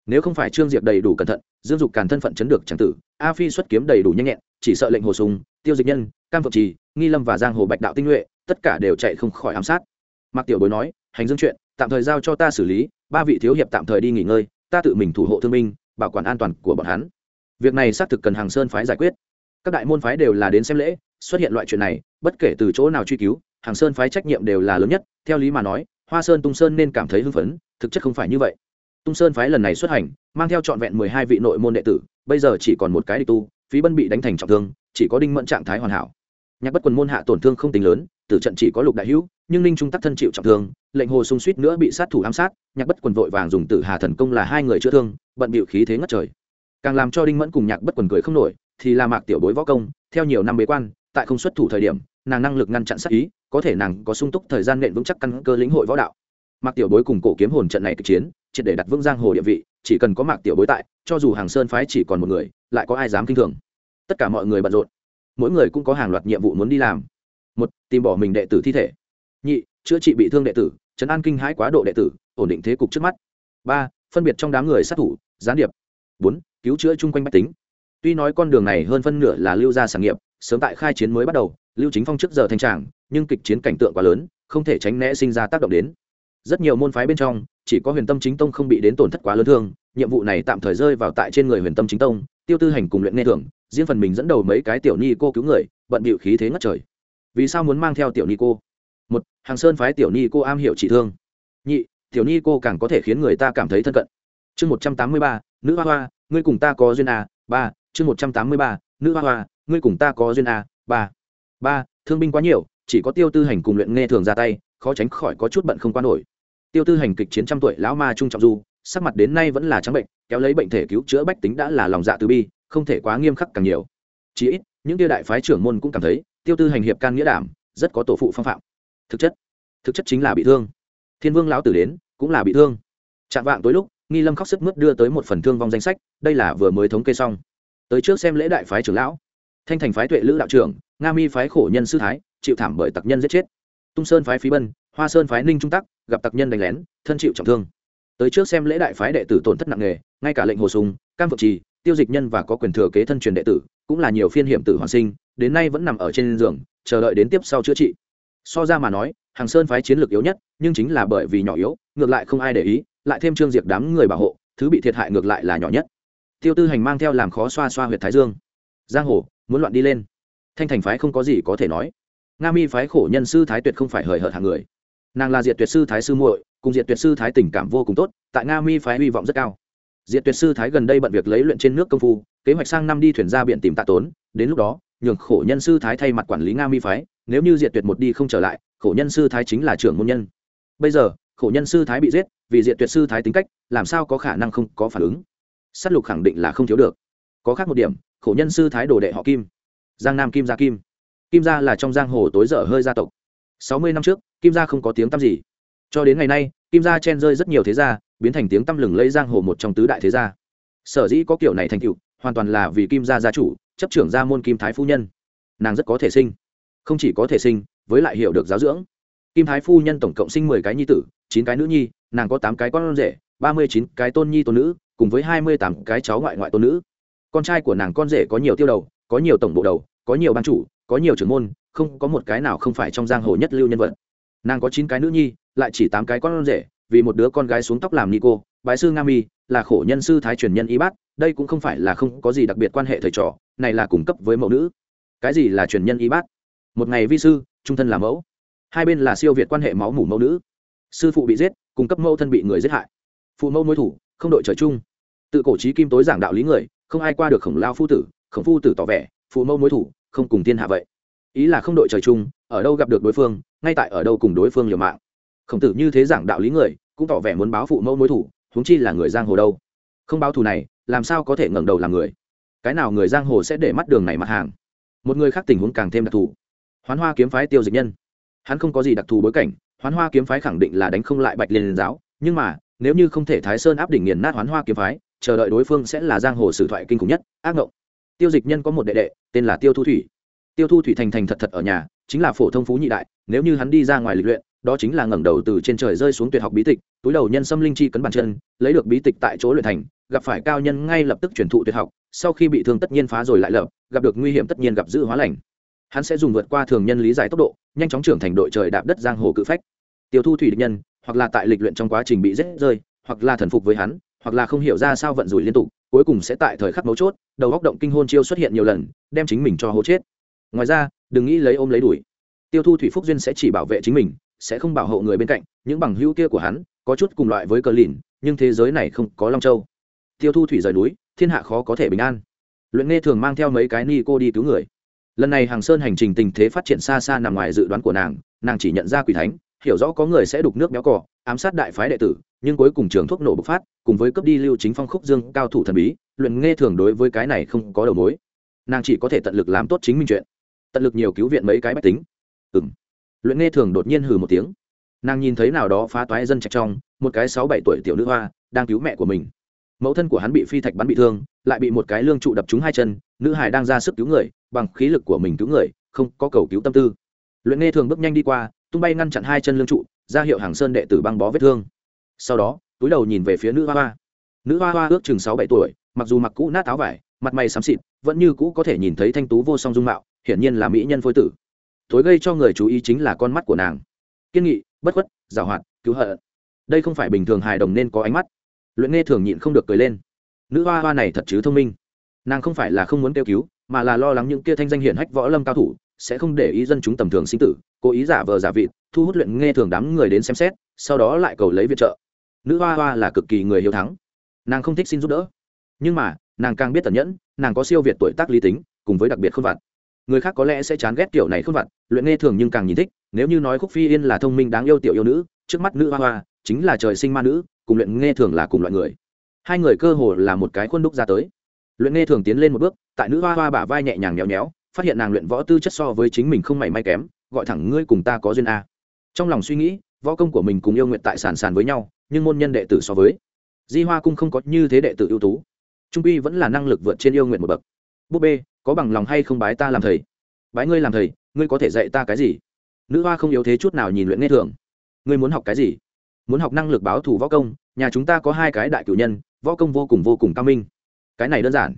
Nếu không phải trương diệp đầy đủ cẩn thận, dương dục càn thân phận chấn được tràng tử, a phi xuất kiếm đầy đủ nhanh nhẹn, chỉ sợ lệnh hồ sùng, tiêu dịch nhân, cam phượng trì, nghi lâm và giang hồ bạch đạo tinh nhuệ, tất cả đều chạy không khỏi ám sát. Mạc tiểu bối nói hành dương chuyện, tạm thời giao cho ta xử lý, ba vị thiếu hiệp tạm thời đi nghỉ ngơi, ta tự mình thủ hộ thương minh bảo quản an toàn của bọn hắn. Việc này xác thực cần hàng sơn phái giải quyết. Các đại môn phái đều là đến xem lễ, xuất hiện loại chuyện này, bất kể từ chỗ nào truy cứu, hàng sơn phái trách nhiệm đều là lớn nhất, theo lý mà nói, hoa sơn tung sơn nên cảm thấy hưng phấn, thực chất không phải như vậy. Tung sơn phái lần này xuất hành, mang theo trọn vẹn mười hai vị nội môn đệ tử, bây giờ chỉ còn một cái địch tu, phí bân bị đánh thành trọng thương, chỉ có đinh mẫn trạng thái hoàn hảo. Nhạc bất quần môn hạ tổn thương không tính lớn tử trận chỉ có lục đại hữu, nhưng ninh trung tắc thân chịu trọng thương, lệnh hồ sung suýt nữa bị sát thủ ám sát, nhạc bất quần vội vàng dùng tử hà thần công là hai người chữa thương, bận bịu khí thế ngất trời. Càng làm cho đinh mẫn cùng nhạc bất quần cười không nổi, thì là mạc tiểu bối võ công, theo nhiều năm bế quan, tại không xuất thủ thời điểm, nàng năng lực ngăn chặn sát ý, có thể nàng có sung túc thời gian nện vững chắc căn cơ lĩnh hội võ đạo. Mạc tiểu bối cùng cổ kiếm hồn trận này kịch chiến, triệt để đặt vững giang hồ địa vị, chỉ cần có mạc tiểu bối tại, cho dù hàng sơn phái chỉ còn một người, lại có ai dám kinh thường. Tất cả mọi người bận rộn. Mỗi người cũng có hàng loạt nhiệm vụ muốn đi làm một, tìm bỏ mình đệ tử thi thể. Nhị, chữa trị bị thương đệ tử, chấn an kinh hãi quá độ đệ tử, ổn định thế cục trước mắt. Ba, phân biệt trong đám người sát thủ, gián điệp. Bốn, cứu chữa chung quanh bách tính. Tuy nói con đường này hơn phân nửa là lưu gia sản nghiệp, sớm tại khai chiến mới bắt đầu, lưu chính phong trước giờ thanh tràng, nhưng kịch chiến cảnh tượng quá lớn, không thể tránh né sinh ra tác động đến. Rất nhiều môn phái bên trong, chỉ có huyền tâm chính tông không bị đến tổn thất quá lớn thương, nhiệm vụ này tạm thời rơi vào tại trên người huyền tâm chính tông, tiêu tư hành cùng luyện nghe thưởng, riêng phần mình dẫn đầu mấy cái tiểu ni cô cứu người, bận bịu khí thế ngất trời vì sao muốn mang theo tiểu ni cô? Một, hàng sơn phái tiểu ni cô am hiểu trị thương. Nhị, tiểu ni cô càng có thể khiến người ta cảm thấy thân cận. Chương một trăm tám mươi ba, nữ hoa hoa, ngươi cùng ta có duyên a ba, chương một trăm tám mươi ba, nữ hoa hoa, ngươi cùng ta có duyên a ba. Ba, thương binh quá nhiều, chỉ có tiêu tư hành cùng luyện nghe thường ra tay, khó tránh khỏi có chút bận không qua nổi. Tiêu tư hành kịch chiến trăm tuổi, lão ma trung trọng du, sắc mặt đến nay vẫn là trắng bệnh, kéo lấy bệnh thể cứu chữa bách tính đã là lòng dạ từ bi, không thể quá nghiêm khắc càng nhiều. Chỉ ít, những tiêu đại phái trưởng môn cũng cảm thấy tiêu tư hành hiệp can nghĩa đảm, rất có tổ phụ phong phạm. Thực chất thực chất chính là bị thương. Thiên vương lão tử đến, cũng là bị thương. Chạm vạng tối lúc, nghi lâm khóc sức mướt đưa tới một phần thương vong danh sách, đây là vừa mới thống kê xong. Tới trước xem lễ đại phái trưởng lão. Thanh thành phái tuệ lữ đạo trưởng, nga mi phái khổ nhân sư thái, chịu thảm bởi tặc nhân giết chết. Tung sơn phái phí bân, hoa sơn phái ninh trung tắc, gặp tặc nhân đánh lén, thân chịu trọng thương. Tới trước xem lễ đại phái đệ tử tổn thất nặng nề, ngay cả lệnh hồ sùng cam phượng trì, tiêu dịch nhân và có quyền thừa kế thân truyền đệ tử cũng là nhiều phiên hiểm tử hoàn sinh, đến nay vẫn nằm ở trên giường, chờ đợi đến tiếp sau chữa trị. So ra mà nói, hàng sơn phái chiến lược yếu nhất, nhưng chính là bởi vì nhỏ yếu, ngược lại không ai để ý, lại thêm trương diệp đám người bảo hộ, thứ bị thiệt hại ngược lại là nhỏ nhất. Tiêu tư hành mang theo làm khó xoa xoa huyệt thái dương. Giang hồ, muốn loạn đi lên. Thanh thành phái không có gì có thể nói. Nga mi phái khổ nhân sư thái tuyệt không phải hời hợt hàng người. Nàng là diệt tuyệt sư thái sư muội, cùng diệt tuyệt sư thái tình cảm vô cùng tốt, tại nga mi phái hy vọng rất cao diệt tuyệt sư thái gần đây bận việc lấy luyện trên nước công phu, kế hoạch sang năm đi thuyền ra biển tìm tạ tốn, đến lúc đó, nhường khổ nhân sư thái thay mặt quản lý nga mi phái, nếu như diệt tuyệt một đi không trở lại, khổ nhân sư thái chính là trưởng môn nhân. Bây giờ, khổ nhân sư thái bị giết, vì diệt tuyệt sư thái tính cách, làm sao có khả năng không có phản ứng? S á t lục khẳng định là không thiếu được. Có khác một điểm, khổ nhân sư thái đồ đệ họ kim. Giang nam kim gia kim. Kim gia là trong giang hồ tối dở hơi gia tộc. Sáu mươi năm trước, kim gia không có tiếng tăm gì. Cho đến ngày nay, kim gia chen rơi rất nhiều thế gia biến thành tiếng tăm lừng lây giang hồ một trong tứ đại thế gia. Sở dĩ có kiểu này thành cựu hoàn toàn là vì kim gia gia chủ, chấp trưởng gia môn kim thái phu nhân. Nàng rất có thể sinh. Không chỉ có thể sinh, với lại hiểu được giáo dưỡng. Kim thái phu nhân tổng cộng sinh mười cái nhi tử, chín cái nữ nhi, nàng có tám cái con rể, ba mươi chín cái tôn nhi tôn nữ, cùng với hai mươi tám cái cháu ngoại ngoại tôn nữ. Con trai của nàng con rể có nhiều tiêu đầu, có nhiều tổng bộ đầu, có nhiều ban chủ, có nhiều trưởng môn, không có một cái nào không phải trong giang hồ nhất lưu nhân vật. Nàng có chín cái nữ nhi, lại chỉ tám cái con rể vì một đứa con gái xuống tóc làm ni cô bái sư nga mi là khổ nhân sư thái truyền nhân y bát đây cũng không phải là không có gì đặc biệt quan hệ thầy trò, này là cung cấp với mẫu nữ. Cái gì là truyền nhân y bát một ngày vi sư, trung thân là mẫu. Hai bên là siêu việt quan hệ máu mủ mẫu nữ. Sư phụ bị giết cung cấp mẫu thân bị người giết hại. Phụ mẫu mối thủ, không đội trời chung. Tự cổ trí kim tối giảng đạo lý người, không ai qua được khổng lao phu tử, khổng phu tử tỏ vẻ, phụ mẫu mối thủ, không cùng thiên hạ vậy. Ý là không đội trời chung, ở đâu gặp được đối phương, ngay tại ở đâu cùng đối phương liều mạng khổng tử như thế giảng đạo lý người, cũng tỏ vẻ muốn báo phụ mẫu mối thủ, huống chi là người giang hồ đâu. Không báo thù này, làm sao có thể ngẩng đầu làm người? Cái nào người giang hồ sẽ để mắt đường này mặt hàng? Một người khác tình huống càng thêm đặc thù. Hoán hoa kiếm phái tiêu dịch nhân. Hắn không có gì đặc thù bối cảnh, hoán hoa kiếm phái khẳng định là đánh không lại bạch liên giáo, nhưng mà, nếu như không thể thái sơn áp đỉnh nghiền nát hoán hoa kiếm phái, chờ đợi đối phương sẽ là giang hồ sử thoại kinh khủng nhất, ác ngộng. Tiêu dịch nhân có một đệ đệ, tên là tiêu thu thủy. Tiêu thu thủy thành thành thật thật ở nhà, chính là phổ thông phú nhị đại, nếu như hắn đi ra ngoài lịch luyện đó chính là ngẩng đầu từ trên trời rơi xuống tuyệt học bí tịch, túi đầu nhân xâm linh chi cấn bàn chân, lấy được bí tịch tại chỗ luyện thành, gặp phải cao nhân ngay lập tức truyền thụ tuyệt học, sau khi bị thương tất nhiên phá rồi lại lập, gặp được nguy hiểm tất nhiên gặp giữ hóa lành. Hắn sẽ dùng vượt qua thường nhân lý giải tốc độ, nhanh chóng trưởng thành đội trời đạp đất giang hồ cự phách. Tiêu thu thủy địch nhân, hoặc là tại lịch luyện trong quá trình bị rết rơi, hoặc là thần phục với hắn, hoặc là không hiểu ra sao vận rủi liên tục, cuối cùng sẽ tại thời khắc mấu chốt, đầu góc động kinh hôn chiêu xuất hiện nhiều lần, đem chính mình cho hố chết. Ngoài ra, đừng nghĩ lấy ôm lấy đuổi. Tiêu thu thủy phúc duyên sẽ chỉ bảo vệ chính mình sẽ không bảo hộ người bên cạnh, những bằng hữu kia của hắn có chút cùng loại với cờ lìn nhưng thế giới này không có long châu. Tiêu thu thủy rời núi, thiên hạ khó có thể bình an. Luyện nghe thường mang theo mấy cái ni cô đi cứu người. Lần này hàng sơn hành trình tình thế phát triển xa xa nằm ngoài dự đoán của nàng nàng chỉ nhận ra quỷ thánh, hiểu rõ có người sẽ đục nước béo cỏ ám sát đại phái đệ tử, nhưng cuối cùng trường thuốc nổ bộc phát, cùng với cấp đi lưu chính phong khúc dương cao thủ thần bí, luyện nghe thường đối với cái này không có đầu mối. Nàng chỉ có thể tận lực làm tốt chính mình chuyện. Tận lực nhiều cứu viện mấy cái bách tính. Ừ m luyện nghe thường đột nhiên hừ một tiếng. Nàng nhìn thấy nào đó phá toái dân trạch trong, một cái sáu bảy tuổi tiểu nữ hoa, đang cứu mẹ của mình. Mẫu thân của hắn bị phi thạch bắn bị thương, lại bị một cái lương trụ đập trúng hai chân, nữ hải đang ra sức cứu người, bằng khí lực của mình cứu người, không có cầu cứu tâm tư. Luyện nghe thường bước nhanh đi qua, tung bay ngăn chặn hai chân lương trụ, ra hiệu hàng sơn đệ tử băng bó vết thương. Sau đó, túi đầu nhìn về phía nữ hoa hoa. Nữ hoa hoa ước chừng sáu bảy tuổi, mặc dù mặc cũ nát áo vải, mặt mày xám xịt, vẫn như cũ có thể nhìn thấy thanh tú vô song dung mạo, hiển nhiên là mỹ nhân phôi tử tối gây cho người chú ý chính là con mắt của nàng. Kiên nghị, bất khuất, giảo hoạt, cứu hận. Đây không phải bình thường hài đồng nên có ánh mắt. Luyện nghe thường nhịn không được cười lên. Nữ hoa hoa này thật chứ thông minh. Nàng không phải là không muốn kêu cứu, mà là lo lắng những kia thanh danh hiển hách võ lâm cao thủ sẽ không để ý dân chúng tầm thường sinh tử, cố ý giả vờ giả vịt, thu hút luyện nghe thường đám người đến xem xét, sau đó lại cầu lấy viện trợ. Nữ hoa hoa là cực kỳ người hiếu thắng. Nàng không thích xin giúp đỡ. Nhưng mà, nàng càng biết tẩn nhẫn, nàng có siêu việt tuổi tác lý tính, cùng với đặc biệt không vặt người khác có lẽ sẽ chán ghét tiểu này không vặt luyện nghe thường nhưng càng nhìn thích, nếu như nói khúc phi yên là thông minh đáng yêu tiểu yêu nữ, trước mắt nữ hoa hoa, chính là trời sinh ma nữ, cùng luyện nghe thường là cùng loại người. Hai người cơ hồ là một cái khuôn đúc ra tới. Luyện nghe thường tiến lên một bước, tại nữ hoa hoa bả vai nhẹ nhàng nhéo nhéo, phát hiện nàng luyện võ tư chất so với chính mình không mảy may kém, gọi thẳng ngươi cùng ta có duyên a. Trong lòng suy nghĩ, võ công của mình cùng yêu nguyện tại sản sản với nhau, nhưng môn nhân đệ tử so với di hoa cung không có như thế đệ tử ưu tú. Trung quy vẫn là năng lực vượt trên yêu nguyện một bậc. Búp bê có bằng lòng hay không bái ta làm thầy? Bái ngươi làm thầy, ngươi có thể dạy ta cái gì? Nữ hoa không yếu thế chút nào nhìn luyện nghe thường. Ngươi muốn học cái gì? Muốn học năng lực báo thù võ công, nhà chúng ta có hai cái đại cử nhân, võ công vô cùng vô cùng cao minh. Cái này đơn giản.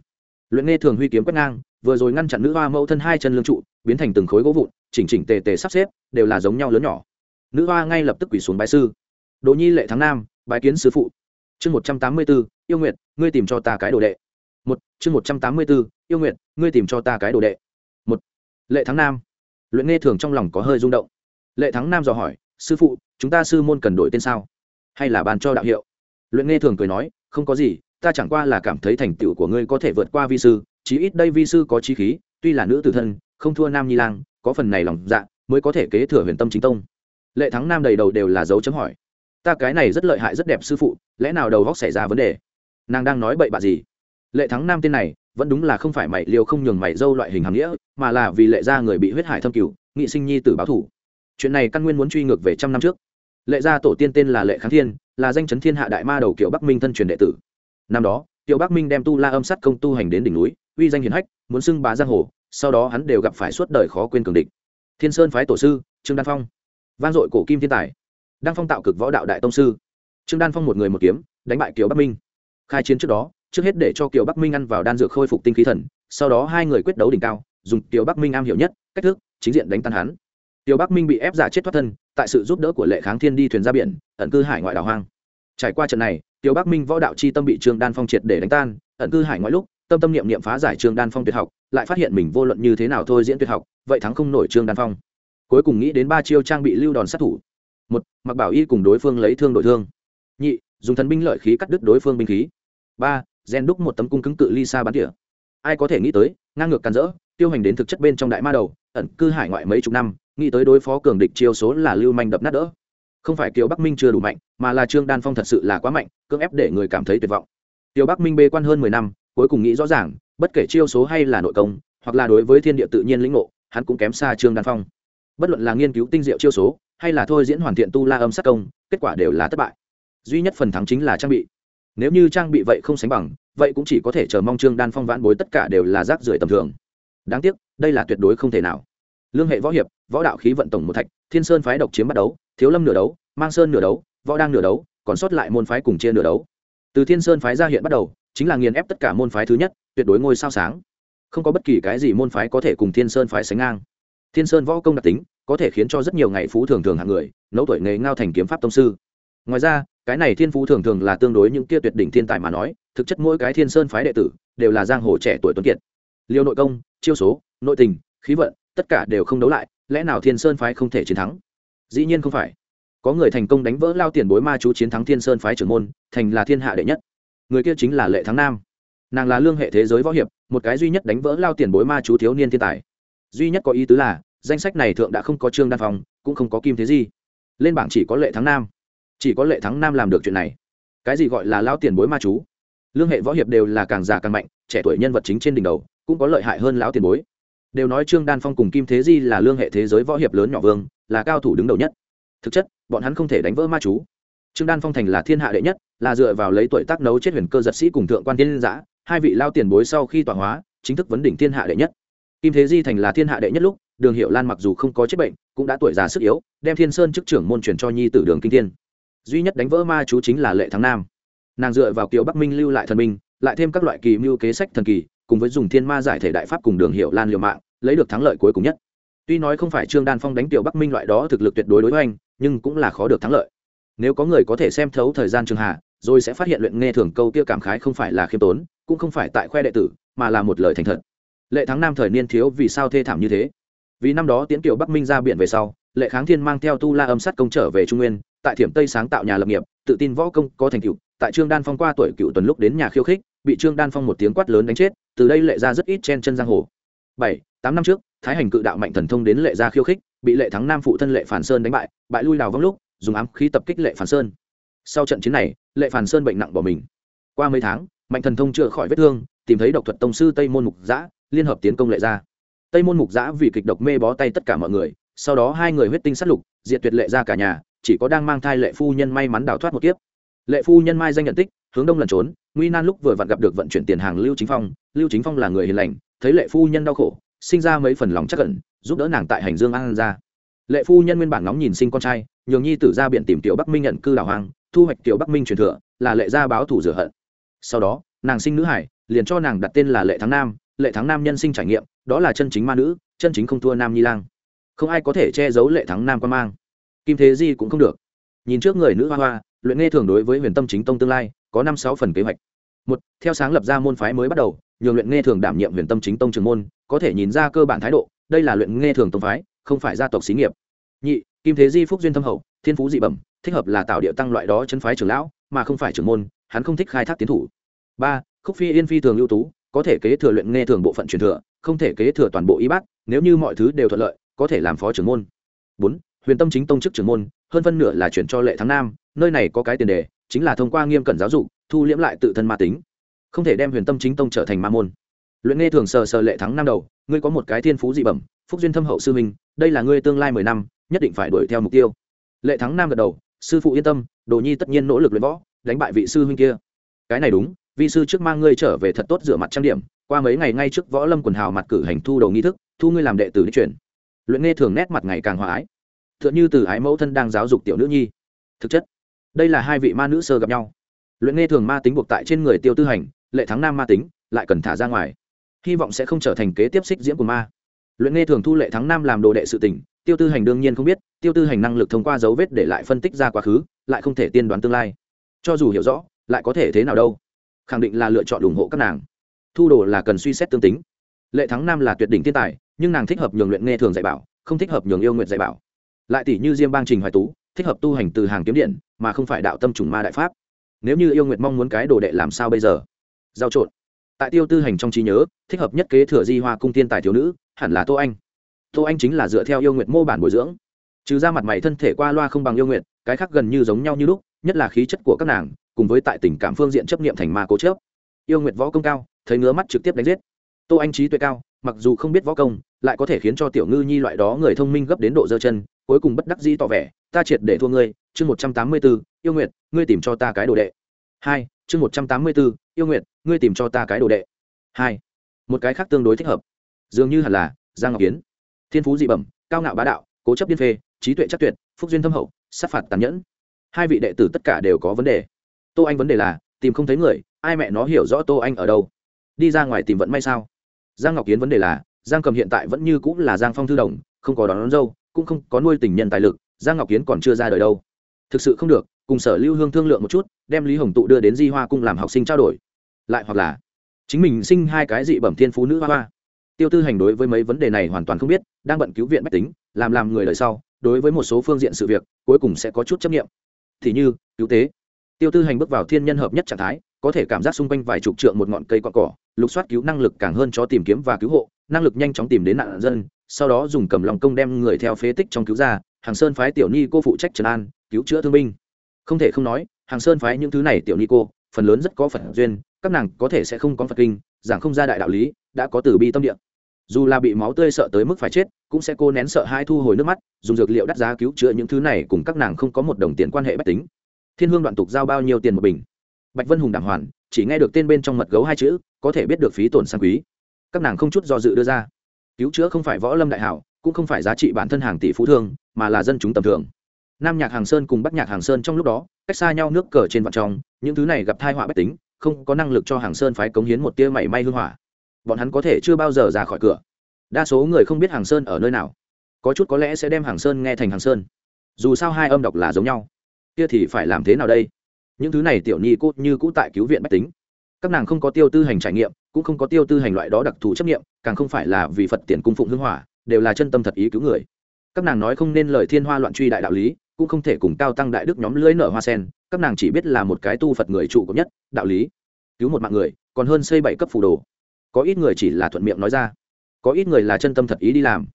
Luyện nghe thường huy kiếm quét ngang, vừa rồi ngăn chặn nữ hoa mẫu thân hai chân lương trụ, biến thành từng khối gỗ vụn, chỉnh chỉnh tề tề sắp xếp, đều là giống nhau lớn nhỏ. Nữ hoa ngay lập tức quỳ xuống bái sư. Đỗ nhi lệ thắng nam, bái kiến sư phụ. Chương một trăm tám mươi bốn yêu nguyện ngươi tìm cho ta cái đồ đệ một, chương một trăm tám mươi bốn, yêu nguyện, ngươi tìm cho ta cái đồ đệ. Một, lệ thắng nam. Luyện nghe thường trong lòng có hơi rung động. Lệ thắng nam dò hỏi, sư phụ, chúng ta sư môn cần đổi tên sao? Hay là bàn cho đạo hiệu? Luyện nghe thường cười nói, không có gì, ta chẳng qua là cảm thấy thành tựu của ngươi có thể vượt qua vi sư, chí ít đây vi sư có trí khí, tuy là nữ tử thân, không thua nam nhi lang, có phần này lòng dạ mới có thể kế thừa huyền tâm chính tông. Lệ thắng nam đầy đầu đều là dấu chấm hỏi, ta cái này rất lợi hại rất đẹp sư phụ, lẽ nào đầu góc xảy ra vấn đề? Nàng đang nói bậy bạ gì? Lệ thắng nam tên này vẫn đúng là không phải mày liều không nhường mày dâu loại hình hàm nghĩa, mà là vì lệ gia người bị huyết hải thâm cửu nghị sinh nhi tử báo thủ. Chuyện này căn nguyên muốn truy ngược về trăm năm trước. Lệ gia tổ tiên tên là lệ kháng thiên, là danh chấn thiên hạ đại ma đầu kiểu bắc minh thân truyền đệ tử. Năm đó kiệu bắc minh đem tu la âm sát công tu hành đến đỉnh núi, uy danh hiển hách, muốn xưng bá giang hồ, sau đó hắn đều gặp phải suốt đời khó quên cường địch. Thiên sơn phái tổ sư, trương đan phong. Vang dội cổ kim thiên tài. Đăng phong tạo cực võ đạo đại tông sư. Trương đan phong một người một kiếm, đánh bại kiều bắc minh. Khai chiến trước đó trước hết để cho kiều bắc minh ăn vào đan dược khôi phục tinh khí thần, sau đó hai người quyết đấu đỉnh cao, dùng kiều bắc minh am hiểu nhất cách thức, chính diện đánh tan hắn. Kiều bắc minh bị ép giả chết thoát thân, tại sự giúp đỡ của lệ kháng thiên đi thuyền ra biển, ẩn cư hải ngoại đảo hoang. Trải qua trận này, kiều bắc minh võ đạo chi tâm bị trương đan phong triệt để đánh tan, ẩn cư hải ngoại lúc, tâm tâm niệm niệm phá giải trương đan phong tuyệt học, lại phát hiện mình vô luận như thế nào thôi diễn tuyệt học, vậy thắng không nổi trương đan phong. Cuối cùng nghĩ đến ba chiêu trang bị lưu đòn sát thủ. Một mặc bảo y cùng đối phương lấy thương đổi thương. Nhị, dùng thần binh lợi khí cắt đứt đối phương binh khí. Ba gen đúc một tấm cung cứng cự ly xa bắn tỉa. Ai có thể nghĩ tới, ngang ngược càn rỡ, tiêu hành đến thực chất bên trong đại ma đầu, ẩn cư hải ngoại mấy chục năm, nghĩ tới đối phó cường địch chiêu số là lưu manh đập nát đỡ. Không phải kiều bắc minh chưa đủ mạnh, mà là trương đan phong thật sự là quá mạnh, cưỡng ép để người cảm thấy tuyệt vọng. Tiêu bắc minh bê quan hơn mười năm, cuối cùng nghĩ rõ ràng, bất kể chiêu số hay là nội công, hoặc là đối với thiên địa tự nhiên lĩnh ngộ, hắn cũng kém xa trương đan phong. Bất luận là nghiên cứu tinh diệu chiêu số, hay là thôi diễn hoàn thiện tu la âm sát công, kết quả đều là thất bại. Duy nhất phần thắng chính là trang bị. Nếu như trang bị vậy không sánh bằng vậy cũng chỉ có thể chờ mong trương đan phong vãn bối tất cả đều là rác rưởi tầm thường. Đáng tiếc, đây là tuyệt đối không thể nào. Lương hệ võ hiệp, võ đạo khí vận tổng một thạch, thiên sơn phái độc chiếm bắt đấu, thiếu lâm nửa đấu, mang sơn nửa đấu, võ đang nửa đấu, còn sót lại môn phái cùng chia nửa đấu. Từ thiên sơn phái ra hiện bắt đầu, chính là nghiền ép tất cả môn phái thứ nhất, tuyệt đối ngôi sao sáng. Không có bất kỳ cái gì môn phái có thể cùng thiên sơn phái sánh ngang. Thiên sơn võ công đặc tính, có thể khiến cho rất nhiều ngày phú thường thường hạng người, nấu tuổi nghề ngao thành kiếm pháp tông sư. Ngoài ra, cái này thiên phú thường thường là tương đối những kia tuyệt đỉnh thiên tài mà nói thực chất mỗi cái thiên sơn phái đệ tử đều là giang hồ trẻ tuổi tuấn kiệt. Liêu nội công, chiêu số, nội tình, khí vận, tất cả đều không đấu lại, lẽ nào thiên sơn phái không thể chiến thắng? Dĩ nhiên không phải. Có người thành công đánh vỡ lao tiền bối ma chú chiến thắng thiên sơn phái trưởng môn, thành là thiên hạ đệ nhất. Người kia chính là lệ thắng nam. Nàng là lương hệ thế giới võ hiệp, một cái duy nhất đánh vỡ lao tiền bối ma chú thiếu niên thiên tài. Duy nhất có ý tứ là, danh sách này thượng đã không có trương đan phòng cũng không có kim thế gì lên bảng chỉ có lệ thắng nam. Chỉ có lệ thắng nam làm được chuyện này. Cái gì gọi là lao tiền bối ma chú? Lương hệ võ hiệp đều là càng già càng mạnh, trẻ tuổi nhân vật chính trên đỉnh đầu, cũng có lợi hại hơn lão tiền bối. Đều nói trương đan phong cùng kim thế di là lương hệ thế giới võ hiệp lớn nhỏ vương, là cao thủ đứng đầu nhất. Thực chất, bọn hắn không thể đánh vỡ ma chú. Trương đan phong thành là thiên hạ đệ nhất, là dựa vào lấy tuổi tác nấu chết huyền cơ giật sĩ cùng thượng quan thiên giã hai vị lao tiền bối sau khi tọa hóa, chính thức vấn đỉnh thiên hạ đệ nhất. Kim thế di thành là thiên hạ đệ nhất lúc, đường hiệu lan mặc dù không có chết bệnh, cũng đã tuổi già sức yếu, đem thiên sơn chức trưởng môn truyền cho nhi tử đường kinh thiên. Duy nhất đánh vỡ ma chú chính là lệ thắng nam nàng dựa vào kiều bắc minh lưu lại thần minh, lại thêm các loại kỳ mưu kế sách thần kỳ, cùng với dùng thiên ma giải thể đại pháp cùng đường hiệu lan liều mạng, lấy được thắng lợi cuối cùng nhất. tuy nói không phải trương đan phong đánh tiểu bắc minh loại đó thực lực tuyệt đối đối với anh, nhưng cũng là khó được thắng lợi. nếu có người có thể xem thấu thời gian trường hạ, rồi sẽ phát hiện luyện nghe thường câu kia cảm khái không phải là khiêm tốn, cũng không phải tại khoe đệ tử, mà là một lời thành thật. lệ thắng nam thời niên thiếu vì sao thê thảm như thế? vì năm đó tiến tiểu bắc minh ra biển về sau, lệ kháng thiên mang theo tu la âm sát công trở về trung nguyên tại thiểm tây sáng tạo nhà lập nghiệp, tự tin võ công có thành tựu, tại trương đan phong qua tuổi cựu tuần lúc đến nhà khiêu khích, bị trương đan phong một tiếng quát lớn đánh chết, từ đây lệ ra rất ít chen chân giang hồ. Bảy, tám năm trước, thái hành cự đạo mạnh thần thông đến lệ ra khiêu khích, bị lệ thắng nam phụ thân lệ phản sơn đánh bại bại lui đào vong lúc, dùng ám khí tập kích lệ phản sơn. Sau trận chiến này, lệ phản sơn bệnh nặng bỏ mình. Qua mấy tháng, mạnh thần thông chữa khỏi vết thương, tìm thấy độc thuật tông sư tây môn mục giã, liên hợp tiến công lệ gia tây môn mục giã vì kịch độc mê bó tay tất cả mọi người, sau đó hai người huyết tinh sát lục, diệt tuyệt lệ ra cả nhà chỉ có đang mang thai lệ phu nhân may mắn đào thoát một kiếp. Lệ phu nhân mai danh nhận tích, hướng đông lẩn trốn, nguy nan lúc vừa vặn gặp được vận chuyển tiền hàng lưu chính phong. Lưu chính phong là người hiền lành, thấy lệ phu nhân đau khổ, sinh ra mấy phần lòng chắc cẩn giúp đỡ nàng tại hành dương an ra lệ phu nhân nguyên bản nóng nhìn sinh con trai, nhường nhi tử ra biển tìm tiểu bắc minh nhận cư đảo hoàng thu hoạch tiểu bắc minh truyền thừa, là lệ gia báo thủ rửa hận. Sau đó, nàng sinh nữ hải, liền cho nàng đặt tên là lệ thắng nam. Lệ thắng nam nhân sinh trải nghiệm, đó là chân chính ma nữ, chân chính không thua nam nhi lang. Không ai có thể che giấu lệ thắng nam quan mang kim thế di cũng không được. Nhìn trước người nữ hoa hoa, luyện nghe thường đối với huyền tâm chính tông tương lai, có năm sáu phần kế hoạch. Một, theo sáng lập ra môn phái mới bắt đầu, nhường luyện nghe thường đảm nhiệm huyền tâm chính tông trường môn, có thể nhìn ra cơ bản thái độ, đây là luyện nghe thường tông phái, không phải gia tộc xí nghiệp. Nhị, kim thế di phúc duyên thâm hậu, thiên phú dị bẩm, thích hợp là tạo địa tăng loại đó chân phái trưởng lão, mà không phải trưởng môn, hắn không thích khai thác tiến thủ. Ba, khúc phi yên phi thường ưu tú, có thể kế thừa luyện nghe thường bộ phận truyền thừa, không thể kế thừa toàn bộ y bác nếu như mọi thứ đều thuận lợi, có thể làm phó trưởng môn. Bốn huyền tâm chính tông chức trưởng môn, hơn phân nửa là chuyển cho lệ thắng nam, nơi này có cái tiền đề, chính là thông qua nghiêm cẩn giáo dục, thu liễm lại tự thân ma tính. Không thể đem huyền tâm chính tông trở thành ma môn. Luyện nghe thường sờ sờ lệ thắng năm đầu, ngươi có một cái thiên phú dị bẩm, phúc duyên thâm hậu sư minh đây là ngươi tương lai mười năm, nhất định phải đuổi theo mục tiêu. Lệ thắng nam gật đầu, sư phụ yên tâm, đồ nhi tất nhiên nỗ lực luyện võ, đánh bại vị sư huynh kia. Cái này đúng vị sư trước mang ngươi trở về thật tốt rửa mặt trang điểm, qua mấy ngày ngay trước võ lâm quần hào mặt cử hành thu đầu nghi thức, thu ngươi làm đệ tử đi chuyển. Luyện nghe thường nét mặt ngày càng hòa ái t h ư ợ n từ ái mẫu thân đang giáo dục tiểu nữ nhi. Thực chất, đây là hai vị ma nữ sơ gặp nhau. Luyện nghe thường ma tính buộc tại trên người tiêu tư hành, lệ thắng nam ma tính, lại cần thả ra ngoài. Hy vọng sẽ không trở thành kế tiếp xích diễm của ma. Luyện nghe thường thu lệ thắng nam làm đồ đệ sự tình, tiêu tư hành đương nhiên không biết, tiêu tư hành năng lực thông qua dấu vết để lại phân tích ra quá khứ, lại không thể tiên đoán tương lai. Cho dù hiểu rõ, lại có thể thế nào đâu? Khẳng định là lựa chọn ủng hộ các nàng. Thu đồ là cần suy xét tương tính. Lệ thắng nam là tuyệt đỉnh thiên tài, nhưng nàng thích hợp nhường luyện nghe thường dạy bảo, không thích hợp nhường yêu nguyện dạy bảo lại tỷ như diêm bang trình hoài tú, thích hợp tu hành từ hàng kiếm điện, mà không phải đạo tâm trùng ma đại pháp. Nếu như yêu nguyện mong muốn cái đồ đệ làm sao bây giờ? Giao trộn. Tại tiêu tư hành trong trí nhớ, thích hợp nhất kế thừa di hoa cung tiên tài thiếu nữ, hẳn là tô anh. Tô anh chính là dựa theo yêu nguyện mô bản bồi dưỡng. Trừ ra mặt mày thân thể qua loa không bằng yêu nguyện cái khác gần như giống nhau như lúc, nhất là khí chất của các nàng, cùng với tại tình cảm phương diện chấp nghiệm thành ma cố chớp. Yêu nguyệt võ công cao, thấy ngứa mắt trực tiếp đánh giết. Tô anh trí tuệ cao, mặc dù không biết võ công, lại có thể khiến cho tiểu ngư nhi loại đó người thông minh gấp đến độ dơ chân cuối cùng bất đắc dĩ tỏ vẻ ta triệt để thua ngươi chương một trăm tám mươi b ố yêu nguyệt ngươi tìm cho ta cái đồ đệ. Hai chương một trăm tám mươi b ố yêu nguyệt ngươi tìm cho ta cái đồ đệ. Hai một cái khác tương đối thích hợp. Dường như hẳn là giang ngọc kiến thiên phú dị bẩm cao ngạo bá đạo cố chấp điên phê trí tuệ chắc tuyệt phúc duyên thâm hậu sát phạt tàn nhẫn. Hai vị đệ tử tất cả đều có vấn đề. Tô anh vấn đề là tìm không thấy người ai mẹ nó hiểu rõ tô anh ở đâu? Đi ra ngoài tìm vẫn may sao? Giang ngọc kiến vấn đề là giang cầm hiện tại vẫn như cũng là giang phong thư đồng không có đón, đón dâu cũng không có nuôi tình nhân tài lực, giang ngọc kiến còn chưa ra đời đâu. Thực sự không được, cùng sở lưu hương thương lượng một chút, đem lý hồng tụ đưa đến di hoa cung làm học sinh trao đổi. Lại hoặc là, chính mình sinh hai cái dị bẩm thiên phú nữ hoa hoa. Tiêu tư hành đối với mấy vấn đề này hoàn toàn không biết, đang bận cứu viện bách tính, làm làm người lời sau, đối với một số phương diện sự việc, cuối cùng sẽ có chút chấp nghiệm. Thì như, cứu tế. Tiêu tư hành bước vào thiên nhân hợp nhất trạng thái, có thể cảm giác xung quanh vài chục trượng một ngọn cây cọn cỏ, lục soát cứu năng lực càng hơn cho tìm kiếm và cứu hộ năng lực nhanh chóng tìm đến nạn dân, sau đó dùng cầm lòng công đem người theo phế tích trong cứu ra, hàng sơn phái tiểu ni cô phụ trách trần an, cứu chữa thương binh. Không thể không nói, hàng sơn phái những thứ này tiểu ni cô, phần lớn rất có phật duyên, các nàng có thể sẽ không có phật kinh, giảng không ra đại đạo lý, đã có từ bi tâm địa. Dù là bị máu tươi sợ tới mức phải chết, cũng sẽ cô nén sợ hai thu hồi nước mắt, dùng dược liệu đắt giá cứu chữa những thứ này cùng các nàng không có một đồng tiền quan hệ bách tính. Thiên hương đoạn tục giao bao nhiêu tiền một bình? Bạch vân hùng đàng hoàn chỉ nghe được tên bên trong mật gấu hai chữ, có thể biết được phí tổn sang quý các nàng không chút do dự đưa ra. Cứu chữa không phải võ lâm đại hảo, cũng không phải giá trị bản thân hàng tỷ phú thương, mà là dân chúng tầm thường. Nam nhạc hàng sơn cùng bắc nhạc hàng sơn trong lúc đó, cách xa nhau nước cờ trên vạn trong những thứ này gặp thai họa bách tính, không có năng lực cho hàng sơn phái cống hiến một tia mảy may hư hỏa. Bọn hắn có thể chưa bao giờ ra khỏi cửa. Đa số người không biết hàng sơn ở nơi nào. Có chút có lẽ sẽ đem hàng sơn nghe thành hàng sơn. Dù sao hai âm đọc là giống nhau. Kia thì phải làm thế nào đây? Những thứ này tiểu nhi cốt như cũ tại cứu viện bách tính. Các nàng không có tiêu tư hành trải nghiệm cũng không có tiêu tư hành loại đó đặc thù chấp nghiệm càng không phải là vì phật tiền cung phụng hưng hỏa, đều là chân tâm thật ý cứu người. Các nàng nói không nên lời thiên hoa loạn truy đại đạo lý, cũng không thể cùng cao tăng đại đức nhóm lưỡi nở hoa sen, các nàng chỉ biết là một cái tu phật người trụ cộng nhất, đạo lý. Cứu một mạng người, còn hơn xây bảy cấp phù đồ. Có ít người chỉ là thuận miệng nói ra, có ít người là chân tâm thật ý đi làm.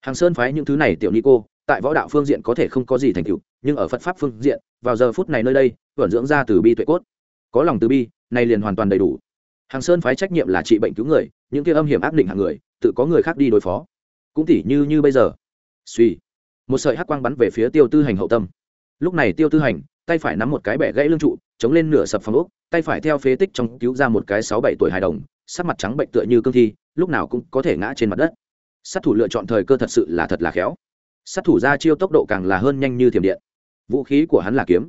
Hàng sơn phái những thứ này tiểu ni cô, tại võ đạo phương diện có thể không có gì thành tựu, nhưng ở phật pháp phương diện, vào giờ phút này nơi đây vẩn dưỡng ra từ bi tuệ cốt. Có lòng từ bi, này liền hoàn toàn đầy đủ hàng sơn phái trách nhiệm là trị bệnh cứu người, những kia âm hiểm ác định hàng người, tự có người khác đi đối phó. Cũng tỉ như như bây giờ. Suy một sợi hắc quang bắn về phía tiêu tư hành hậu tâm. Lúc này tiêu tư hành, tay phải nắm một cái bẻ gãy lưng trụ, chống lên nửa sập phòng ốc, tay phải theo phế tích trong cứu ra một cái sáu bảy tuổi hài đồng, sắc mặt trắng bệnh tựa như cương thi, lúc nào cũng có thể ngã trên mặt đất. Sát thủ lựa chọn thời cơ thật sự là thật là khéo. Sát thủ ra chiêu tốc độ càng là hơn nhanh như thiểm điện. Vũ khí của hắn là kiếm,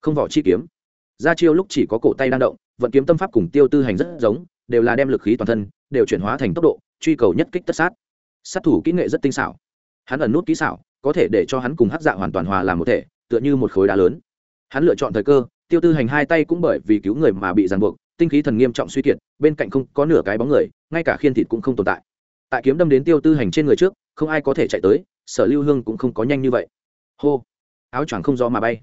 không vỏ chi kiếm ra chiêu lúc chỉ có cổ tay đang động, vận kiếm tâm pháp cùng tiêu tư hành rất giống, đều là đem lực khí toàn thân, đều chuyển hóa thành tốc độ, truy cầu nhất kích tất sát. Sát thủ kỹ nghệ rất tinh xảo. Hắn ẩn nút kỹ xảo, có thể để cho hắn cùng hát dạ hoàn toàn hòa làm một thể, tựa như một khối đá lớn. Hắn lựa chọn thời cơ, tiêu tư hành hai tay cũng bởi vì cứu người mà bị ràng buộc, tinh khí thần nghiêm trọng suy kiệt, bên cạnh không có nửa cái bóng người, ngay cả khiên thịt cũng không tồn tại. Tại kiếm đâm đến tiêu tư hành trên người trước, không ai có thể chạy tới, sở lưu hương cũng không có nhanh như vậy. Hô! Áo choàng không gió mà bay.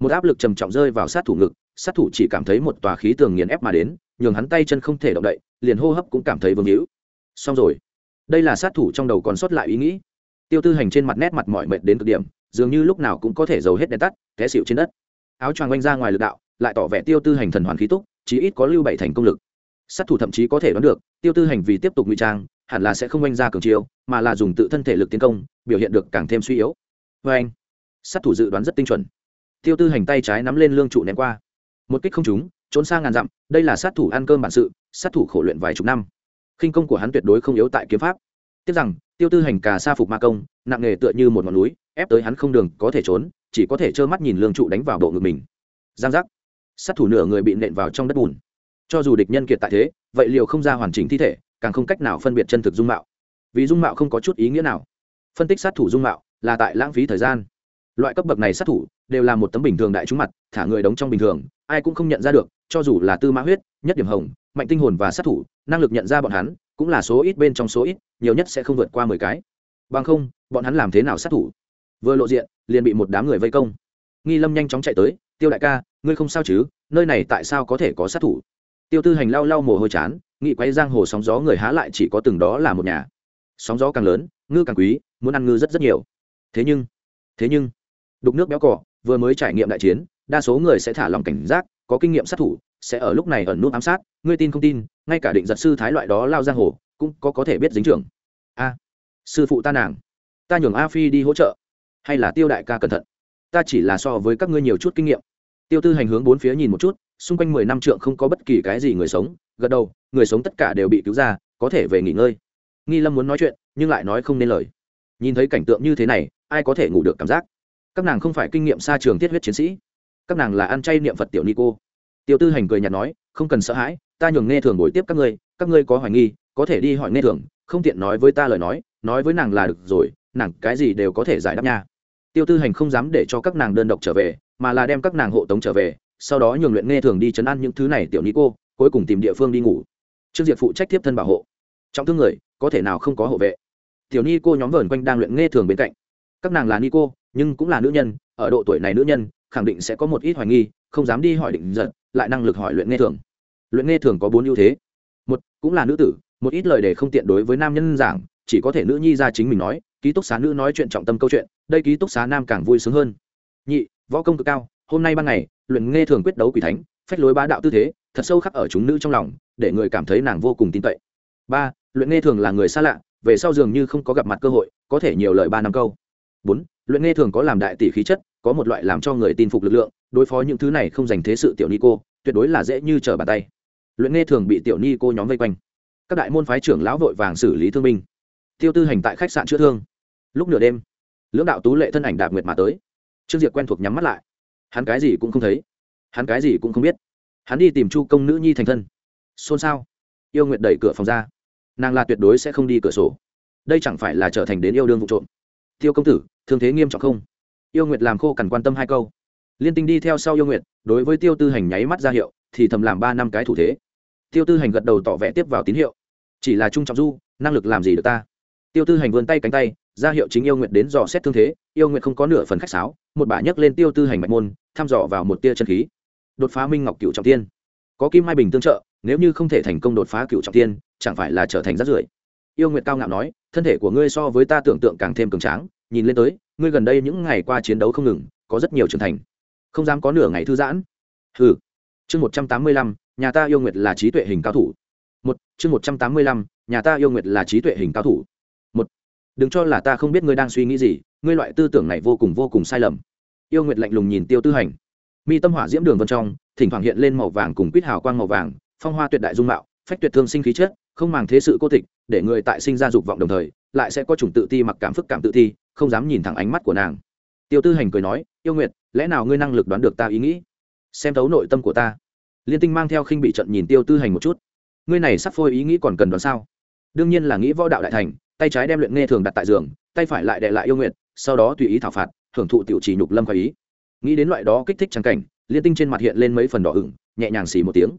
Một áp lực trầm trọng rơi vào sát thủ ngực sát thủ chỉ cảm thấy một tòa khí tường nghiền ép mà đến, nhường hắn tay chân không thể động đậy, liền hô hấp cũng cảm thấy vương hữu. Xong rồi. Đây là sát thủ trong đầu còn sót lại ý nghĩ. Tiêu tư hành trên mặt nét mặt mỏi mệt đến cực điểm, dường như lúc nào cũng có thể giấu hết đèn tắt, té xịu trên đất. Áo choàng oanh ra ngoài lực đạo, lại tỏ vẻ tiêu tư hành thần hoàn khí túc, chí ít có lưu bảy thành công lực. Sát thủ thậm chí có thể đoán được, tiêu tư hành vì tiếp tục ngụy trang, hẳn là sẽ không oanh ra cường chiêu, mà là dùng tự thân thể lực tiến công, biểu hiện được càng thêm suy yếu. Vê anh sát thủ dự đoán rất tinh chuẩn. Tiêu tư hành tay trái nắm lên lương trụ ném qua một kích không trúng, trốn xa ngàn dặm, đây là sát thủ ăn cơm bản sự, sát thủ khổ luyện vài chục năm. Khinh công của hắn tuyệt đối không yếu tại kiếm pháp. Tiếc rằng, tiêu tư hành cà sa phục ma công, nặng nghề tựa như một ngọn núi, ép tới hắn không đường, có thể trốn, chỉ có thể trơ mắt nhìn lương trụ đánh vào bộ ngực mình. Giang giác. Sát thủ nửa người bị nện vào trong đất bùn. Cho dù địch nhân kiệt tại thế, vậy liệu không ra hoàn chỉnh thi thể, càng không cách nào phân biệt chân thực dung mạo. Vì dung mạo không có chút ý nghĩa nào. Phân tích sát thủ dung mạo là tại lãng phí thời gian. Loại cấp bậc này sát thủ đều là một tấm bình thường đại chúng mặt, thả người đóng trong bình thường, ai cũng không nhận ra được, cho dù là tư mã huyết, nhất điểm hồng, mạnh tinh hồn và sát thủ, năng lực nhận ra bọn hắn, cũng là số ít bên trong số ít, nhiều nhất sẽ không vượt qua mười cái. Bằng không, bọn hắn làm thế nào sát thủ? Vừa lộ diện, liền bị một đám người vây công. Nghi lâm nhanh chóng chạy tới, tiêu đại ca, ngươi không sao chứ? Nơi này tại sao có thể có sát thủ? Tiêu tư hành lau lau mồ hôi chán nghị quay giang hồ sóng gió người há lại chỉ có từng đó là một nhà. Sóng gió càng lớn, ngư càng quý, muốn ăn ngư rất rất nhiều. Thế nhưng thế nhưng, đục nước béo cỏ vừa mới trải nghiệm đại chiến, đa số người sẽ thả lòng cảnh giác, có kinh nghiệm sát thủ, sẽ ở lúc này ẩn nút ám sát, ngươi tin không tin, ngay cả định giật sư thái loại đó lao giang hồ, cũng có có thể biết dính trưởng. A, sư phụ ta nàng, ta nhường a phi đi hỗ trợ, hay là tiêu đại ca cẩn thận? Ta chỉ là so với các ngươi nhiều chút kinh nghiệm. Tiêu tư hành hướng bốn phía nhìn một chút, xung quanh mười năm trượng không có bất kỳ cái gì người sống, gật đầu, người sống tất cả đều bị cứu ra, có thể về nghỉ ngơi. Nghi lâm muốn nói chuyện, nhưng lại nói không nên lời. Nhìn thấy cảnh tượng như thế này, ai có thể ngủ được cảm giác? Các nàng không phải kinh nghiệm xa trường tiết huyết chiến sĩ, các nàng là ăn chay niệm phật tiểu ni cô. Tiêu tư hành cười nhạt nói, không cần sợ hãi, ta nhường nghe thường buổi tiếp các ngươi các ngươi có hoài nghi, có thể đi hỏi nghe thường, không tiện nói với ta lời nói nói với nàng là được rồi, nàng cái gì đều có thể giải đáp nha. Tiêu tư hành không dám để cho các nàng đơn độc trở về, mà là đem các nàng hộ tống trở về, sau đó nhường luyện nghe thường đi chấn an những thứ này tiểu ni cô, cuối cùng tìm địa phương đi ngủ. Trương diệp phụ trách tiếp thân bảo hộ. Trọng thương người, có thể nào không có hộ vệ? Tiểu ni cô nhóm vờn quanh đang luyện nghe thường bên cạnh các nàng là ni cô nhưng cũng là nữ nhân, ở độ tuổi này nữ nhân, khẳng định sẽ có một ít hoài nghi, không dám đi hỏi định giật, lại năng lực hỏi luyện nghe thường. Luyện nghe thường có bốn ưu thế. Một, cũng là nữ tử, một ít lời để không tiện đối với nam nhân giảng, chỉ có thể nữ nhi ra chính mình nói, ký túc xá nữ nói chuyện trọng tâm câu chuyện, đây ký túc xá nam càng vui sướng hơn. Nhị, võ công cực cao, hôm nay ban ngày, luyện nghe thường quyết đấu quỷ thánh, phách lối bá đạo tư thế, thật sâu khắc ở chúng nữ trong lòng, để người cảm thấy nàng vô cùng tin cậy. Ba, luyện nghe thường là người xa lạ, về sau dường như không có gặp mặt cơ hội, có thể nhiều lời ba năm câu bốn, luyện nghe thường có làm đại tỷ khí chất, có một loại làm cho người tin phục lực lượng, đối phó những thứ này không dành thế sự tiểu ni cô tuyệt đối là dễ như trở bàn tay. Luyện nghe thường bị tiểu ni cô nhóm vây quanh. Các đại môn phái trưởng lão vội vàng xử lý thương binh. Tiêu tư hành tại khách sạn chữa thương. Lúc nửa đêm, lưỡng đạo tú lệ thân ảnh đạp nguyệt mà tới. Trương diệp quen thuộc nhắm mắt lại. Hắn cái gì cũng không thấy. Hắn cái gì cũng không biết. Hắn đi tìm chu công nữ nhi thành thân. Xôn xao. Yêu nguyệt đẩy cửa phòng ra. Nàng là tuyệt đối sẽ không đi cửa sổ. Đây chẳng phải là trở thành đến yêu đương vụ trộm tiêu công tử, thương thế nghiêm trọng không? Yêu nguyệt làm khô cằn quan tâm hai câu. Liên tinh đi theo sau yêu nguyệt, đối với tiêu tư hành nháy mắt ra hiệu, thì thầm làm ba năm cái thủ thế. Tiêu tư hành gật đầu tỏ vẻ tiếp vào tín hiệu. Chỉ là trung trọng du, năng lực làm gì được ta? Tiêu tư hành vươn tay cánh tay, ra hiệu chính yêu nguyệt đến dò xét thương thế. Yêu nguyệt không có nửa phần khách sáo, một bả nhấc lên tiêu tư hành mạch môn, thăm dò vào một tia chân khí. Đột phá minh ngọc cựu trọng tiên. Có kim mai bình tương trợ, nếu như không thể thành công đột phá cựu trọng tiên, chẳng phải là trở thành rát rưởi? Yêu nguyệt cao ngạo nói thân thể của ngươi so với ta tưởng tượng càng thêm cường tráng, nhìn lên tới, ngươi gần đây những ngày qua chiến đấu không ngừng, có rất nhiều trưởng thành. Không dám có nửa ngày thư giãn. Hừ. Chương một trăm tám mươi lăm, nhà ta yêu nguyệt là trí tuệ hình cao thủ. Một, chương một trăm tám mươi lăm, nhà ta yêu nguyệt là trí tuệ hình cao thủ. Một, đừng cho là ta không biết ngươi đang suy nghĩ gì, ngươi loại tư tưởng này vô cùng vô cùng sai lầm. Yêu nguyệt lạnh lùng nhìn tiêu tư hành. Mi tâm hỏa diễm đường vân trong, thỉnh thoảng hiện lên màu vàng cùng quýt hào quang màu vàng, phong hoa tuyệt đại dung mạo, phách tuyệt thương sinh khí chất, không màng thế sự cô tịch để người tại sinh ra dục vọng đồng thời, lại sẽ có chủng tự ti mặc cảm phức cảm tự ti, không dám nhìn thẳng ánh mắt của nàng. Tiêu tư hành cười nói, yêu nguyệt, lẽ nào ngươi năng lực đoán được ta ý nghĩ? Xem thấu nội tâm của ta. Liên tinh mang theo khinh bị trận nhìn tiêu tư hành một chút. Ngươi này sắp phôi ý nghĩ còn cần đoán sao? Đương nhiên là nghĩ võ đạo đại thành, tay trái đem luyện nghe thường đặt tại giường, tay phải lại đệ lại yêu nguyện sau đó tùy ý thảo phạt hưởng thụ tiểu trì nhục lâm khỏi ý. Nghĩ đến loại đó kích thích trắng cảnh, liên tinh trên mặt hiện lên mấy phần đỏ ửng, nhẹ nhàng xì một tiếng.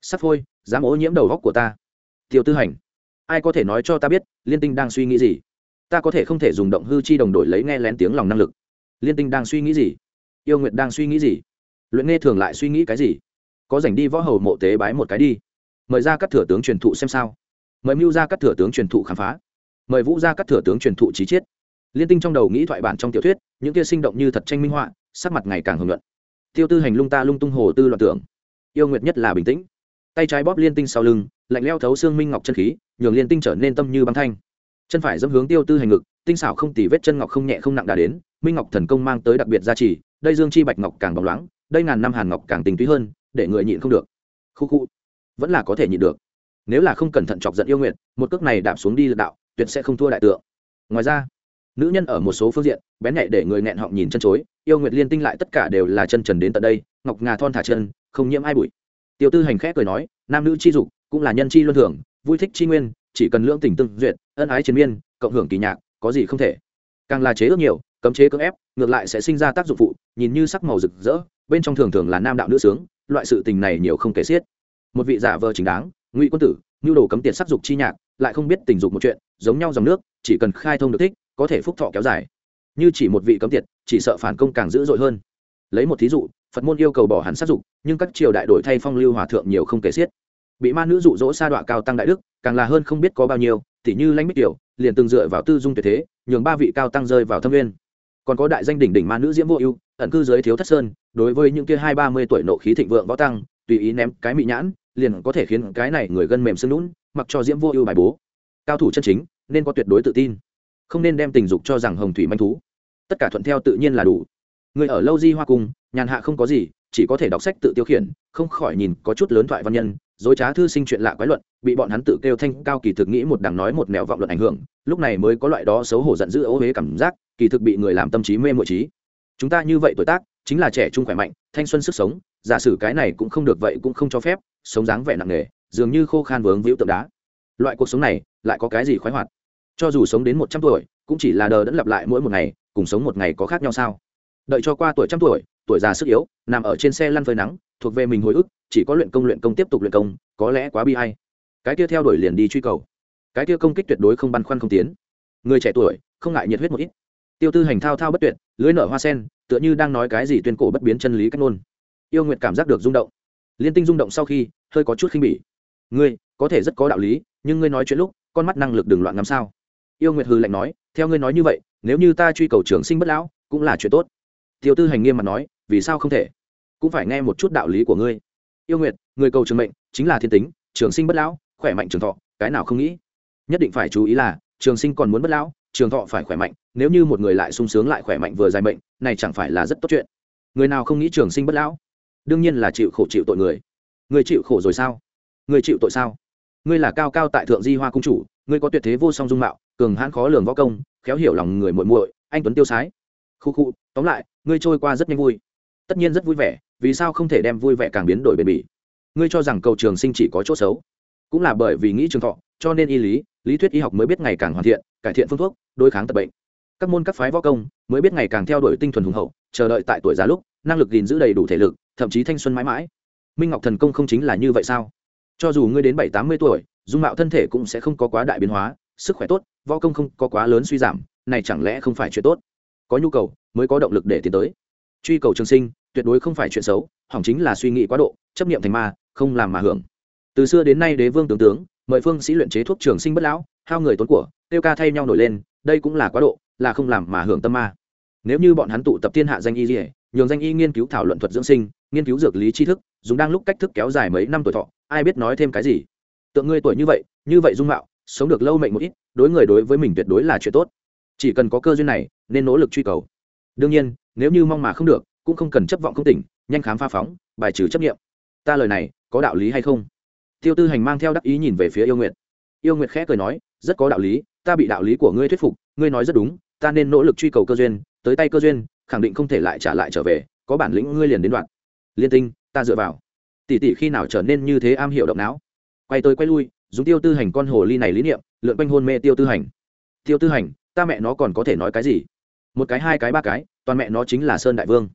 Sắp phôi, dám ô nhiễm đầu góc của ta. Tiêu tư hành ai có thể nói cho ta biết, liên tinh đang suy nghĩ gì? Ta có thể không thể dùng động hư chi đồng đội lấy nghe lén tiếng lòng năng lực. Liên tinh đang suy nghĩ gì? Yêu nguyện đang suy nghĩ gì? Luyện nghe thường lại suy nghĩ cái gì? Có dành đi võ hầu mộ tế bái một cái đi. Mời ra các thừa tướng truyền thụ xem sao. Mời mưu ra các thừa tướng truyền thụ khám phá. Mời vũ ra các thừa tướng truyền thụ trí chiết. Liên tinh trong đầu nghĩ thoại bản trong tiểu thuyết, những kia sinh động như thật tranh minh họa, sắc mặt ngày càng hưởng luận tiêu tư hành lung ta lung tung hồ tư loạn tưởng. Yêu nguyệt nhất là bình tĩnh. Tay trái bóp liên tinh sau lưng, lạnh leo thấu xương minh ngọc chân khí nhường liên tinh trở nên tâm như băng thanh. Chân phải dẫm hướng tiêu tư hành ngực, tinh xảo không tỉ vết chân ngọc không nhẹ không nặng đã đến, minh ngọc thần công mang tới đặc biệt gia trì, đây dương chi bạch ngọc càng bóng loáng, đây ngàn năm hàn ngọc càng tình túy hơn, để người nhịn không được. Khu khu, vẫn là có thể nhịn được. Nếu là không cẩn thận chọc giận yêu nguyện một cước này đạp xuống đi lật đạo, tuyệt sẽ không thua đại tượng. Ngoài ra, nữ nhân ở một số phương diện, bén nhạy để người nghẹn họng nhìn chân chối, yêu nguyệt liên tinh lại tất cả đều là chân trần đến tận đây, ngọc ngà thon thả chân, không nhiễm ai bụi. Tiêu tư hành khẽ cười nói, nam nữ chi dục, cũng là nhân chi luân thường vui thích chi nguyên, chỉ cần lưỡng tình tương duyệt, ân ái chiến miên, cộng hưởng kỳ nhạc, có gì không thể. Càng là chế ước nhiều, cấm chế cưỡng ép, ngược lại sẽ sinh ra tác dụng phụ, nhìn như sắc màu rực rỡ, bên trong thường thường là nam đạo nữ sướng, loại sự tình này nhiều không kể xiết. Một vị giả vờ chính đáng, ngụy quân tử, nhu đồ cấm tiền sắc dục chi nhạc, lại không biết tình dục một chuyện, giống nhau dòng nước, chỉ cần khai thông được thích, có thể phúc thọ kéo dài. Như chỉ một vị cấm tiệt, chỉ sợ phản công càng dữ dội hơn. Lấy một thí dụ, phật môn yêu cầu bỏ hẳn sát dục, nhưng các triều đại đổi thay phong lưu hòa thượng nhiều không kể xiết bị ma nữ dụ dỗ sa đọa cao tăng đại đức, càng là hơn không biết có bao nhiêu, tỉ như lãnh bích tiểu, liền từng dựa vào tư dung tuyệt thế, nhường ba vị cao tăng rơi vào thâm nguyên. Còn có đại danh đỉnh đỉnh ma nữ diễm vô ưu, ẩn cư giới thiếu thất sơn, đối với những kia hai ba mươi tuổi nộ khí thịnh vượng võ tăng, tùy ý ném cái mị nhãn, liền có thể khiến cái này người gân mềm sưng lún, mặc cho diễm vô ưu bài bố. Cao thủ chân chính, nên có tuyệt đối tự tin. Không nên đem tình dục cho rằng hồng thủy manh thú. Tất cả thuận theo tự nhiên là đủ. Người ở lâu di hoa cung, nhàn hạ không có gì, chỉ có thể đọc sách tự tiêu khiển, không khỏi nhìn có chút lớn thoại văn nhân dối trá thư sinh chuyện lạ quái luận, bị bọn hắn tự kêu thanh cao kỳ thực nghĩ một đằng nói một nẻo vọng luận ảnh hưởng, lúc này mới có loại đó xấu hổ giận dữ ấu huế cảm giác, kỳ thực bị người làm tâm trí mê mội trí. Chúng ta như vậy tuổi tác, chính là trẻ trung khỏe mạnh, thanh xuân sức sống, giả sử cái này cũng không được vậy cũng không cho phép, sống dáng vẻ nặng nề, dường như khô khan vướng víu tượng đá. Loại cuộc sống này, lại có cái gì khoái hoạt? Cho dù sống đến một trăm tuổi, cũng chỉ là đờ đẫn lặp lại mỗi một ngày, cùng sống một ngày có khác nhau sao? Đợi cho qua tuổi trăm tuổi tuổi già sức yếu, nằm ở trên xe lăn phơi nắng, thuộc về mình hồi ức chỉ có luyện công luyện công tiếp tục luyện công, có lẽ quá bi hay cái kia theo đuổi liền đi truy cầu. Cái kia công kích tuyệt đối không băn khoăn không tiến. Người trẻ tuổi, không ngại nhiệt huyết một ít. Tiêu tư hành thao thao bất tuyệt, lưới nở hoa sen, tựa như đang nói cái gì tuyên cổ bất biến chân lý cách ngôn. Yêu nguyện cảm giác được rung động. Liên tinh rung động sau khi, hơi có chút khinh bỉ. Ngươi, có thể rất có đạo lý, nhưng ngươi nói chuyện lúc, con mắt năng lực đừng loạn ngắm sao. Yêu nguyệt hư lạnh nói, theo ngươi nói như vậy, nếu như ta truy cầu trường sinh bất lão, cũng là chuyện tốt. Tiêu tư hành nghiêm mặt nói, vì sao không thể? Cũng phải nghe một chút đạo lý của ngươi yêu nguyệt, người cầu trường mệnh, chính là thiên tính, trường sinh bất lão, khỏe mạnh trường thọ, cái nào không nghĩ. Nhất định phải chú ý là, trường sinh còn muốn bất lão, trường thọ phải khỏe mạnh, nếu như một người lại sung sướng lại khỏe mạnh vừa dài mệnh, này chẳng phải là rất tốt chuyện. Người nào không nghĩ trường sinh bất lão? Đương nhiên là chịu khổ chịu tội người. Người chịu khổ rồi sao? Người chịu tội sao? Ngươi là cao cao tại thượng di hoa cung chủ, ngươi có tuyệt thế vô song dung mạo, cường hãn khó lường võ công, khéo hiểu lòng người muội muội, anh tuấn tiêu sái. Khu khu, tóm lại, ngươi trôi qua rất nhanh vui. Tất nhiên rất vui vẻ vì sao không thể đem vui vẻ càng biến đổi bền bỉ? Ngươi cho rằng cầu trường sinh chỉ có chỗ xấu? Cũng là bởi vì nghĩ trường thọ, cho nên y lý lý thuyết y học mới biết ngày càng hoàn thiện, cải thiện phương thuốc, đối kháng tập bệnh. Các môn các phái võ công mới biết ngày càng theo đuổi tinh thuần hùng hậu, chờ đợi tại tuổi già lúc, năng lực gìn giữ đầy đủ thể lực, thậm chí thanh xuân mãi mãi. Minh ngọc thần công không chính là như vậy sao? Cho dù ngươi đến bảy tám mươi tuổi, dung mạo thân thể cũng sẽ không có quá đại biến hóa, sức khỏe tốt, võ công không có quá lớn suy giảm, này chẳng lẽ không phải chuyện tốt? Có nhu cầu mới có động lực để tiến tới. Truy cầu trường sinh tuyệt đối không phải chuyện xấu, hỏng chính là suy nghĩ quá độ, chấp niệm thành ma, không làm mà hưởng. Từ xưa đến nay đế vương tướng tướng, mời phương sĩ luyện chế thuốc trường sinh bất lão, hao người tốn của, tiêu ca thay nhau nổi lên, đây cũng là quá độ, là không làm mà hưởng tâm ma. Nếu như bọn hắn tụ tập thiên hạ danh y dỉa nhường danh y nghiên cứu thảo luận thuật dưỡng sinh, nghiên cứu dược lý tri thức, dùng đang lúc cách thức kéo dài mấy năm tuổi thọ, ai biết nói thêm cái gì? Tượng ngươi tuổi như vậy như vậy dung mạo, sống được lâu mệnh một ít, đối người đối với mình tuyệt đối là chuyện tốt. Chỉ cần có cơ duyên này, nên nỗ lực truy cầu. Đương nhiên, nếu như mong mà không được cũng không cần chấp vọng không tỉnh, nhanh khám pha phóng, bài trừ chấp nghiệm ta lời này, có đạo lý hay không? Tiêu tư hành mang theo đắc ý nhìn về phía yêu nguyệt. Yêu nguyệt khẽ cười nói, rất có đạo lý, ta bị đạo lý của ngươi thuyết phục, ngươi nói rất đúng, ta nên nỗ lực truy cầu cơ duyên, tới tay cơ duyên, khẳng định không thể lại trả lại trở về, có bản lĩnh ngươi liền đến đoạn. Liên tinh, ta dựa vào. Tỷ tỷ khi nào trở nên như thế am hiểu động não? Quay tới quay lui, dùng tiêu tư hành con hồ ly này lý niệm, lượn quanh hôn mê tiêu tư hành. Tiêu tư hành, ta mẹ nó còn có thể nói cái gì? Một cái, hai cái, ba cái, toàn mẹ nó chính là sơn đại vương.